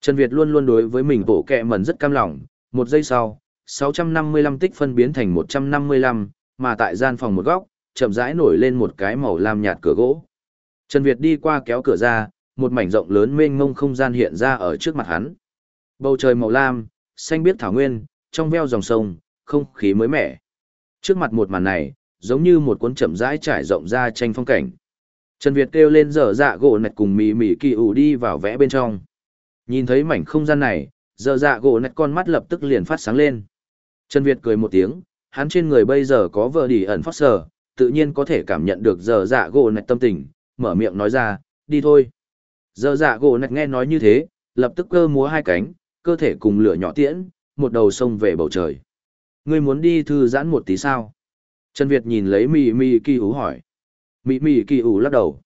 Trần Việt luôn luôn đối với mình bộ kẹ mẩn rất cam lòng, một giây sau, 655 tích phân biến thành 155, mà tại gian phòng một góc, chậm rãi nổi lên một cái màu lam nhạt cửa gỗ. Trần Việt đi qua kéo cửa ra, một mảnh rộng lớn mênh mông không gian hiện ra ở trước mặt hắn. Bầu trời màu lam, xanh biếc thảo nguyên, trong veo dòng sông, không khí mới mẻ. Trước mặt một màn này, giống như một cuốn chậm rãi trải rộng ra tranh phong cảnh. Trần Việt kêu lên dở dạ gỗ nạch cùng mì mì kỳ ủ đi vào vẽ bên trong. Nhìn thấy mảnh không gian này, dở dạ gỗ nạch con mắt lập tức liền phát sáng lên. Trần Việt cười một tiếng, hắn trên người bây giờ có vợ đỉ ẩn phát sở, tự nhiên có thể cảm nhận được dở dạ gỗ nạch tâm tình, mở miệng nói ra, đi thôi. dở dạ gỗ nạch nghe nói như thế, lập tức cơ múa hai cánh, cơ thể cùng lửa nhỏ tiễn, một đầu sông về bầu trời. Ngươi muốn đi thư giãn một tí sao? Trần Việt nhìn lấy mì mì kỳ ủ hỏi. Mì mì kỳ ủ lắc đầu.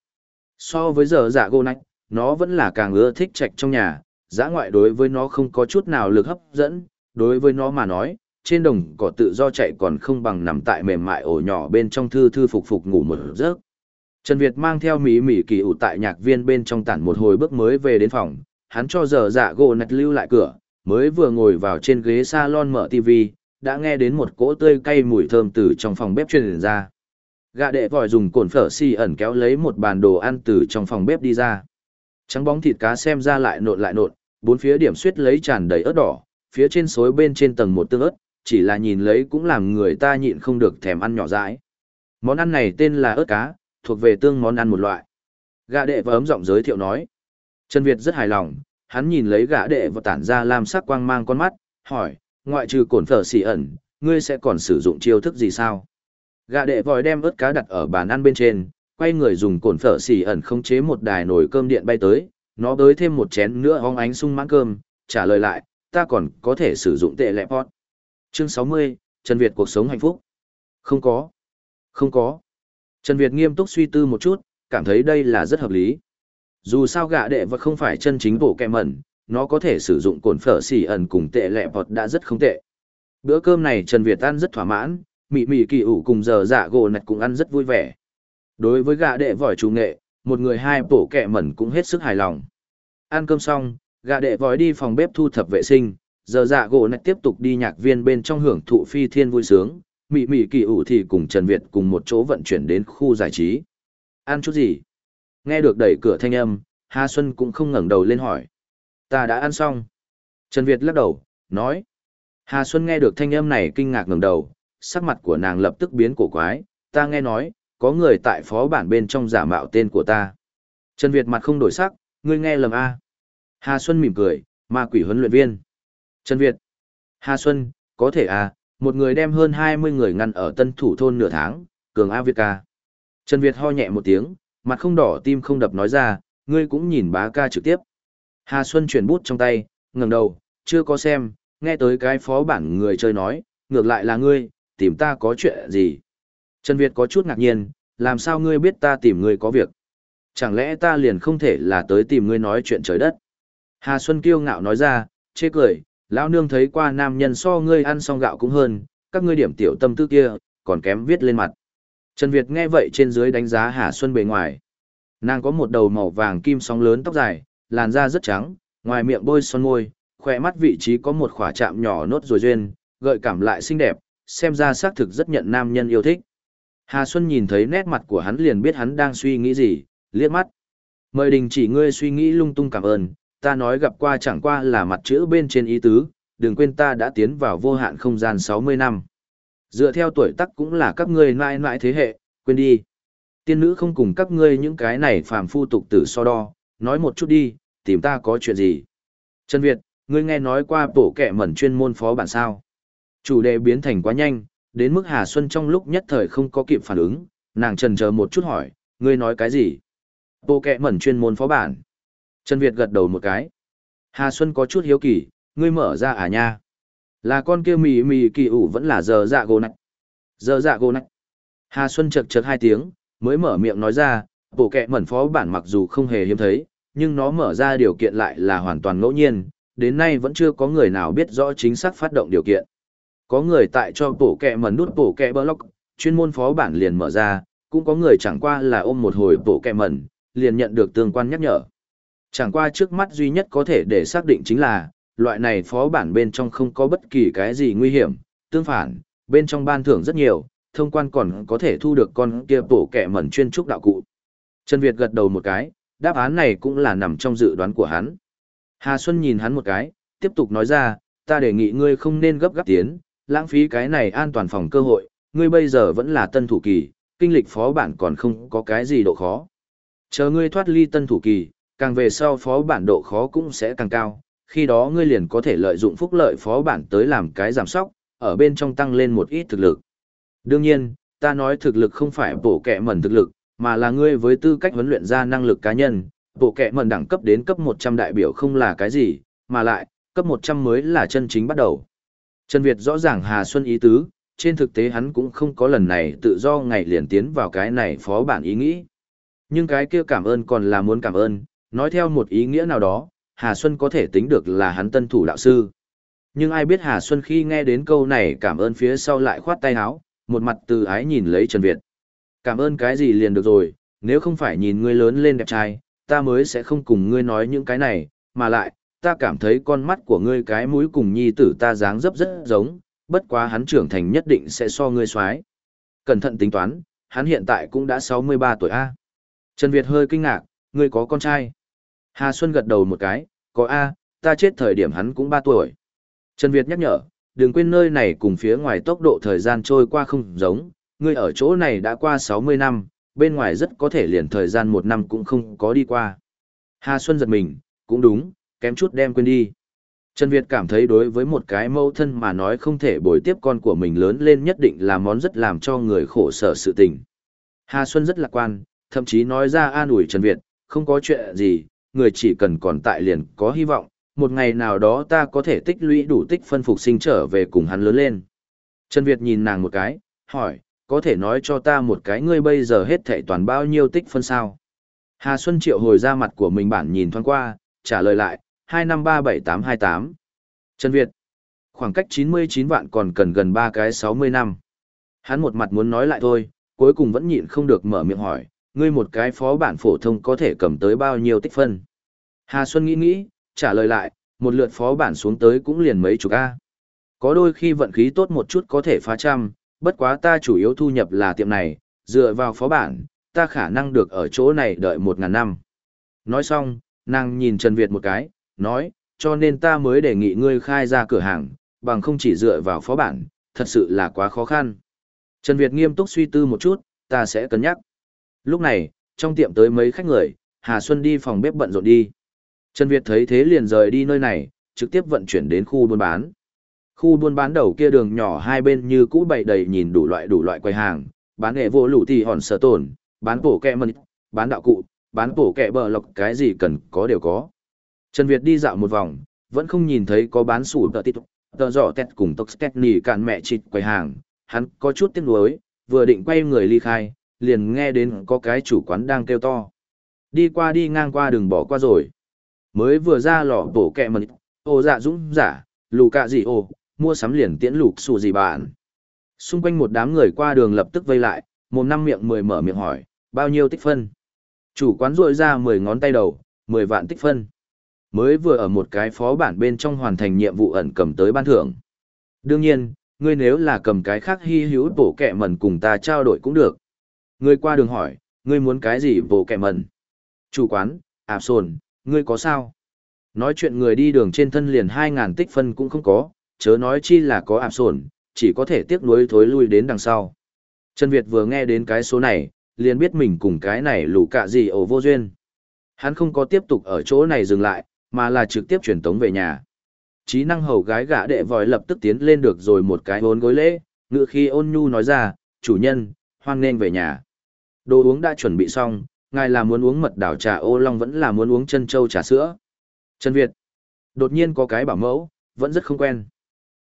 So với giờ dạ gô nách, nó vẫn là càng ưa thích trạch trong nhà, giã ngoại đối với nó không có chút nào lực hấp dẫn, đối với nó mà nói, trên đồng cỏ tự do chạy còn không bằng nằm tại mềm mại ổ nhỏ bên trong thư thư phục phục ngủ một giấc. Trần Việt mang theo mỹ mỹ kỳ ủ tại nhạc viên bên trong tản một hồi bước mới về đến phòng, hắn cho giờ dạ gỗ nạch lưu lại cửa, mới vừa ngồi vào trên ghế salon mở TV, đã nghe đến một cỗ tươi cay mùi thơm từ trong phòng bếp truyền ra. Gạ đệ vòi dùng cồn phở xì ẩn kéo lấy một bàn đồ ăn từ trong phòng bếp đi ra. Trắng bóng thịt cá xem ra lại nộn lại nộn, bốn phía điểm suýt lấy tràn đầy ớt đỏ, phía trên xối bên trên tầng một tương ớt, chỉ là nhìn lấy cũng làm người ta nhịn không được thèm ăn nhỏ dãi. Món ăn này tên là ớt cá, thuộc về tương món ăn một loại. Gã đệ và ấm giọng giới thiệu nói. Trần Việt rất hài lòng, hắn nhìn lấy gã đệ và tản ra làm sắc quang mang con mắt, hỏi, ngoại trừ cổn phở xỉ ẩn, ngươi sẽ còn sử dụng chiêu thức gì sao? Gà đệ vòi đem ớt cá đặt ở bàn ăn bên trên, quay người dùng cồn phở xỉ ẩn khống chế một đài nồi cơm điện bay tới, nó đới thêm một chén nữa hóng ánh sung mãn cơm, trả lời lại, ta còn có thể sử dụng tệ lẹ pot. Chương 60, Trần Việt cuộc sống hạnh phúc. Không có. Không có. Trần Việt nghiêm túc suy tư một chút, cảm thấy đây là rất hợp lý. Dù sao gạ đệ và không phải chân chính bộ kẹ mẩn, nó có thể sử dụng cồn phở xỉ ẩn cùng tệ lẹ bọt đã rất không tệ. Bữa cơm này Trần Việt ăn rất thỏa mãn, mị mị kỳ ủ cùng giờ dạ gỗ nạch cũng ăn rất vui vẻ. Đối với Gà đệ vòi chủ nghệ, một người hai bổ kẹ mẩn cũng hết sức hài lòng. Ăn cơm xong, Gà đệ vòi đi phòng bếp thu thập vệ sinh, giờ dạ gỗ nạch tiếp tục đi nhạc viên bên trong hưởng thụ phi thiên vui sướng, mị mị kỳ ủ thì cùng Trần Việt cùng một chỗ vận chuyển đến khu giải trí. Ăn chút gì? Nghe được đẩy cửa thanh âm, Hà Xuân cũng không ngẩng đầu lên hỏi. Ta đã ăn xong. Trần Việt lắc đầu, nói. Hà Xuân nghe được thanh âm này kinh ngạc ngẩng đầu, sắc mặt của nàng lập tức biến cổ quái. Ta nghe nói, có người tại phó bản bên trong giả mạo tên của ta. Trần Việt mặt không đổi sắc, ngươi nghe lầm A. Hà Xuân mỉm cười, ma quỷ huấn luyện viên. Trần Việt. Hà Xuân, có thể à, một người đem hơn 20 người ngăn ở tân thủ thôn nửa tháng, cường A Việt ca. Trần Việt ho nhẹ một tiếng, mặt không đỏ tim không đập nói ra, ngươi cũng nhìn bá ca trực tiếp. Hà Xuân chuyển bút trong tay, ngẩng đầu, chưa có xem, nghe tới cái phó bản người chơi nói, ngược lại là ngươi, tìm ta có chuyện gì. Trần Việt có chút ngạc nhiên, làm sao ngươi biết ta tìm ngươi có việc? Chẳng lẽ ta liền không thể là tới tìm ngươi nói chuyện trời đất? Hà Xuân kiêu ngạo nói ra, chê cười, lão nương thấy qua nam nhân so ngươi ăn xong gạo cũng hơn, các ngươi điểm tiểu tâm tư kia, còn kém viết lên mặt. Trần Việt nghe vậy trên dưới đánh giá Hà Xuân bề ngoài. Nàng có một đầu màu vàng kim sóng lớn tóc dài, làn da rất trắng, ngoài miệng bôi son môi, khỏe mắt vị trí có một khỏa chạm nhỏ nốt rồi duyên, gợi cảm lại xinh đẹp, xem ra xác thực rất nhận nam nhân yêu thích. Hà Xuân nhìn thấy nét mặt của hắn liền biết hắn đang suy nghĩ gì, liếc mắt. Mời đình chỉ ngươi suy nghĩ lung tung cảm ơn, ta nói gặp qua chẳng qua là mặt chữ bên trên ý tứ, đừng quên ta đã tiến vào vô hạn không gian 60 năm. Dựa theo tuổi tác cũng là các ngươi mãi mãi thế hệ, quên đi. Tiên nữ không cùng các ngươi những cái này phàm phu tục tử so đo, nói một chút đi, tìm ta có chuyện gì. Trần Việt, ngươi nghe nói qua bổ kẻ mẩn chuyên môn phó bản sao. Chủ đề biến thành quá nhanh, đến mức Hà Xuân trong lúc nhất thời không có kịp phản ứng, nàng trần chờ một chút hỏi, ngươi nói cái gì? Bộ kẹ mẩn chuyên môn phó bản. Trần Việt gật đầu một cái. Hà Xuân có chút hiếu kỳ, ngươi mở ra à nha? Là con kia mì mì kỳ ủ vẫn là giờ dạ gồ nạch. Giờ dạ gồ nạch. Hà Xuân chật chật hai tiếng, mới mở miệng nói ra, bộ kệ mẩn phó bản mặc dù không hề hiếm thấy, nhưng nó mở ra điều kiện lại là hoàn toàn ngẫu nhiên, đến nay vẫn chưa có người nào biết rõ chính xác phát động điều kiện. Có người tại cho bộ kệ mẩn nút bộ kệ block, chuyên môn phó bản liền mở ra, cũng có người chẳng qua là ôm một hồi bộ kệ mẩn, liền nhận được tương quan nhắc nhở. Chẳng qua trước mắt duy nhất có thể để xác định chính là, loại này phó bản bên trong không có bất kỳ cái gì nguy hiểm, tương phản, bên trong ban thưởng rất nhiều, thông quan còn có thể thu được con kia bổ kẻ mẩn chuyên trúc đạo cụ. Trần Việt gật đầu một cái, đáp án này cũng là nằm trong dự đoán của hắn. Hà Xuân nhìn hắn một cái, tiếp tục nói ra, ta đề nghị ngươi không nên gấp gáp tiến, lãng phí cái này an toàn phòng cơ hội, ngươi bây giờ vẫn là tân thủ kỳ, kinh lịch phó bản còn không có cái gì độ khó. Chờ ngươi thoát ly tân thủ kỳ, càng về sau phó bản độ khó cũng sẽ càng cao, khi đó ngươi liền có thể lợi dụng phúc lợi phó bản tới làm cái giảm sóc, ở bên trong tăng lên một ít thực lực. Đương nhiên, ta nói thực lực không phải bổ kẹ mẩn thực lực, mà là ngươi với tư cách huấn luyện ra năng lực cá nhân, bộ kẹ mẩn đẳng cấp đến cấp 100 đại biểu không là cái gì, mà lại, cấp 100 mới là chân chính bắt đầu. Trần Việt rõ ràng Hà Xuân ý tứ, trên thực tế hắn cũng không có lần này tự do ngày liền tiến vào cái này phó bản ý nghĩ. Nhưng cái kia cảm ơn còn là muốn cảm ơn, nói theo một ý nghĩa nào đó, Hà Xuân có thể tính được là hắn tân thủ đạo sư. Nhưng ai biết Hà Xuân khi nghe đến câu này cảm ơn phía sau lại khoát tay áo, một mặt từ ái nhìn lấy Trần Việt. Cảm ơn cái gì liền được rồi, nếu không phải nhìn ngươi lớn lên đẹp trai, ta mới sẽ không cùng ngươi nói những cái này, mà lại, ta cảm thấy con mắt của ngươi cái mũi cùng nhi tử ta dáng dấp rất giống, bất quá hắn trưởng thành nhất định sẽ so ngươi xoái. Cẩn thận tính toán, hắn hiện tại cũng đã 63 tuổi A. Trần Việt hơi kinh ngạc, ngươi có con trai. Hà Xuân gật đầu một cái, có A, ta chết thời điểm hắn cũng 3 tuổi. Trần Việt nhắc nhở, đừng quên nơi này cùng phía ngoài tốc độ thời gian trôi qua không giống, ngươi ở chỗ này đã qua 60 năm, bên ngoài rất có thể liền thời gian một năm cũng không có đi qua. Hà Xuân giật mình, cũng đúng, kém chút đem quên đi. Trần Việt cảm thấy đối với một cái mẫu thân mà nói không thể bồi tiếp con của mình lớn lên nhất định là món rất làm cho người khổ sở sự tình. Hà Xuân rất lạc quan, thậm chí nói ra an ủi Trần Việt, không có chuyện gì, người chỉ cần còn tại liền có hy vọng, một ngày nào đó ta có thể tích lũy đủ tích phân phục sinh trở về cùng hắn lớn lên. Trần Việt nhìn nàng một cái, hỏi, có thể nói cho ta một cái ngươi bây giờ hết thảy toàn bao nhiêu tích phân sao? Hà Xuân triệu hồi ra mặt của mình bản nhìn thoáng qua, trả lời lại, 2537828. Trần Việt, khoảng cách 99 vạn còn cần gần 3 cái 60 năm. Hắn một mặt muốn nói lại thôi, cuối cùng vẫn nhịn không được mở miệng hỏi, ngươi một cái phó bản phổ thông có thể cầm tới bao nhiêu tích phân? Hà Xuân nghĩ nghĩ, trả lời lại, một lượt phó bản xuống tới cũng liền mấy chục A. Có đôi khi vận khí tốt một chút có thể phá trăm, bất quá ta chủ yếu thu nhập là tiệm này, dựa vào phó bản, ta khả năng được ở chỗ này đợi một ngàn năm. Nói xong, nàng nhìn Trần Việt một cái, nói, cho nên ta mới đề nghị ngươi khai ra cửa hàng, bằng không chỉ dựa vào phó bản, thật sự là quá khó khăn. Trần Việt nghiêm túc suy tư một chút, ta sẽ cân nhắc. Lúc này, trong tiệm tới mấy khách người, Hà Xuân đi phòng bếp bận rộn đi. Trần Việt thấy thế liền rời đi nơi này, trực tiếp vận chuyển đến khu buôn bán. Khu buôn bán đầu kia đường nhỏ hai bên như cũ bày đầy nhìn đủ loại đủ loại quầy hàng, bán nghệ vô lũ thì hòn sở tổn, bán bổ kẹ mần, bán đạo cụ, bán bổ kẹ bờ lọc cái gì cần có đều có. Trần Việt đi dạo một vòng, vẫn không nhìn thấy có bán sủ tờ tít, tờ giỏ tét cùng tóc tét nì cạn mẹ chịt quầy hàng, hắn có chút tiếc nuối, vừa định quay người ly khai, liền nghe đến có cái chủ quán đang kêu to. Đi qua đi ngang qua đừng bỏ qua rồi. Mới vừa ra lò bổ kẹ mần, ô dạ dũng giả, lù cạ gì ô, mua sắm liền tiễn lục xù gì bạn. Xung quanh một đám người qua đường lập tức vây lại, một năm miệng mười mở miệng hỏi, bao nhiêu tích phân? Chủ quán rội ra mười ngón tay đầu, mười vạn tích phân. Mới vừa ở một cái phó bản bên trong hoàn thành nhiệm vụ ẩn cầm tới ban thưởng. Đương nhiên, ngươi nếu là cầm cái khác hy hữu bổ kẹ mần cùng ta trao đổi cũng được. Ngươi qua đường hỏi, ngươi muốn cái gì bổ kẹ mần? Chủ quán, ạp sồn, ngươi có sao? Nói chuyện người đi đường trên thân liền hai ngàn tích phân cũng không có, chớ nói chi là có ạp sồn, chỉ có thể tiếc nuối thối lui đến đằng sau. Trần Việt vừa nghe đến cái số này, liền biết mình cùng cái này lù cạ gì ổ vô duyên. Hắn không có tiếp tục ở chỗ này dừng lại, mà là trực tiếp chuyển tống về nhà. Trí năng hầu gái gã đệ vòi lập tức tiến lên được rồi một cái hốn gối lễ, ngựa khi ôn nhu nói ra, chủ nhân, hoan nên về nhà. Đồ uống đã chuẩn bị xong, ngài là muốn uống mật đảo trà ô long vẫn là muốn uống chân châu trà sữa. Trần Việt, đột nhiên có cái bảo mẫu, vẫn rất không quen.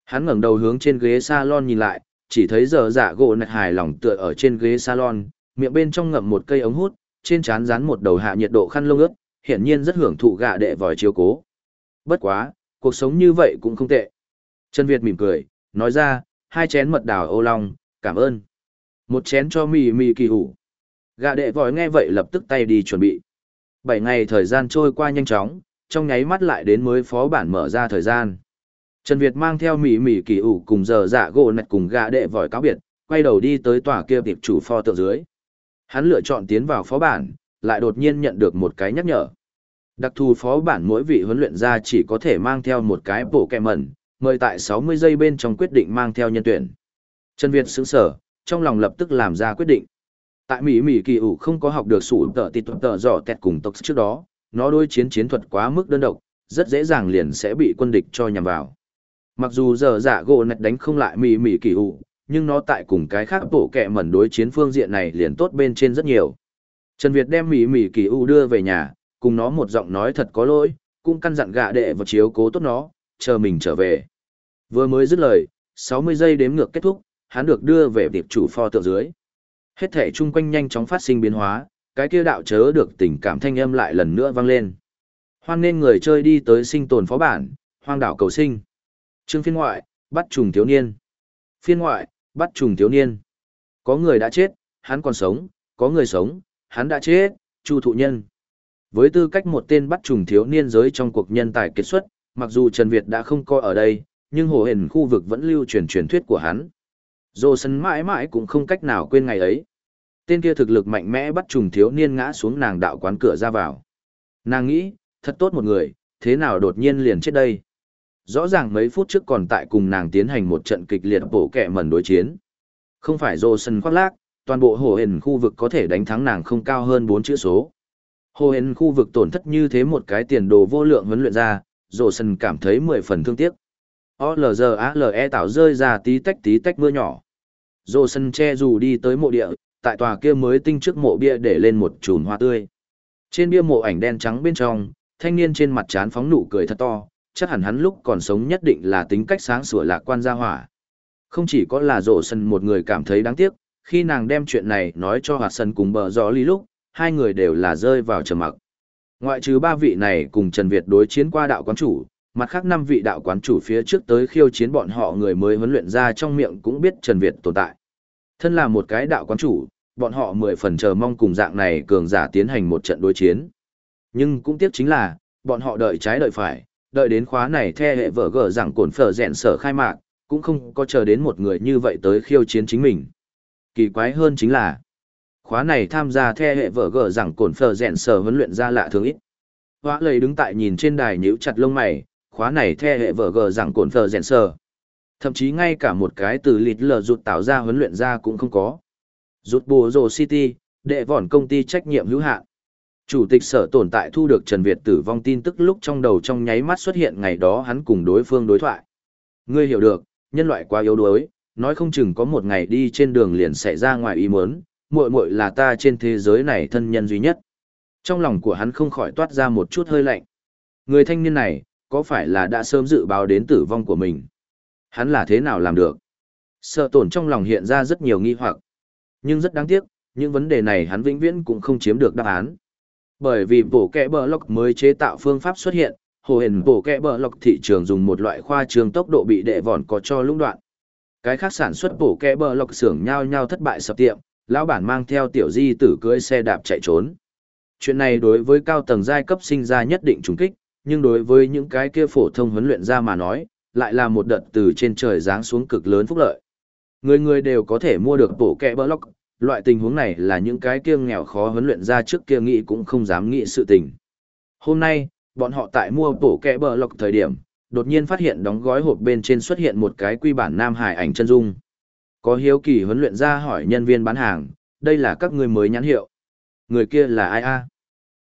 Hắn ngẩng đầu hướng trên ghế salon nhìn lại, chỉ thấy giờ giả gỗ nạch hài lòng tựa ở trên ghế salon, miệng bên trong ngậm một cây ống hút, trên trán dán một đầu hạ nhiệt độ khăn lông ướt, hiển nhiên rất hưởng thụ gạ đệ vòi chiếu cố. Bất quá, cuộc sống như vậy cũng không tệ. Trần Việt mỉm cười, nói ra, hai chén mật đào ô long, cảm ơn. Một chén cho mì mì kỳ hủ. Gạ đệ vòi nghe vậy lập tức tay đi chuẩn bị. Bảy ngày thời gian trôi qua nhanh chóng, trong nháy mắt lại đến mới phó bản mở ra thời gian. Trần Việt mang theo mỉ mỉ kỳ ủ cùng giờ dạ gỗ nạch cùng gã đệ vòi cáo biệt, quay đầu đi tới tòa kia tiệp chủ pho tượng dưới. Hắn lựa chọn tiến vào phó bản, lại đột nhiên nhận được một cái nhắc nhở. Đặc thù phó bản mỗi vị huấn luyện gia chỉ có thể mang theo một cái bộ kẹ mẩn, mời tại 60 giây bên trong quyết định mang theo nhân tuyển. Trần Việt sững sở, trong lòng lập tức làm ra quyết định. Tại Mỹ Mỹ kỳ ủ không có học được sủ tờ tịt tờ dò tẹt cùng tộc trước đó, nó đối chiến chiến thuật quá mức đơn độc, rất dễ dàng liền sẽ bị quân địch cho nhằm vào. Mặc dù giờ dạ gỗ nạch đánh không lại mì mì kỳ ủ, nhưng nó tại cùng cái khác bộ kẹ mẩn đối chiến phương diện này liền tốt bên trên rất nhiều. Trần Việt đem mì mì kỳ ủ đưa về nhà, cùng nó một giọng nói thật có lỗi, cũng căn dặn gạ đệ và chiếu cố tốt nó, chờ mình trở về. Vừa mới dứt lời, 60 giây đếm ngược kết thúc, hắn được đưa về tiệp chủ pho tượng dưới. Hết thể chung quanh nhanh chóng phát sinh biến hóa, cái kia đạo chớ được tình cảm thanh âm lại lần nữa vang lên. Hoan nên người chơi đi tới sinh tồn phó bản, hoang đảo cầu sinh. Trương phiên ngoại, bắt trùng thiếu niên. Phiên ngoại, bắt trùng thiếu niên. Có người đã chết, hắn còn sống, có người sống, hắn đã chết, chu thụ nhân. Với tư cách một tên bắt trùng thiếu niên giới trong cuộc nhân tài kết xuất, mặc dù Trần Việt đã không coi ở đây, nhưng hồ hển khu vực vẫn lưu truyền truyền thuyết của hắn. Dô sân mãi mãi cũng không cách nào quên ngày ấy. Tên kia thực lực mạnh mẽ bắt trùng thiếu niên ngã xuống nàng đạo quán cửa ra vào. Nàng nghĩ, thật tốt một người, thế nào đột nhiên liền chết đây. Rõ ràng mấy phút trước còn tại cùng nàng tiến hành một trận kịch liệt bổ kẹ mẩn đối chiến. Không phải dô sân khoác lác, toàn bộ hồ hển khu vực có thể đánh thắng nàng không cao hơn bốn chữ số. Hồ hển khu vực tổn thất như thế một cái tiền đồ vô lượng huấn luyện ra, dô sân cảm thấy mười phần thương tiếc. OLGALE tạo rơi ra tí tách tí tách mưa nhỏ. Dô sân che dù đi tới mộ địa, tại tòa kia mới tinh trước mộ bia để lên một chùm hoa tươi. Trên bia mộ ảnh đen trắng bên trong, thanh niên trên mặt trán phóng nụ cười thật to, chắc hẳn hắn lúc còn sống nhất định là tính cách sáng sủa lạc quan gia hỏa. Không chỉ có là rộ sân một người cảm thấy đáng tiếc, khi nàng đem chuyện này nói cho hạt sân cùng bờ gió ly lúc, hai người đều là rơi vào trầm mặc. Ngoại trừ ba vị này cùng Trần Việt đối chiến qua đạo quán chủ, mặt khác năm vị đạo quán chủ phía trước tới khiêu chiến bọn họ người mới huấn luyện ra trong miệng cũng biết Trần Việt tồn tại. Thân là một cái đạo quán chủ, bọn họ mười phần chờ mong cùng dạng này cường giả tiến hành một trận đối chiến. Nhưng cũng tiếc chính là, bọn họ đợi trái đợi phải, đợi đến khóa này the hệ vở gở rằng cổn phở rèn sở khai mạc, cũng không có chờ đến một người như vậy tới khiêu chiến chính mình. Kỳ quái hơn chính là, khóa này tham gia the hệ vở gở rằng cổn phở rèn sở huấn luyện ra lạ thường ít. Hóa lầy đứng tại nhìn trên đài nhíu chặt lông mày, khóa này the hệ vở gở rằng cổn phở rèn sở. Thậm chí ngay cả một cái từ lịt lờ rụt tạo ra huấn luyện ra cũng không có. Rút bồ rồ City, đệ vòn công ty trách nhiệm hữu hạn. Chủ tịch sở tồn tại thu được Trần Việt tử vong tin tức lúc trong đầu trong nháy mắt xuất hiện ngày đó hắn cùng đối phương đối thoại. Ngươi hiểu được, nhân loại quá yếu đuối, nói không chừng có một ngày đi trên đường liền xảy ra ngoài ý muốn, muội muội là ta trên thế giới này thân nhân duy nhất. Trong lòng của hắn không khỏi toát ra một chút hơi lạnh. Người thanh niên này, có phải là đã sớm dự báo đến tử vong của mình? Hắn là thế nào làm được? Sợ tổn trong lòng hiện ra rất nhiều nghi hoặc. Nhưng rất đáng tiếc, những vấn đề này hắn vĩnh viễn cũng không chiếm được đáp án. Bởi vì bổ kẹ bờ lọc mới chế tạo phương pháp xuất hiện, hồ hển bổ kẹ bờ lọc thị trường dùng một loại khoa trường tốc độ bị đệ vòn có cho lũng đoạn. Cái khác sản xuất bổ kẹ bờ lọc xưởng nhau nhau thất bại sập tiệm, lão bản mang theo tiểu di tử cưỡi xe đạp chạy trốn. Chuyện này đối với cao tầng giai cấp sinh ra nhất định trùng kích, nhưng đối với những cái kia phổ thông huấn luyện ra mà nói, lại là một đợt từ trên trời giáng xuống cực lớn phúc lợi. Người người đều có thể mua được bổ kẹ bờ lọc, loại tình huống này là những cái kia nghèo khó huấn luyện ra trước kia nghĩ cũng không dám nghĩ sự tình. Hôm nay, bọn họ tại mua bổ kẹ bờ lọc thời điểm, đột nhiên phát hiện đóng gói hộp bên trên xuất hiện một cái quy bản Nam Hải ảnh chân dung. Có hiếu kỳ huấn luyện ra hỏi nhân viên bán hàng, đây là các người mới nhãn hiệu. Người kia là ai a?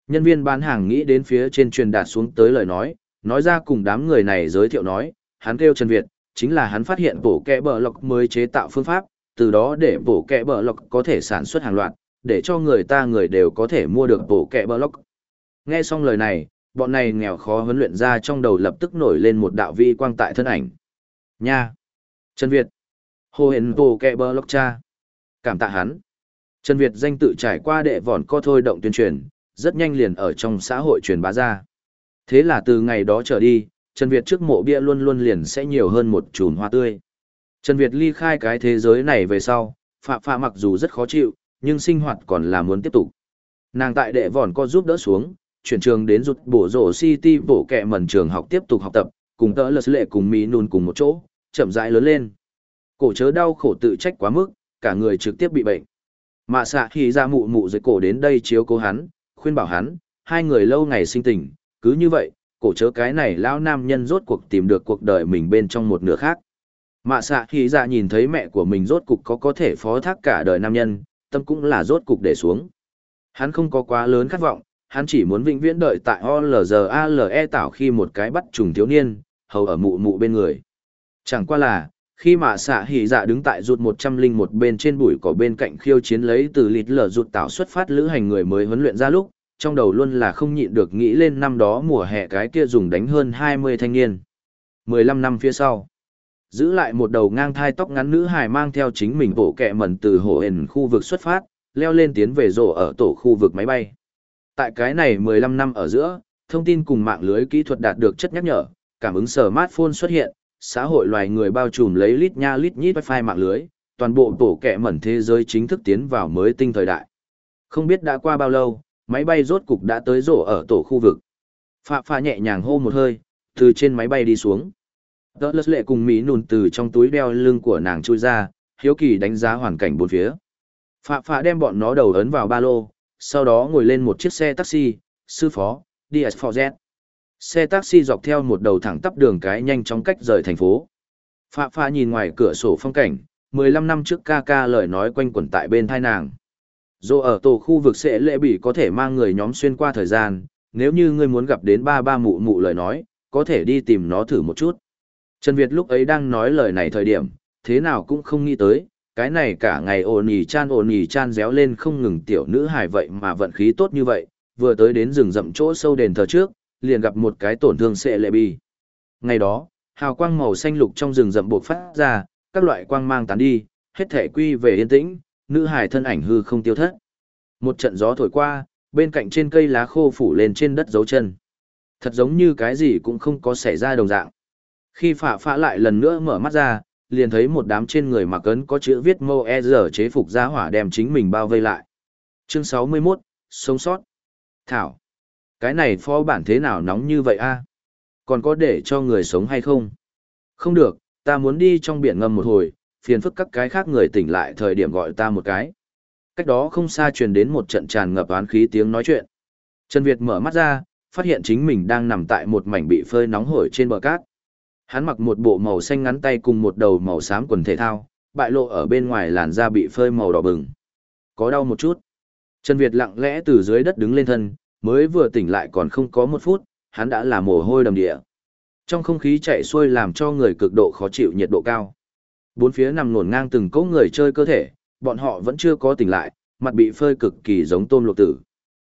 Nhân viên bán hàng nghĩ đến phía trên truyền đạt xuống tới lời nói, nói ra cùng đám người này giới thiệu nói, hắn kêu Trần Việt, chính là hắn phát hiện bổ kẹ bờ lọc mới chế tạo phương pháp, từ đó để bổ kẹ bờ lọc có thể sản xuất hàng loạt, để cho người ta người đều có thể mua được bổ kẹ bờ lọc. Nghe xong lời này, bọn này nghèo khó huấn luyện ra trong đầu lập tức nổi lên một đạo vi quang tại thân ảnh. Nha! Trần Việt! Hồ hển bổ kẹ bờ lọc cha! Cảm tạ hắn! Trần Việt danh tự trải qua đệ vòn co thôi động tuyên truyền, rất nhanh liền ở trong xã hội truyền bá ra. Thế là từ ngày đó trở đi, Trần Việt trước mộ bia luôn luôn liền sẽ nhiều hơn một chùm hoa tươi. Trần Việt ly khai cái thế giới này về sau, Phạm Phạm mặc dù rất khó chịu, nhưng sinh hoạt còn là muốn tiếp tục. Nàng tại đệ vòn co giúp đỡ xuống, chuyển trường đến rụt bổ rổ City bổ kẹ mẩn trường học tiếp tục học tập, cùng tỡ lật lệ cùng Mỹ nôn cùng một chỗ, chậm rãi lớn lên. Cổ chớ đau khổ tự trách quá mức, cả người trực tiếp bị bệnh. Mạ xạ khi ra mụ mụ dưới cổ đến đây chiếu cố hắn, khuyên bảo hắn, hai người lâu ngày sinh tình, cứ như vậy, cổ chớ cái này lão nam nhân rốt cuộc tìm được cuộc đời mình bên trong một nửa khác. Mạ xạ khi Dạ nhìn thấy mẹ của mình rốt cục có có thể phó thác cả đời nam nhân, tâm cũng là rốt cục để xuống. Hắn không có quá lớn khát vọng, hắn chỉ muốn vĩnh viễn đợi tại OLGALE tạo khi một cái bắt trùng thiếu niên, hầu ở mụ mụ bên người. Chẳng qua là, khi mạ xạ hỉ dạ đứng tại rụt một trăm linh một bên trên bụi cỏ bên cạnh khiêu chiến lấy từ lịt lở rụt tạo xuất phát lữ hành người mới huấn luyện ra lúc, trong đầu luôn là không nhịn được nghĩ lên năm đó mùa hè cái kia dùng đánh hơn 20 thanh niên. 15 năm phía sau, giữ lại một đầu ngang thai tóc ngắn nữ hài mang theo chính mình bộ kẹ mẩn từ hồ ẩn khu vực xuất phát, leo lên tiến về rổ ở tổ khu vực máy bay. Tại cái này 15 năm ở giữa, thông tin cùng mạng lưới kỹ thuật đạt được chất nhắc nhở, cảm ứng smartphone xuất hiện, xã hội loài người bao trùm lấy lít nha lít nhít wifi mạng lưới, toàn bộ tổ kẹ mẩn thế giới chính thức tiến vào mới tinh thời đại. Không biết đã qua bao lâu, máy bay rốt cục đã tới rổ ở tổ khu vực. Phạm pha nhẹ nhàng hô một hơi, từ trên máy bay đi xuống. Đỡ lật lệ cùng Mỹ nùn từ trong túi đeo lưng của nàng chui ra, hiếu kỳ đánh giá hoàn cảnh bốn phía. Phạm phạ đem bọn nó đầu ấn vào ba lô, sau đó ngồi lên một chiếc xe taxi, sư phó, đi Z. Xe taxi dọc theo một đầu thẳng tắp đường cái nhanh chóng cách rời thành phố. Phạm phạ nhìn ngoài cửa sổ phong cảnh, 15 năm trước ca ca lời nói quanh quẩn tại bên thai nàng. Dù ở tổ khu vực sẽ lệ bị có thể mang người nhóm xuyên qua thời gian, nếu như ngươi muốn gặp đến ba ba mụ mụ lời nói, có thể đi tìm nó thử một chút. Trần Việt lúc ấy đang nói lời này thời điểm, thế nào cũng không nghĩ tới, cái này cả ngày ồn ỉ chan ồn ỉ chan réo lên không ngừng tiểu nữ hài vậy mà vận khí tốt như vậy, vừa tới đến rừng rậm chỗ sâu đền thờ trước, liền gặp một cái tổn thương xệ lệ bi. Ngày đó, hào quang màu xanh lục trong rừng rậm bộc phát ra, các loại quang mang tán đi, hết thể quy về yên tĩnh, nữ hài thân ảnh hư không tiêu thất. Một trận gió thổi qua, bên cạnh trên cây lá khô phủ lên trên đất dấu chân. Thật giống như cái gì cũng không có xảy ra đồng dạng. Khi phạ phạ lại lần nữa mở mắt ra, liền thấy một đám trên người mặc ấn có chữ viết mô e giờ chế phục giá hỏa đem chính mình bao vây lại. Chương 61, sống sót. Thảo. Cái này phó bản thế nào nóng như vậy a? Còn có để cho người sống hay không? Không được, ta muốn đi trong biển ngâm một hồi, phiền phức các cái khác người tỉnh lại thời điểm gọi ta một cái. Cách đó không xa truyền đến một trận tràn ngập oán khí tiếng nói chuyện. Trần Việt mở mắt ra, phát hiện chính mình đang nằm tại một mảnh bị phơi nóng hổi trên bờ cát. Hắn mặc một bộ màu xanh ngắn tay cùng một đầu màu xám quần thể thao, bại lộ ở bên ngoài làn da bị phơi màu đỏ bừng. Có đau một chút. Trần Việt lặng lẽ từ dưới đất đứng lên thân, mới vừa tỉnh lại còn không có một phút, hắn đã là mồ hôi đầm địa. Trong không khí chạy xuôi làm cho người cực độ khó chịu nhiệt độ cao. Bốn phía nằm ngổn ngang từng cỗ người chơi cơ thể, bọn họ vẫn chưa có tỉnh lại, mặt bị phơi cực kỳ giống tôm lột tử.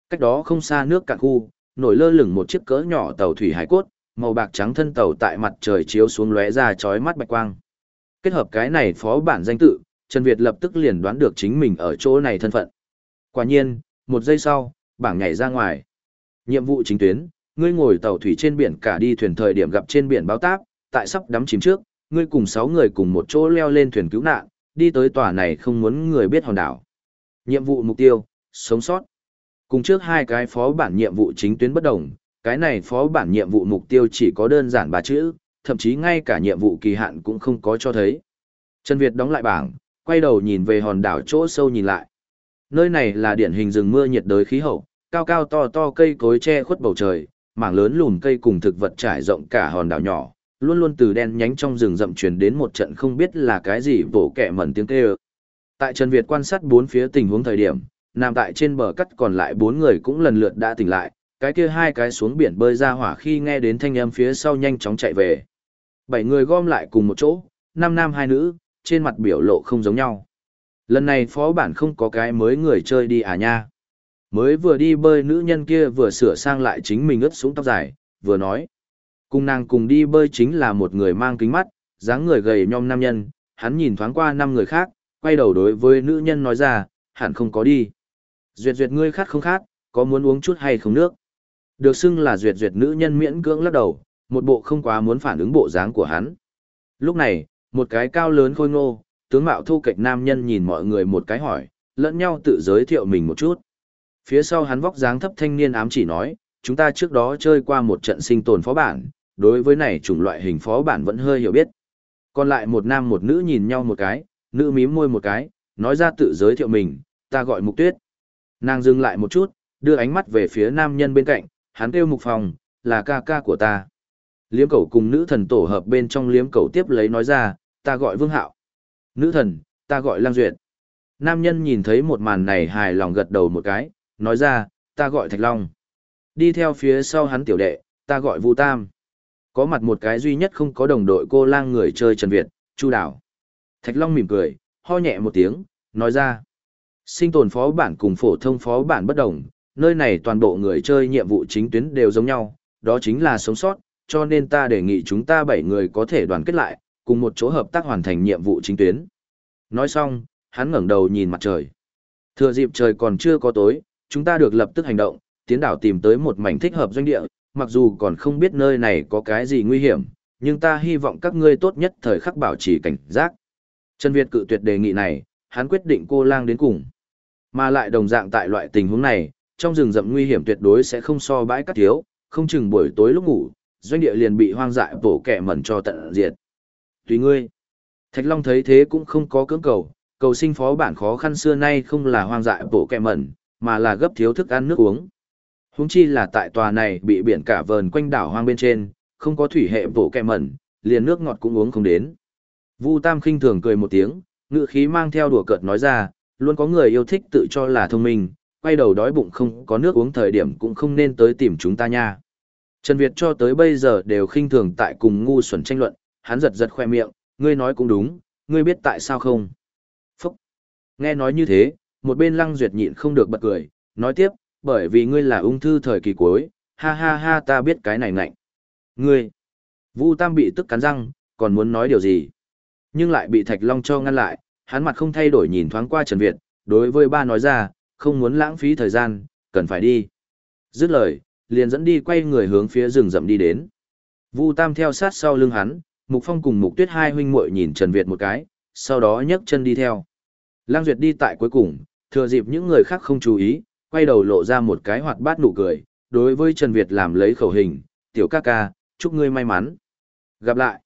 Cách đó không xa nước cạn khu, nổi lơ lửng một chiếc cỡ nhỏ tàu thủy hải cốt, màu bạc trắng thân tàu tại mặt trời chiếu xuống lóe ra chói mắt bạch quang. Kết hợp cái này phó bản danh tự, Trần Việt lập tức liền đoán được chính mình ở chỗ này thân phận. Quả nhiên, một giây sau, bảng nhảy ra ngoài. Nhiệm vụ chính tuyến, ngươi ngồi tàu thủy trên biển cả đi thuyền thời điểm gặp trên biển báo táp, tại sắp đắm chìm trước, ngươi cùng 6 người cùng một chỗ leo lên thuyền cứu nạn, đi tới tòa này không muốn người biết hòn đảo. Nhiệm vụ mục tiêu, sống sót. Cùng trước hai cái phó bản nhiệm vụ chính tuyến bất đồng, cái này phó bản nhiệm vụ mục tiêu chỉ có đơn giản ba chữ, thậm chí ngay cả nhiệm vụ kỳ hạn cũng không có cho thấy. Trần Việt đóng lại bảng, quay đầu nhìn về hòn đảo chỗ sâu nhìn lại. Nơi này là điển hình rừng mưa nhiệt đới khí hậu, cao cao to to cây cối che khuất bầu trời, mảng lớn lùn cây cùng thực vật trải rộng cả hòn đảo nhỏ, luôn luôn từ đen nhánh trong rừng rậm truyền đến một trận không biết là cái gì vỗ kẻ mẩn tiếng kêu. Tại Trần Việt quan sát bốn phía tình huống thời điểm, nằm tại trên bờ cắt còn lại bốn người cũng lần lượt đã tỉnh lại, cái kia hai cái xuống biển bơi ra hỏa khi nghe đến thanh âm phía sau nhanh chóng chạy về. Bảy người gom lại cùng một chỗ, năm nam hai nữ, trên mặt biểu lộ không giống nhau. Lần này phó bản không có cái mới người chơi đi à nha. Mới vừa đi bơi nữ nhân kia vừa sửa sang lại chính mình ướt xuống tóc dài, vừa nói. Cùng nàng cùng đi bơi chính là một người mang kính mắt, dáng người gầy nhom nam nhân, hắn nhìn thoáng qua năm người khác, quay đầu đối với nữ nhân nói ra, hẳn không có đi. Duyệt duyệt ngươi khát không khát, có muốn uống chút hay không nước? Được xưng là duyệt duyệt nữ nhân miễn cưỡng lắc đầu, một bộ không quá muốn phản ứng bộ dáng của hắn. Lúc này, một cái cao lớn khôi ngô, tướng mạo thu kịch nam nhân nhìn mọi người một cái hỏi, lẫn nhau tự giới thiệu mình một chút. Phía sau hắn vóc dáng thấp thanh niên ám chỉ nói, chúng ta trước đó chơi qua một trận sinh tồn phó bản, đối với này chủng loại hình phó bản vẫn hơi hiểu biết. Còn lại một nam một nữ nhìn nhau một cái, nữ mím môi một cái, nói ra tự giới thiệu mình, ta gọi mục tuyết. Nàng dừng lại một chút, đưa ánh mắt về phía nam nhân bên cạnh, hắn kêu mục phòng, là ca ca của ta. Liếm cầu cùng nữ thần tổ hợp bên trong liếm cầu tiếp lấy nói ra, ta gọi vương hạo. Nữ thần, ta gọi lang duyệt. Nam nhân nhìn thấy một màn này hài lòng gật đầu một cái, nói ra, ta gọi thạch long. Đi theo phía sau hắn tiểu đệ, ta gọi vu tam. Có mặt một cái duy nhất không có đồng đội cô lang người chơi Trần Việt, Chu Đảo. Thạch Long mỉm cười, ho nhẹ một tiếng, nói ra. Sinh tồn phó bản cùng phổ thông phó bản bất đồng, nơi này toàn bộ người chơi nhiệm vụ chính tuyến đều giống nhau, đó chính là sống sót, cho nên ta đề nghị chúng ta bảy người có thể đoàn kết lại, cùng một chỗ hợp tác hoàn thành nhiệm vụ chính tuyến. Nói xong, hắn ngẩng đầu nhìn mặt trời. Thừa dịp trời còn chưa có tối, chúng ta được lập tức hành động, tiến đảo tìm tới một mảnh thích hợp doanh địa, mặc dù còn không biết nơi này có cái gì nguy hiểm, nhưng ta hy vọng các ngươi tốt nhất thời khắc bảo trì cảnh giác. Trần Việt cự tuyệt đề nghị này, hắn quyết định cô lang đến cùng. Mà lại đồng dạng tại loại tình huống này, trong rừng rậm nguy hiểm tuyệt đối sẽ không so bãi cắt thiếu, không chừng buổi tối lúc ngủ, doanh địa liền bị hoang dại bổ kẻ mẩn cho tận diệt. Tùy ngươi. Thạch Long thấy thế cũng không có cưỡng cầu, cầu sinh phó bản khó khăn xưa nay không là hoang dại bổ kẻ mẩn, mà là gấp thiếu thức ăn nước uống. Húng chi là tại tòa này bị biển cả vờn quanh đảo hoang bên trên, không có thủy hệ bổ kẻ mẩn, liền nước ngọt cũng uống không đến. Vu Tam khinh thường cười một tiếng, ngựa khí mang theo đùa cợt nói ra, luôn có người yêu thích tự cho là thông minh, quay đầu đói bụng không có nước uống thời điểm cũng không nên tới tìm chúng ta nha. Trần Việt cho tới bây giờ đều khinh thường tại cùng ngu xuẩn tranh luận, hắn giật giật khoe miệng, ngươi nói cũng đúng, ngươi biết tại sao không? Phúc! Nghe nói như thế, một bên lăng duyệt nhịn không được bật cười, nói tiếp, bởi vì ngươi là ung thư thời kỳ cuối, ha ha ha ta biết cái này ngạnh. Ngươi! Vu Tam bị tức cắn răng, còn muốn nói điều gì? Nhưng lại bị Thạch Long cho ngăn lại, hắn mặt không thay đổi nhìn thoáng qua Trần Việt, đối với ba nói ra, không muốn lãng phí thời gian, cần phải đi. Dứt lời, liền dẫn đi quay người hướng phía rừng rậm đi đến. Vu Tam theo sát sau lưng hắn, Mục Phong cùng Mục Tuyết hai huynh muội nhìn Trần Việt một cái, sau đó nhấc chân đi theo. Lang Duyệt đi tại cuối cùng, thừa dịp những người khác không chú ý, quay đầu lộ ra một cái hoạt bát nụ cười, đối với Trần Việt làm lấy khẩu hình, "Tiểu ca ca, chúc ngươi may mắn." Gặp lại.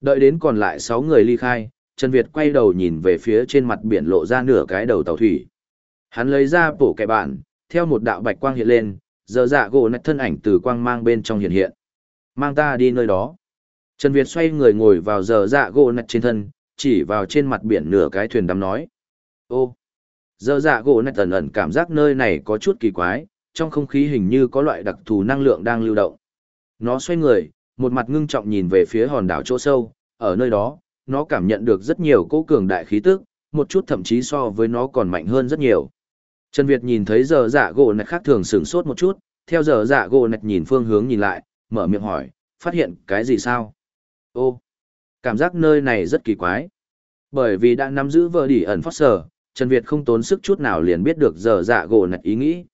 Đợi đến còn lại 6 người ly khai, Trần Việt quay đầu nhìn về phía trên mặt biển lộ ra nửa cái đầu tàu thủy. Hắn lấy ra bổ kẻ bạn, theo một đạo bạch quang hiện lên, giờ dạ gỗ nạch thân ảnh từ quang mang bên trong hiện hiện. Mang ta đi nơi đó. Trần Việt xoay người ngồi vào giờ dạ gỗ nạch trên thân, chỉ vào trên mặt biển nửa cái thuyền đắm nói. Ô, giờ dạ gỗ nạch ẩn ẩn cảm giác nơi này có chút kỳ quái, trong không khí hình như có loại đặc thù năng lượng đang lưu động. Nó xoay người, một mặt ngưng trọng nhìn về phía hòn đảo chỗ sâu, ở nơi đó, nó cảm nhận được rất nhiều cố cường đại khí tức, một chút thậm chí so với nó còn mạnh hơn rất nhiều. Trần Việt nhìn thấy giờ dạ gỗ nạch khác thường sửng sốt một chút, theo giờ dạ gỗ nạch nhìn phương hướng nhìn lại, mở miệng hỏi, phát hiện cái gì sao? Ô, cảm giác nơi này rất kỳ quái. Bởi vì đã nắm giữ vợ đỉ ẩn phát sở, Trần Việt không tốn sức chút nào liền biết được giờ dạ gỗ nạch ý nghĩ.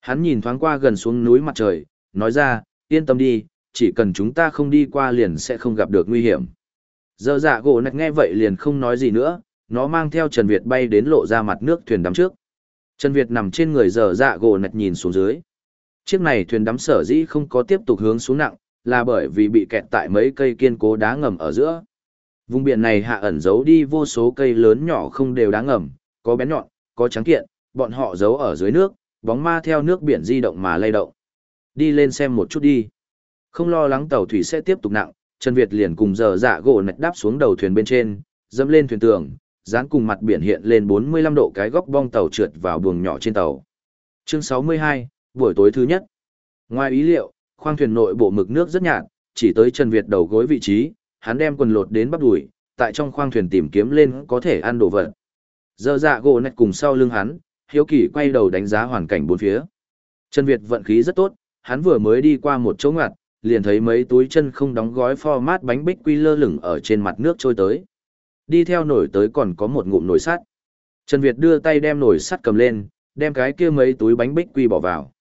Hắn nhìn thoáng qua gần xuống núi mặt trời, nói ra, yên tâm đi, chỉ cần chúng ta không đi qua liền sẽ không gặp được nguy hiểm. Giờ dạ gỗ nạch nghe vậy liền không nói gì nữa, nó mang theo Trần Việt bay đến lộ ra mặt nước thuyền đắm trước. Trần Việt nằm trên người dở dạ gỗ nạch nhìn xuống dưới. Chiếc này thuyền đắm sở dĩ không có tiếp tục hướng xuống nặng, là bởi vì bị kẹt tại mấy cây kiên cố đá ngầm ở giữa. Vùng biển này hạ ẩn giấu đi vô số cây lớn nhỏ không đều đá ngầm, có bén nhọn, có trắng kiện, bọn họ giấu ở dưới nước, bóng ma theo nước biển di động mà lay động. Đi lên xem một chút đi. Không lo lắng tàu thủy sẽ tiếp tục nặng, Trần Việt liền cùng giờ dạ gỗ nạch đáp xuống đầu thuyền bên trên, dẫm lên thuyền tường, dán cùng mặt biển hiện lên 45 độ cái góc bong tàu trượt vào buồng nhỏ trên tàu. Chương 62, buổi tối thứ nhất. Ngoài ý liệu, khoang thuyền nội bộ mực nước rất nhạt, chỉ tới Trần Việt đầu gối vị trí, hắn đem quần lột đến bắp đùi, tại trong khoang thuyền tìm kiếm lên có thể ăn đồ vật. Giờ dạ gỗ nạch cùng sau lưng hắn, hiếu kỳ quay đầu đánh giá hoàn cảnh bốn phía. Trần Việt vận khí rất tốt, hắn vừa mới đi qua một chỗ ngặt, liền thấy mấy túi chân không đóng gói format bánh bích quy lơ lửng ở trên mặt nước trôi tới. Đi theo nổi tới còn có một ngụm nồi sắt. Trần Việt đưa tay đem nồi sắt cầm lên, đem cái kia mấy túi bánh bích quy bỏ vào.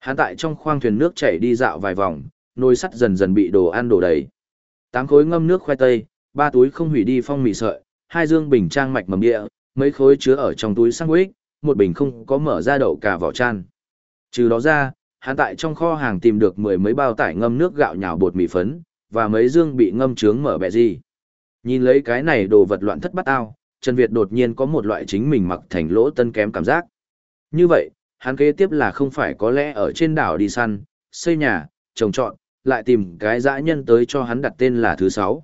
Hắn tại trong khoang thuyền nước chảy đi dạo vài vòng, nồi sắt dần dần bị đồ ăn đổ đầy. Tám khối ngâm nước khoai tây, ba túi không hủy đi phong mì sợi, hai dương bình trang mạch mầm địa, mấy khối chứa ở trong túi sandwich, một bình không có mở ra đậu cả vỏ chan. Trừ đó ra, hắn tại trong kho hàng tìm được mười mấy bao tải ngâm nước gạo nhào bột mì phấn, và mấy dương bị ngâm trướng mở bẹ gì. Nhìn lấy cái này đồ vật loạn thất bắt ao, Trần Việt đột nhiên có một loại chính mình mặc thành lỗ tân kém cảm giác. Như vậy, hắn kế tiếp là không phải có lẽ ở trên đảo đi săn, xây nhà, trồng trọt, lại tìm cái dã nhân tới cho hắn đặt tên là thứ sáu.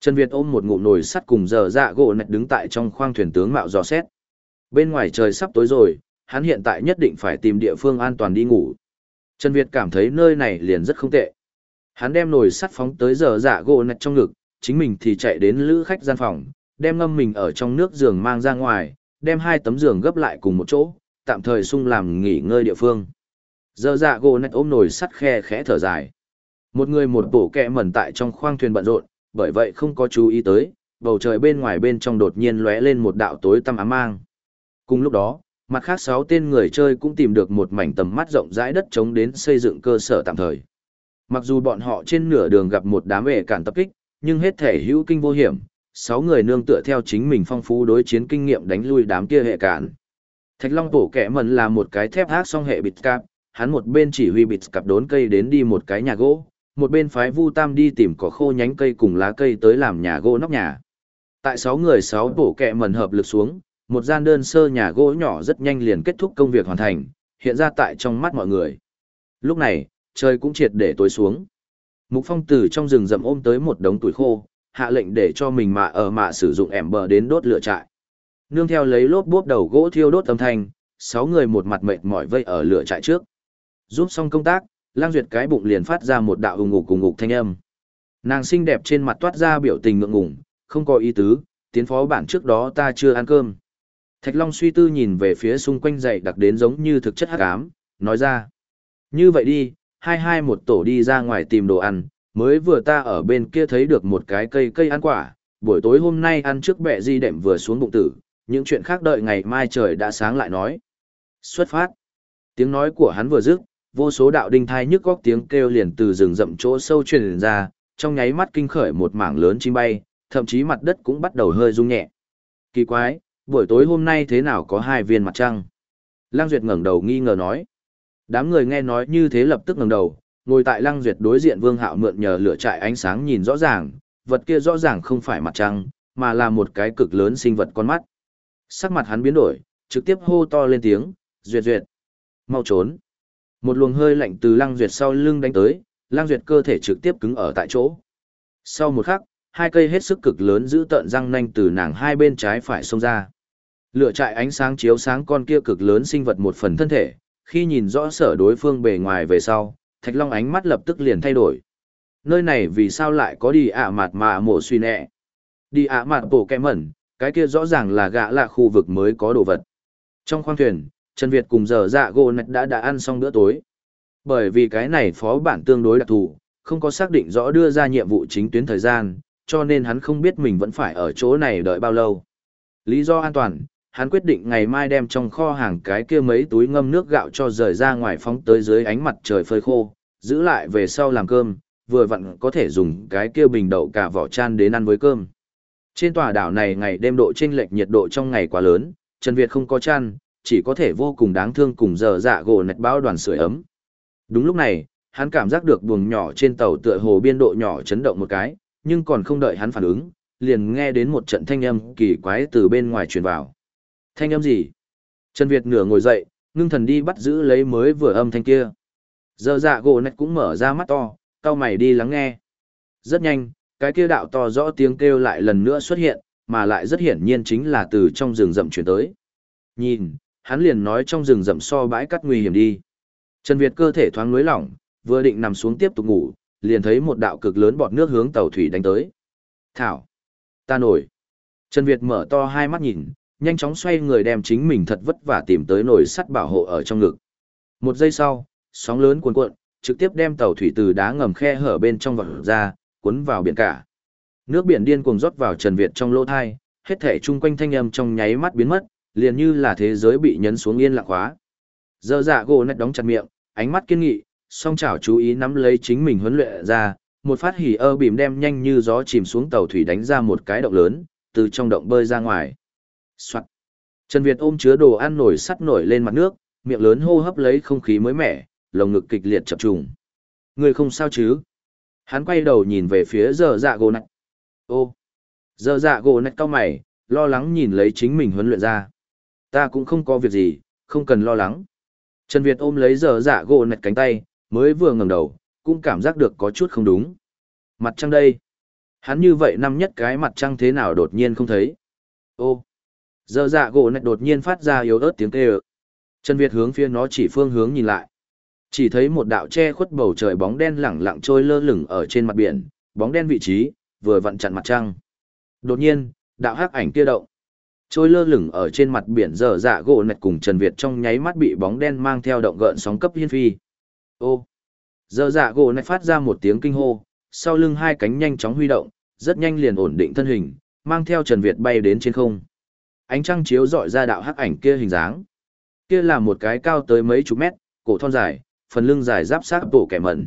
Trần Việt ôm một ngụm nồi sắt cùng giờ dạ gỗ nạch đứng tại trong khoang thuyền tướng mạo dò xét. Bên ngoài trời sắp tối rồi, hắn hiện tại nhất định phải tìm địa phương an toàn đi ngủ. Trần Việt cảm thấy nơi này liền rất không tệ. Hắn đem nồi sắt phóng tới giờ dạ gỗ nạch trong ngực, chính mình thì chạy đến lữ khách gian phòng, đem ngâm mình ở trong nước giường mang ra ngoài, đem hai tấm giường gấp lại cùng một chỗ, tạm thời sung làm nghỉ ngơi địa phương. Giờ dạ gỗ nạch ôm nồi sắt khe khẽ thở dài. Một người một bộ kẹ mẩn tại trong khoang thuyền bận rộn, bởi vậy không có chú ý tới, bầu trời bên ngoài bên trong đột nhiên lóe lên một đạo tối tăm ám mang. Cùng lúc đó, mặt khác sáu tên người chơi cũng tìm được một mảnh tầm mắt rộng rãi đất trống đến xây dựng cơ sở tạm thời. Mặc dù bọn họ trên nửa đường gặp một đám vệ cản tập kích, nhưng hết thể hữu kinh vô hiểm, sáu người nương tựa theo chính mình phong phú đối chiến kinh nghiệm đánh lui đám kia hệ cản. Thạch Long Tổ kẻ mần là một cái thép ác song hệ bịt cạp, hắn một bên chỉ huy bịt cạp đốn cây đến đi một cái nhà gỗ, một bên phái Vu Tam đi tìm cỏ khô nhánh cây cùng lá cây tới làm nhà gỗ nóc nhà. Tại sáu người sáu tổ kẻ mần hợp lực xuống, một gian đơn sơ nhà gỗ nhỏ rất nhanh liền kết thúc công việc hoàn thành, hiện ra tại trong mắt mọi người. Lúc này, trời cũng triệt để tối xuống. Mục Phong từ trong rừng rậm ôm tới một đống tuổi khô, hạ lệnh để cho mình mạ ở mạ sử dụng ẻm bờ đến đốt lửa trại. Nương theo lấy lốp bốp đầu gỗ thiêu đốt âm thanh, sáu người một mặt mệt mỏi vây ở lửa trại trước. Giúp xong công tác, lang duyệt cái bụng liền phát ra một đạo hùng ngục cùng ngục thanh âm. Nàng xinh đẹp trên mặt toát ra biểu tình ngượng ngùng, không có ý tứ, tiến phó bản trước đó ta chưa ăn cơm. Thạch Long suy tư nhìn về phía xung quanh dậy đặc đến giống như thực chất hắc ám, nói ra. Như vậy đi, hai hai một tổ đi ra ngoài tìm đồ ăn, mới vừa ta ở bên kia thấy được một cái cây cây ăn quả, buổi tối hôm nay ăn trước bẹ di đệm vừa xuống bụng tử, những chuyện khác đợi ngày mai trời đã sáng lại nói. Xuất phát. Tiếng nói của hắn vừa dứt, vô số đạo đinh thai nhức góc tiếng kêu liền từ rừng rậm chỗ sâu truyền ra, trong nháy mắt kinh khởi một mảng lớn chim bay, thậm chí mặt đất cũng bắt đầu hơi rung nhẹ. Kỳ quái, buổi tối hôm nay thế nào có hai viên mặt trăng? Lăng Duyệt ngẩng đầu nghi ngờ nói. Đám người nghe nói như thế lập tức ngẩng đầu, ngồi tại Lăng Duyệt đối diện Vương Hạo mượn nhờ lửa trại ánh sáng nhìn rõ ràng, vật kia rõ ràng không phải mặt trăng, mà là một cái cực lớn sinh vật con mắt. Sắc mặt hắn biến đổi, trực tiếp hô to lên tiếng, "Duyệt Duyệt, mau trốn!" Một luồng hơi lạnh từ Lăng Duyệt sau lưng đánh tới, Lăng Duyệt cơ thể trực tiếp cứng ở tại chỗ. Sau một khắc, hai cây hết sức cực lớn giữ tợn răng nanh từ nàng hai bên trái phải xông ra. Lửa trại ánh sáng chiếu sáng con kia cực lớn sinh vật một phần thân thể, khi nhìn rõ sở đối phương bề ngoài về sau, Thạch Long ánh mắt lập tức liền thay đổi. Nơi này vì sao lại có đi ạ mạt mà mổ suy nẹ? Đi ạ mạt bổ kẹ mẩn, cái kia rõ ràng là gã là khu vực mới có đồ vật. Trong khoang thuyền, Trần Việt cùng giờ dạ gỗ nạch đã đã ăn xong bữa tối. Bởi vì cái này phó bản tương đối đặc thù, không có xác định rõ đưa ra nhiệm vụ chính tuyến thời gian, cho nên hắn không biết mình vẫn phải ở chỗ này đợi bao lâu. Lý do an toàn, hắn quyết định ngày mai đem trong kho hàng cái kia mấy túi ngâm nước gạo cho rời ra ngoài phóng tới dưới ánh mặt trời phơi khô, giữ lại về sau làm cơm, vừa vặn có thể dùng cái kia bình đậu cả vỏ chan đến ăn với cơm. Trên tòa đảo này ngày đêm độ chênh lệch nhiệt độ trong ngày quá lớn, Trần Việt không có chăn, chỉ có thể vô cùng đáng thương cùng giờ dạ gỗ nạch bao đoàn sưởi ấm. Đúng lúc này, hắn cảm giác được buồng nhỏ trên tàu tựa hồ biên độ nhỏ chấn động một cái, nhưng còn không đợi hắn phản ứng, liền nghe đến một trận thanh âm kỳ quái từ bên ngoài truyền vào. Thanh âm gì? Trần Việt nửa ngồi dậy, ngưng thần đi bắt giữ lấy mới vừa âm thanh kia. Giờ dạ gỗ nạch cũng mở ra mắt to, cao mày đi lắng nghe. Rất nhanh, cái kia đạo to rõ tiếng kêu lại lần nữa xuất hiện, mà lại rất hiển nhiên chính là từ trong rừng rậm chuyển tới. Nhìn, hắn liền nói trong rừng rậm so bãi cắt nguy hiểm đi. Trần Việt cơ thể thoáng nối lỏng, vừa định nằm xuống tiếp tục ngủ, liền thấy một đạo cực lớn bọt nước hướng tàu thủy đánh tới. Thảo! Ta nổi! Trần Việt mở to hai mắt nhìn, nhanh chóng xoay người đem chính mình thật vất vả tìm tới nồi sắt bảo hộ ở trong ngực. Một giây sau, sóng lớn cuồn cuộn, trực tiếp đem tàu thủy từ đá ngầm khe hở bên trong vật ra, cuốn vào biển cả. Nước biển điên cuồng rót vào Trần Việt trong lỗ thai, hết thể chung quanh thanh âm trong nháy mắt biến mất, liền như là thế giới bị nhấn xuống yên lặng khóa. Giờ dạ gỗ nét đóng chặt miệng, ánh mắt kiên nghị, song chảo chú ý nắm lấy chính mình huấn luyện ra, một phát hỉ ơ bìm đem nhanh như gió chìm xuống tàu thủy đánh ra một cái động lớn, từ trong động bơi ra ngoài. Soạn. Trần Việt ôm chứa đồ ăn nổi sắt nổi lên mặt nước, miệng lớn hô hấp lấy không khí mới mẻ, lồng ngực kịch liệt chập trùng. Người không sao chứ? Hắn quay đầu nhìn về phía giờ dạ gỗ nạch. Ô! Giờ dạ gỗ nạch cao mày, lo lắng nhìn lấy chính mình huấn luyện ra. Ta cũng không có việc gì, không cần lo lắng. Trần Việt ôm lấy giờ dạ gỗ nạch cánh tay, mới vừa ngẩng đầu, cũng cảm giác được có chút không đúng. Mặt trăng đây. Hắn như vậy năm nhất cái mặt trăng thế nào đột nhiên không thấy. Ô! Giờ dạ gỗ nạch đột nhiên phát ra yếu ớt tiếng kêu. Trần Việt hướng phía nó chỉ phương hướng nhìn lại. Chỉ thấy một đạo che khuất bầu trời bóng đen lẳng lặng trôi lơ lửng ở trên mặt biển, bóng đen vị trí, vừa vặn chặn mặt trăng. Đột nhiên, đạo hắc ảnh kia động. Trôi lơ lửng ở trên mặt biển giờ dạ gỗ nạch cùng Trần Việt trong nháy mắt bị bóng đen mang theo động gợn sóng cấp hiên phi. Ô! Giờ dạ gỗ nạch phát ra một tiếng kinh hô, sau lưng hai cánh nhanh chóng huy động, rất nhanh liền ổn định thân hình, mang theo Trần Việt bay đến trên không. Ánh trăng chiếu dọi ra đạo hắc ảnh kia hình dáng. Kia là một cái cao tới mấy chục mét, cổ thon dài, phần lưng dài giáp sát bộ kẻ mẩn.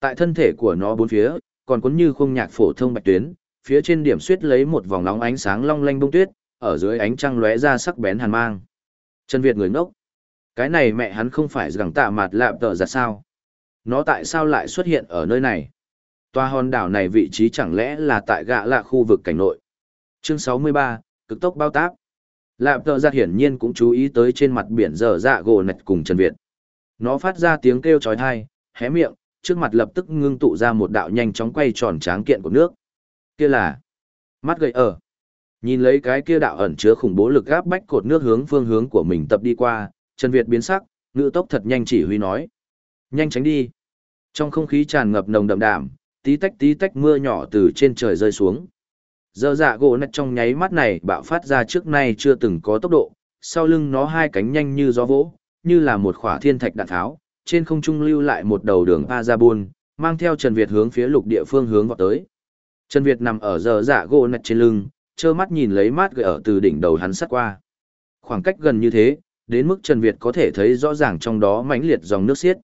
Tại thân thể của nó bốn phía, còn cuốn như khung nhạc phổ thông bạch tuyến, phía trên điểm xuyết lấy một vòng nóng ánh sáng long lanh bông tuyết, ở dưới ánh trăng lóe ra sắc bén hàn mang. Trần Việt người ngốc. Cái này mẹ hắn không phải gẳng tạ mặt lạm tợ ra sao? Nó tại sao lại xuất hiện ở nơi này? Toa hòn đảo này vị trí chẳng lẽ là tại gạ lạ khu vực cảnh nội? Chương 63, cực tốc bao tác lạp tợ giặt hiển nhiên cũng chú ý tới trên mặt biển dở dạ gỗ nạch cùng Trần Việt. Nó phát ra tiếng kêu chói tai, hé miệng, trước mặt lập tức ngưng tụ ra một đạo nhanh chóng quay tròn tráng kiện của nước. Kia là mắt gậy ở. Nhìn lấy cái kia đạo ẩn chứa khủng bố lực gáp bách cột nước hướng phương hướng của mình tập đi qua, Trần Việt biến sắc, ngự tốc thật nhanh chỉ huy nói. Nhanh tránh đi. Trong không khí tràn ngập nồng đậm đảm tí tách tí tách mưa nhỏ từ trên trời rơi xuống. Giờ dạ gỗ nạch trong nháy mắt này bạo phát ra trước nay chưa từng có tốc độ, sau lưng nó hai cánh nhanh như gió vỗ, như là một khỏa thiên thạch đạn tháo, trên không trung lưu lại một đầu đường Azabun, mang theo Trần Việt hướng phía lục địa phương hướng vọt tới. Trần Việt nằm ở giờ dạ gỗ nạch trên lưng, trơ mắt nhìn lấy mát gợi ở từ đỉnh đầu hắn sắt qua. Khoảng cách gần như thế, đến mức Trần Việt có thể thấy rõ ràng trong đó mãnh liệt dòng nước xiết.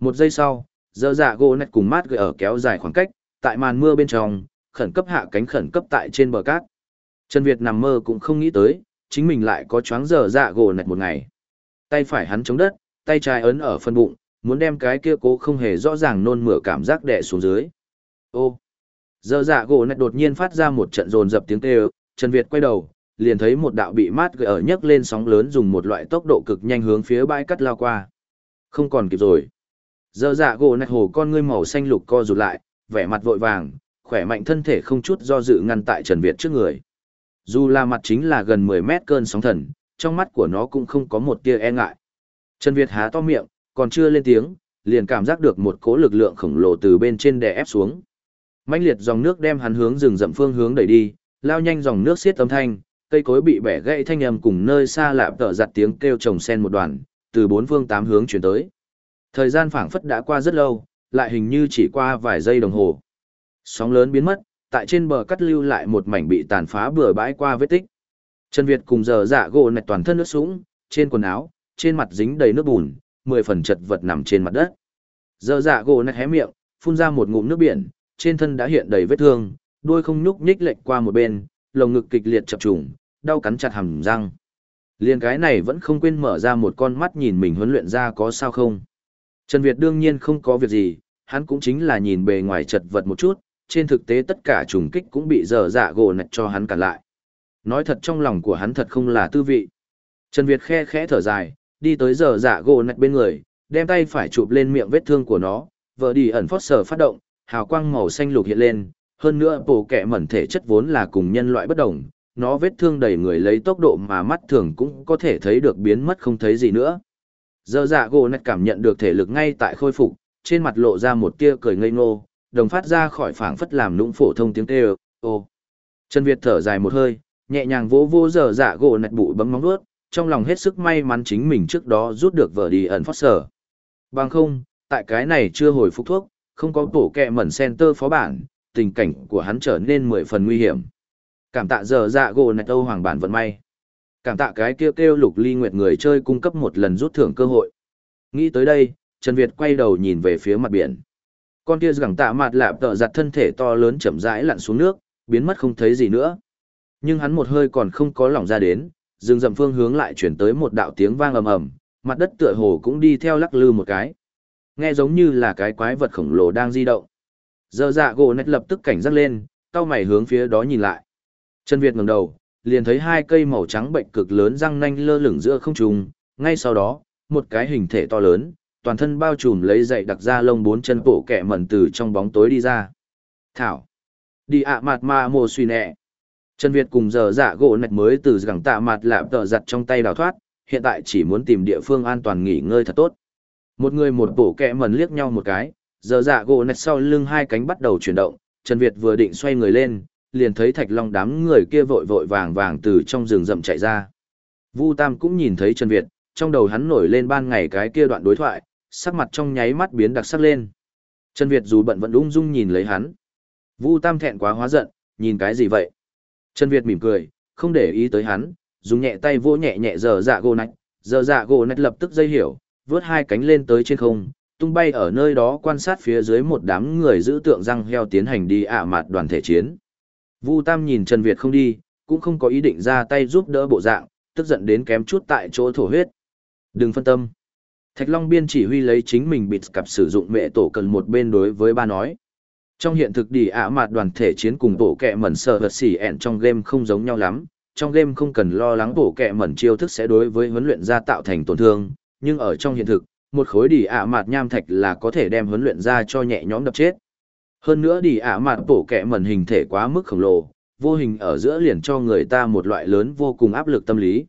Một giây sau, giờ dạ gỗ nạch cùng mát gợi ở kéo dài khoảng cách, tại màn mưa bên trong, khẩn cấp hạ cánh khẩn cấp tại trên bờ cát. Trần Việt nằm mơ cũng không nghĩ tới, chính mình lại có choáng giờ dạ gỗ nạch một ngày. Tay phải hắn chống đất, tay trái ấn ở phân bụng, muốn đem cái kia cố không hề rõ ràng nôn mửa cảm giác đè xuống dưới. Ô! Giờ dạ gỗ nạch đột nhiên phát ra một trận rồn dập tiếng kêu, Trần Việt quay đầu, liền thấy một đạo bị mát gợi ở nhấc lên sóng lớn dùng một loại tốc độ cực nhanh hướng phía bãi cắt lao qua. Không còn kịp rồi. Giờ dạ gỗ nạch hồ con ngươi màu xanh lục co rụt lại, vẻ mặt vội vàng, khỏe mạnh thân thể không chút do dự ngăn tại Trần Việt trước người. Dù là mặt chính là gần 10 mét cơn sóng thần, trong mắt của nó cũng không có một tia e ngại. Trần Việt há to miệng, còn chưa lên tiếng, liền cảm giác được một cỗ lực lượng khổng lồ từ bên trên đè ép xuống. Mãnh liệt dòng nước đem hắn hướng rừng rậm phương hướng đẩy đi, lao nhanh dòng nước xiết âm thanh, cây cối bị bẻ gãy thanh âm cùng nơi xa lạ tở giặt tiếng kêu trồng sen một đoàn, từ bốn phương tám hướng chuyển tới. Thời gian phảng phất đã qua rất lâu, lại hình như chỉ qua vài giây đồng hồ. Sóng lớn biến mất, tại trên bờ cắt lưu lại một mảnh bị tàn phá bừa bãi qua vết tích. Trần Việt cùng giờ dạ gỗ nạch toàn thân nước sũng, trên quần áo, trên mặt dính đầy nước bùn, mười phần chật vật nằm trên mặt đất. Giờ dạ gỗ nạch hé miệng, phun ra một ngụm nước biển, trên thân đã hiện đầy vết thương, đuôi không nhúc nhích lệch qua một bên, lồng ngực kịch liệt chập trùng, đau cắn chặt hàm răng. Liên cái này vẫn không quên mở ra một con mắt nhìn mình huấn luyện ra có sao không. Trần Việt đương nhiên không có việc gì, hắn cũng chính là nhìn bề ngoài chật vật một chút, trên thực tế tất cả trùng kích cũng bị dở dạ gỗ nạch cho hắn cản lại. Nói thật trong lòng của hắn thật không là tư vị. Trần Việt khe khẽ thở dài, đi tới dở dạ gỗ nạch bên người, đem tay phải chụp lên miệng vết thương của nó, vợ đi ẩn phót sờ phát động, hào quang màu xanh lục hiện lên, hơn nữa bộ kẻ mẩn thể chất vốn là cùng nhân loại bất đồng, nó vết thương đầy người lấy tốc độ mà mắt thường cũng có thể thấy được biến mất không thấy gì nữa. Dơ dạ gỗ nạch cảm nhận được thể lực ngay tại khôi phục, trên mặt lộ ra một tia cười ngây ngô, đồng phát ra khỏi phảng phất làm nũng phổ thông tiếng kêu, ô. Trần Việt thở dài một hơi, nhẹ nhàng vỗ vô dở dạ gỗ nạch bụi bấm móng vuốt, trong lòng hết sức may mắn chính mình trước đó rút được vợ đi ẩn phát sở. Bằng không, tại cái này chưa hồi phục thuốc, không có tổ kẹ mẩn center phó bản, tình cảnh của hắn trở nên mười phần nguy hiểm. Cảm tạ giờ dạ gỗ nạch âu hoàng bản vận may. Cảm tạ cái kêu kêu lục ly nguyệt người chơi cung cấp một lần rút thưởng cơ hội. Nghĩ tới đây, Trần Việt quay đầu nhìn về phía mặt biển. Con kia gẳng tạ mặt lạp tợ giặt thân thể to lớn chậm rãi lặn xuống nước, biến mất không thấy gì nữa. Nhưng hắn một hơi còn không có lỏng ra đến, rừng rậm phương hướng lại chuyển tới một đạo tiếng vang ầm ầm, mặt đất tựa hồ cũng đi theo lắc lư một cái. Nghe giống như là cái quái vật khổng lồ đang di động. Giờ dạ gỗ nét lập tức cảnh giác lên, cao mày hướng phía đó nhìn lại. chân Việt ngẩng đầu, liền thấy hai cây màu trắng bệnh cực lớn răng nanh lơ lửng giữa không trung, ngay sau đó, một cái hình thể to lớn, toàn thân bao trùm lấy dậy đặc ra lông bốn chân bộ kẻ mẩn từ trong bóng tối đi ra. Thảo. Đi ạ mặt ma mồ suy nẹ. Trần Việt cùng giờ dạ gỗ nạch mới từ gẳng tạ mặt lạp tờ giặt trong tay đào thoát, hiện tại chỉ muốn tìm địa phương an toàn nghỉ ngơi thật tốt. Một người một bộ kẹ mẩn liếc nhau một cái, giờ dạ gỗ nạch sau lưng hai cánh bắt đầu chuyển động, Trần Việt vừa định xoay người lên, liền thấy thạch long đám người kia vội vội vàng vàng từ trong rừng rậm chạy ra. Vu Tam cũng nhìn thấy Trần Việt, trong đầu hắn nổi lên ban ngày cái kia đoạn đối thoại, sắc mặt trong nháy mắt biến đặc sắc lên. Trần Việt dù bận vẫn ung dung nhìn lấy hắn. Vu Tam thẹn quá hóa giận, nhìn cái gì vậy? Trần Việt mỉm cười, không để ý tới hắn, dùng nhẹ tay vỗ nhẹ nhẹ giờ dạ gỗ nạch, giờ dạ gỗ nạch lập tức dây hiểu, vớt hai cánh lên tới trên không, tung bay ở nơi đó quan sát phía dưới một đám người giữ tượng răng heo tiến hành đi ả mặt đoàn thể chiến. Vu Tam nhìn Trần Việt không đi, cũng không có ý định ra tay giúp đỡ bộ dạng, tức giận đến kém chút tại chỗ thổ huyết. Đừng phân tâm. Thạch Long Biên chỉ huy lấy chính mình bịt cặp sử dụng mẹ tổ cần một bên đối với ba nói. Trong hiện thực đi ả mạt đoàn thể chiến cùng bộ kẹ mẩn sợ vật xỉ ẹn trong game không giống nhau lắm, trong game không cần lo lắng bộ kẹ mẩn chiêu thức sẽ đối với huấn luyện ra tạo thành tổn thương, nhưng ở trong hiện thực, một khối đi ả mạt nham thạch là có thể đem huấn luyện ra cho nhẹ nhõm đập chết. Hơn nữa đi ả mạt bộ kẹ mẩn hình thể quá mức khổng lồ, vô hình ở giữa liền cho người ta một loại lớn vô cùng áp lực tâm lý.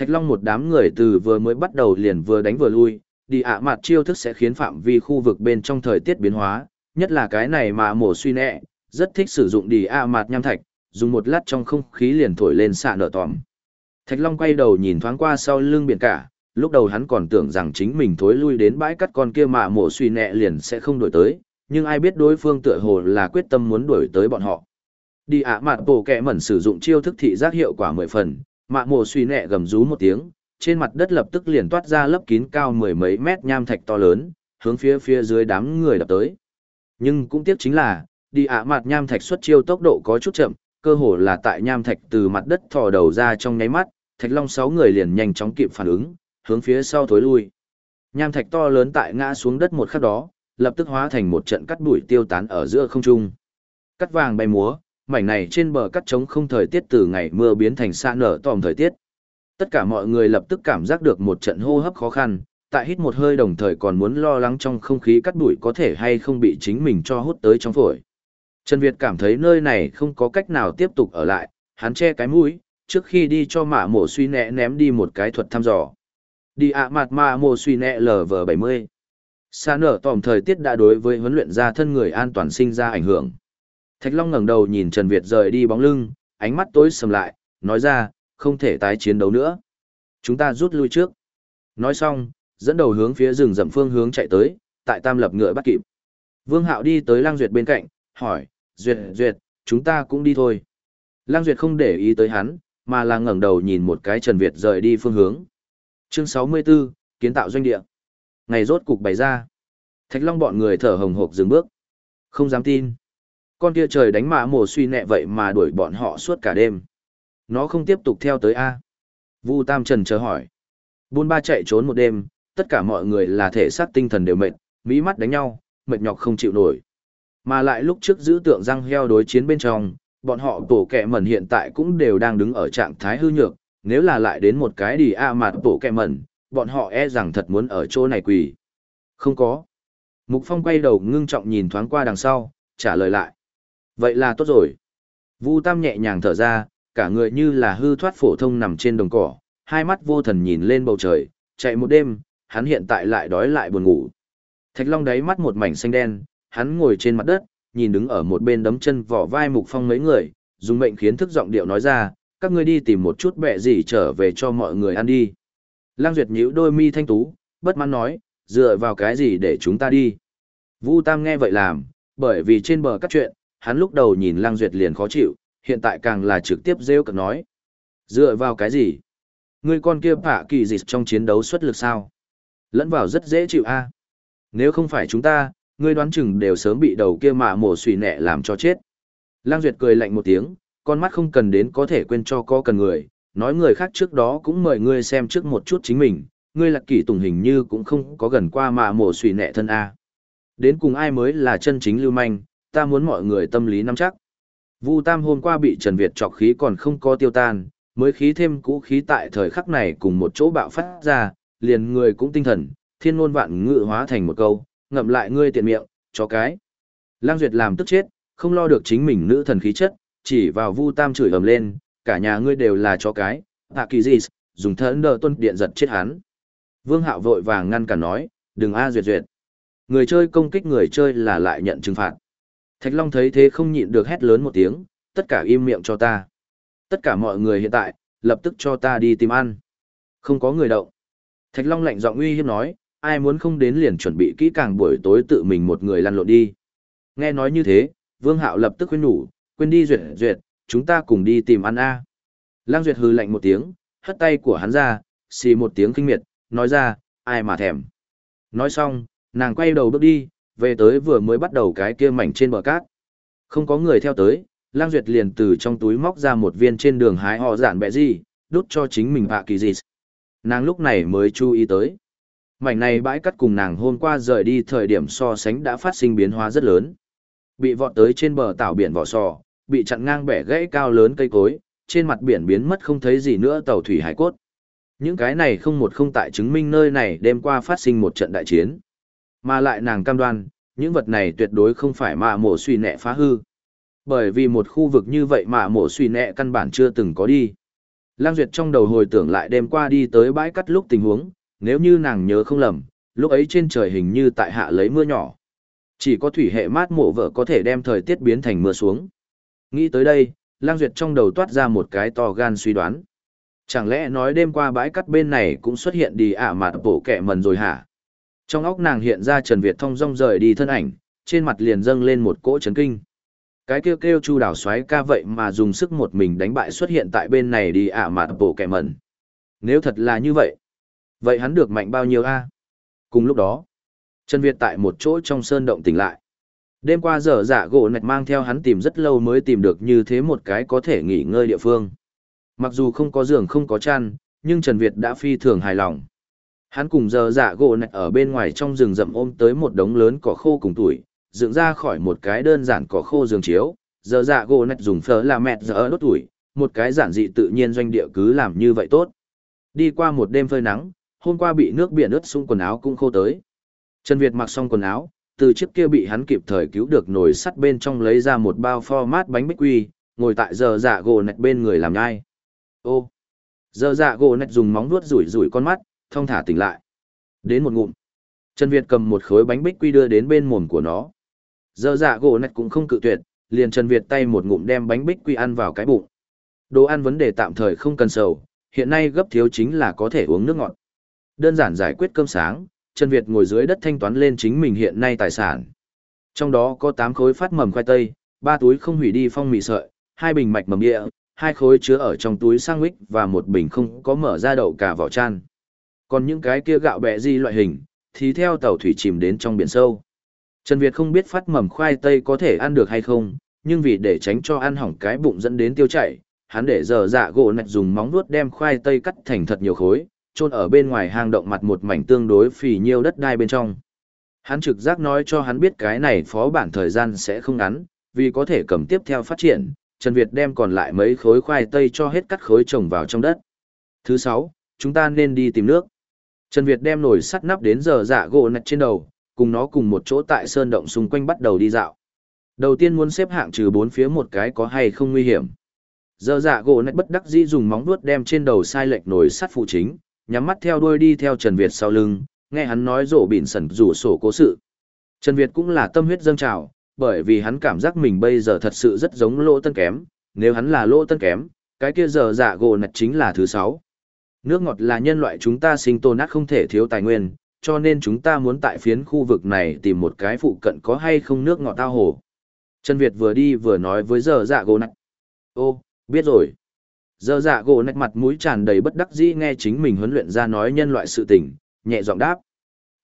Thạch Long một đám người từ vừa mới bắt đầu liền vừa đánh vừa lui, đi ạ mặt chiêu thức sẽ khiến phạm vi khu vực bên trong thời tiết biến hóa, nhất là cái này mà mổ suy nẹ, rất thích sử dụng đi ạ mặt nham thạch, dùng một lát trong không khí liền thổi lên xạ nở tòm. Thạch Long quay đầu nhìn thoáng qua sau lưng biển cả, lúc đầu hắn còn tưởng rằng chính mình thối lui đến bãi cắt con kia mà mổ suy nẹ liền sẽ không đổi tới, nhưng ai biết đối phương tựa hồ là quyết tâm muốn đuổi tới bọn họ. Đi ạ mặt bổ kẹ mẩn sử dụng chiêu thức thị giác hiệu quả mười phần, mạ mồ suy nẹ gầm rú một tiếng, trên mặt đất lập tức liền toát ra lớp kín cao mười mấy mét nham thạch to lớn, hướng phía phía dưới đám người đập tới. Nhưng cũng tiếc chính là, đi ạ mặt nham thạch xuất chiêu tốc độ có chút chậm, cơ hồ là tại nham thạch từ mặt đất thò đầu ra trong nháy mắt, thạch long sáu người liền nhanh chóng kịp phản ứng, hướng phía sau thối lui. Nham thạch to lớn tại ngã xuống đất một khắc đó, lập tức hóa thành một trận cắt bụi tiêu tán ở giữa không trung. Cắt vàng bay múa, mảnh này trên bờ cắt trống không thời tiết từ ngày mưa biến thành xa nở tòm thời tiết. Tất cả mọi người lập tức cảm giác được một trận hô hấp khó khăn, tại hít một hơi đồng thời còn muốn lo lắng trong không khí cắt bụi có thể hay không bị chính mình cho hút tới trong phổi. Trần Việt cảm thấy nơi này không có cách nào tiếp tục ở lại, hắn che cái mũi, trước khi đi cho mạ mổ suy nẹ ném đi một cái thuật thăm dò. Đi ạ mặt mạ mổ suy nẹ LV70. Xa nở tòm thời tiết đã đối với huấn luyện ra thân người an toàn sinh ra ảnh hưởng. Thạch Long ngẩng đầu nhìn Trần Việt rời đi bóng lưng, ánh mắt tối sầm lại, nói ra, không thể tái chiến đấu nữa. Chúng ta rút lui trước. Nói xong, dẫn đầu hướng phía rừng rậm phương hướng chạy tới, tại Tam Lập ngựa bắt kịp. Vương Hạo đi tới Lang Duyệt bên cạnh, hỏi, Duyệt, Duyệt, chúng ta cũng đi thôi. Lang Duyệt không để ý tới hắn, mà là ngẩng đầu nhìn một cái Trần Việt rời đi phương hướng. Chương 64, kiến tạo doanh địa. Ngày rốt cục bày ra. Thạch Long bọn người thở hồng hộc dừng bước. Không dám tin. Con kia trời đánh mạ mồ suy nẹ vậy mà đuổi bọn họ suốt cả đêm. Nó không tiếp tục theo tới A. Vu Tam Trần chờ hỏi. Buôn ba chạy trốn một đêm, tất cả mọi người là thể xác tinh thần đều mệt, mỹ mắt đánh nhau, mệt nhọc không chịu nổi. Mà lại lúc trước giữ tượng răng heo đối chiến bên trong, bọn họ tổ kẹ mẩn hiện tại cũng đều đang đứng ở trạng thái hư nhược, nếu là lại đến một cái đi a à mặt tổ kẹ mẩn, bọn họ e rằng thật muốn ở chỗ này quỳ. Không có. Mục Phong quay đầu ngưng trọng nhìn thoáng qua đằng sau, trả lời lại. Vậy là tốt rồi. Vu Tam nhẹ nhàng thở ra, cả người như là hư thoát phổ thông nằm trên đồng cỏ, hai mắt vô thần nhìn lên bầu trời, chạy một đêm, hắn hiện tại lại đói lại buồn ngủ. Thạch Long đáy mắt một mảnh xanh đen, hắn ngồi trên mặt đất, nhìn đứng ở một bên đấm chân vỏ vai Mục Phong mấy người, dùng mệnh khiến thức giọng điệu nói ra, các ngươi đi tìm một chút bẹ gì trở về cho mọi người ăn đi. Lang Duyệt nhíu đôi mi thanh tú, bất mãn nói, dựa vào cái gì để chúng ta đi. Vu Tam nghe vậy làm, bởi vì trên bờ các chuyện, hắn lúc đầu nhìn Lang Duyệt liền khó chịu, hiện tại càng là trực tiếp rêu cực nói. Dựa vào cái gì? Ngươi con kia bạ kỳ dịch trong chiến đấu xuất lực sao? Lẫn vào rất dễ chịu a. Nếu không phải chúng ta, ngươi đoán chừng đều sớm bị đầu kia mạ mổ xùy nẹ làm cho chết. Lang Duyệt cười lạnh một tiếng, con mắt không cần đến có thể quên cho có cần người, nói người khác trước đó cũng mời ngươi xem trước một chút chính mình, ngươi lạc kỷ tùng hình như cũng không có gần qua mạ mổ xùy nẹ thân A. Đến cùng ai mới là chân chính lưu manh, ta muốn mọi người tâm lý nắm chắc. Vu Tam hôm qua bị Trần Việt chọc khí còn không có tiêu tan, mới khí thêm cũ khí tại thời khắc này cùng một chỗ bạo phát ra, liền người cũng tinh thần, thiên ngôn vạn ngự hóa thành một câu, ngậm lại ngươi tiện miệng, cho cái. Lang Duyệt làm tức chết, không lo được chính mình nữ thần khí chất, chỉ vào Vu Tam chửi ầm lên, cả nhà ngươi đều là cho cái, Hạ kỳ gì, dùng thân đờ tuân điện giật chết hắn. Vương Hạo vội vàng ngăn cản nói, đừng a duyệt duyệt. Người chơi công kích người chơi là lại nhận trừng phạt. Thạch Long thấy thế không nhịn được hét lớn một tiếng, tất cả im miệng cho ta. Tất cả mọi người hiện tại, lập tức cho ta đi tìm ăn. Không có người động. Thạch Long lạnh giọng uy hiếp nói, ai muốn không đến liền chuẩn bị kỹ càng buổi tối tự mình một người lăn lộn đi. Nghe nói như thế, Vương Hạo lập tức khuyên nhủ, quên đi duyệt duyệt, chúng ta cùng đi tìm ăn a. Lang Duyệt hừ lạnh một tiếng, hất tay của hắn ra, xì một tiếng kinh miệt, nói ra, ai mà thèm. Nói xong, nàng quay đầu bước đi, về tới vừa mới bắt đầu cái kia mảnh trên bờ cát. Không có người theo tới, Lang Duyệt liền từ trong túi móc ra một viên trên đường hái họ giản bẹ gì, đút cho chính mình bạ kỳ gì. Nàng lúc này mới chú ý tới. Mảnh này bãi cắt cùng nàng hôm qua rời đi thời điểm so sánh đã phát sinh biến hóa rất lớn. Bị vọt tới trên bờ tảo biển vỏ sò, bị chặn ngang bẻ gãy cao lớn cây cối, trên mặt biển biến mất không thấy gì nữa tàu thủy hải cốt. Những cái này không một không tại chứng minh nơi này đêm qua phát sinh một trận đại chiến. Mà lại nàng cam đoan, những vật này tuyệt đối không phải mạ mổ suy nẹ phá hư. Bởi vì một khu vực như vậy mạ mổ suy nẹ căn bản chưa từng có đi. Lang Duyệt trong đầu hồi tưởng lại đêm qua đi tới bãi cắt lúc tình huống, nếu như nàng nhớ không lầm, lúc ấy trên trời hình như tại hạ lấy mưa nhỏ. Chỉ có thủy hệ mát mộ vợ có thể đem thời tiết biến thành mưa xuống. Nghĩ tới đây, Lang Duyệt trong đầu toát ra một cái to gan suy đoán. Chẳng lẽ nói đêm qua bãi cắt bên này cũng xuất hiện đi ả à mặt bổ kẹ mần rồi hả? Trong óc nàng hiện ra Trần Việt thông dong rời đi thân ảnh, trên mặt liền dâng lên một cỗ chấn kinh. Cái kêu kêu chu đảo xoáy ca vậy mà dùng sức một mình đánh bại xuất hiện tại bên này đi ả à mặt bổ kẻ mần. Nếu thật là như vậy, vậy hắn được mạnh bao nhiêu a? Cùng lúc đó, Trần Việt tại một chỗ trong sơn động tỉnh lại. Đêm qua giờ dạ gỗ nạch mang theo hắn tìm rất lâu mới tìm được như thế một cái có thể nghỉ ngơi địa phương. Mặc dù không có giường không có chăn, nhưng Trần Việt đã phi thường hài lòng. Hắn cùng giờ dạ gỗ nạch ở bên ngoài trong rừng rậm ôm tới một đống lớn cỏ khô cùng tuổi, dựng ra khỏi một cái đơn giản cỏ khô giường chiếu. Giờ dạ gỗ nạch dùng phở là mẹ giờ đốt tuổi, một cái giản dị tự nhiên doanh địa cứ làm như vậy tốt. Đi qua một đêm phơi nắng, hôm qua bị nước biển ướt sũng quần áo cũng khô tới. Trần Việt mặc xong quần áo, từ chiếc kia bị hắn kịp thời cứu được nồi sắt bên trong lấy ra một bao format bánh bích quy, ngồi tại giờ dạ gỗ nạch bên người làm nhai. Ô! Giờ dạ gỗ nạch dùng móng vuốt rủi rủi con mắt, thông thả tỉnh lại. Đến một ngụm. Trần Việt cầm một khối bánh bích quy đưa đến bên mồm của nó. Giờ dạ gỗ nạch cũng không cự tuyệt, liền Trần Việt tay một ngụm đem bánh bích quy ăn vào cái bụng. Đồ ăn vấn đề tạm thời không cần sầu, hiện nay gấp thiếu chính là có thể uống nước ngọt. Đơn giản giải quyết cơm sáng, Trần Việt ngồi dưới đất thanh toán lên chính mình hiện nay tài sản. Trong đó có 8 khối phát mầm khoai tây, 3 túi không hủy đi phong mì sợi, hai bình mạch mầm địa, hai khối chứa ở trong túi sang và một bình không có mở ra đậu cả vỏ chan. Còn những cái kia gạo bẹ di loại hình, thì theo tàu thủy chìm đến trong biển sâu. Trần Việt không biết phát mầm khoai tây có thể ăn được hay không, nhưng vì để tránh cho ăn hỏng cái bụng dẫn đến tiêu chảy, hắn để giờ dạ gỗ nạch dùng móng vuốt đem khoai tây cắt thành thật nhiều khối, chôn ở bên ngoài hang động mặt một mảnh tương đối phì nhiêu đất đai bên trong. Hắn trực giác nói cho hắn biết cái này phó bản thời gian sẽ không ngắn, vì có thể cầm tiếp theo phát triển, Trần Việt đem còn lại mấy khối khoai tây cho hết cắt khối trồng vào trong đất. Thứ sáu, chúng ta nên đi tìm nước. Trần Việt đem nồi sắt nắp đến giờ dạ gỗ nạch trên đầu, cùng nó cùng một chỗ tại sơn động xung quanh bắt đầu đi dạo. Đầu tiên muốn xếp hạng trừ bốn phía một cái có hay không nguy hiểm. Giờ dạ gỗ nạch bất đắc dĩ dùng móng vuốt đem trên đầu sai lệch nồi sắt phụ chính, nhắm mắt theo đuôi đi theo Trần Việt sau lưng, nghe hắn nói rổ bỉn sẩn rủ sổ cố sự. Trần Việt cũng là tâm huyết dâng trào, bởi vì hắn cảm giác mình bây giờ thật sự rất giống lỗ tân kém, nếu hắn là lỗ tân kém, cái kia giờ dạ gỗ nạch chính là thứ sáu. Nước ngọt là nhân loại chúng ta sinh tồn nát không thể thiếu tài nguyên, cho nên chúng ta muốn tại phiến khu vực này tìm một cái phụ cận có hay không nước ngọt tao hồ. Trần Việt vừa đi vừa nói với giờ dạ gỗ nạch. Ô, biết rồi. Giờ dạ gỗ nạch mặt mũi tràn đầy bất đắc dĩ nghe chính mình huấn luyện ra nói nhân loại sự tình, nhẹ giọng đáp.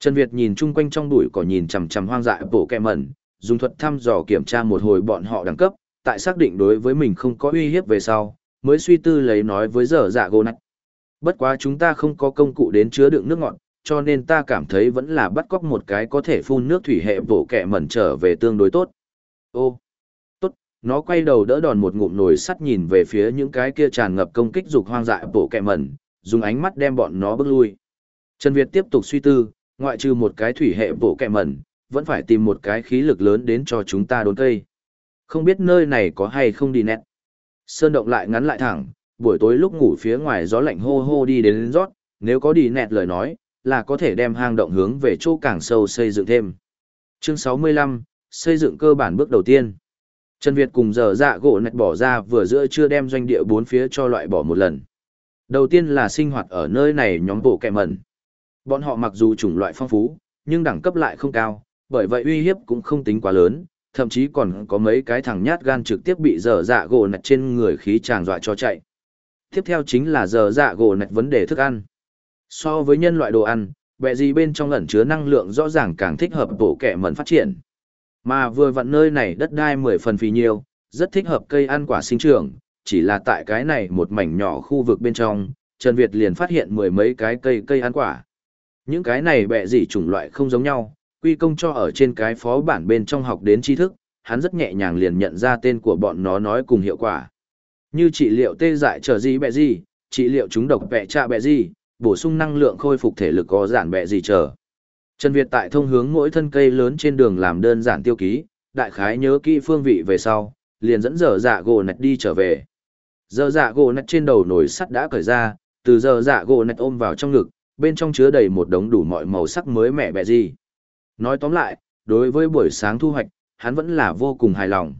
Trần Việt nhìn chung quanh trong bụi cỏ nhìn chằm chằm hoang dại bổ kẹ mẩn, dùng thuật thăm dò kiểm tra một hồi bọn họ đẳng cấp, tại xác định đối với mình không có uy hiếp về sau, mới suy tư lấy nói với giờ dạ gỗ nạch. Bất quá chúng ta không có công cụ đến chứa đựng nước ngọt, cho nên ta cảm thấy vẫn là bắt cóc một cái có thể phun nước thủy hệ bổ kẹ mẩn trở về tương đối tốt. Ô, tốt. nó quay đầu đỡ đòn một ngụm nồi sắt nhìn về phía những cái kia tràn ngập công kích dục hoang dại bộ kẹ mẩn, dùng ánh mắt đem bọn nó bước lui. Trần Việt tiếp tục suy tư, ngoại trừ một cái thủy hệ bộ kẹ mẩn, vẫn phải tìm một cái khí lực lớn đến cho chúng ta đốn cây. Không biết nơi này có hay không đi nét. Sơn động lại ngắn lại thẳng, buổi tối lúc ngủ phía ngoài gió lạnh hô hô đi đến rót, nếu có đi nẹt lời nói, là có thể đem hang động hướng về chỗ càng sâu xây dựng thêm. Chương 65, xây dựng cơ bản bước đầu tiên. Trần Việt cùng giờ dạ gỗ nạch bỏ ra vừa giữa chưa đem doanh địa bốn phía cho loại bỏ một lần. Đầu tiên là sinh hoạt ở nơi này nhóm bộ kẹ mẩn. Bọn họ mặc dù chủng loại phong phú, nhưng đẳng cấp lại không cao, bởi vậy uy hiếp cũng không tính quá lớn, thậm chí còn có mấy cái thằng nhát gan trực tiếp bị dở dạ gỗ nạch trên người khí tràng dọa cho chạy. Tiếp theo chính là giờ dạ gỗ nạch vấn đề thức ăn. So với nhân loại đồ ăn, bẹ gì bên trong ẩn chứa năng lượng rõ ràng càng thích hợp bộ kẻ mẩn phát triển. Mà vừa vặn nơi này đất đai mười phần phì nhiêu, rất thích hợp cây ăn quả sinh trưởng, chỉ là tại cái này một mảnh nhỏ khu vực bên trong, Trần Việt liền phát hiện mười mấy cái cây cây ăn quả. Những cái này bẹ gì chủng loại không giống nhau, quy công cho ở trên cái phó bản bên trong học đến tri thức, hắn rất nhẹ nhàng liền nhận ra tên của bọn nó nói cùng hiệu quả. Như trị liệu tê dại trở gì bẹ gì, trị liệu chúng độc bẹ trạ bẹ gì, bổ sung năng lượng khôi phục thể lực có giản bẹ gì chờ. Trần Việt tại thông hướng mỗi thân cây lớn trên đường làm đơn giản tiêu ký, đại khái nhớ kỹ phương vị về sau, liền dẫn dở dạ gỗ nạch đi trở về. Dở dạ gỗ nạch trên đầu nồi sắt đã cởi ra, từ dở dạ gỗ nạch ôm vào trong ngực, bên trong chứa đầy một đống đủ mọi màu sắc mới mẻ bẹ gì. Nói tóm lại, đối với buổi sáng thu hoạch, hắn vẫn là vô cùng hài lòng.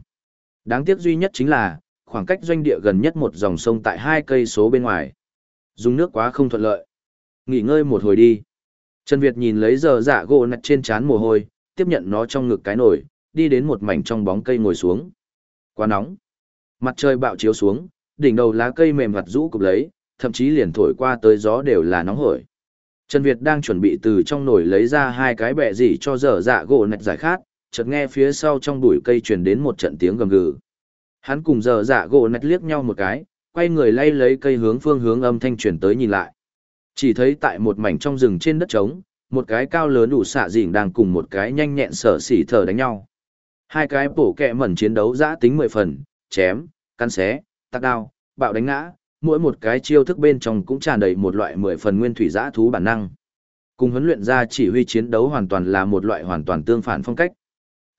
Đáng tiếc duy nhất chính là, khoảng cách doanh địa gần nhất một dòng sông tại hai cây số bên ngoài. Dùng nước quá không thuận lợi. Nghỉ ngơi một hồi đi. Trần Việt nhìn lấy giờ dạ gỗ nặt trên chán mồ hôi, tiếp nhận nó trong ngực cái nồi, đi đến một mảnh trong bóng cây ngồi xuống. Quá nóng. Mặt trời bạo chiếu xuống, đỉnh đầu lá cây mềm vặt rũ cụp lấy, thậm chí liền thổi qua tới gió đều là nóng hổi. Trần Việt đang chuẩn bị từ trong nồi lấy ra hai cái bẹ gì cho dở dạ gỗ nạch giải khát, chợt nghe phía sau trong bụi cây truyền đến một trận tiếng gầm gừ. Hắn cùng giờ dạ gỗ nạch liếc nhau một cái, quay người lay lấy cây hướng phương hướng âm thanh truyền tới nhìn lại. Chỉ thấy tại một mảnh trong rừng trên đất trống, một cái cao lớn đủ xạ dỉn đang cùng một cái nhanh nhẹn sở xỉ thở đánh nhau. Hai cái bổ kẹ mẩn chiến đấu giã tính mười phần, chém, căn xé, tắc đao, bạo đánh ngã, mỗi một cái chiêu thức bên trong cũng tràn đầy một loại mười phần nguyên thủy giã thú bản năng. Cùng huấn luyện ra chỉ huy chiến đấu hoàn toàn là một loại hoàn toàn tương phản phong cách.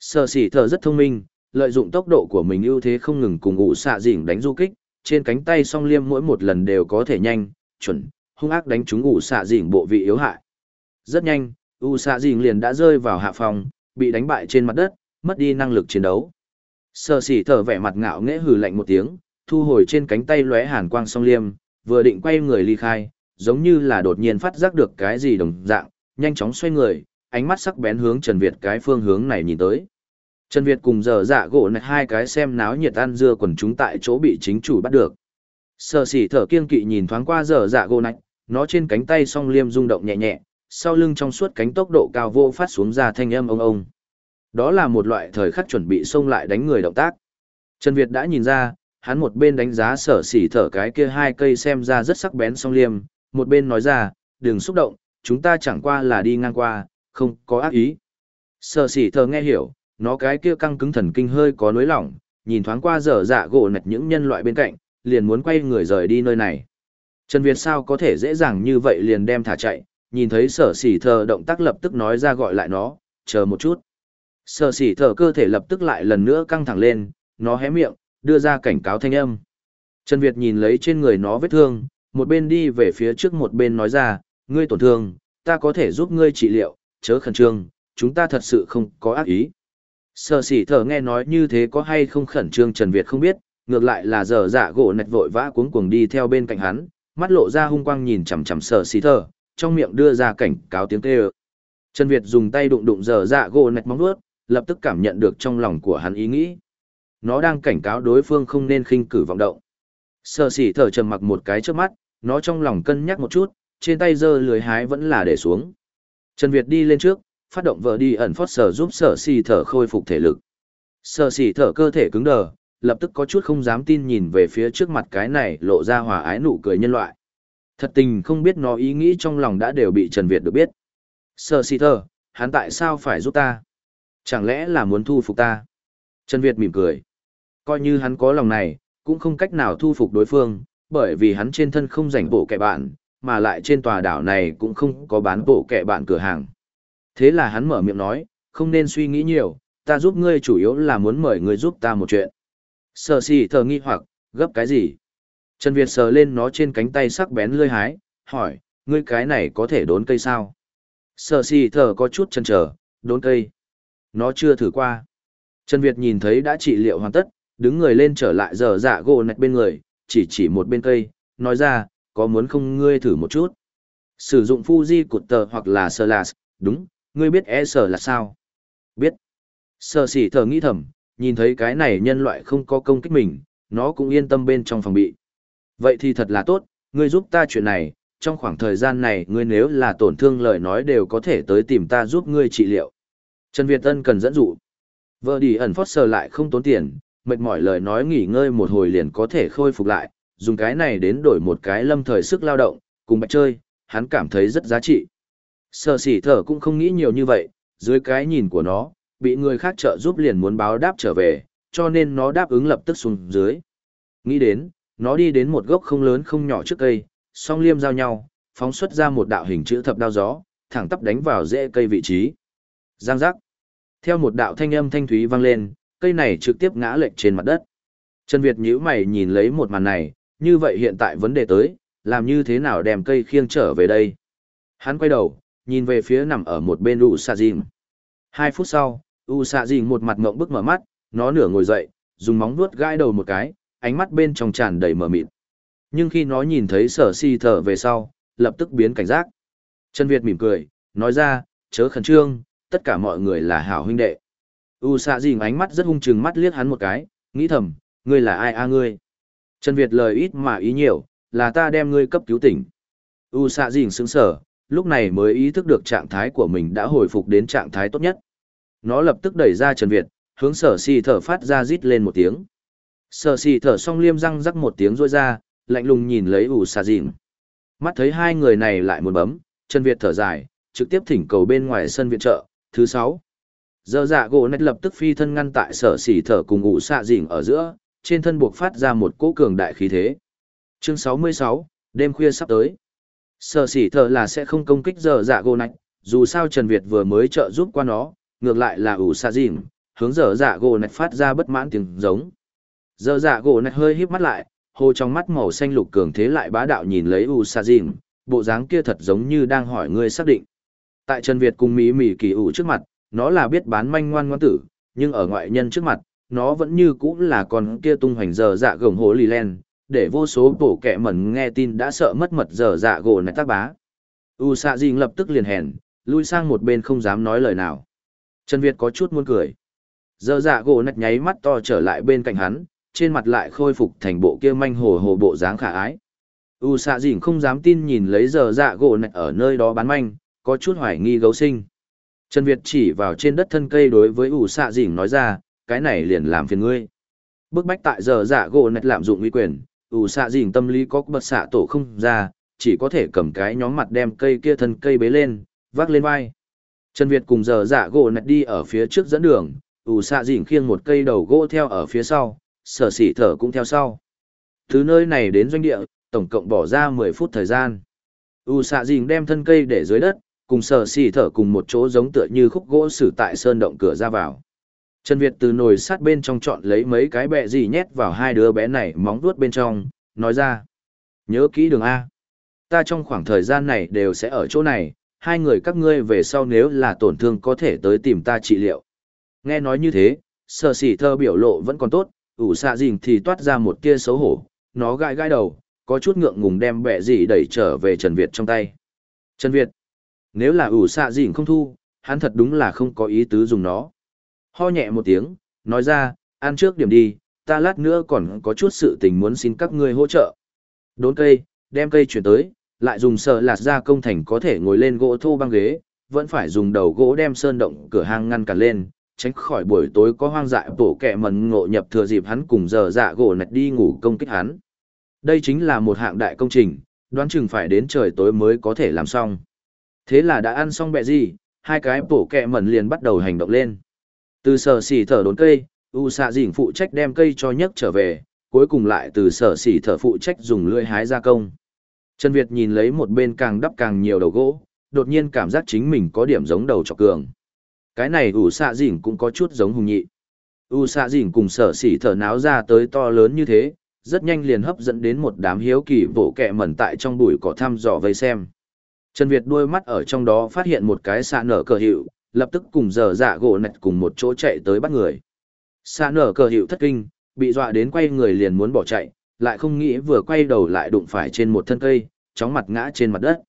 Sở xỉ thở rất thông minh, lợi dụng tốc độ của mình ưu thế không ngừng cùng ủ xạ dịnh đánh du kích, trên cánh tay song liêm mỗi một lần đều có thể nhanh, chuẩn, hung ác đánh trúng ủ xạ dịnh bộ vị yếu hại. Rất nhanh, ủ xạ dịnh liền đã rơi vào hạ phòng, bị đánh bại trên mặt đất, mất đi năng lực chiến đấu. Sở xỉ thở vẻ mặt ngạo nghễ hừ lạnh một tiếng, thu hồi trên cánh tay lóe hàn quang song liêm, vừa định quay người ly khai, giống như là đột nhiên phát giác được cái gì đồng dạng, nhanh chóng xoay người, ánh mắt sắc bén hướng Trần Việt cái phương hướng này nhìn tới. Trần Việt cùng dở dạ gỗ nạch hai cái xem náo nhiệt ăn dưa quần chúng tại chỗ bị chính chủ bắt được. Sở sỉ thở kiên kỵ nhìn thoáng qua dở dạ gỗ nạch, nó trên cánh tay song liêm rung động nhẹ nhẹ, sau lưng trong suốt cánh tốc độ cao vô phát xuống ra thanh âm ông ông. Đó là một loại thời khắc chuẩn bị xông lại đánh người động tác. Trần Việt đã nhìn ra, hắn một bên đánh giá sở sỉ thở cái kia hai cây xem ra rất sắc bén song liêm, một bên nói ra, đừng xúc động, chúng ta chẳng qua là đi ngang qua, không có ác ý. Sở sỉ thở nghe hiểu, nó cái kia căng cứng thần kinh hơi có nối lỏng, nhìn thoáng qua dở dạ gỗ nạch những nhân loại bên cạnh, liền muốn quay người rời đi nơi này. Trần Việt sao có thể dễ dàng như vậy liền đem thả chạy, nhìn thấy sở sỉ thờ động tác lập tức nói ra gọi lại nó, chờ một chút. Sở sỉ thờ cơ thể lập tức lại lần nữa căng thẳng lên, nó hé miệng, đưa ra cảnh cáo thanh âm. Trần Việt nhìn lấy trên người nó vết thương, một bên đi về phía trước một bên nói ra, ngươi tổn thương, ta có thể giúp ngươi trị liệu, chớ khẩn trương, chúng ta thật sự không có ác ý. Sở sỉ thở nghe nói như thế có hay không khẩn trương Trần Việt không biết, ngược lại là giờ dạ gỗ nạch vội vã cuống cuồng đi theo bên cạnh hắn, mắt lộ ra hung quang nhìn chằm chằm sở sỉ thở, trong miệng đưa ra cảnh cáo tiếng kêu. Trần Việt dùng tay đụng đụng giờ dạ gỗ nạch móng nuốt, lập tức cảm nhận được trong lòng của hắn ý nghĩ. Nó đang cảnh cáo đối phương không nên khinh cử vọng động. Sở sỉ thở trầm mặc một cái trước mắt, nó trong lòng cân nhắc một chút, trên tay giơ lưới hái vẫn là để xuống. Trần Việt đi lên trước, phát động vợ đi ẩn phót sở giúp sở xì thở khôi phục thể lực. Sở xì thở cơ thể cứng đờ, lập tức có chút không dám tin nhìn về phía trước mặt cái này lộ ra hòa ái nụ cười nhân loại. Thật tình không biết nó ý nghĩ trong lòng đã đều bị Trần Việt được biết. Sở xì thở, hắn tại sao phải giúp ta? Chẳng lẽ là muốn thu phục ta? Trần Việt mỉm cười. Coi như hắn có lòng này, cũng không cách nào thu phục đối phương, bởi vì hắn trên thân không rảnh bộ kẻ bạn, mà lại trên tòa đảo này cũng không có bán bộ kẻ bạn cửa hàng. Thế là hắn mở miệng nói, không nên suy nghĩ nhiều, ta giúp ngươi chủ yếu là muốn mời ngươi giúp ta một chuyện. Sở xì thờ nghi hoặc, gấp cái gì? Trần Việt sờ lên nó trên cánh tay sắc bén lươi hái, hỏi, ngươi cái này có thể đốn cây sao? Sở xì thờ có chút chần chờ, đốn cây. Nó chưa thử qua. Trần Việt nhìn thấy đã trị liệu hoàn tất, đứng người lên trở lại giờ dạ gỗ nạch bên người, chỉ chỉ một bên cây, nói ra, có muốn không ngươi thử một chút. Sử dụng Fuji cụt tờ hoặc là Solace, đúng, ngươi biết e sở là sao? Biết. Sở sỉ thở nghĩ thầm, nhìn thấy cái này nhân loại không có công kích mình, nó cũng yên tâm bên trong phòng bị. Vậy thì thật là tốt, ngươi giúp ta chuyện này, trong khoảng thời gian này ngươi nếu là tổn thương lời nói đều có thể tới tìm ta giúp ngươi trị liệu. Trần Việt Tân cần dẫn dụ. Vợ đi ẩn phót sờ lại không tốn tiền, mệt mỏi lời nói nghỉ ngơi một hồi liền có thể khôi phục lại, dùng cái này đến đổi một cái lâm thời sức lao động, cùng bạch chơi, hắn cảm thấy rất giá trị. Sở sỉ thở cũng không nghĩ nhiều như vậy, dưới cái nhìn của nó, bị người khác trợ giúp liền muốn báo đáp trở về, cho nên nó đáp ứng lập tức xuống dưới. Nghĩ đến, nó đi đến một gốc không lớn không nhỏ trước cây, song liêm giao nhau, phóng xuất ra một đạo hình chữ thập đao gió, thẳng tắp đánh vào rễ cây vị trí. Giang giác. Theo một đạo thanh âm thanh thúy vang lên, cây này trực tiếp ngã lệch trên mặt đất. Trần Việt nhíu mày nhìn lấy một màn này, như vậy hiện tại vấn đề tới, làm như thế nào đem cây khiêng trở về đây? Hắn quay đầu, nhìn về phía nằm ở một bên U xạ dìm Hai phút sau, U xạ dìm một mặt ngộng bức mở mắt, nó nửa ngồi dậy, dùng móng vuốt gãi đầu một cái, ánh mắt bên trong tràn đầy mờ mịt. Nhưng khi nó nhìn thấy sở si thở về sau, lập tức biến cảnh giác. Trần Việt mỉm cười, nói ra, chớ khẩn trương, tất cả mọi người là hảo huynh đệ. U xạ dìm ánh mắt rất hung chừng mắt liếc hắn một cái, nghĩ thầm, ngươi là ai a ngươi? Trần Việt lời ít mà ý nhiều, là ta đem ngươi cấp cứu tỉnh. U xạ dìm xứng sở, lúc này mới ý thức được trạng thái của mình đã hồi phục đến trạng thái tốt nhất. Nó lập tức đẩy ra Trần Việt, hướng sở si thở phát ra rít lên một tiếng. Sở si thở xong liêm răng rắc một tiếng rôi ra, lạnh lùng nhìn lấy ủ xà dìm. Mắt thấy hai người này lại muốn bấm, Trần Việt thở dài, trực tiếp thỉnh cầu bên ngoài sân viện trợ. Thứ sáu, Giờ dạ gỗ nét lập tức phi thân ngăn tại sở xì thở cùng ủ xạ dìm ở giữa, trên thân buộc phát ra một cỗ cường đại khí thế. Chương 66, đêm khuya sắp tới. Sở sỉ thờ là sẽ không công kích giờ dạ gỗ nạch, dù sao Trần Việt vừa mới trợ giúp qua nó, ngược lại là ủ xa dìm, hướng giờ dạ gỗ nạch phát ra bất mãn tiếng giống. Giờ dạ gỗ nạch hơi híp mắt lại, hồ trong mắt màu xanh lục cường thế lại bá đạo nhìn lấy u xa dìm bộ dáng kia thật giống như đang hỏi ngươi xác định tại trần việt cùng mỹ mỹ kỳ ủ trước mặt nó là biết bán manh ngoan ngoan tử nhưng ở ngoại nhân trước mặt nó vẫn như cũng là con kia tung hoành giờ dạ gồng hồ lì len để vô số bộ kẻ mẩn nghe tin đã sợ mất mật giờ dạ gỗ này tác bá u xạ dìm lập tức liền hèn lui sang một bên không dám nói lời nào trần việt có chút muốn cười giờ dạ gỗ nạch nháy mắt to trở lại bên cạnh hắn trên mặt lại khôi phục thành bộ kia manh hồ hồ bộ dáng khả ái. U xạ dỉn không dám tin nhìn lấy giờ dạ gỗ này ở nơi đó bán manh, có chút hoài nghi gấu sinh. Trần Việt chỉ vào trên đất thân cây đối với U xạ dỉn nói ra, cái này liền làm phiền ngươi. Bức bách tại giờ dạ gỗ nạch lạm dụng uy quyền, U xạ dỉn tâm lý có bật xạ tổ không ra, chỉ có thể cầm cái nhóm mặt đem cây kia thân cây bế lên, vác lên vai. Trần Việt cùng giờ dạ gỗ nạch đi ở phía trước dẫn đường, U xạ dỉn khiêng một cây đầu gỗ theo ở phía sau, sở sĩ thở cũng theo sau. Từ nơi này đến doanh địa, tổng cộng bỏ ra 10 phút thời gian. U xạ dình đem thân cây để dưới đất, cùng sở sĩ thở cùng một chỗ giống tựa như khúc gỗ xử tại sơn động cửa ra vào. Trần Việt từ nồi sát bên trong chọn lấy mấy cái bẹ gì nhét vào hai đứa bé này móng vuốt bên trong, nói ra. Nhớ kỹ đường A. Ta trong khoảng thời gian này đều sẽ ở chỗ này, hai người các ngươi về sau nếu là tổn thương có thể tới tìm ta trị liệu. Nghe nói như thế, sở sỉ thơ biểu lộ vẫn còn tốt, ủ xạ dìn thì toát ra một tia xấu hổ nó gãi gãi đầu có chút ngượng ngùng đem bẹ gì đẩy trở về trần việt trong tay trần việt nếu là ủ xạ dìn không thu hắn thật đúng là không có ý tứ dùng nó ho nhẹ một tiếng nói ra ăn trước điểm đi ta lát nữa còn có chút sự tình muốn xin các ngươi hỗ trợ đốn cây đem cây chuyển tới lại dùng sợ lạt ra công thành có thể ngồi lên gỗ thô băng ghế vẫn phải dùng đầu gỗ đem sơn động cửa hang ngăn cản lên tránh khỏi buổi tối có hoang dại bổ kẹ mần ngộ nhập thừa dịp hắn cùng giờ dạ gỗ nạch đi ngủ công kích hắn. Đây chính là một hạng đại công trình, đoán chừng phải đến trời tối mới có thể làm xong. Thế là đã ăn xong bẹ gì, hai cái bổ kẹ mần liền bắt đầu hành động lên. Từ sở xỉ thở đốn cây, U xạ dỉnh phụ trách đem cây cho nhấc trở về, cuối cùng lại từ sở xỉ thở phụ trách dùng lưỡi hái gia công. Trần Việt nhìn lấy một bên càng đắp càng nhiều đầu gỗ, đột nhiên cảm giác chính mình có điểm giống đầu trọc cường. Cái này ủ xạ dỉn cũng có chút giống hùng nhị. U xạ dỉn cùng sở xỉ thở náo ra tới to lớn như thế rất nhanh liền hấp dẫn đến một đám hiếu kỳ vỗ kẹ mẩn tại trong bụi cỏ thăm dò vây xem. Trần việt đuôi mắt ở trong đó phát hiện một cái xạ nở cờ hiệu lập tức cùng dở dạ gỗ nạch cùng một chỗ chạy tới bắt người xa nở cờ hiệu thất kinh bị dọa đến quay người liền muốn bỏ chạy lại không nghĩ vừa quay đầu lại đụng phải trên một thân cây chóng mặt ngã trên mặt đất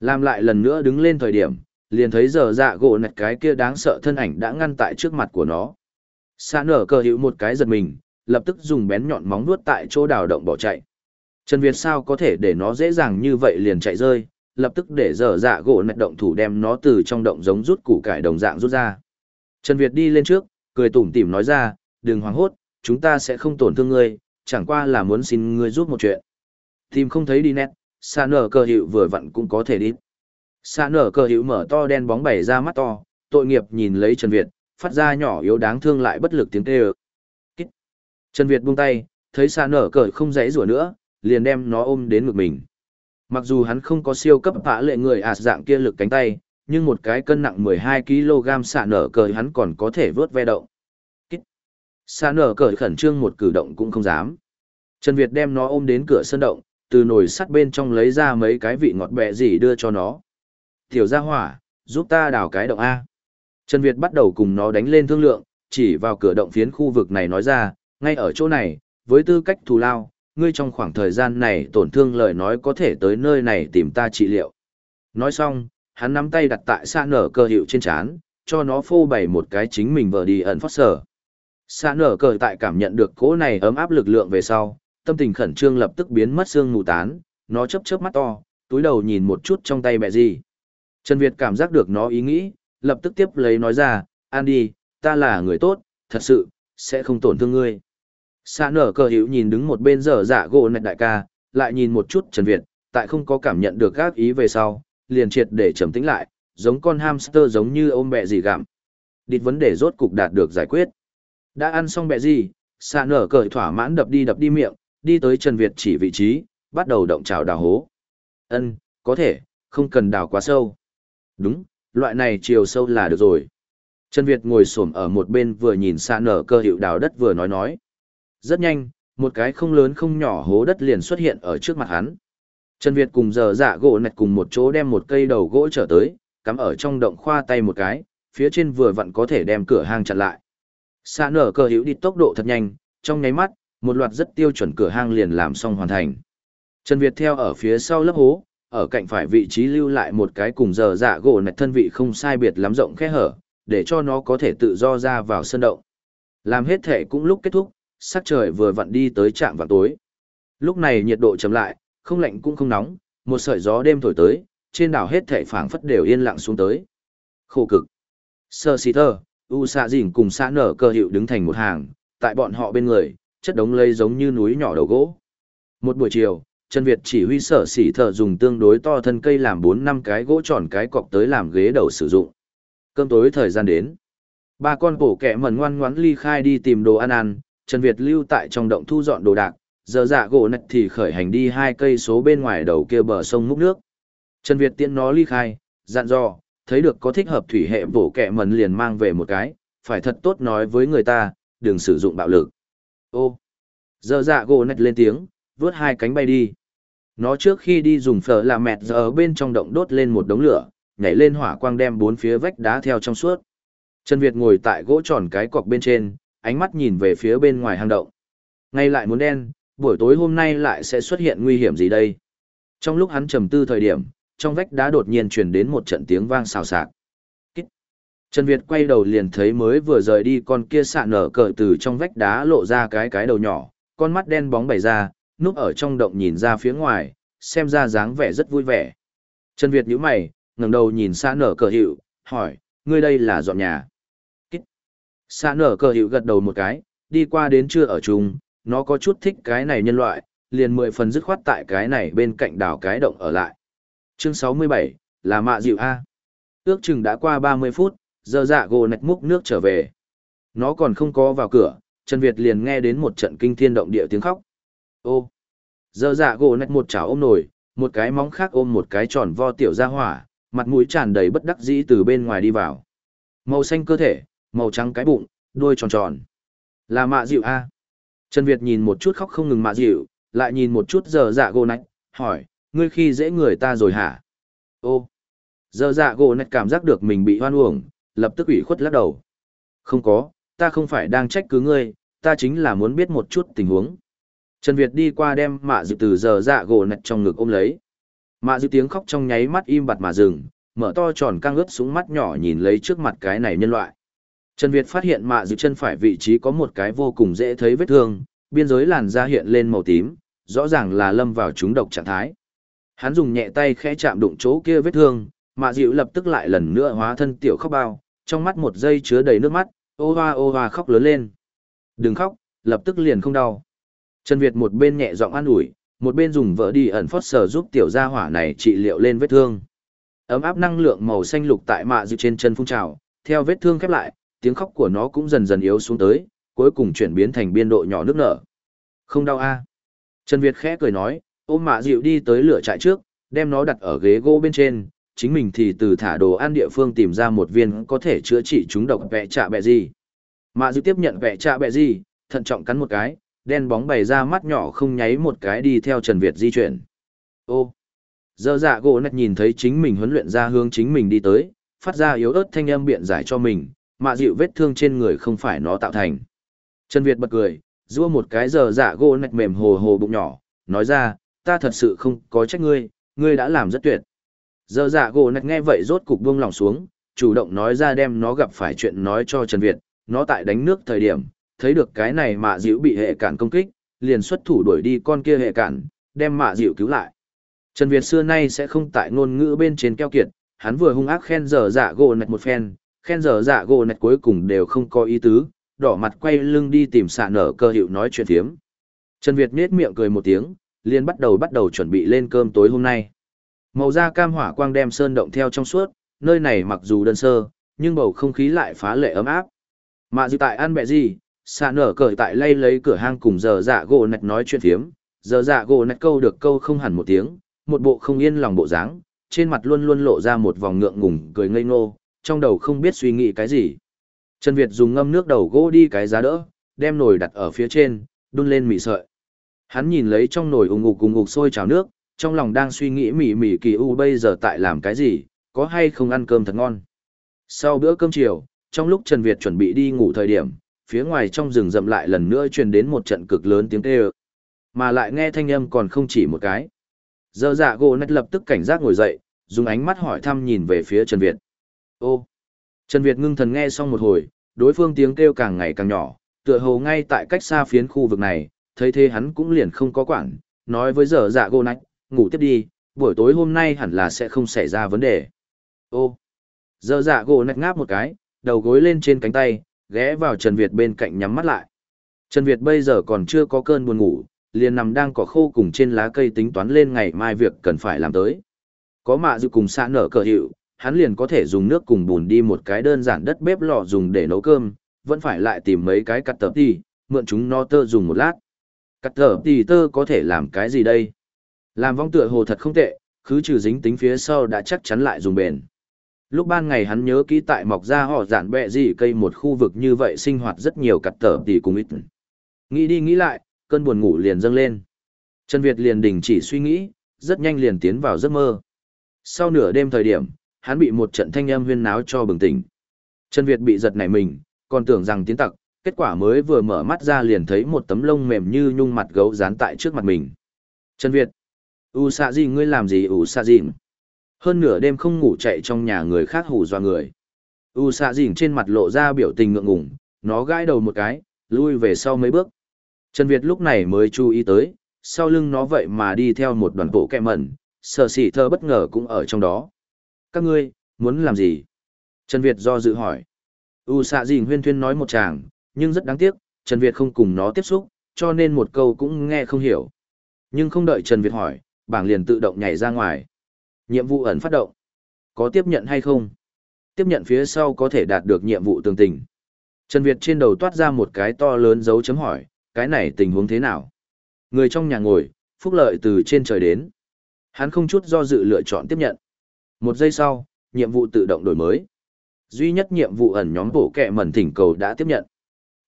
làm lại lần nữa đứng lên thời điểm liền thấy giờ dạ gỗ nạch cái kia đáng sợ thân ảnh đã ngăn tại trước mặt của nó. Xa nở cờ hữu một cái giật mình, lập tức dùng bén nhọn móng nuốt tại chỗ đào động bỏ chạy. Trần Việt sao có thể để nó dễ dàng như vậy liền chạy rơi, lập tức để dở dạ gỗ nạch động thủ đem nó từ trong động giống rút củ cải đồng dạng rút ra. Trần Việt đi lên trước, cười tủm tỉm nói ra, đừng hoảng hốt, chúng ta sẽ không tổn thương ngươi, chẳng qua là muốn xin ngươi giúp một chuyện. Tìm không thấy đi nét, xa nở cờ hiệu vừa vặn cũng có thể đi. Xa nở cờ hiệu mở to đen bóng bày ra mắt to, tội nghiệp nhìn lấy Trần Việt, phát ra nhỏ yếu đáng thương lại bất lực tiếng kêu. Trần Việt buông tay, thấy xa nở cờ không dãy rủa nữa, liền đem nó ôm đến ngực mình. Mặc dù hắn không có siêu cấp phá lệ người ạt dạng kia lực cánh tay, nhưng một cái cân nặng 12kg xạ nở cờ hắn còn có thể vớt ve động. Kít. Xạ nở cờ khẩn trương một cử động cũng không dám. Trần Việt đem nó ôm đến cửa sân động, từ nồi sắt bên trong lấy ra mấy cái vị ngọt bẹ gì đưa cho nó. Tiểu gia hỏa, giúp ta đào cái động A. Trần Việt bắt đầu cùng nó đánh lên thương lượng, chỉ vào cửa động phiến khu vực này nói ra, ngay ở chỗ này, với tư cách thù lao, ngươi trong khoảng thời gian này tổn thương lời nói có thể tới nơi này tìm ta trị liệu. Nói xong, hắn nắm tay đặt tại xa nở cơ hiệu trên chán, cho nó phô bày một cái chính mình vờ đi ẩn phát sở. Xa nở cờ tại cảm nhận được cỗ này ấm áp lực lượng về sau, tâm tình khẩn trương lập tức biến mất xương mù tán, nó chớp chớp mắt to, túi đầu nhìn một chút trong tay mẹ gì. Trần Việt cảm giác được nó ý nghĩ, lập tức tiếp lấy nói ra, an đi, ta là người tốt, thật sự, sẽ không tổn thương ngươi. Xa nở cờ hữu nhìn đứng một bên dở dạ gỗ nạch đại ca, lại nhìn một chút Trần Việt, tại không có cảm nhận được các ý về sau, liền triệt để trầm tĩnh lại, giống con hamster giống như ôm bẹ gì gặm. Địt vấn đề rốt cục đạt được giải quyết. Đã ăn xong bẹ gì, xa nở cờ thỏa mãn đập đi đập đi miệng, đi tới Trần Việt chỉ vị trí, bắt đầu động trào đào hố. Ân, có thể, không cần đào quá sâu. Đúng, loại này chiều sâu là được rồi. Trần Việt ngồi xổm ở một bên vừa nhìn xa nở cơ hiệu đào đất vừa nói nói. Rất nhanh, một cái không lớn không nhỏ hố đất liền xuất hiện ở trước mặt hắn. Trần Việt cùng giờ dạ gỗ nạch cùng một chỗ đem một cây đầu gỗ trở tới, cắm ở trong động khoa tay một cái, phía trên vừa vặn có thể đem cửa hang chặn lại. Xa nở cơ hữu đi tốc độ thật nhanh, trong nháy mắt, một loạt rất tiêu chuẩn cửa hang liền làm xong hoàn thành. Trần Việt theo ở phía sau lớp hố, ở cạnh phải vị trí lưu lại một cái cùng giờ dạ gỗ nạch thân vị không sai biệt lắm rộng khe hở, để cho nó có thể tự do ra vào sân động. Làm hết thể cũng lúc kết thúc, sắc trời vừa vặn đi tới trạm vào tối. Lúc này nhiệt độ chấm lại, không lạnh cũng không nóng, một sợi gió đêm thổi tới, trên đảo hết thảy phảng phất đều yên lặng xuống tới. Khổ cực. Sơ xì thơ, U xạ dỉnh cùng xã nở cơ hiệu đứng thành một hàng, tại bọn họ bên người, chất đống lây giống như núi nhỏ đầu gỗ. Một buổi chiều, Trần Việt chỉ huy sở xỉ thợ dùng tương đối to thân cây làm 4 năm cái gỗ tròn cái cọc tới làm ghế đầu sử dụng. Cơm tối thời gian đến. Ba con bổ kẹ mẩn ngoan ngoãn ly khai đi tìm đồ ăn ăn, Trần Việt lưu tại trong động thu dọn đồ đạc, giờ dạ gỗ nạch thì khởi hành đi hai cây số bên ngoài đầu kia bờ sông múc nước. Trần Việt tiễn nó ly khai, dặn dò, thấy được có thích hợp thủy hệ bổ kẹ mẩn liền mang về một cái, phải thật tốt nói với người ta, đừng sử dụng bạo lực. Ô, giờ dạ gỗ nạch lên tiếng, vướt hai cánh bay đi. Nó trước khi đi dùng phở là mẹt giờ bên trong động đốt lên một đống lửa, nhảy lên hỏa quang đem bốn phía vách đá theo trong suốt. Trần Việt ngồi tại gỗ tròn cái cọc bên trên, ánh mắt nhìn về phía bên ngoài hang động. Ngay lại muốn đen, buổi tối hôm nay lại sẽ xuất hiện nguy hiểm gì đây? Trong lúc hắn trầm tư thời điểm, trong vách đá đột nhiên truyền đến một trận tiếng vang xào xạc. Trần Việt quay đầu liền thấy mới vừa rời đi con kia sạ nở cờ từ trong vách đá lộ ra cái cái đầu nhỏ, con mắt đen bóng bày ra, núp ở trong động nhìn ra phía ngoài, xem ra dáng vẻ rất vui vẻ. Trần Việt nhíu mày, ngẩng đầu nhìn sạ nở cờ hiệu, hỏi, ngươi đây là dọn nhà. Xa nở cờ hiệu gật đầu một cái, đi qua đến chưa ở chung, nó có chút thích cái này nhân loại, liền mười phần dứt khoát tại cái này bên cạnh đảo cái động ở lại. Chương 67, là mạ dịu A. Ước chừng đã qua 30 phút, giờ dạ gồ nạch múc nước trở về. Nó còn không có vào cửa, Trần Việt liền nghe đến một trận kinh thiên động địa tiếng khóc. Ô! Giờ dạ gỗ nạch một chảo ôm nổi, một cái móng khác ôm một cái tròn vo tiểu ra hỏa, mặt mũi tràn đầy bất đắc dĩ từ bên ngoài đi vào. Màu xanh cơ thể, màu trắng cái bụng, đuôi tròn tròn. Là mạ dịu a Trần Việt nhìn một chút khóc không ngừng mạ dịu, lại nhìn một chút giờ dạ gỗ nạch, hỏi, ngươi khi dễ người ta rồi hả? Ô! Giờ dạ gỗ nạch cảm giác được mình bị hoan uổng, lập tức ủy khuất lắc đầu. Không có, ta không phải đang trách cứ ngươi, ta chính là muốn biết một chút tình huống. Trần Việt đi qua đem mạ dịu từ giờ dạ gỗ nạch trong ngực ôm lấy. Mạ dịu tiếng khóc trong nháy mắt im bặt mà dừng, mở to tròn căng ướt súng mắt nhỏ nhìn lấy trước mặt cái này nhân loại. Trần Việt phát hiện mạ dự chân phải vị trí có một cái vô cùng dễ thấy vết thương, biên giới làn da hiện lên màu tím, rõ ràng là lâm vào trúng độc trạng thái. Hắn dùng nhẹ tay khẽ chạm đụng chỗ kia vết thương, mạ dịu lập tức lại lần nữa hóa thân tiểu khóc bao, trong mắt một giây chứa đầy nước mắt, ô hoa ô hoa khóc lớn lên. Đừng khóc, lập tức liền không đau. Trần Việt một bên nhẹ giọng an ủi, một bên dùng vỡ đi ẩn phót sờ giúp tiểu gia hỏa này trị liệu lên vết thương. Ấm áp năng lượng màu xanh lục tại mạ dịu trên chân phun trào, theo vết thương khép lại, tiếng khóc của nó cũng dần dần yếu xuống tới, cuối cùng chuyển biến thành biên độ nhỏ nước nở. Không đau a Trần Việt khẽ cười nói, ôm mạ dịu đi tới lửa trại trước, đem nó đặt ở ghế gỗ bên trên, chính mình thì từ thả đồ ăn địa phương tìm ra một viên có thể chữa trị chúng độc vẹ trạ bẹ gì. Mạ dịu tiếp nhận vẹ trạ bẹ gì, thận trọng cắn một cái, đen bóng bày ra mắt nhỏ không nháy một cái đi theo Trần Việt di chuyển. Ô, Giờ dạ gỗ nạch nhìn thấy chính mình huấn luyện ra hướng chính mình đi tới, phát ra yếu ớt thanh âm biện giải cho mình, mạ dịu vết thương trên người không phải nó tạo thành. Trần Việt bật cười, rua một cái giờ dạ gỗ nạch mềm hồ hồ bụng nhỏ, nói ra, ta thật sự không có trách ngươi, ngươi đã làm rất tuyệt. Giờ dạ gỗ nạch nghe vậy rốt cục buông lòng xuống, chủ động nói ra đem nó gặp phải chuyện nói cho Trần Việt, nó tại đánh nước thời điểm, thấy được cái này mạ dịu bị hệ cản công kích, liền xuất thủ đuổi đi con kia hệ cản, đem mạ dịu cứu lại. Trần Việt xưa nay sẽ không tại ngôn ngữ bên trên keo kiệt, hắn vừa hung ác khen giờ dạ gỗ nạch một phen, khen giờ dạ gỗ nạch cuối cùng đều không có ý tứ, đỏ mặt quay lưng đi tìm xạ nở cơ hiệu nói chuyện thiếm. Trần Việt nết miệng cười một tiếng, liền bắt đầu bắt đầu chuẩn bị lên cơm tối hôm nay. Màu da cam hỏa quang đem sơn động theo trong suốt, nơi này mặc dù đơn sơ, nhưng bầu không khí lại phá lệ ấm áp. Mà dự tại ăn bẹ gì, xạ nở cởi tại lay lấy cửa hang cùng giờ dạ gỗ nạch nói chuyện thiếm, giờ dạ gỗ nạch câu được câu không hẳn một tiếng, một bộ không yên lòng bộ dáng, trên mặt luôn luôn lộ ra một vòng ngượng ngùng cười ngây ngô, trong đầu không biết suy nghĩ cái gì. Trần Việt dùng ngâm nước đầu gỗ đi cái giá đỡ, đem nồi đặt ở phía trên, đun lên mì sợi. Hắn nhìn lấy trong nồi ùng ục ùng ục sôi trào nước, trong lòng đang suy nghĩ mỉ mỉ kỳ u bây giờ tại làm cái gì, có hay không ăn cơm thật ngon. Sau bữa cơm chiều, trong lúc Trần Việt chuẩn bị đi ngủ thời điểm, phía ngoài trong rừng rậm lại lần nữa truyền đến một trận cực lớn tiếng kêu. Mà lại nghe thanh âm còn không chỉ một cái. Giờ dạ gỗ nách lập tức cảnh giác ngồi dậy, dùng ánh mắt hỏi thăm nhìn về phía Trần Việt. Ô! Trần Việt ngưng thần nghe xong một hồi, đối phương tiếng kêu càng ngày càng nhỏ, tựa hồ ngay tại cách xa phiến khu vực này, thấy thế hắn cũng liền không có quản, nói với giờ dạ gô nách, ngủ tiếp đi, buổi tối hôm nay hẳn là sẽ không xảy ra vấn đề. Ô! Giờ dạ gô nách ngáp một cái, đầu gối lên trên cánh tay, ghé vào Trần Việt bên cạnh nhắm mắt lại. Trần Việt bây giờ còn chưa có cơn buồn ngủ, liền nằm đang cỏ khô cùng trên lá cây tính toán lên ngày mai việc cần phải làm tới. Có mạ dự cùng xã nở cờ hiệu, hắn liền có thể dùng nước cùng bùn đi một cái đơn giản đất bếp lò dùng để nấu cơm, vẫn phải lại tìm mấy cái cắt tờ tì, mượn chúng no tơ dùng một lát. Cắt tờ tì tơ có thể làm cái gì đây? Làm vong tựa hồ thật không tệ, khứ trừ dính tính phía sau đã chắc chắn lại dùng bền. Lúc ban ngày hắn nhớ kỹ tại mọc ra họ giản bẹ gì cây một khu vực như vậy sinh hoạt rất nhiều cắt tờ tì cùng ít. Nghĩ đi nghĩ lại, cơn buồn ngủ liền dâng lên. Trần Việt liền đình chỉ suy nghĩ, rất nhanh liền tiến vào giấc mơ. Sau nửa đêm thời điểm, hắn bị một trận thanh âm huyên náo cho bừng tỉnh. Trần Việt bị giật nảy mình, còn tưởng rằng tiến tặc, kết quả mới vừa mở mắt ra liền thấy một tấm lông mềm như nhung mặt gấu dán tại trước mặt mình. Trần Việt, u xạ gì ngươi làm gì u xạ gì? Hơn nửa đêm không ngủ chạy trong nhà người khác hù dọa người. U xạ gì trên mặt lộ ra biểu tình ngượng ngùng, nó gãi đầu một cái, lui về sau mấy bước. Trần Việt lúc này mới chú ý tới, sau lưng nó vậy mà đi theo một đoàn bộ kẹ mẩn, sở sỉ thơ bất ngờ cũng ở trong đó. Các ngươi, muốn làm gì? Trần Việt do dự hỏi. U xạ dình huyên thuyên nói một chàng, nhưng rất đáng tiếc, Trần Việt không cùng nó tiếp xúc, cho nên một câu cũng nghe không hiểu. Nhưng không đợi Trần Việt hỏi, bảng liền tự động nhảy ra ngoài. Nhiệm vụ ẩn phát động. Có tiếp nhận hay không? Tiếp nhận phía sau có thể đạt được nhiệm vụ tương tình. Trần Việt trên đầu toát ra một cái to lớn dấu chấm hỏi, cái này tình huống thế nào? Người trong nhà ngồi, phúc lợi từ trên trời đến. Hắn không chút do dự lựa chọn tiếp nhận. Một giây sau, nhiệm vụ tự động đổi mới. Duy nhất nhiệm vụ ẩn nhóm bộ kẹ mẩn thỉnh cầu đã tiếp nhận.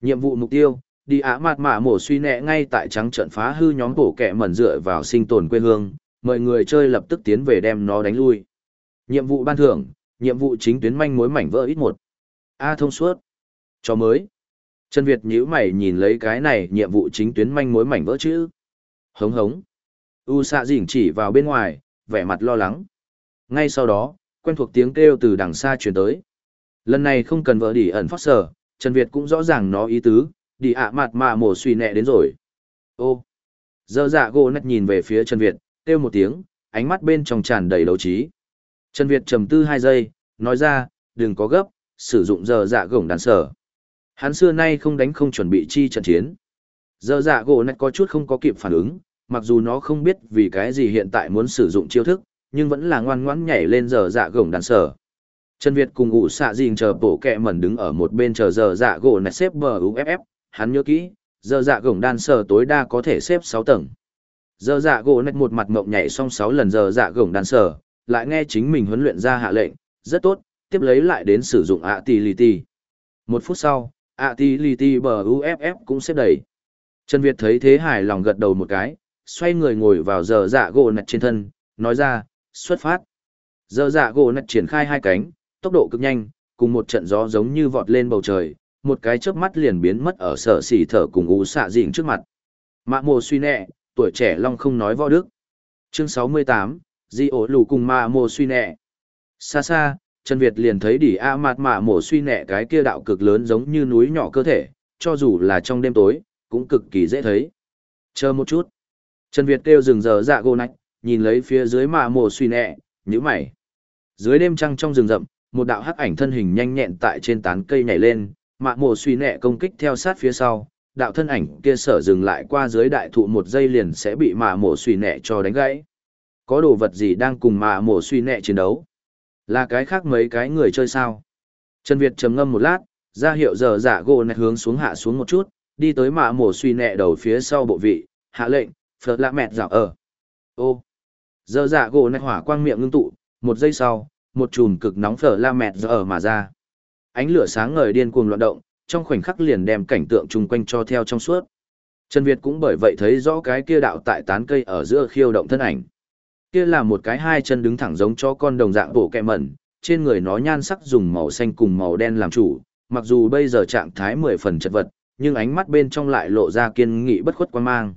Nhiệm vụ mục tiêu, đi ả mạt mạ mổ suy nẹ ngay tại trắng trận phá hư nhóm bộ kẹ mẩn dựa vào sinh tồn quê hương, mời người chơi lập tức tiến về đem nó đánh lui. Nhiệm vụ ban thưởng, nhiệm vụ chính tuyến manh mối mảnh vỡ ít một. A thông suốt. Cho mới. Trần Việt nhíu mày nhìn lấy cái này nhiệm vụ chính tuyến manh mối mảnh vỡ chữ. Hống hống. U xạ dỉnh chỉ vào bên ngoài, vẻ mặt lo lắng. Ngay sau đó, quen thuộc tiếng kêu từ đằng xa truyền tới. Lần này không cần vợ đi ẩn phát sở, Trần Việt cũng rõ ràng nó ý tứ, đi ạ mặt mà mổ suy nẹ đến rồi. Ô. Giờ dạ gỗ nách nhìn về phía Trần Việt, kêu một tiếng, ánh mắt bên trong tràn đầy đấu trí. Trần Việt trầm tư hai giây, nói ra, đừng có gấp, sử dụng giờ dạ gổng đàn sở. Hắn xưa nay không đánh không chuẩn bị chi trận chiến. Giờ dạ gỗ nách có chút không có kịp phản ứng, mặc dù nó không biết vì cái gì hiện tại muốn sử dụng chiêu thức, nhưng vẫn là ngoan ngoãn nhảy lên giờ dạ gồng đàn sở. Trần Việt cùng ủ xạ dình chờ bổ kẹ mẩn đứng ở một bên chờ giờ dạ gỗ này xếp bờ UFF, hắn nhớ kỹ, giờ dạ gồng đàn sở tối đa có thể xếp 6 tầng. Giờ dạ gỗ này một mặt mộng nhảy xong 6 lần giờ dạ gồng đàn sở, lại nghe chính mình huấn luyện ra hạ lệnh, rất tốt, tiếp lấy lại đến sử dụng ạ tì lì tì. Một phút sau, ạ tì lì tì bờ UFF cũng xếp đầy. Trần Việt thấy thế hài lòng gật đầu một cái, xoay người ngồi vào giờ dạ gỗ nạch trên thân, nói ra, xuất phát. Giờ dạ gỗ nạch triển khai hai cánh, tốc độ cực nhanh, cùng một trận gió giống như vọt lên bầu trời, một cái chớp mắt liền biến mất ở sở xỉ thở cùng ú xạ dịnh trước mặt. Mạ mồ suy nẹ, tuổi trẻ long không nói võ đức. Chương 68, Di ổ lù cùng mạ mồ suy nẹ. Xa xa, Trần Việt liền thấy đỉ A mạt mạ mồ suy nẹ cái kia đạo cực lớn giống như núi nhỏ cơ thể, cho dù là trong đêm tối, cũng cực kỳ dễ thấy. Chờ một chút. Trần Việt kêu dừng giờ dạ gô nạch, nhìn lấy phía dưới mạ mồ suy nẹ, nhíu mày. Dưới đêm trăng trong rừng rậm, một đạo hắc ảnh thân hình nhanh nhẹn tại trên tán cây nhảy lên, mạ mồ suy nẹ công kích theo sát phía sau, đạo thân ảnh kia sở dừng lại qua dưới đại thụ một giây liền sẽ bị mạ mồ suy nẹ cho đánh gãy. Có đồ vật gì đang cùng mạ mồ suy nẹ chiến đấu? Là cái khác mấy cái người chơi sao? Trần Việt trầm ngâm một lát, ra hiệu giờ giả gỗ nẹ hướng xuống hạ xuống một chút, đi tới mạ mồ suy nẹ đầu phía sau bộ vị, hạ lệnh, phật lạ mẹt dạo ở. Ô! Giờ dạ gỗ nạch hỏa quang miệng ngưng tụ, một giây sau, một chùm cực nóng phở la mẹt giờ ở mà ra. Ánh lửa sáng ngời điên cuồng loạn động, trong khoảnh khắc liền đem cảnh tượng chung quanh cho theo trong suốt. Trần Việt cũng bởi vậy thấy rõ cái kia đạo tại tán cây ở giữa khiêu động thân ảnh. Kia là một cái hai chân đứng thẳng giống cho con đồng dạng bộ kẹ mẩn, trên người nó nhan sắc dùng màu xanh cùng màu đen làm chủ, mặc dù bây giờ trạng thái mười phần chật vật, nhưng ánh mắt bên trong lại lộ ra kiên nghị bất khuất quan mang.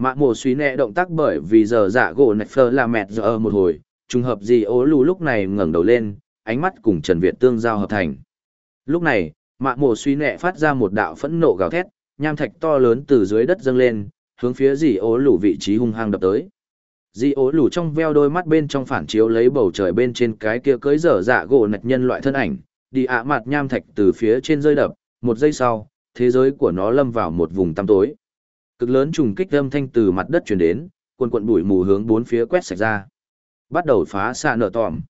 Mạ mồ suy nẹ động tác bởi vì giờ dạ gỗ nạch phơ là mẹt giờ một hồi, trùng hợp gì ố lù lúc này ngẩng đầu lên, ánh mắt cùng Trần Việt tương giao hợp thành. Lúc này, mạ mồ suy nẹ phát ra một đạo phẫn nộ gào thét, nham thạch to lớn từ dưới đất dâng lên, hướng phía dì ố lù vị trí hung hăng đập tới. Dì ố lù trong veo đôi mắt bên trong phản chiếu lấy bầu trời bên trên cái kia cưới dở dạ gỗ nạch nhân loại thân ảnh, đi ạ mặt nham thạch từ phía trên rơi đập, một giây sau, thế giới của nó lâm vào một vùng tăm tối. Cực lớn trùng kích âm thanh từ mặt đất truyền đến, quần quần bụi mù hướng bốn phía quét sạch ra. Bắt đầu phá xạ nở tòm.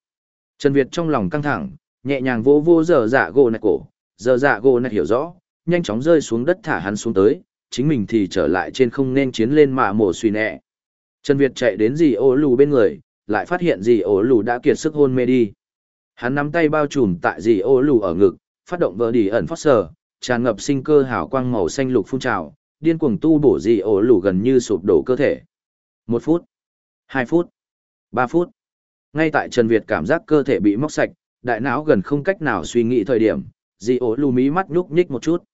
Trần Việt trong lòng căng thẳng, nhẹ nhàng vô vô dở dạ gỗ nạch cổ, dở dạ gỗ nạch hiểu rõ, nhanh chóng rơi xuống đất thả hắn xuống tới, chính mình thì trở lại trên không nên chiến lên mạ mổ suy nẹ. Trần Việt chạy đến dì ổ lù bên người, lại phát hiện dì ổ lù đã kiệt sức hôn mê đi. Hắn nắm tay bao trùm tại dì ổ lù ở ngực, phát động vỡ đi ẩn phát sờ, tràn ngập sinh cơ hào quang màu xanh lục phun trào, điên cuồng tu bổ dị ổ lù gần như sụp đổ cơ thể. Một phút, hai phút, ba phút. Ngay tại Trần Việt cảm giác cơ thể bị móc sạch, đại não gần không cách nào suy nghĩ thời điểm, dị ổ lù mí mắt nhúc nhích một chút.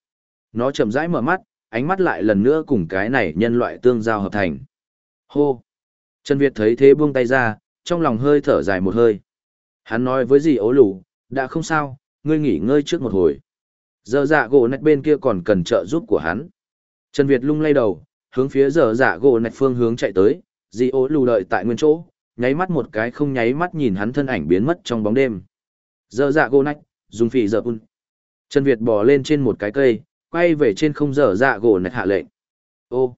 Nó chậm rãi mở mắt, ánh mắt lại lần nữa cùng cái này nhân loại tương giao hợp thành. Hô! Trần Việt thấy thế buông tay ra, trong lòng hơi thở dài một hơi. Hắn nói với dì ố lù, đã không sao, ngươi nghỉ ngơi trước một hồi. Giờ dạ gỗ nạch bên kia còn cần trợ giúp của hắn. Trần Việt lung lay đầu, hướng phía giờ dạ gỗ nạch phương hướng chạy tới, dì ố lù đợi tại nguyên chỗ, nháy mắt một cái không nháy mắt nhìn hắn thân ảnh biến mất trong bóng đêm. Giờ dạ gỗ nạch, dùng phỉ giờ un. Trần Việt bò lên trên một cái cây, quay về trên không dở dạ gỗ nạch hạ lệnh. Ô!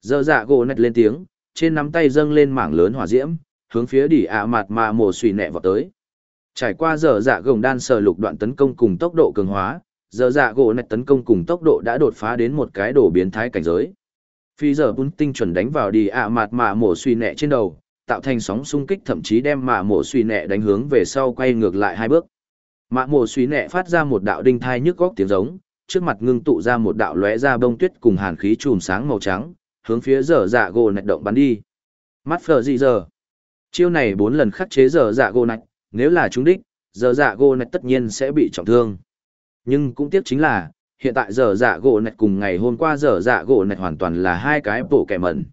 Dở dạ gỗ nạch lên tiếng, trên nắm tay dâng lên mảng lớn hỏa diễm, hướng phía đỉ ạ mặt mà mồ xùy nẹ vào tới. Trải qua dở dạ gồng đan sờ lục đoạn tấn công cùng tốc độ cường hóa, Giờ dạ gỗ nạch tấn công cùng tốc độ đã đột phá đến một cái đổ biến thái cảnh giới. Phi giờ bun tinh chuẩn đánh vào đi ạ mặt mạ mổ suy nẹ trên đầu, tạo thành sóng xung kích thậm chí đem mạ mổ suy nẹ đánh hướng về sau quay ngược lại hai bước. Mạ mổ suy nẹ phát ra một đạo đinh thai nhức góc tiếng giống, trước mặt ngưng tụ ra một đạo lóe ra bông tuyết cùng hàn khí chùm sáng màu trắng, hướng phía dở dạ gỗ nạch động bắn đi. Mắt phờ dị giờ? Chiêu này bốn lần khắc chế dở dạ gỗ nạch, nếu là trúng đích, dở dạ gỗ nạch tất nhiên sẽ bị trọng thương. Nhưng cũng tiếc chính là, hiện tại giờ dạ gỗ nạch cùng ngày hôm qua giờ dạ gỗ nạch hoàn toàn là hai cái bộ kẻ mẩn.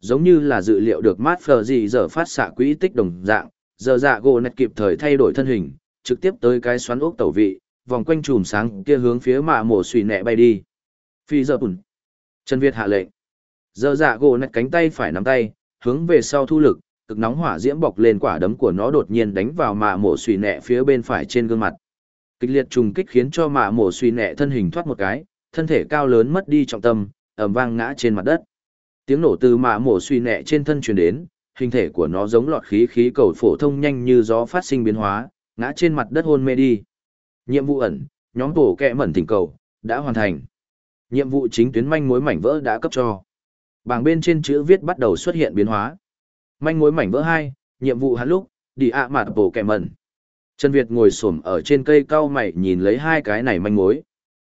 Giống như là dự liệu được mát phờ gì giờ phát xạ quỹ tích đồng dạng, giờ dạ gỗ nạch kịp thời thay đổi thân hình, trực tiếp tới cái xoắn ốc tẩu vị, vòng quanh chùm sáng kia hướng phía mạ mổ suy nẹ bay đi. Phi giờ bùn. Trần Việt hạ lệnh. Giờ dạ gỗ nạch cánh tay phải nắm tay, hướng về sau thu lực, cực nóng hỏa diễm bọc lên quả đấm của nó đột nhiên đánh vào mạ mổ suy nẹ phía bên phải trên gương mặt. Kịch liệt trùng kích khiến cho mạ mổ suy nẹ thân hình thoát một cái, thân thể cao lớn mất đi trọng tâm, ầm vang ngã trên mặt đất. Tiếng nổ từ mạ mổ suy nẹ trên thân truyền đến, hình thể của nó giống lọt khí khí cầu phổ thông nhanh như gió phát sinh biến hóa, ngã trên mặt đất hôn mê đi. Nhiệm vụ ẩn, nhóm tổ kẹ mẩn thỉnh cầu, đã hoàn thành. Nhiệm vụ chính tuyến manh mối mảnh vỡ đã cấp cho. Bảng bên trên chữ viết bắt đầu xuất hiện biến hóa. Manh mối mảnh vỡ hai, nhiệm vụ hắn lúc, đi ạ à mạt bổ kẹ mẩn. Trần Việt ngồi xổm ở trên cây cao mày nhìn lấy hai cái này manh mối.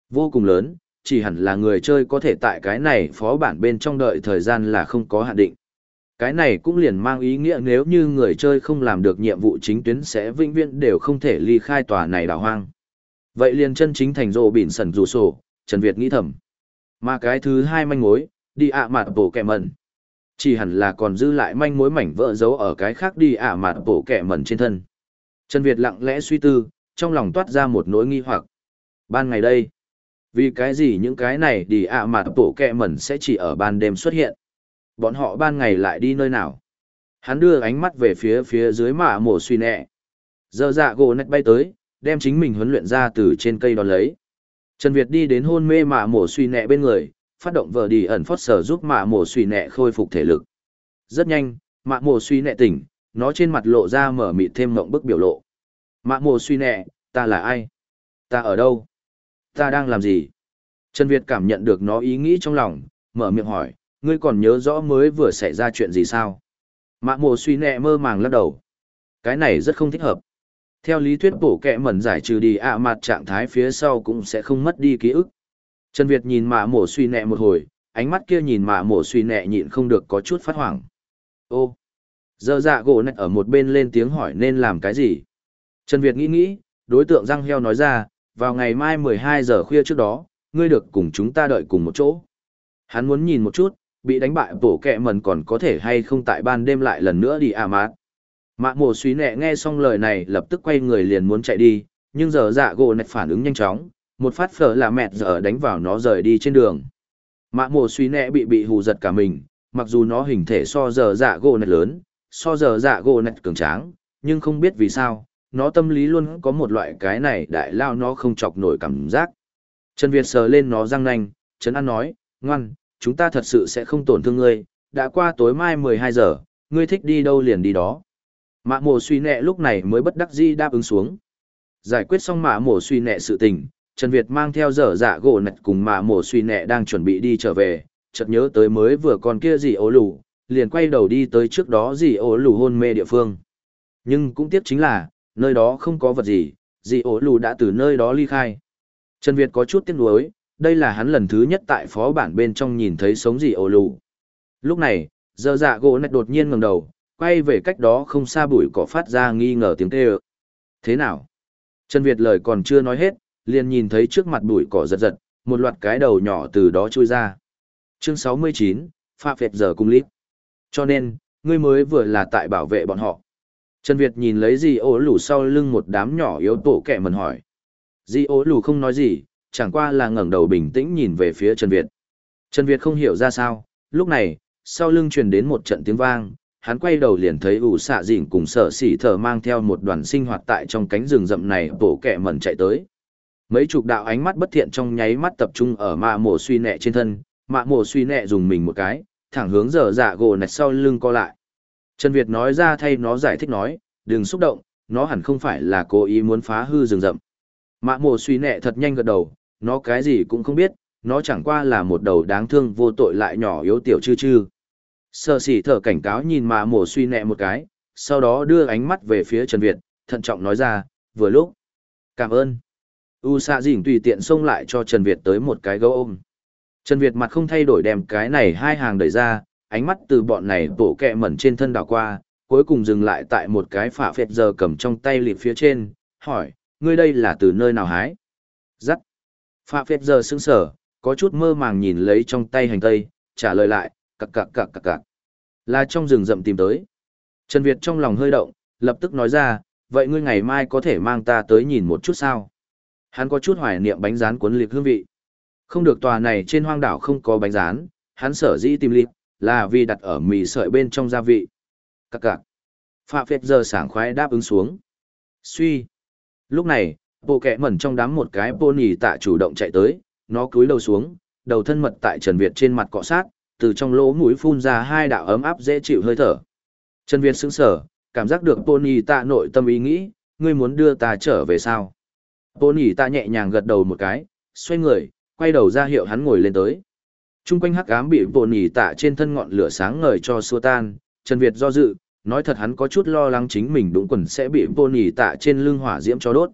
Vô cùng lớn, chỉ hẳn là người chơi có thể tại cái này phó bản bên trong đợi thời gian là không có hạn định. Cái này cũng liền mang ý nghĩa nếu như người chơi không làm được nhiệm vụ chính tuyến sẽ vĩnh viễn đều không thể ly khai tòa này đảo hoang. Vậy liền chân chính thành rộ bỉn sần rủ sổ, Trần Việt nghĩ thầm. Mà cái thứ hai manh mối, đi ạ mặt bổ kẹ mẩn. Chỉ hẳn là còn dư lại manh mối mảnh vỡ giấu ở cái khác đi ạ mặt bổ kẹ mẩn trên thân. Trần Việt lặng lẽ suy tư, trong lòng toát ra một nỗi nghi hoặc. Ban ngày đây, vì cái gì những cái này đi ạ mà bổ kẹ mẩn sẽ chỉ ở ban đêm xuất hiện. Bọn họ ban ngày lại đi nơi nào? Hắn đưa ánh mắt về phía phía dưới mạ mổ suy nẹ. Giờ dạ gỗ nạch bay tới, đem chính mình huấn luyện ra từ trên cây đón lấy. Trần Việt đi đến hôn mê mạ mổ suy nẹ bên người, phát động vờ đi ẩn phót sở giúp mạ mổ suy nẹ khôi phục thể lực. Rất nhanh, mạ mổ suy nẹ tỉnh, nó trên mặt lộ ra mở mịt thêm mộng bức biểu lộ. Mạ mồ suy nẹ, ta là ai? Ta ở đâu? Ta đang làm gì? Trần Việt cảm nhận được nó ý nghĩ trong lòng, mở miệng hỏi, ngươi còn nhớ rõ mới vừa xảy ra chuyện gì sao? Mạ mồ suy nẹ mơ màng lắc đầu. Cái này rất không thích hợp. Theo lý thuyết bổ kẹ mẩn giải trừ đi ạ mặt trạng thái phía sau cũng sẽ không mất đi ký ức. Trần Việt nhìn mạ mổ suy nẹ một hồi, ánh mắt kia nhìn mạ mổ suy nẹ nhịn không được có chút phát hoảng. Ô, giờ dạ gỗ nạch ở một bên lên tiếng hỏi nên làm cái gì? Trần Việt nghĩ nghĩ, đối tượng răng heo nói ra, vào ngày mai 12 giờ khuya trước đó, ngươi được cùng chúng ta đợi cùng một chỗ. Hắn muốn nhìn một chút, bị đánh bại bổ kẹ mần còn có thể hay không tại ban đêm lại lần nữa đi à mát. Mạ mồ suy nẹ nghe xong lời này lập tức quay người liền muốn chạy đi, nhưng giờ dạ gỗ nạch phản ứng nhanh chóng, một phát phở là mẹt giờ đánh vào nó rời đi trên đường. Mạ mồ suy nẹ bị bị hù giật cả mình, mặc dù nó hình thể so giờ dạ gỗ nạch lớn, so giờ dạ gỗ nạch cường tráng, nhưng không biết vì sao, nó tâm lý luôn có một loại cái này đại lao nó không chọc nổi cảm giác. Trần Việt sờ lên nó răng nanh, Trấn An nói, ngoan, chúng ta thật sự sẽ không tổn thương ngươi, đã qua tối mai 12 giờ, ngươi thích đi đâu liền đi đó. Mạ mổ suy nẹ lúc này mới bất đắc dĩ đáp ứng xuống. Giải quyết xong mạ mổ suy nẹ sự tình, Trần Việt mang theo dở dạ gỗ nạch cùng mạ mổ suy nẹ đang chuẩn bị đi trở về, chợt nhớ tới mới vừa còn kia gì ố lù, liền quay đầu đi tới trước đó dì ổ lù hôn mê địa phương. Nhưng cũng tiếc chính là, nơi đó không có vật gì, dì ổ lù đã từ nơi đó ly khai. Trần Việt có chút tiếc nuối, đây là hắn lần thứ nhất tại phó bản bên trong nhìn thấy sống dì ổ lù. Lúc này, giờ dạ gỗ nạch đột nhiên ngẩng đầu, quay về cách đó không xa bụi cỏ phát ra nghi ngờ tiếng kêu. Thế nào? Trần Việt lời còn chưa nói hết, liền nhìn thấy trước mặt bụi cỏ giật giật, một loạt cái đầu nhỏ từ đó chui ra. Chương 69, Pha Việt giờ cung lít. Cho nên, ngươi mới vừa là tại bảo vệ bọn họ. Trần Việt nhìn lấy gì ố lù sau lưng một đám nhỏ yếu tổ kẻ mần hỏi. Di ố lù không nói gì, chẳng qua là ngẩng đầu bình tĩnh nhìn về phía Trần Việt. Trần Việt không hiểu ra sao, lúc này, sau lưng truyền đến một trận tiếng vang, hắn quay đầu liền thấy ủ xạ dịnh cùng sở xỉ thở mang theo một đoàn sinh hoạt tại trong cánh rừng rậm này tổ kẻ mẩn chạy tới mấy chục đạo ánh mắt bất thiện trong nháy mắt tập trung ở mạ mổ suy nẹ trên thân mạ mổ suy nẹ dùng mình một cái thẳng hướng dở dạ gỗ nạch sau lưng co lại trần việt nói ra thay nó giải thích nói đừng xúc động nó hẳn không phải là cố ý muốn phá hư rừng rậm mạ mồ suy nẹ thật nhanh gật đầu nó cái gì cũng không biết nó chẳng qua là một đầu đáng thương vô tội lại nhỏ yếu tiểu chư chư Sở sỉ thở cảnh cáo nhìn mạ mồ suy nẹ một cái, sau đó đưa ánh mắt về phía Trần Việt, thận trọng nói ra, vừa lúc. Cảm ơn. U xạ dỉnh tùy tiện xông lại cho Trần Việt tới một cái gấu ôm. Trần Việt mặt không thay đổi đem cái này hai hàng đẩy ra, ánh mắt từ bọn này bổ kẹ mẩn trên thân đảo qua, cuối cùng dừng lại tại một cái phả phệt giờ cầm trong tay lịp phía trên, hỏi, ngươi đây là từ nơi nào hái? Dắt. Phạ phệt giờ sững sở, có chút mơ màng nhìn lấy trong tay hành tây, trả lời lại, cặc cặc cặc cặc cặc. Là trong rừng rậm tìm tới. Trần Việt trong lòng hơi động, lập tức nói ra, vậy ngươi ngày mai có thể mang ta tới nhìn một chút sao? Hắn có chút hoài niệm bánh rán cuốn liệp hương vị. Không được tòa này trên hoang đảo không có bánh rán, hắn sở dĩ tìm lịp, là vì đặt ở mì sợi bên trong gia vị. Các cạc. Phạm phết giờ sảng khoái đáp ứng xuống. Suy. Lúc này, bộ kẹ mẩn trong đám một cái pony tạ chủ động chạy tới, nó cúi đầu xuống, đầu thân mật tại Trần Việt trên mặt cọ sát, từ trong lỗ mũi phun ra hai đạo ấm áp dễ chịu hơi thở. Trần Việt sững sờ, cảm giác được Pony tạ nội tâm ý nghĩ, ngươi muốn đưa ta trở về sao? Pony tạ nhẹ nhàng gật đầu một cái, xoay người, quay đầu ra hiệu hắn ngồi lên tới. Trung quanh hắc ám bị Pony tạ trên thân ngọn lửa sáng ngời cho xua tan, Trần Việt do dự, nói thật hắn có chút lo lắng chính mình đúng quần sẽ bị Pony tạ trên lưng hỏa diễm cho đốt.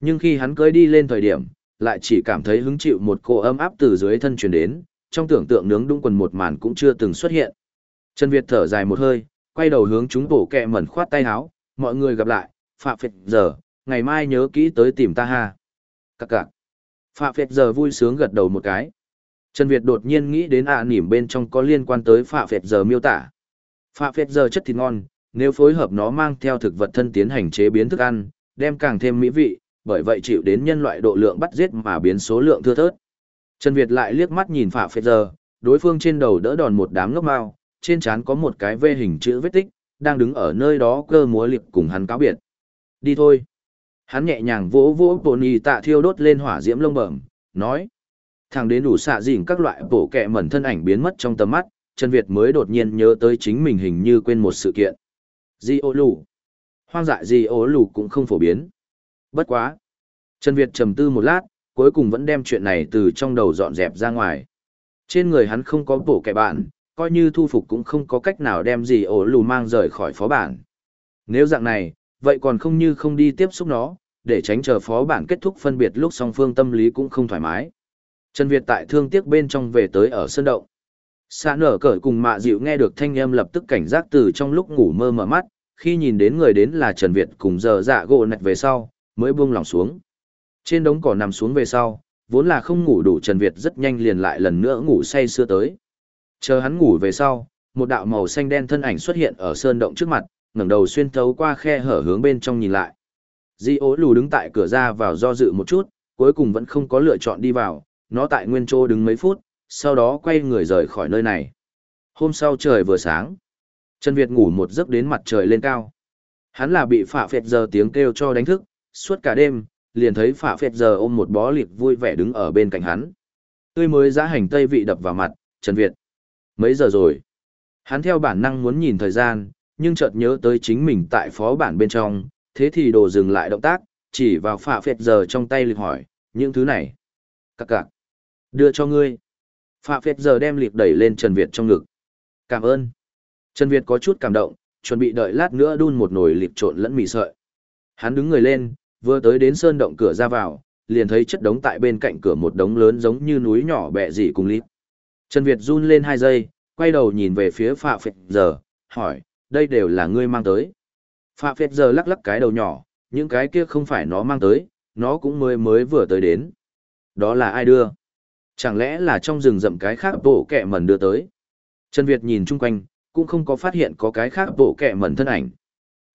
Nhưng khi hắn cưỡi đi lên thời điểm, lại chỉ cảm thấy hứng chịu một cô ấm áp từ dưới thân truyền đến, trong tưởng tượng nướng đung quần một màn cũng chưa từng xuất hiện. Trần Việt thở dài một hơi, quay đầu hướng chúng bổ kẹ mẩn khoát tay áo, mọi người gặp lại, phạm phệt giờ, ngày mai nhớ kỹ tới tìm ta ha. Các cạc. Phạm phệt giờ vui sướng gật đầu một cái. Trần Việt đột nhiên nghĩ đến ạ à nỉm bên trong có liên quan tới phạm phệt giờ miêu tả. Phạm phệt giờ chất thịt ngon, nếu phối hợp nó mang theo thực vật thân tiến hành chế biến thức ăn, đem càng thêm mỹ vị, bởi vậy chịu đến nhân loại độ lượng bắt giết mà biến số lượng thưa thớt. Trần Việt lại liếc mắt nhìn Phạm Phệt giờ, đối phương trên đầu đỡ đòn một đám ngốc mao, trên trán có một cái vê hình chữ vết tích, đang đứng ở nơi đó cơ múa liệp cùng hắn cáo biệt. Đi thôi. Hắn nhẹ nhàng vỗ vỗ bộ nì tạ thiêu đốt lên hỏa diễm lông bẩm, nói. Thằng đến đủ xạ dịnh các loại bổ kẹ mẩn thân ảnh biến mất trong tầm mắt, Trần Việt mới đột nhiên nhớ tới chính mình hình như quên một sự kiện. Di ô lù. Hoang dại di ô lù cũng không phổ biến. Bất quá. Trần Việt trầm tư một lát, cuối cùng vẫn đem chuyện này từ trong đầu dọn dẹp ra ngoài. Trên người hắn không có bổ kẻ bạn, coi như thu phục cũng không có cách nào đem gì ổ lù mang rời khỏi phó bản. Nếu dạng này, vậy còn không như không đi tiếp xúc nó, để tránh chờ phó bản kết thúc phân biệt lúc song phương tâm lý cũng không thoải mái. Trần Việt tại thương tiếc bên trong về tới ở sân động. Xã nở cởi cùng mạ dịu nghe được thanh âm lập tức cảnh giác từ trong lúc ngủ mơ mở mắt, khi nhìn đến người đến là Trần Việt cùng giờ dạ gỗ nạch về sau, mới buông lòng xuống. Trên đống cỏ nằm xuống về sau, vốn là không ngủ đủ Trần Việt rất nhanh liền lại lần nữa ngủ say sưa tới. Chờ hắn ngủ về sau, một đạo màu xanh đen thân ảnh xuất hiện ở sơn động trước mặt, ngẩng đầu xuyên thấu qua khe hở hướng bên trong nhìn lại. Di ố lù đứng tại cửa ra vào do dự một chút, cuối cùng vẫn không có lựa chọn đi vào, nó tại nguyên chỗ đứng mấy phút, sau đó quay người rời khỏi nơi này. Hôm sau trời vừa sáng, Trần Việt ngủ một giấc đến mặt trời lên cao. Hắn là bị phạ phẹt giờ tiếng kêu cho đánh thức, suốt cả đêm, liền thấy phạ phẹt giờ ôm một bó liệt vui vẻ đứng ở bên cạnh hắn. Tươi mới giã hành tây vị đập vào mặt, Trần Việt. Mấy giờ rồi? Hắn theo bản năng muốn nhìn thời gian, nhưng chợt nhớ tới chính mình tại phó bản bên trong, thế thì đồ dừng lại động tác, chỉ vào phạ phẹt giờ trong tay lịch hỏi, những thứ này. Cạc cạc. Đưa cho ngươi. Phạ phẹt giờ đem lịch đẩy lên Trần Việt trong ngực. Cảm ơn. Trần Việt có chút cảm động, chuẩn bị đợi lát nữa đun một nồi liệt trộn lẫn mì sợi. Hắn đứng người lên, vừa tới đến sơn động cửa ra vào, liền thấy chất đống tại bên cạnh cửa một đống lớn giống như núi nhỏ bẹ dị cùng lít. Trần Việt run lên hai giây, quay đầu nhìn về phía phạ Phệt giờ, hỏi, đây đều là ngươi mang tới. Phạm Phệt giờ lắc lắc cái đầu nhỏ, những cái kia không phải nó mang tới, nó cũng mới mới vừa tới đến. Đó là ai đưa? Chẳng lẽ là trong rừng rậm cái khác bộ kẹ mẩn đưa tới? Trần Việt nhìn chung quanh, cũng không có phát hiện có cái khác bộ kẹ mẩn thân ảnh.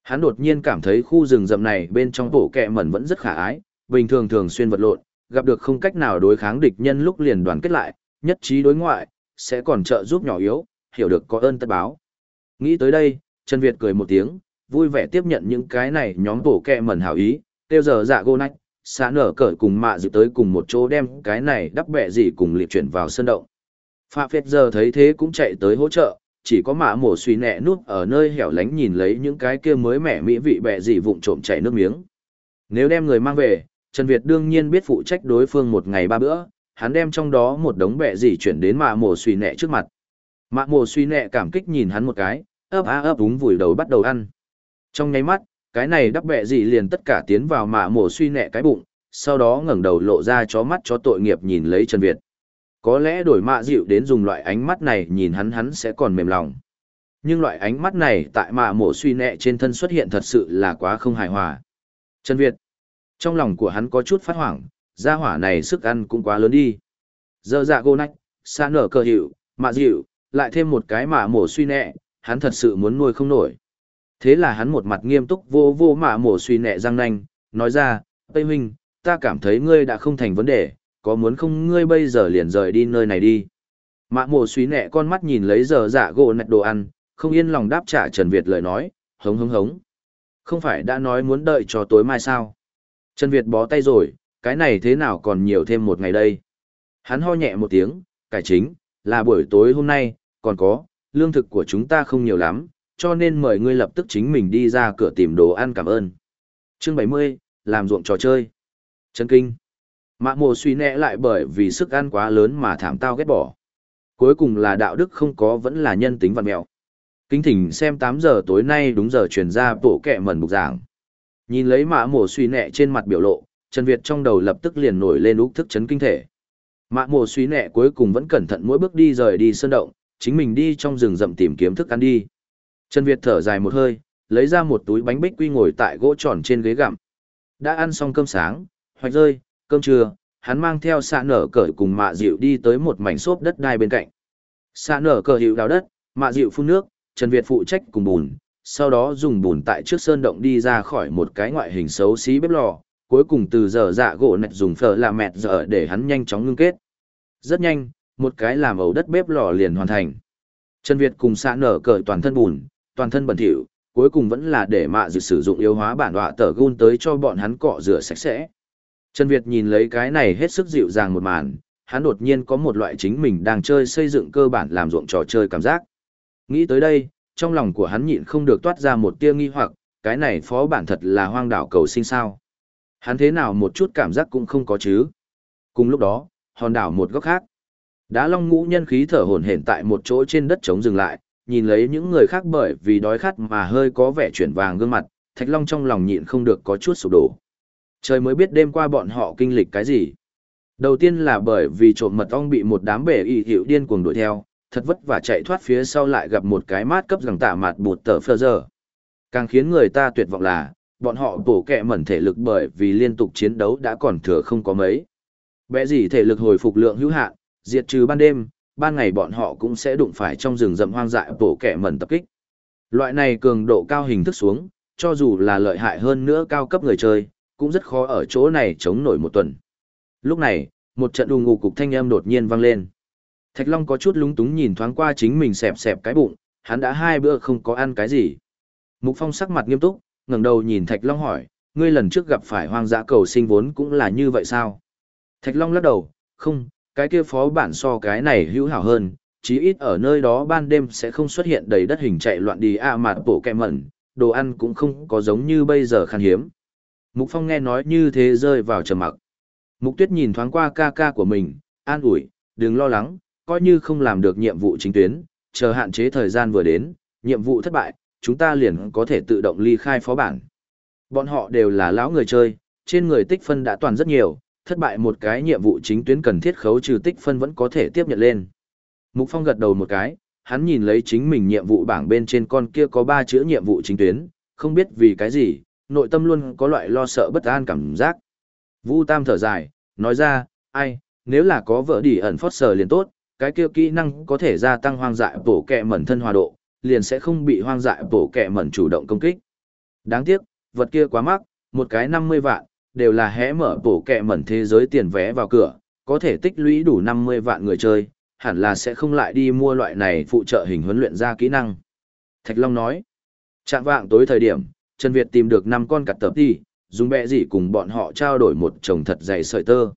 Hắn đột nhiên cảm thấy khu rừng rậm này bên trong bộ kẹ mẩn vẫn rất khả ái, bình thường thường xuyên vật lộn, gặp được không cách nào đối kháng địch nhân lúc liền đoàn kết lại, nhất trí đối ngoại, sẽ còn trợ giúp nhỏ yếu, hiểu được có ơn tất báo. Nghĩ tới đây, Trần Việt cười một tiếng, vui vẻ tiếp nhận những cái này nhóm bổ kẹ mẩn hảo ý, tiêu giờ dạ gô nách, xã nở cởi cùng mạ dự tới cùng một chỗ đem cái này đắp bẹ gì cùng liệp chuyển vào sân động. Phạm Việt giờ thấy thế cũng chạy tới hỗ trợ, chỉ có mạ mổ suy nẹ nút ở nơi hẻo lánh nhìn lấy những cái kia mới mẻ mỹ vị bẹ gì vụng trộm chảy nước miếng. Nếu đem người mang về, Trần Việt đương nhiên biết phụ trách đối phương một ngày ba bữa, hắn đem trong đó một đống bẹ gì chuyển đến mạ mổ suy nẹ trước mặt. Mạ mổ suy nẹ cảm kích nhìn hắn một cái, ấp á ấp úng vùi đầu bắt đầu ăn. Trong nháy mắt, cái này đắp bẹ gì liền tất cả tiến vào mạ mổ suy nẹ cái bụng, sau đó ngẩng đầu lộ ra chó mắt cho tội nghiệp nhìn lấy Trần Việt. Có lẽ đổi mạ dịu đến dùng loại ánh mắt này nhìn hắn hắn sẽ còn mềm lòng. Nhưng loại ánh mắt này tại mạ mổ suy nẹ trên thân xuất hiện thật sự là quá không hài hòa. Trần Việt. Trong lòng của hắn có chút phát hoảng, gia hỏa này sức ăn cũng quá lớn đi. Giờ dạ gô nách, xa nở cờ hiệu, mạ dịu, lại thêm một cái mạ mổ suy nẹ, hắn thật sự muốn nuôi không nổi. Thế là hắn một mặt nghiêm túc vô vô mạ mổ suy nẹ răng nanh, nói ra, Tây Huynh, ta cảm thấy ngươi đã không thành vấn đề, có muốn không ngươi bây giờ liền rời đi nơi này đi. Mạ mổ suy nẹ con mắt nhìn lấy giờ giả gỗ nạch đồ ăn, không yên lòng đáp trả Trần Việt lời nói, hống hống hống. Không phải đã nói muốn đợi cho tối mai sao? Trần Việt bó tay rồi, cái này thế nào còn nhiều thêm một ngày đây? Hắn ho nhẹ một tiếng, cải chính, là buổi tối hôm nay, còn có, lương thực của chúng ta không nhiều lắm, cho nên mời ngươi lập tức chính mình đi ra cửa tìm đồ ăn cảm ơn. Chương 70, làm ruộng trò chơi. Chân kinh. Mạ mồ suy nẹ lại bởi vì sức ăn quá lớn mà thảm tao ghét bỏ. Cuối cùng là đạo đức không có vẫn là nhân tính văn mẹo. Kính thỉnh xem tám giờ tối nay đúng giờ truyền ra bộ kẹ mẩn bục giảng. Nhìn lấy mạ mồ suy nẹ trên mặt biểu lộ, Trần Việt trong đầu lập tức liền nổi lên úc thức chấn kinh thể. Mạ mồ suy nẹ cuối cùng vẫn cẩn thận mỗi bước đi rời đi sơn động, chính mình đi trong rừng rậm tìm kiếm thức ăn đi. Trần Việt thở dài một hơi, lấy ra một túi bánh bích quy ngồi tại gỗ tròn trên ghế gặm. Đã ăn xong cơm sáng, hoạch rơi, cơm trưa, hắn mang theo xạ nở cởi cùng mạ dịu đi tới một mảnh xốp đất đai bên cạnh. Xạ nở cờ hiệu đào đất, mạ dịu phun nước, Trần Việt phụ trách cùng bùn, sau đó dùng bùn tại trước sơn động đi ra khỏi một cái ngoại hình xấu xí bếp lò, cuối cùng từ giờ dạ gỗ nạch dùng phở là mẹt giờ để hắn nhanh chóng ngưng kết. Rất nhanh, một cái làm ẩu đất bếp lò liền hoàn thành. Trần Việt cùng xã nở cởi toàn thân bùn, toàn thân bẩn thỉu, cuối cùng vẫn là để mạ dự sử dụng yếu hóa bản họa tờ gun tới cho bọn hắn cọ rửa sạch sẽ. Trần Việt nhìn lấy cái này hết sức dịu dàng một màn, hắn đột nhiên có một loại chính mình đang chơi xây dựng cơ bản làm ruộng trò chơi cảm giác. Nghĩ tới đây, trong lòng của hắn nhịn không được toát ra một tia nghi hoặc, cái này phó bản thật là hoang đảo cầu sinh sao. Hắn thế nào một chút cảm giác cũng không có chứ. Cùng lúc đó, hòn đảo một góc khác. Đá long ngũ nhân khí thở hổn hển tại một chỗ trên đất trống dừng lại, nhìn lấy những người khác bởi vì đói khát mà hơi có vẻ chuyển vàng gương mặt, Thạch Long trong lòng nhịn không được có chút sụp đổ. Trời mới biết đêm qua bọn họ kinh lịch cái gì. Đầu tiên là bởi vì trộm mật ong bị một đám bể y hiệu điên cuồng đuổi theo, thật vất vả chạy thoát phía sau lại gặp một cái mát cấp rằng tạ mặt bụt tờ phơ giờ. Càng khiến người ta tuyệt vọng là, bọn họ bổ kẹ mẩn thể lực bởi vì liên tục chiến đấu đã còn thừa không có mấy. Bẽ gì thể lực hồi phục lượng hữu hạn, diệt trừ ban đêm, ban ngày bọn họ cũng sẽ đụng phải trong rừng rậm hoang dại bổ kẻ mẩn tập kích. Loại này cường độ cao hình thức xuống, cho dù là lợi hại hơn nữa cao cấp người chơi, cũng rất khó ở chỗ này chống nổi một tuần. Lúc này, một trận đùng ngủ cục thanh âm đột nhiên vang lên. Thạch Long có chút lúng túng nhìn thoáng qua chính mình xẹp xẹp cái bụng, hắn đã hai bữa không có ăn cái gì. Mục Phong sắc mặt nghiêm túc, ngẩng đầu nhìn Thạch Long hỏi, ngươi lần trước gặp phải hoang dã cầu sinh vốn cũng là như vậy sao? Thạch Long lắc đầu, không, cái kia phó bản so cái này hữu hảo hơn, chí ít ở nơi đó ban đêm sẽ không xuất hiện đầy đất hình chạy loạn đi a à mạt bộ kẹ mẩn, đồ ăn cũng không có giống như bây giờ khan hiếm. Mục Phong nghe nói như thế rơi vào trầm mặc. Mục Tuyết nhìn thoáng qua ca ca của mình, an ủi, đừng lo lắng, coi như không làm được nhiệm vụ chính tuyến, chờ hạn chế thời gian vừa đến, nhiệm vụ thất bại, chúng ta liền có thể tự động ly khai phó bản. Bọn họ đều là lão người chơi, trên người tích phân đã toàn rất nhiều, thất bại một cái nhiệm vụ chính tuyến cần thiết khấu trừ tích phân vẫn có thể tiếp nhận lên. Mục Phong gật đầu một cái, hắn nhìn lấy chính mình nhiệm vụ bảng bên trên con kia có ba chữ nhiệm vụ chính tuyến, không biết vì cái gì, nội tâm luôn có loại lo sợ bất an cảm giác. Vu Tam thở dài, nói ra, ai, nếu là có vợ đỉ ẩn phót sờ liền tốt, cái kia kỹ năng có thể gia tăng hoang dại bổ kẹ mẩn thân hòa độ, liền sẽ không bị hoang dại bổ kẹ mẩn chủ động công kích. Đáng tiếc, vật kia quá mắc, một cái 50 vạn, đều là hé mở bổ kẹ mẩn thế giới tiền vé vào cửa, có thể tích lũy đủ 50 vạn người chơi, hẳn là sẽ không lại đi mua loại này phụ trợ hình huấn luyện ra kỹ năng. Thạch Long nói, trạng vạng tối thời điểm, Trần Việt tìm được 5 con cặt tập đi, dùng bẹ gì cùng bọn họ trao đổi một chồng thật dày sợi tơ.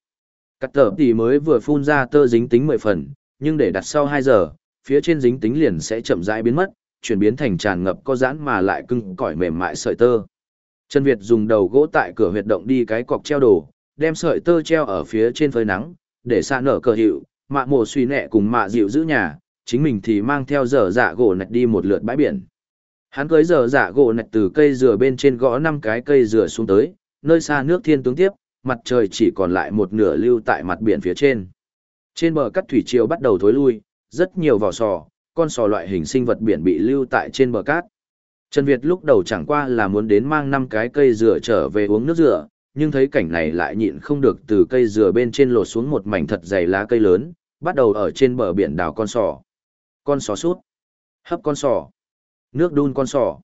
Cắt tờ thì mới vừa phun ra tơ dính tính 10 phần, nhưng để đặt sau 2 giờ, phía trên dính tính liền sẽ chậm rãi biến mất, chuyển biến thành tràn ngập có giãn mà lại cưng cỏi mềm mại sợi tơ. Trần Việt dùng đầu gỗ tại cửa huyệt động đi cái cọc treo đồ, đem sợi tơ treo ở phía trên phơi nắng, để xa nở cờ hiệu, mạ mồ suy nẹ cùng mạ dịu giữ nhà, chính mình thì mang theo dở dạ gỗ nạch đi một lượt bãi biển. Hắn cưới dở dạ gỗ nạch từ cây dừa bên trên gõ năm cái cây dừa xuống tới, nơi xa nước thiên tướng tiếp, mặt trời chỉ còn lại một nửa lưu tại mặt biển phía trên. Trên bờ cắt thủy triều bắt đầu thối lui, rất nhiều vỏ sò, con sò loại hình sinh vật biển bị lưu tại trên bờ cát. Trần Việt lúc đầu chẳng qua là muốn đến mang năm cái cây dừa trở về uống nước dừa, nhưng thấy cảnh này lại nhịn không được từ cây dừa bên trên lột xuống một mảnh thật dày lá cây lớn, bắt đầu ở trên bờ biển đào con sò. Con sò sút, hấp con sò, nước đun con sò,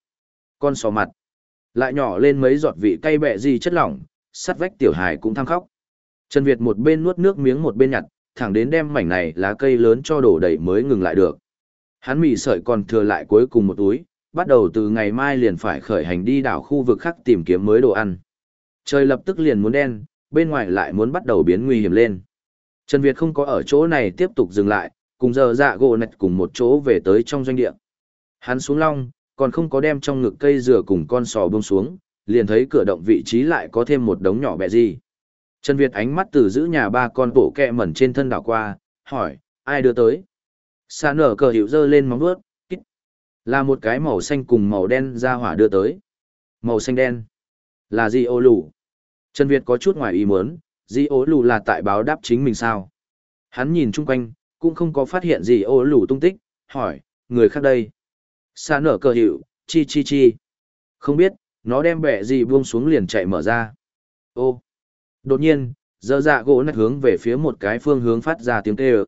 con sò mặt. Lại nhỏ lên mấy giọt vị cay bẹ gì chất lỏng, sắt vách tiểu hài cũng thăng khóc. Trần Việt một bên nuốt nước miếng một bên nhặt, thẳng đến đem mảnh này lá cây lớn cho đổ đầy mới ngừng lại được. Hắn mì sợi còn thừa lại cuối cùng một túi, bắt đầu từ ngày mai liền phải khởi hành đi đảo khu vực khác tìm kiếm mới đồ ăn. Trời lập tức liền muốn đen, bên ngoài lại muốn bắt đầu biến nguy hiểm lên. Trần Việt không có ở chỗ này tiếp tục dừng lại, cùng giờ dạ gỗ nạch cùng một chỗ về tới trong doanh địa. Hắn xuống long, còn không có đem trong ngực cây dừa cùng con sò buông xuống, liền thấy cửa động vị trí lại có thêm một đống nhỏ bẹ gì. Trần Việt ánh mắt từ giữ nhà ba con bộ kẹ mẩn trên thân đảo qua, hỏi, ai đưa tới? Sa nở cờ hiệu dơ lên móng vuốt. Là một cái màu xanh cùng màu đen ra hỏa đưa tới. Màu xanh đen. Là gì ô lù? Trần Việt có chút ngoài ý muốn, gì ô lù là tại báo đáp chính mình sao? Hắn nhìn chung quanh, cũng không có phát hiện gì ô lù tung tích, hỏi, người khác đây. Xa nở cờ hiệu, chi chi chi. Không biết, nó đem bẹ gì buông xuống liền chạy mở ra. Ô. Đột nhiên, dơ dạ gỗ nạch hướng về phía một cái phương hướng phát ra tiếng kêu.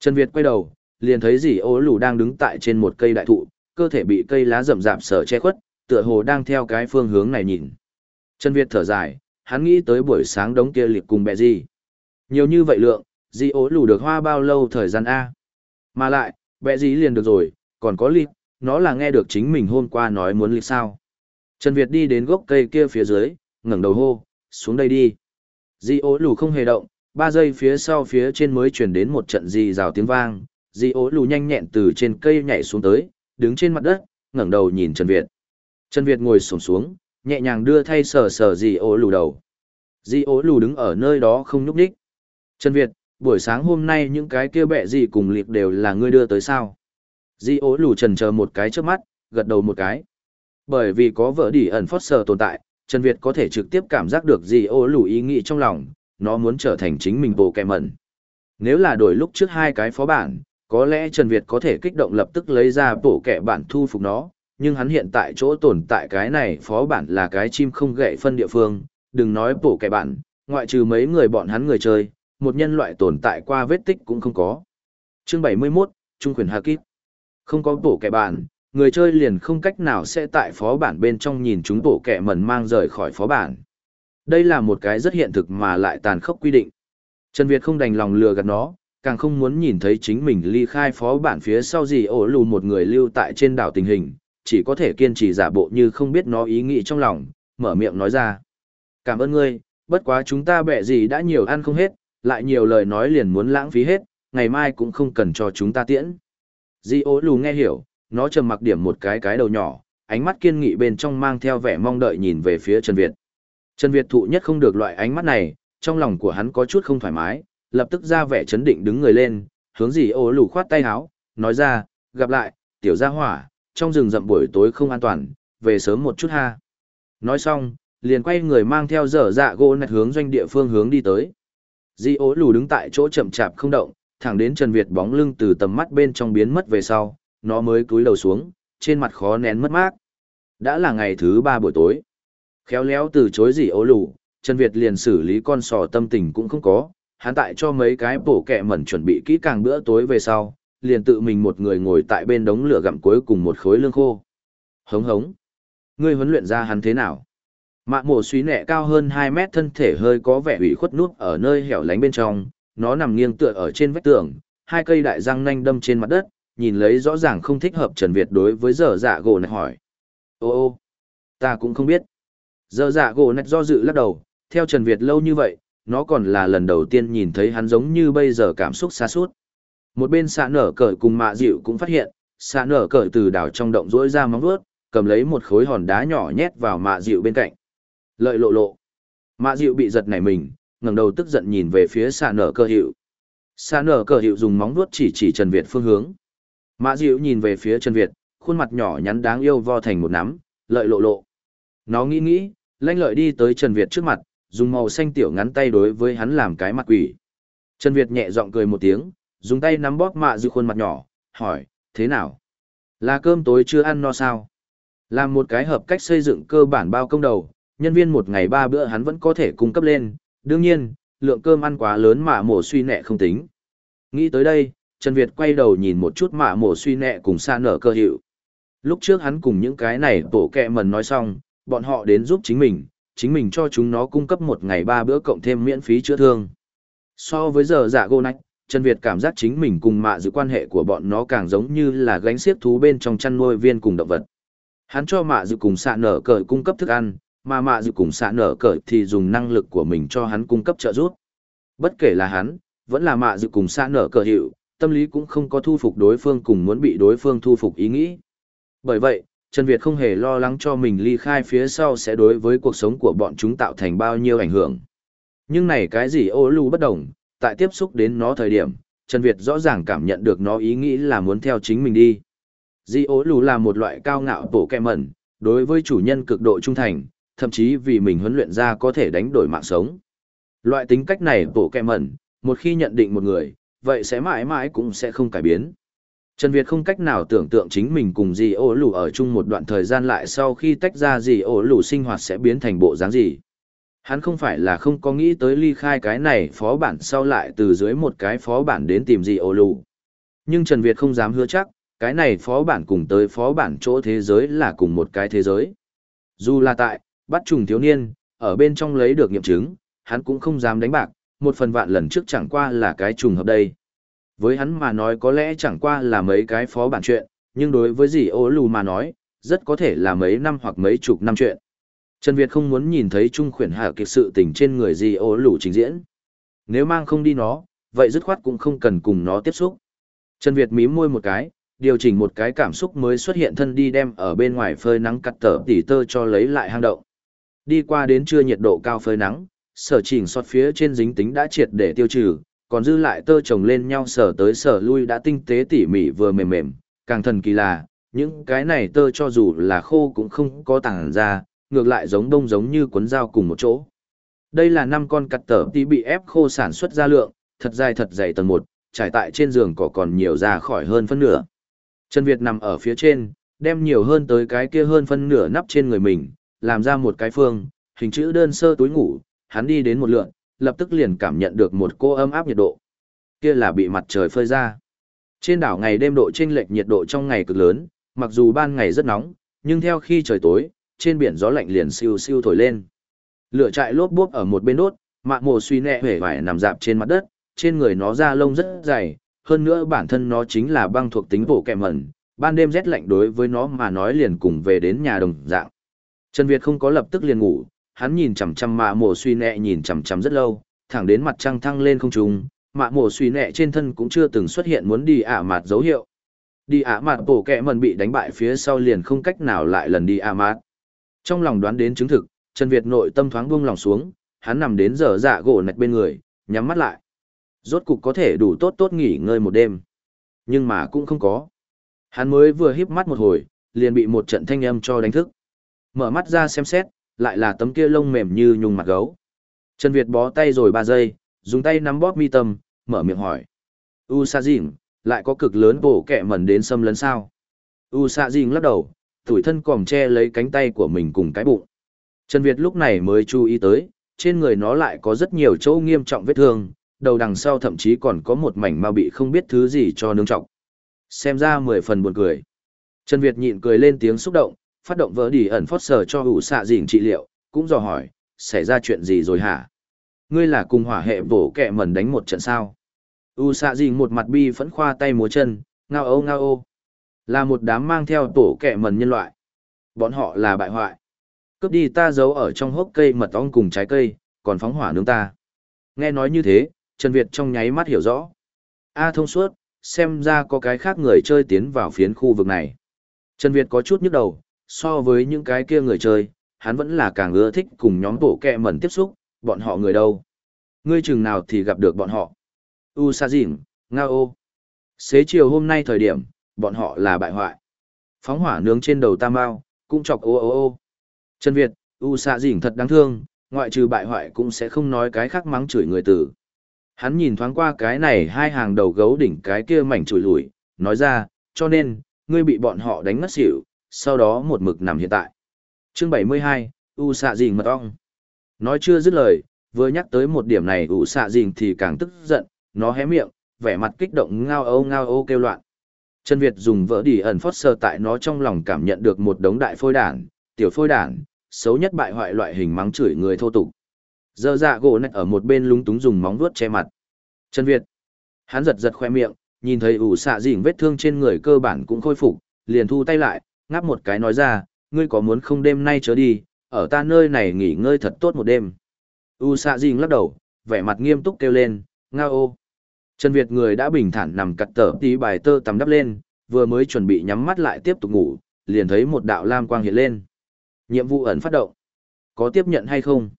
Trần Việt quay đầu, liền thấy dì ô lù đang đứng tại trên một cây đại thụ, cơ thể bị cây lá rậm rạp sở che khuất, tựa hồ đang theo cái phương hướng này nhìn. Trần Việt thở dài, hắn nghĩ tới buổi sáng đống kia liệt cùng bẹ gì. Nhiều như vậy lượng, dì ố lù được hoa bao lâu thời gian A. Mà lại, bẹ gì liền được rồi, còn có liệt, nó là nghe được chính mình hôm qua nói muốn liệt sao. Trần Việt đi đến gốc cây kia phía dưới, ngẩng đầu hô, xuống đây đi. Dì ố lù không hề động, ba giây phía sau phía trên mới chuyển đến một trận dì rào tiếng vang, dì ố lù nhanh nhẹn từ trên cây nhảy xuống tới, đứng trên mặt đất, ngẩng đầu nhìn Trần Việt. Trần Việt ngồi xổm xuống, nhẹ nhàng đưa thay sờ sờ Di ố lù đầu. Di ố lù đứng ở nơi đó không nhúc nhích. Trần Việt, buổi sáng hôm nay những cái kia bẹ gì cùng liệp đều là ngươi đưa tới sao? Di ố lù trần chờ một cái trước mắt, gật đầu một cái. Bởi vì có vợ đỉ ẩn phót sờ tồn tại, Trần Việt có thể trực tiếp cảm giác được Di ố lù ý nghĩ trong lòng, nó muốn trở thành chính mình bộ kẹ mẩn. Nếu là đổi lúc trước hai cái phó bản, có lẽ Trần Việt có thể kích động lập tức lấy ra bộ kẻ bản thu phục nó, nhưng hắn hiện tại chỗ tồn tại cái này phó bản là cái chim không gậy phân địa phương, đừng nói bộ kẻ bản, ngoại trừ mấy người bọn hắn người chơi, một nhân loại tồn tại qua vết tích cũng không có. Chương 71, Trung quyền Hà Kíp. Không có bộ kẻ bản, người chơi liền không cách nào sẽ tại phó bản bên trong nhìn chúng bộ kẻ mẩn mang rời khỏi phó bản. Đây là một cái rất hiện thực mà lại tàn khốc quy định. Trần Việt không đành lòng lừa gạt nó, càng không muốn nhìn thấy chính mình ly khai phó bản phía sau gì ổ lù một người lưu tại trên đảo tình hình, chỉ có thể kiên trì giả bộ như không biết nó ý nghĩ trong lòng, mở miệng nói ra. Cảm ơn ngươi, bất quá chúng ta bẻ gì đã nhiều ăn không hết, lại nhiều lời nói liền muốn lãng phí hết, ngày mai cũng không cần cho chúng ta tiễn. Di ố lù nghe hiểu, nó trầm mặc điểm một cái cái đầu nhỏ, ánh mắt kiên nghị bên trong mang theo vẻ mong đợi nhìn về phía Trần Việt. Trần Việt thụ nhất không được loại ánh mắt này, trong lòng của hắn có chút không thoải mái, lập tức ra vẻ chấn định đứng người lên, hướng gì ô lù khoát tay háo, nói ra, gặp lại, tiểu gia hỏa, trong rừng rậm buổi tối không an toàn, về sớm một chút ha. Nói xong, liền quay người mang theo dở dạ gỗ nạch hướng doanh địa phương hướng đi tới. Di ố lù đứng tại chỗ chậm chạp không động, thẳng đến Trần Việt bóng lưng từ tầm mắt bên trong biến mất về sau, nó mới cúi đầu xuống, trên mặt khó nén mất mát. Đã là ngày thứ ba buổi tối. Khéo léo từ chối gì ố lù, Trần Việt liền xử lý con sò tâm tình cũng không có, hắn tại cho mấy cái bổ kẹ mẩn chuẩn bị kỹ càng bữa tối về sau, liền tự mình một người ngồi tại bên đống lửa gặm cuối cùng một khối lương khô. Hống hống. Ngươi huấn luyện ra hắn thế nào? Mạ mổ suy nẹ cao hơn 2 mét thân thể hơi có vẻ ủy khuất nút ở nơi hẻo lánh bên trong, nó nằm nghiêng tựa ở trên vách tường, hai cây đại răng nanh đâm trên mặt đất, nhìn lấy rõ ràng không thích hợp Trần Việt đối với dở dạ gỗ này hỏi. Ô ô, ta cũng không biết. Dở dạ gỗ này do dự lắc đầu, theo Trần Việt lâu như vậy, nó còn là lần đầu tiên nhìn thấy hắn giống như bây giờ cảm xúc xa suốt. Một bên xạ nở cởi cùng mạ dịu cũng phát hiện, xạ nở cởi từ đảo trong động rỗi ra móng vuốt, cầm lấy một khối hòn đá nhỏ nhét vào mạ dịu bên cạnh. Lợi lộ lộ. Mạ dịu bị giật nảy mình, ngẩng đầu tức giận nhìn về phía xạ nở cờ hiệu. Xạ nở cờ hiệu dùng móng vuốt chỉ chỉ Trần Việt phương hướng. Mạ dịu nhìn về phía Trần Việt, khuôn mặt nhỏ nhắn đáng yêu vo thành một nắm, lợi lộ lộ. Nó nghĩ nghĩ, lanh lợi đi tới Trần Việt trước mặt, dùng màu xanh tiểu ngắn tay đối với hắn làm cái mặt quỷ. Trần Việt nhẹ giọng cười một tiếng, dùng tay nắm bóp mạ dư khuôn mặt nhỏ, hỏi, thế nào? Là cơm tối chưa ăn no sao? Làm một cái hợp cách xây dựng cơ bản bao công đầu, nhân viên một ngày ba bữa hắn vẫn có thể cung cấp lên, đương nhiên, lượng cơm ăn quá lớn mà mổ suy nẹ không tính. Nghĩ tới đây, Trần Việt quay đầu nhìn một chút mạ mổ suy nẹ cùng xa nở cơ hiệu. Lúc trước hắn cùng những cái này tổ kẹ mần nói xong, bọn họ đến giúp chính mình, chính mình cho chúng nó cung cấp một ngày ba bữa cộng thêm miễn phí chữa thương. So với giờ dạ gô nách, Trần Việt cảm giác chính mình cùng mạ giữ quan hệ của bọn nó càng giống như là gánh xiếc thú bên trong chăn nuôi viên cùng động vật. Hắn cho mạ giữ cùng xạ nở cởi cung cấp thức ăn, mà mạ dự cùng xạ nở cởi thì dùng năng lực của mình cho hắn cung cấp trợ giúp. Bất kể là hắn, vẫn là mạ dự cùng xạ nở cởi hiệu, tâm lý cũng không có thu phục đối phương cùng muốn bị đối phương thu phục ý nghĩ. Bởi vậy, Trần Việt không hề lo lắng cho mình ly khai phía sau sẽ đối với cuộc sống của bọn chúng tạo thành bao nhiêu ảnh hưởng. Nhưng này cái gì ô lưu bất đồng, tại tiếp xúc đến nó thời điểm, Trần Việt rõ ràng cảm nhận được nó ý nghĩ là muốn theo chính mình đi. Di ố lù là một loại cao ngạo bổ kẹ mẩn, đối với chủ nhân cực độ trung thành, thậm chí vì mình huấn luyện ra có thể đánh đổi mạng sống. Loại tính cách này bộ kẹ mẩn, một khi nhận định một người, vậy sẽ mãi mãi cũng sẽ không cải biến. Trần Việt không cách nào tưởng tượng chính mình cùng dì ô lù ở chung một đoạn thời gian lại sau khi tách ra dì ô lù sinh hoạt sẽ biến thành bộ dáng gì. Hắn không phải là không có nghĩ tới ly khai cái này phó bản sau lại từ dưới một cái phó bản đến tìm dì ô lù. Nhưng Trần Việt không dám hứa chắc, cái này phó bản cùng tới phó bản chỗ thế giới là cùng một cái thế giới. Dù là tại, bắt trùng thiếu niên, ở bên trong lấy được nghiệm chứng, hắn cũng không dám đánh bạc, một phần vạn lần trước chẳng qua là cái trùng hợp đây. Với hắn mà nói có lẽ chẳng qua là mấy cái phó bản chuyện, nhưng đối với dì ô lù mà nói, rất có thể là mấy năm hoặc mấy chục năm chuyện. Trần Việt không muốn nhìn thấy trung khuyển hạ kiệt sự tình trên người dì ô lù trình diễn. Nếu mang không đi nó, vậy dứt khoát cũng không cần cùng nó tiếp xúc. Trần Việt mím môi một cái, điều chỉnh một cái cảm xúc mới xuất hiện thân đi đem ở bên ngoài phơi nắng cắt tở tỉ tơ cho lấy lại hang động. Đi qua đến trưa nhiệt độ cao phơi nắng, sở chỉnh sọt phía trên dính tính đã triệt để tiêu trừ, còn dư lại tơ chồng lên nhau sở tới sở lui đã tinh tế tỉ mỉ vừa mềm mềm, càng thần kỳ là, những cái này tơ cho dù là khô cũng không có tảng ra, ngược lại giống đông giống như cuốn dao cùng một chỗ. Đây là năm con cắt tở tí bị ép khô sản xuất ra lượng, thật dài thật dày tầng một, trải tại trên giường cỏ còn nhiều ra khỏi hơn phân nửa. Trần Việt nằm ở phía trên, đem nhiều hơn tới cái kia hơn phân nửa nắp trên người mình, làm ra một cái phương, hình chữ đơn sơ túi ngủ, hắn đi đến một lượn, lập tức liền cảm nhận được một cô ấm áp nhiệt độ. Kia là bị mặt trời phơi ra. Trên đảo ngày đêm độ chênh lệch nhiệt độ trong ngày cực lớn, mặc dù ban ngày rất nóng, nhưng theo khi trời tối, trên biển gió lạnh liền siêu siêu thổi lên. Lửa trại lốp bốp ở một bên đốt, mạ mồ suy nẹ hề vải nằm dạp trên mặt đất, trên người nó da lông rất dày, hơn nữa bản thân nó chính là băng thuộc tính bổ kẹ mẩn, ban đêm rét lạnh đối với nó mà nói liền cùng về đến nhà đồng dạng. Trần Việt không có lập tức liền ngủ, hắn nhìn chằm chằm mạ mổ suy nẹ nhìn chằm chằm rất lâu, thẳng đến mặt trăng thăng lên không trung, mạ mổ suy nẹ trên thân cũng chưa từng xuất hiện muốn đi ả mạt dấu hiệu. Đi ả mạt bổ kẹ mần bị đánh bại phía sau liền không cách nào lại lần đi ả mạt. Trong lòng đoán đến chứng thực, Trần Việt nội tâm thoáng buông lòng xuống, hắn nằm đến giờ dạ gỗ nạch bên người, nhắm mắt lại. Rốt cục có thể đủ tốt tốt nghỉ ngơi một đêm. Nhưng mà cũng không có. Hắn mới vừa híp mắt một hồi, liền bị một trận thanh âm cho đánh thức. Mở mắt ra xem xét, lại là tấm kia lông mềm như nhung mặt gấu. Trần Việt bó tay rồi 3 giây, dùng tay nắm bóp mi tâm, mở miệng hỏi. U Sa Dĩnh, lại có cực lớn bổ kẹ mẩn đến xâm lấn sao? U Sa Dĩnh lắc đầu, tủi thân còm che lấy cánh tay của mình cùng cái bụng. Trần Việt lúc này mới chú ý tới, trên người nó lại có rất nhiều chỗ nghiêm trọng vết thương, đầu đằng sau thậm chí còn có một mảnh ma bị không biết thứ gì cho nương trọng. Xem ra mười phần buồn cười. Trần Việt nhịn cười lên tiếng xúc động, phát động vỡ đi ẩn phót sờ cho ủ xạ dịnh trị liệu, cũng dò hỏi, xảy ra chuyện gì rồi hả? Ngươi là cùng hỏa hệ bổ kẹ mẩn đánh một trận sao? U xạ dịnh một mặt bi phẫn khoa tay múa chân, ngao ô ngao ô. Là một đám mang theo tổ kẹ mẩn nhân loại. Bọn họ là bại hoại. Cướp đi ta giấu ở trong hốc cây mật ong cùng trái cây, còn phóng hỏa nướng ta. Nghe nói như thế, Trần Việt trong nháy mắt hiểu rõ. A thông suốt, xem ra có cái khác người chơi tiến vào phiến khu vực này. Trần Việt có chút nhức đầu, so với những cái kia người chơi, hắn vẫn là càng ưa thích cùng nhóm bộ kẹ mẩn tiếp xúc, bọn họ người đâu. Ngươi chừng nào thì gặp được bọn họ. U Sa Dĩnh, Nga ô. Xế chiều hôm nay thời điểm, bọn họ là bại hoại. Phóng hỏa nướng trên đầu tam bao, cũng chọc ô ô ô. Trần Việt, U Sa Dĩnh thật đáng thương, ngoại trừ bại hoại cũng sẽ không nói cái khác mắng chửi người tử. Hắn nhìn thoáng qua cái này hai hàng đầu gấu đỉnh cái kia mảnh chùi lùi, nói ra, cho nên, ngươi bị bọn họ đánh ngất xỉu, sau đó một mực nằm hiện tại. Chương 72, U xạ dình mật ong. Nói chưa dứt lời, vừa nhắc tới một điểm này U xạ dình thì càng tức giận, nó hé miệng, vẻ mặt kích động ngao ô ngao ô kêu loạn. Trần Việt dùng vỡ đỉ ẩn phót sơ tại nó trong lòng cảm nhận được một đống đại phôi đản, tiểu phôi đản, xấu nhất bại hoại loại hình mắng chửi người thô tục. Giờ dạ gỗ nạch ở một bên lúng túng dùng móng vuốt che mặt. Trần Việt. Hắn giật giật khoe miệng, nhìn thấy ủ xạ dỉnh vết thương trên người cơ bản cũng khôi phục, liền thu tay lại, ngáp một cái nói ra, ngươi có muốn không đêm nay chớ đi, ở ta nơi này nghỉ ngơi thật tốt một đêm. U xạ dình lắc đầu, vẻ mặt nghiêm túc kêu lên, nga ô. Trần Việt người đã bình thản nằm cặt tở tí bài tơ tắm đắp lên, vừa mới chuẩn bị nhắm mắt lại tiếp tục ngủ, liền thấy một đạo lam quang hiện lên. Nhiệm vụ ẩn phát động. Có tiếp nhận hay không?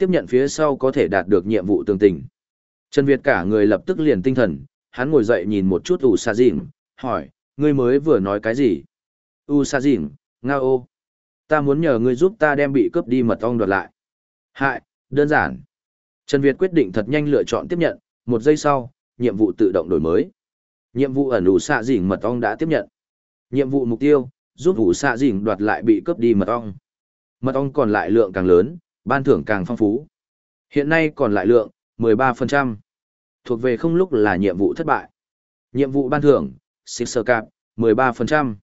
tiếp nhận phía sau có thể đạt được nhiệm vụ tương tình. Trần Việt cả người lập tức liền tinh thần, hắn ngồi dậy nhìn một chút U Sa Dĩnh, hỏi, ngươi mới vừa nói cái gì? U Sa Dĩnh, nga ô. Ta muốn nhờ ngươi giúp ta đem bị cướp đi mật ong đoạt lại. Hại, đơn giản. Trần Việt quyết định thật nhanh lựa chọn tiếp nhận, một giây sau, nhiệm vụ tự động đổi mới. Nhiệm vụ ẩn ủ xạ Dĩnh mật ong đã tiếp nhận. Nhiệm vụ mục tiêu, giúp ủ xạ Dĩnh đoạt lại bị cướp đi mật ong. Mật ong còn lại lượng càng lớn, ban thưởng càng phong phú. Hiện nay còn lại lượng, 13%. Thuộc về không lúc là nhiệm vụ thất bại. Nhiệm vụ ban thưởng, Sixer cạp, 13%.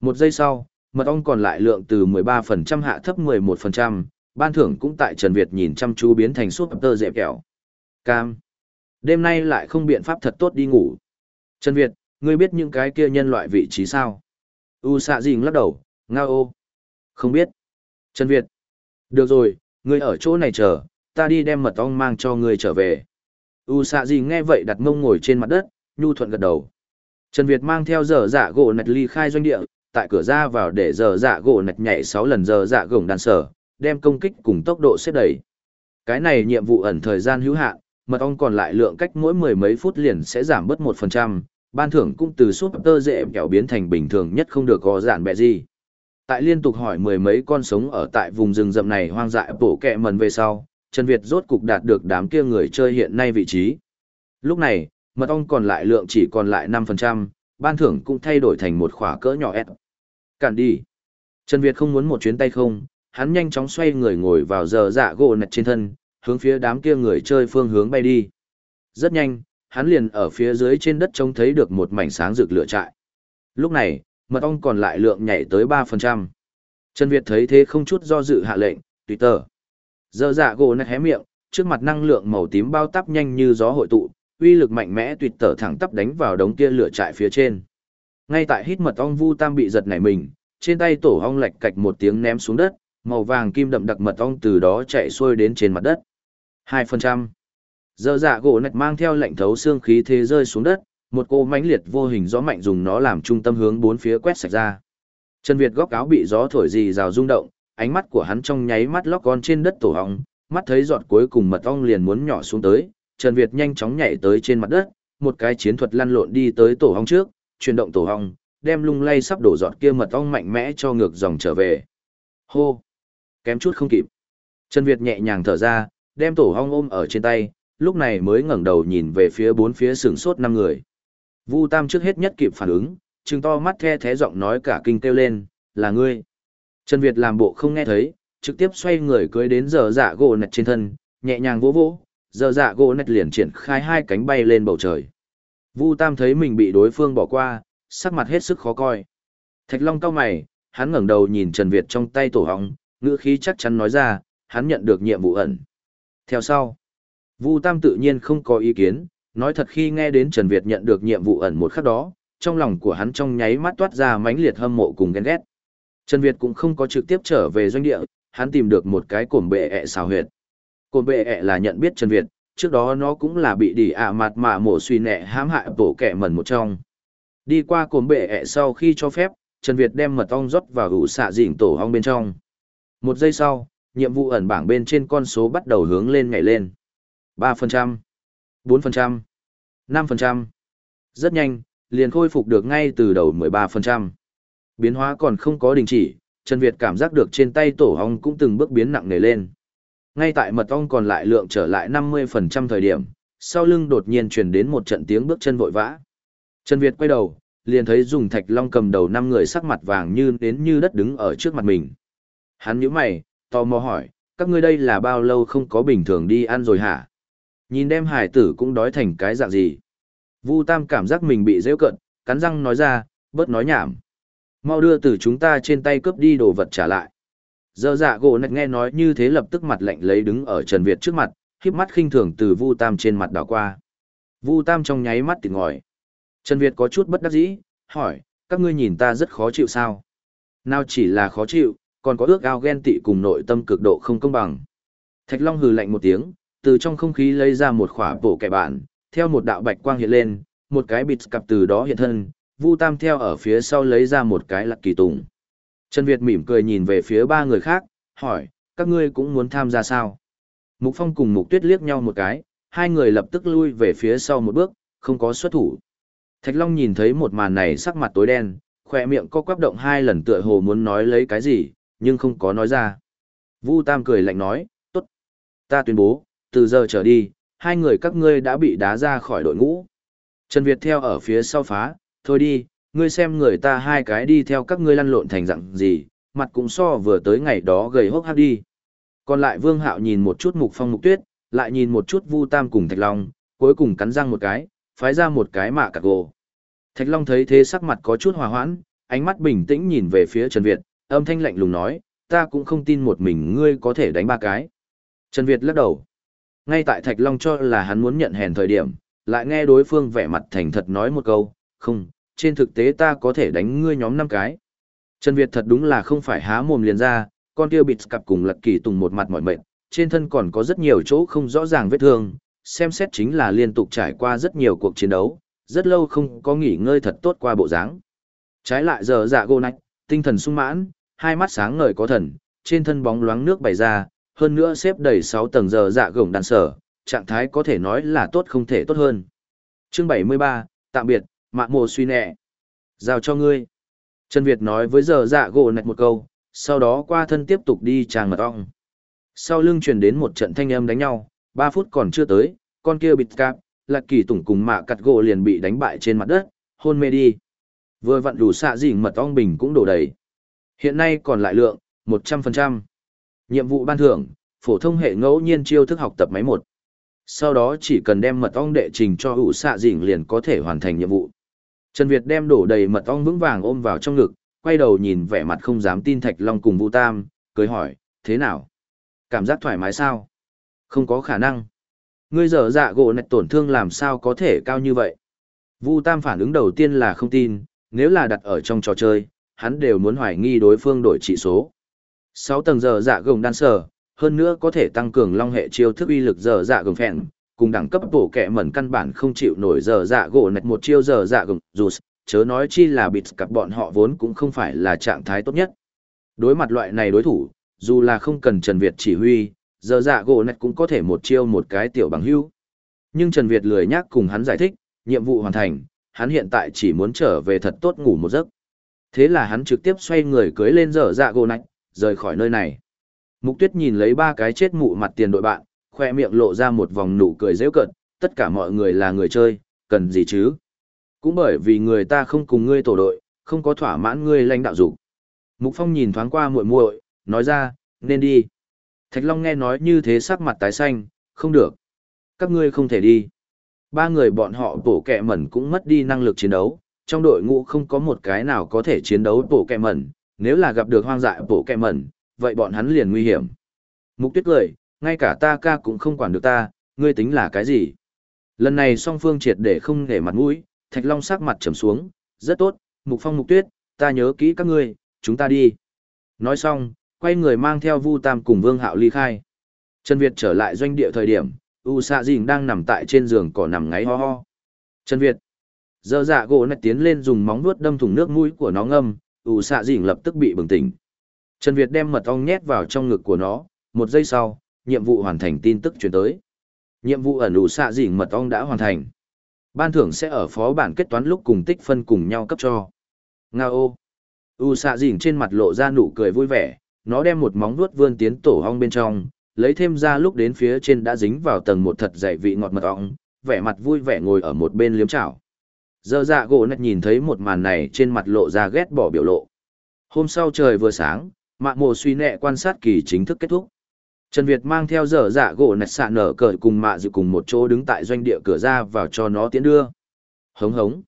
Một giây sau, mật ong còn lại lượng từ 13% hạ thấp 11%, ban thưởng cũng tại Trần Việt nhìn chăm chú biến thành suốt tơ dẹp kẹo. Cam. Đêm nay lại không biện pháp thật tốt đi ngủ. Trần Việt, ngươi biết những cái kia nhân loại vị trí sao? U xạ dình lắc đầu, ngao ô. Không biết. Trần Việt. Được rồi, ngươi ở chỗ này chờ, ta đi đem mật ong mang cho ngươi trở về. U xạ dình nghe vậy đặt mông ngồi trên mặt đất, nhu thuận gật đầu. Trần Việt mang theo dở dạ gỗ nạch ly khai doanh địa, tại cửa ra vào để giờ dạ gỗ nạch nhảy 6 lần giờ dạ gồng đàn sở, đem công kích cùng tốc độ xếp đẩy. Cái này nhiệm vụ ẩn thời gian hữu hạn, mật ong còn lại lượng cách mỗi mười mấy phút liền sẽ giảm bớt 1%, ban thưởng cũng từ súp tơ dễ kẹo biến thành bình thường nhất không được có giản bẹ gì. Tại liên tục hỏi mười mấy con sống ở tại vùng rừng rậm này hoang dại bổ kẹ mần về sau, Trần Việt rốt cục đạt được đám kia người chơi hiện nay vị trí. Lúc này, mật ong còn lại lượng chỉ còn lại 5%, ban thưởng cũng thay đổi thành một khỏa cỡ nhỏ S. Cản đi. Trần Việt không muốn một chuyến tay không, hắn nhanh chóng xoay người ngồi vào giờ dạ gỗ nạch trên thân, hướng phía đám kia người chơi phương hướng bay đi. Rất nhanh, hắn liền ở phía dưới trên đất trông thấy được một mảnh sáng rực lửa trại. Lúc này, mật ong còn lại lượng nhảy tới 3%. Trần Việt thấy thế không chút do dự hạ lệnh, tùy tờ. Giờ dạ gỗ nạch hé miệng, trước mặt năng lượng màu tím bao tắp nhanh như gió hội tụ, uy lực mạnh mẽ tuyệt tở thẳng tắp đánh vào đống kia lửa trại phía trên. Ngay tại hít mật ong vu tam bị giật nảy mình, trên tay tổ ong lạch cạch một tiếng ném xuống đất, màu vàng kim đậm đặc mật ong từ đó chạy xuôi đến trên mặt đất. 2%. Giờ dạ gỗ nạch mang theo lệnh thấu xương khí thế rơi xuống đất, một cô mãnh liệt vô hình gió mạnh dùng nó làm trung tâm hướng bốn phía quét sạch ra. Trần Việt góc áo bị gió thổi gì rào rung động, ánh mắt của hắn trong nháy mắt lóc con trên đất tổ ong, mắt thấy giọt cuối cùng mật ong liền muốn nhỏ xuống tới, Trần Việt nhanh chóng nhảy tới trên mặt đất, một cái chiến thuật lăn lộn đi tới tổ hong trước, chuyển động tổ hong, đem lung lay sắp đổ giọt kia mật ong mạnh mẽ cho ngược dòng trở về. Hô! Kém chút không kịp. Trần Việt nhẹ nhàng thở ra, đem tổ hong ôm ở trên tay, lúc này mới ngẩng đầu nhìn về phía bốn phía sừng sốt năm người. Vu Tam trước hết nhất kịp phản ứng, trừng to mắt the thế giọng nói cả kinh kêu lên, là ngươi. Trần Việt làm bộ không nghe thấy, trực tiếp xoay người cưới đến giờ dạ gỗ nạch trên thân, nhẹ nhàng vỗ vỗ, giờ dạ gỗ nạch liền triển khai hai cánh bay lên bầu trời. Vu Tam thấy mình bị đối phương bỏ qua, sắc mặt hết sức khó coi. Thạch Long cao mày, hắn ngẩng đầu nhìn Trần Việt trong tay tổ hóng, ngữ khí chắc chắn nói ra, hắn nhận được nhiệm vụ ẩn. Theo sau, Vu Tam tự nhiên không có ý kiến, nói thật khi nghe đến Trần Việt nhận được nhiệm vụ ẩn một khắc đó, trong lòng của hắn trong nháy mắt toát ra mãnh liệt hâm mộ cùng ghen ghét. Trần Việt cũng không có trực tiếp trở về doanh địa, hắn tìm được một cái cổm bệ ẹ xào huyệt. Cồn bệ ẹ là nhận biết Trần Việt, trước đó nó cũng là bị đỉ ạ mặt mà mổ suy nẹ hãm hại bổ kẻ mẩn một trong. Đi qua cồn bệ ẹ sau khi cho phép, Trần Việt đem mật ong rót vào ủ xạ dịnh tổ ong bên trong. Một giây sau, nhiệm vụ ẩn bảng bên trên con số bắt đầu hướng lên nhảy lên. 3%, 4%, 5%. Rất nhanh, liền khôi phục được ngay từ đầu 13%. Biến hóa còn không có đình chỉ, Trần Việt cảm giác được trên tay tổ ong cũng từng bước biến nặng nề lên. Ngay tại mật ong còn lại lượng trở lại 50% thời điểm, sau lưng đột nhiên truyền đến một trận tiếng bước chân vội vã. Trần Việt quay đầu, liền thấy dùng thạch long cầm đầu năm người sắc mặt vàng như đến như đất đứng ở trước mặt mình. Hắn nhíu mày, tò mò hỏi, các ngươi đây là bao lâu không có bình thường đi ăn rồi hả? Nhìn đem hải tử cũng đói thành cái dạng gì? Vu Tam cảm giác mình bị dễ cận, cắn răng nói ra, bớt nói nhảm. Mau đưa từ chúng ta trên tay cướp đi đồ vật trả lại. Giờ dạ gỗ nạch nghe nói như thế lập tức mặt lạnh lấy đứng ở Trần Việt trước mặt, khiếp mắt khinh thường từ Vu Tam trên mặt đảo qua. Vu Tam trong nháy mắt tỉnh ngòi. Trần Việt có chút bất đắc dĩ, hỏi, các ngươi nhìn ta rất khó chịu sao? Nào chỉ là khó chịu, còn có ước ao ghen tị cùng nội tâm cực độ không công bằng. Thạch Long hừ lạnh một tiếng, từ trong không khí lấy ra một khỏa bổ kẻ bản, theo một đạo bạch quang hiện lên, một cái bịt cặp từ đó hiện thân, Vu Tam theo ở phía sau lấy ra một cái lạc kỳ tùng. Trần Việt mỉm cười nhìn về phía ba người khác, hỏi, các ngươi cũng muốn tham gia sao? Mục Phong cùng Mục Tuyết liếc nhau một cái, hai người lập tức lui về phía sau một bước, không có xuất thủ. Thạch Long nhìn thấy một màn này sắc mặt tối đen, khỏe miệng co quắp động hai lần tựa hồ muốn nói lấy cái gì, nhưng không có nói ra. Vu Tam cười lạnh nói, tốt. Ta tuyên bố, từ giờ trở đi, hai người các ngươi đã bị đá ra khỏi đội ngũ. Trần Việt theo ở phía sau phá, thôi đi, ngươi xem người ta hai cái đi theo các ngươi lăn lộn thành dạng gì, mặt cũng so vừa tới ngày đó gầy hốc hác đi. Còn lại Vương Hạo nhìn một chút Mục Phong Mục Tuyết, lại nhìn một chút Vu Tam cùng Thạch Long, cuối cùng cắn răng một cái, phái ra một cái mạ cạc gồ. Thạch Long thấy thế sắc mặt có chút hòa hoãn, ánh mắt bình tĩnh nhìn về phía Trần Việt, âm thanh lạnh lùng nói, ta cũng không tin một mình ngươi có thể đánh ba cái. Trần Việt lắc đầu. Ngay tại Thạch Long cho là hắn muốn nhận hèn thời điểm, lại nghe đối phương vẻ mặt thành thật nói một câu, không, trên thực tế ta có thể đánh ngươi nhóm năm cái. Trần Việt thật đúng là không phải há mồm liền ra, con kia bịt cặp cùng lật kỳ tùng một mặt mỏi mệt, trên thân còn có rất nhiều chỗ không rõ ràng vết thương, xem xét chính là liên tục trải qua rất nhiều cuộc chiến đấu, rất lâu không có nghỉ ngơi thật tốt qua bộ dáng. Trái lại giờ dạ gô nạch, tinh thần sung mãn, hai mắt sáng ngời có thần, trên thân bóng loáng nước bày ra, hơn nữa xếp đầy 6 tầng giờ dạ gồng đàn sở, trạng thái có thể nói là tốt không thể tốt hơn. Chương 73, tạm biệt, mạ mồ suy nẹ. Giao cho ngươi. Trần Việt nói với giờ dạ gỗ nạch một câu, sau đó qua thân tiếp tục đi tràng mật ong. Sau lưng truyền đến một trận thanh âm đánh nhau, 3 phút còn chưa tới, con kia bịt cạp, lạc kỳ tủng cùng mạ cặt gỗ liền bị đánh bại trên mặt đất, hôn mê đi. Vừa vặn đủ xạ dỉnh mật ong bình cũng đổ đầy. Hiện nay còn lại lượng, 100%. Nhiệm vụ ban thưởng, phổ thông hệ ngẫu nhiên chiêu thức học tập máy một. Sau đó chỉ cần đem mật ong đệ trình cho ủ xạ dỉnh liền có thể hoàn thành nhiệm vụ. Trần Việt đem đổ đầy mật ong vững vàng ôm vào trong ngực, quay đầu nhìn vẻ mặt không dám tin Thạch Long cùng Vu Tam, cười hỏi, thế nào? Cảm giác thoải mái sao? Không có khả năng. Ngươi dở dạ gỗ nạch tổn thương làm sao có thể cao như vậy? Vu Tam phản ứng đầu tiên là không tin, nếu là đặt ở trong trò chơi, hắn đều muốn hoài nghi đối phương đổi trị số. 6 tầng giờ dạ gồng đan sở, hơn nữa có thể tăng cường long hệ chiêu thức uy lực giờ dạ gồng phèn, cùng đẳng cấp bổ kẹ mẩn căn bản không chịu nổi giờ dạ gỗ nạch một chiêu giờ dạ gồng dù chớ nói chi là bịt cặp bọn họ vốn cũng không phải là trạng thái tốt nhất. Đối mặt loại này đối thủ, dù là không cần Trần Việt chỉ huy, giờ dạ gỗ nạch cũng có thể một chiêu một cái tiểu bằng hưu. Nhưng Trần Việt lười nhắc cùng hắn giải thích, nhiệm vụ hoàn thành, hắn hiện tại chỉ muốn trở về thật tốt ngủ một giấc. Thế là hắn trực tiếp xoay người cưới lên dở dạ gỗ nạch, rời khỏi nơi này. Mục tuyết nhìn lấy ba cái chết mụ mặt tiền đội bạn, khoe miệng lộ ra một vòng nụ cười dễ cận, tất cả mọi người là người chơi, cần gì chứ? Cũng bởi vì người ta không cùng ngươi tổ đội, không có thỏa mãn ngươi lãnh đạo dục. Mục Phong nhìn thoáng qua muội muội, nói ra, nên đi. Thạch Long nghe nói như thế sắc mặt tái xanh, không được. Các ngươi không thể đi. Ba người bọn họ tổ kẹ mẩn cũng mất đi năng lực chiến đấu, trong đội ngũ không có một cái nào có thể chiến đấu tổ kẹ mẩn, nếu là gặp được hoang dại tổ kẹ mẩn, vậy bọn hắn liền nguy hiểm. Mục tuyết cười, ngay cả ta ca cũng không quản được ta, ngươi tính là cái gì? Lần này song phương triệt để không để mặt mũi, Thạch Long sắc mặt trầm xuống, rất tốt, Mục Phong Mục Tuyết, ta nhớ kỹ các ngươi, chúng ta đi. Nói xong, quay người mang theo Vu Tam cùng Vương Hạo ly khai. Trần Việt trở lại doanh địa thời điểm, U Sa Dình đang nằm tại trên giường cỏ nằm ngáy ho ho. Trần Việt. Giờ dạ gỗ nạch tiến lên dùng móng vuốt đâm thủng nước mũi của nó ngâm, U Sa Dình lập tức bị bừng tỉnh. Trần Việt đem mật ong nhét vào trong ngực của nó, một giây sau, nhiệm vụ hoàn thành tin tức truyền tới. Nhiệm vụ ẩn ủ xạ dỉ mật ong đã hoàn thành. Ban thưởng sẽ ở phó bản kết toán lúc cùng tích phân cùng nhau cấp cho. Nga ô. U xạ Dình trên mặt lộ ra nụ cười vui vẻ, nó đem một móng vuốt vươn tiến tổ ong bên trong, lấy thêm ra lúc đến phía trên đã dính vào tầng một thật dày vị ngọt mật ong, vẻ mặt vui vẻ ngồi ở một bên liếm chảo. Giờ dạ gỗ nạch nhìn thấy một màn này trên mặt lộ ra ghét bỏ biểu lộ. Hôm sau trời vừa sáng, mạng mồ suy nẹ quan sát kỳ chính thức kết thúc. Trần Việt mang theo dở dạ gỗ nạch xạ nở cởi cùng mạ dự cùng một chỗ đứng tại doanh địa cửa ra vào cho nó tiến đưa. Hống hống.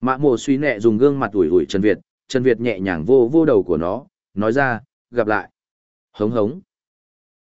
Mạ mồ suy nẹ dùng gương mặt ủi ủi Trần Việt, Trần Việt nhẹ nhàng vô vô đầu của nó, nói ra, gặp lại. Hống hống.